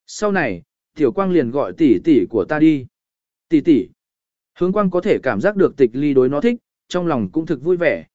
Sau này, tiểu quang liền gọi tỷ tỷ của ta đi. Tỷ tỷ. Hướng quang có thể cảm giác được tịch ly đối nó thích, trong lòng cũng thực vui vẻ.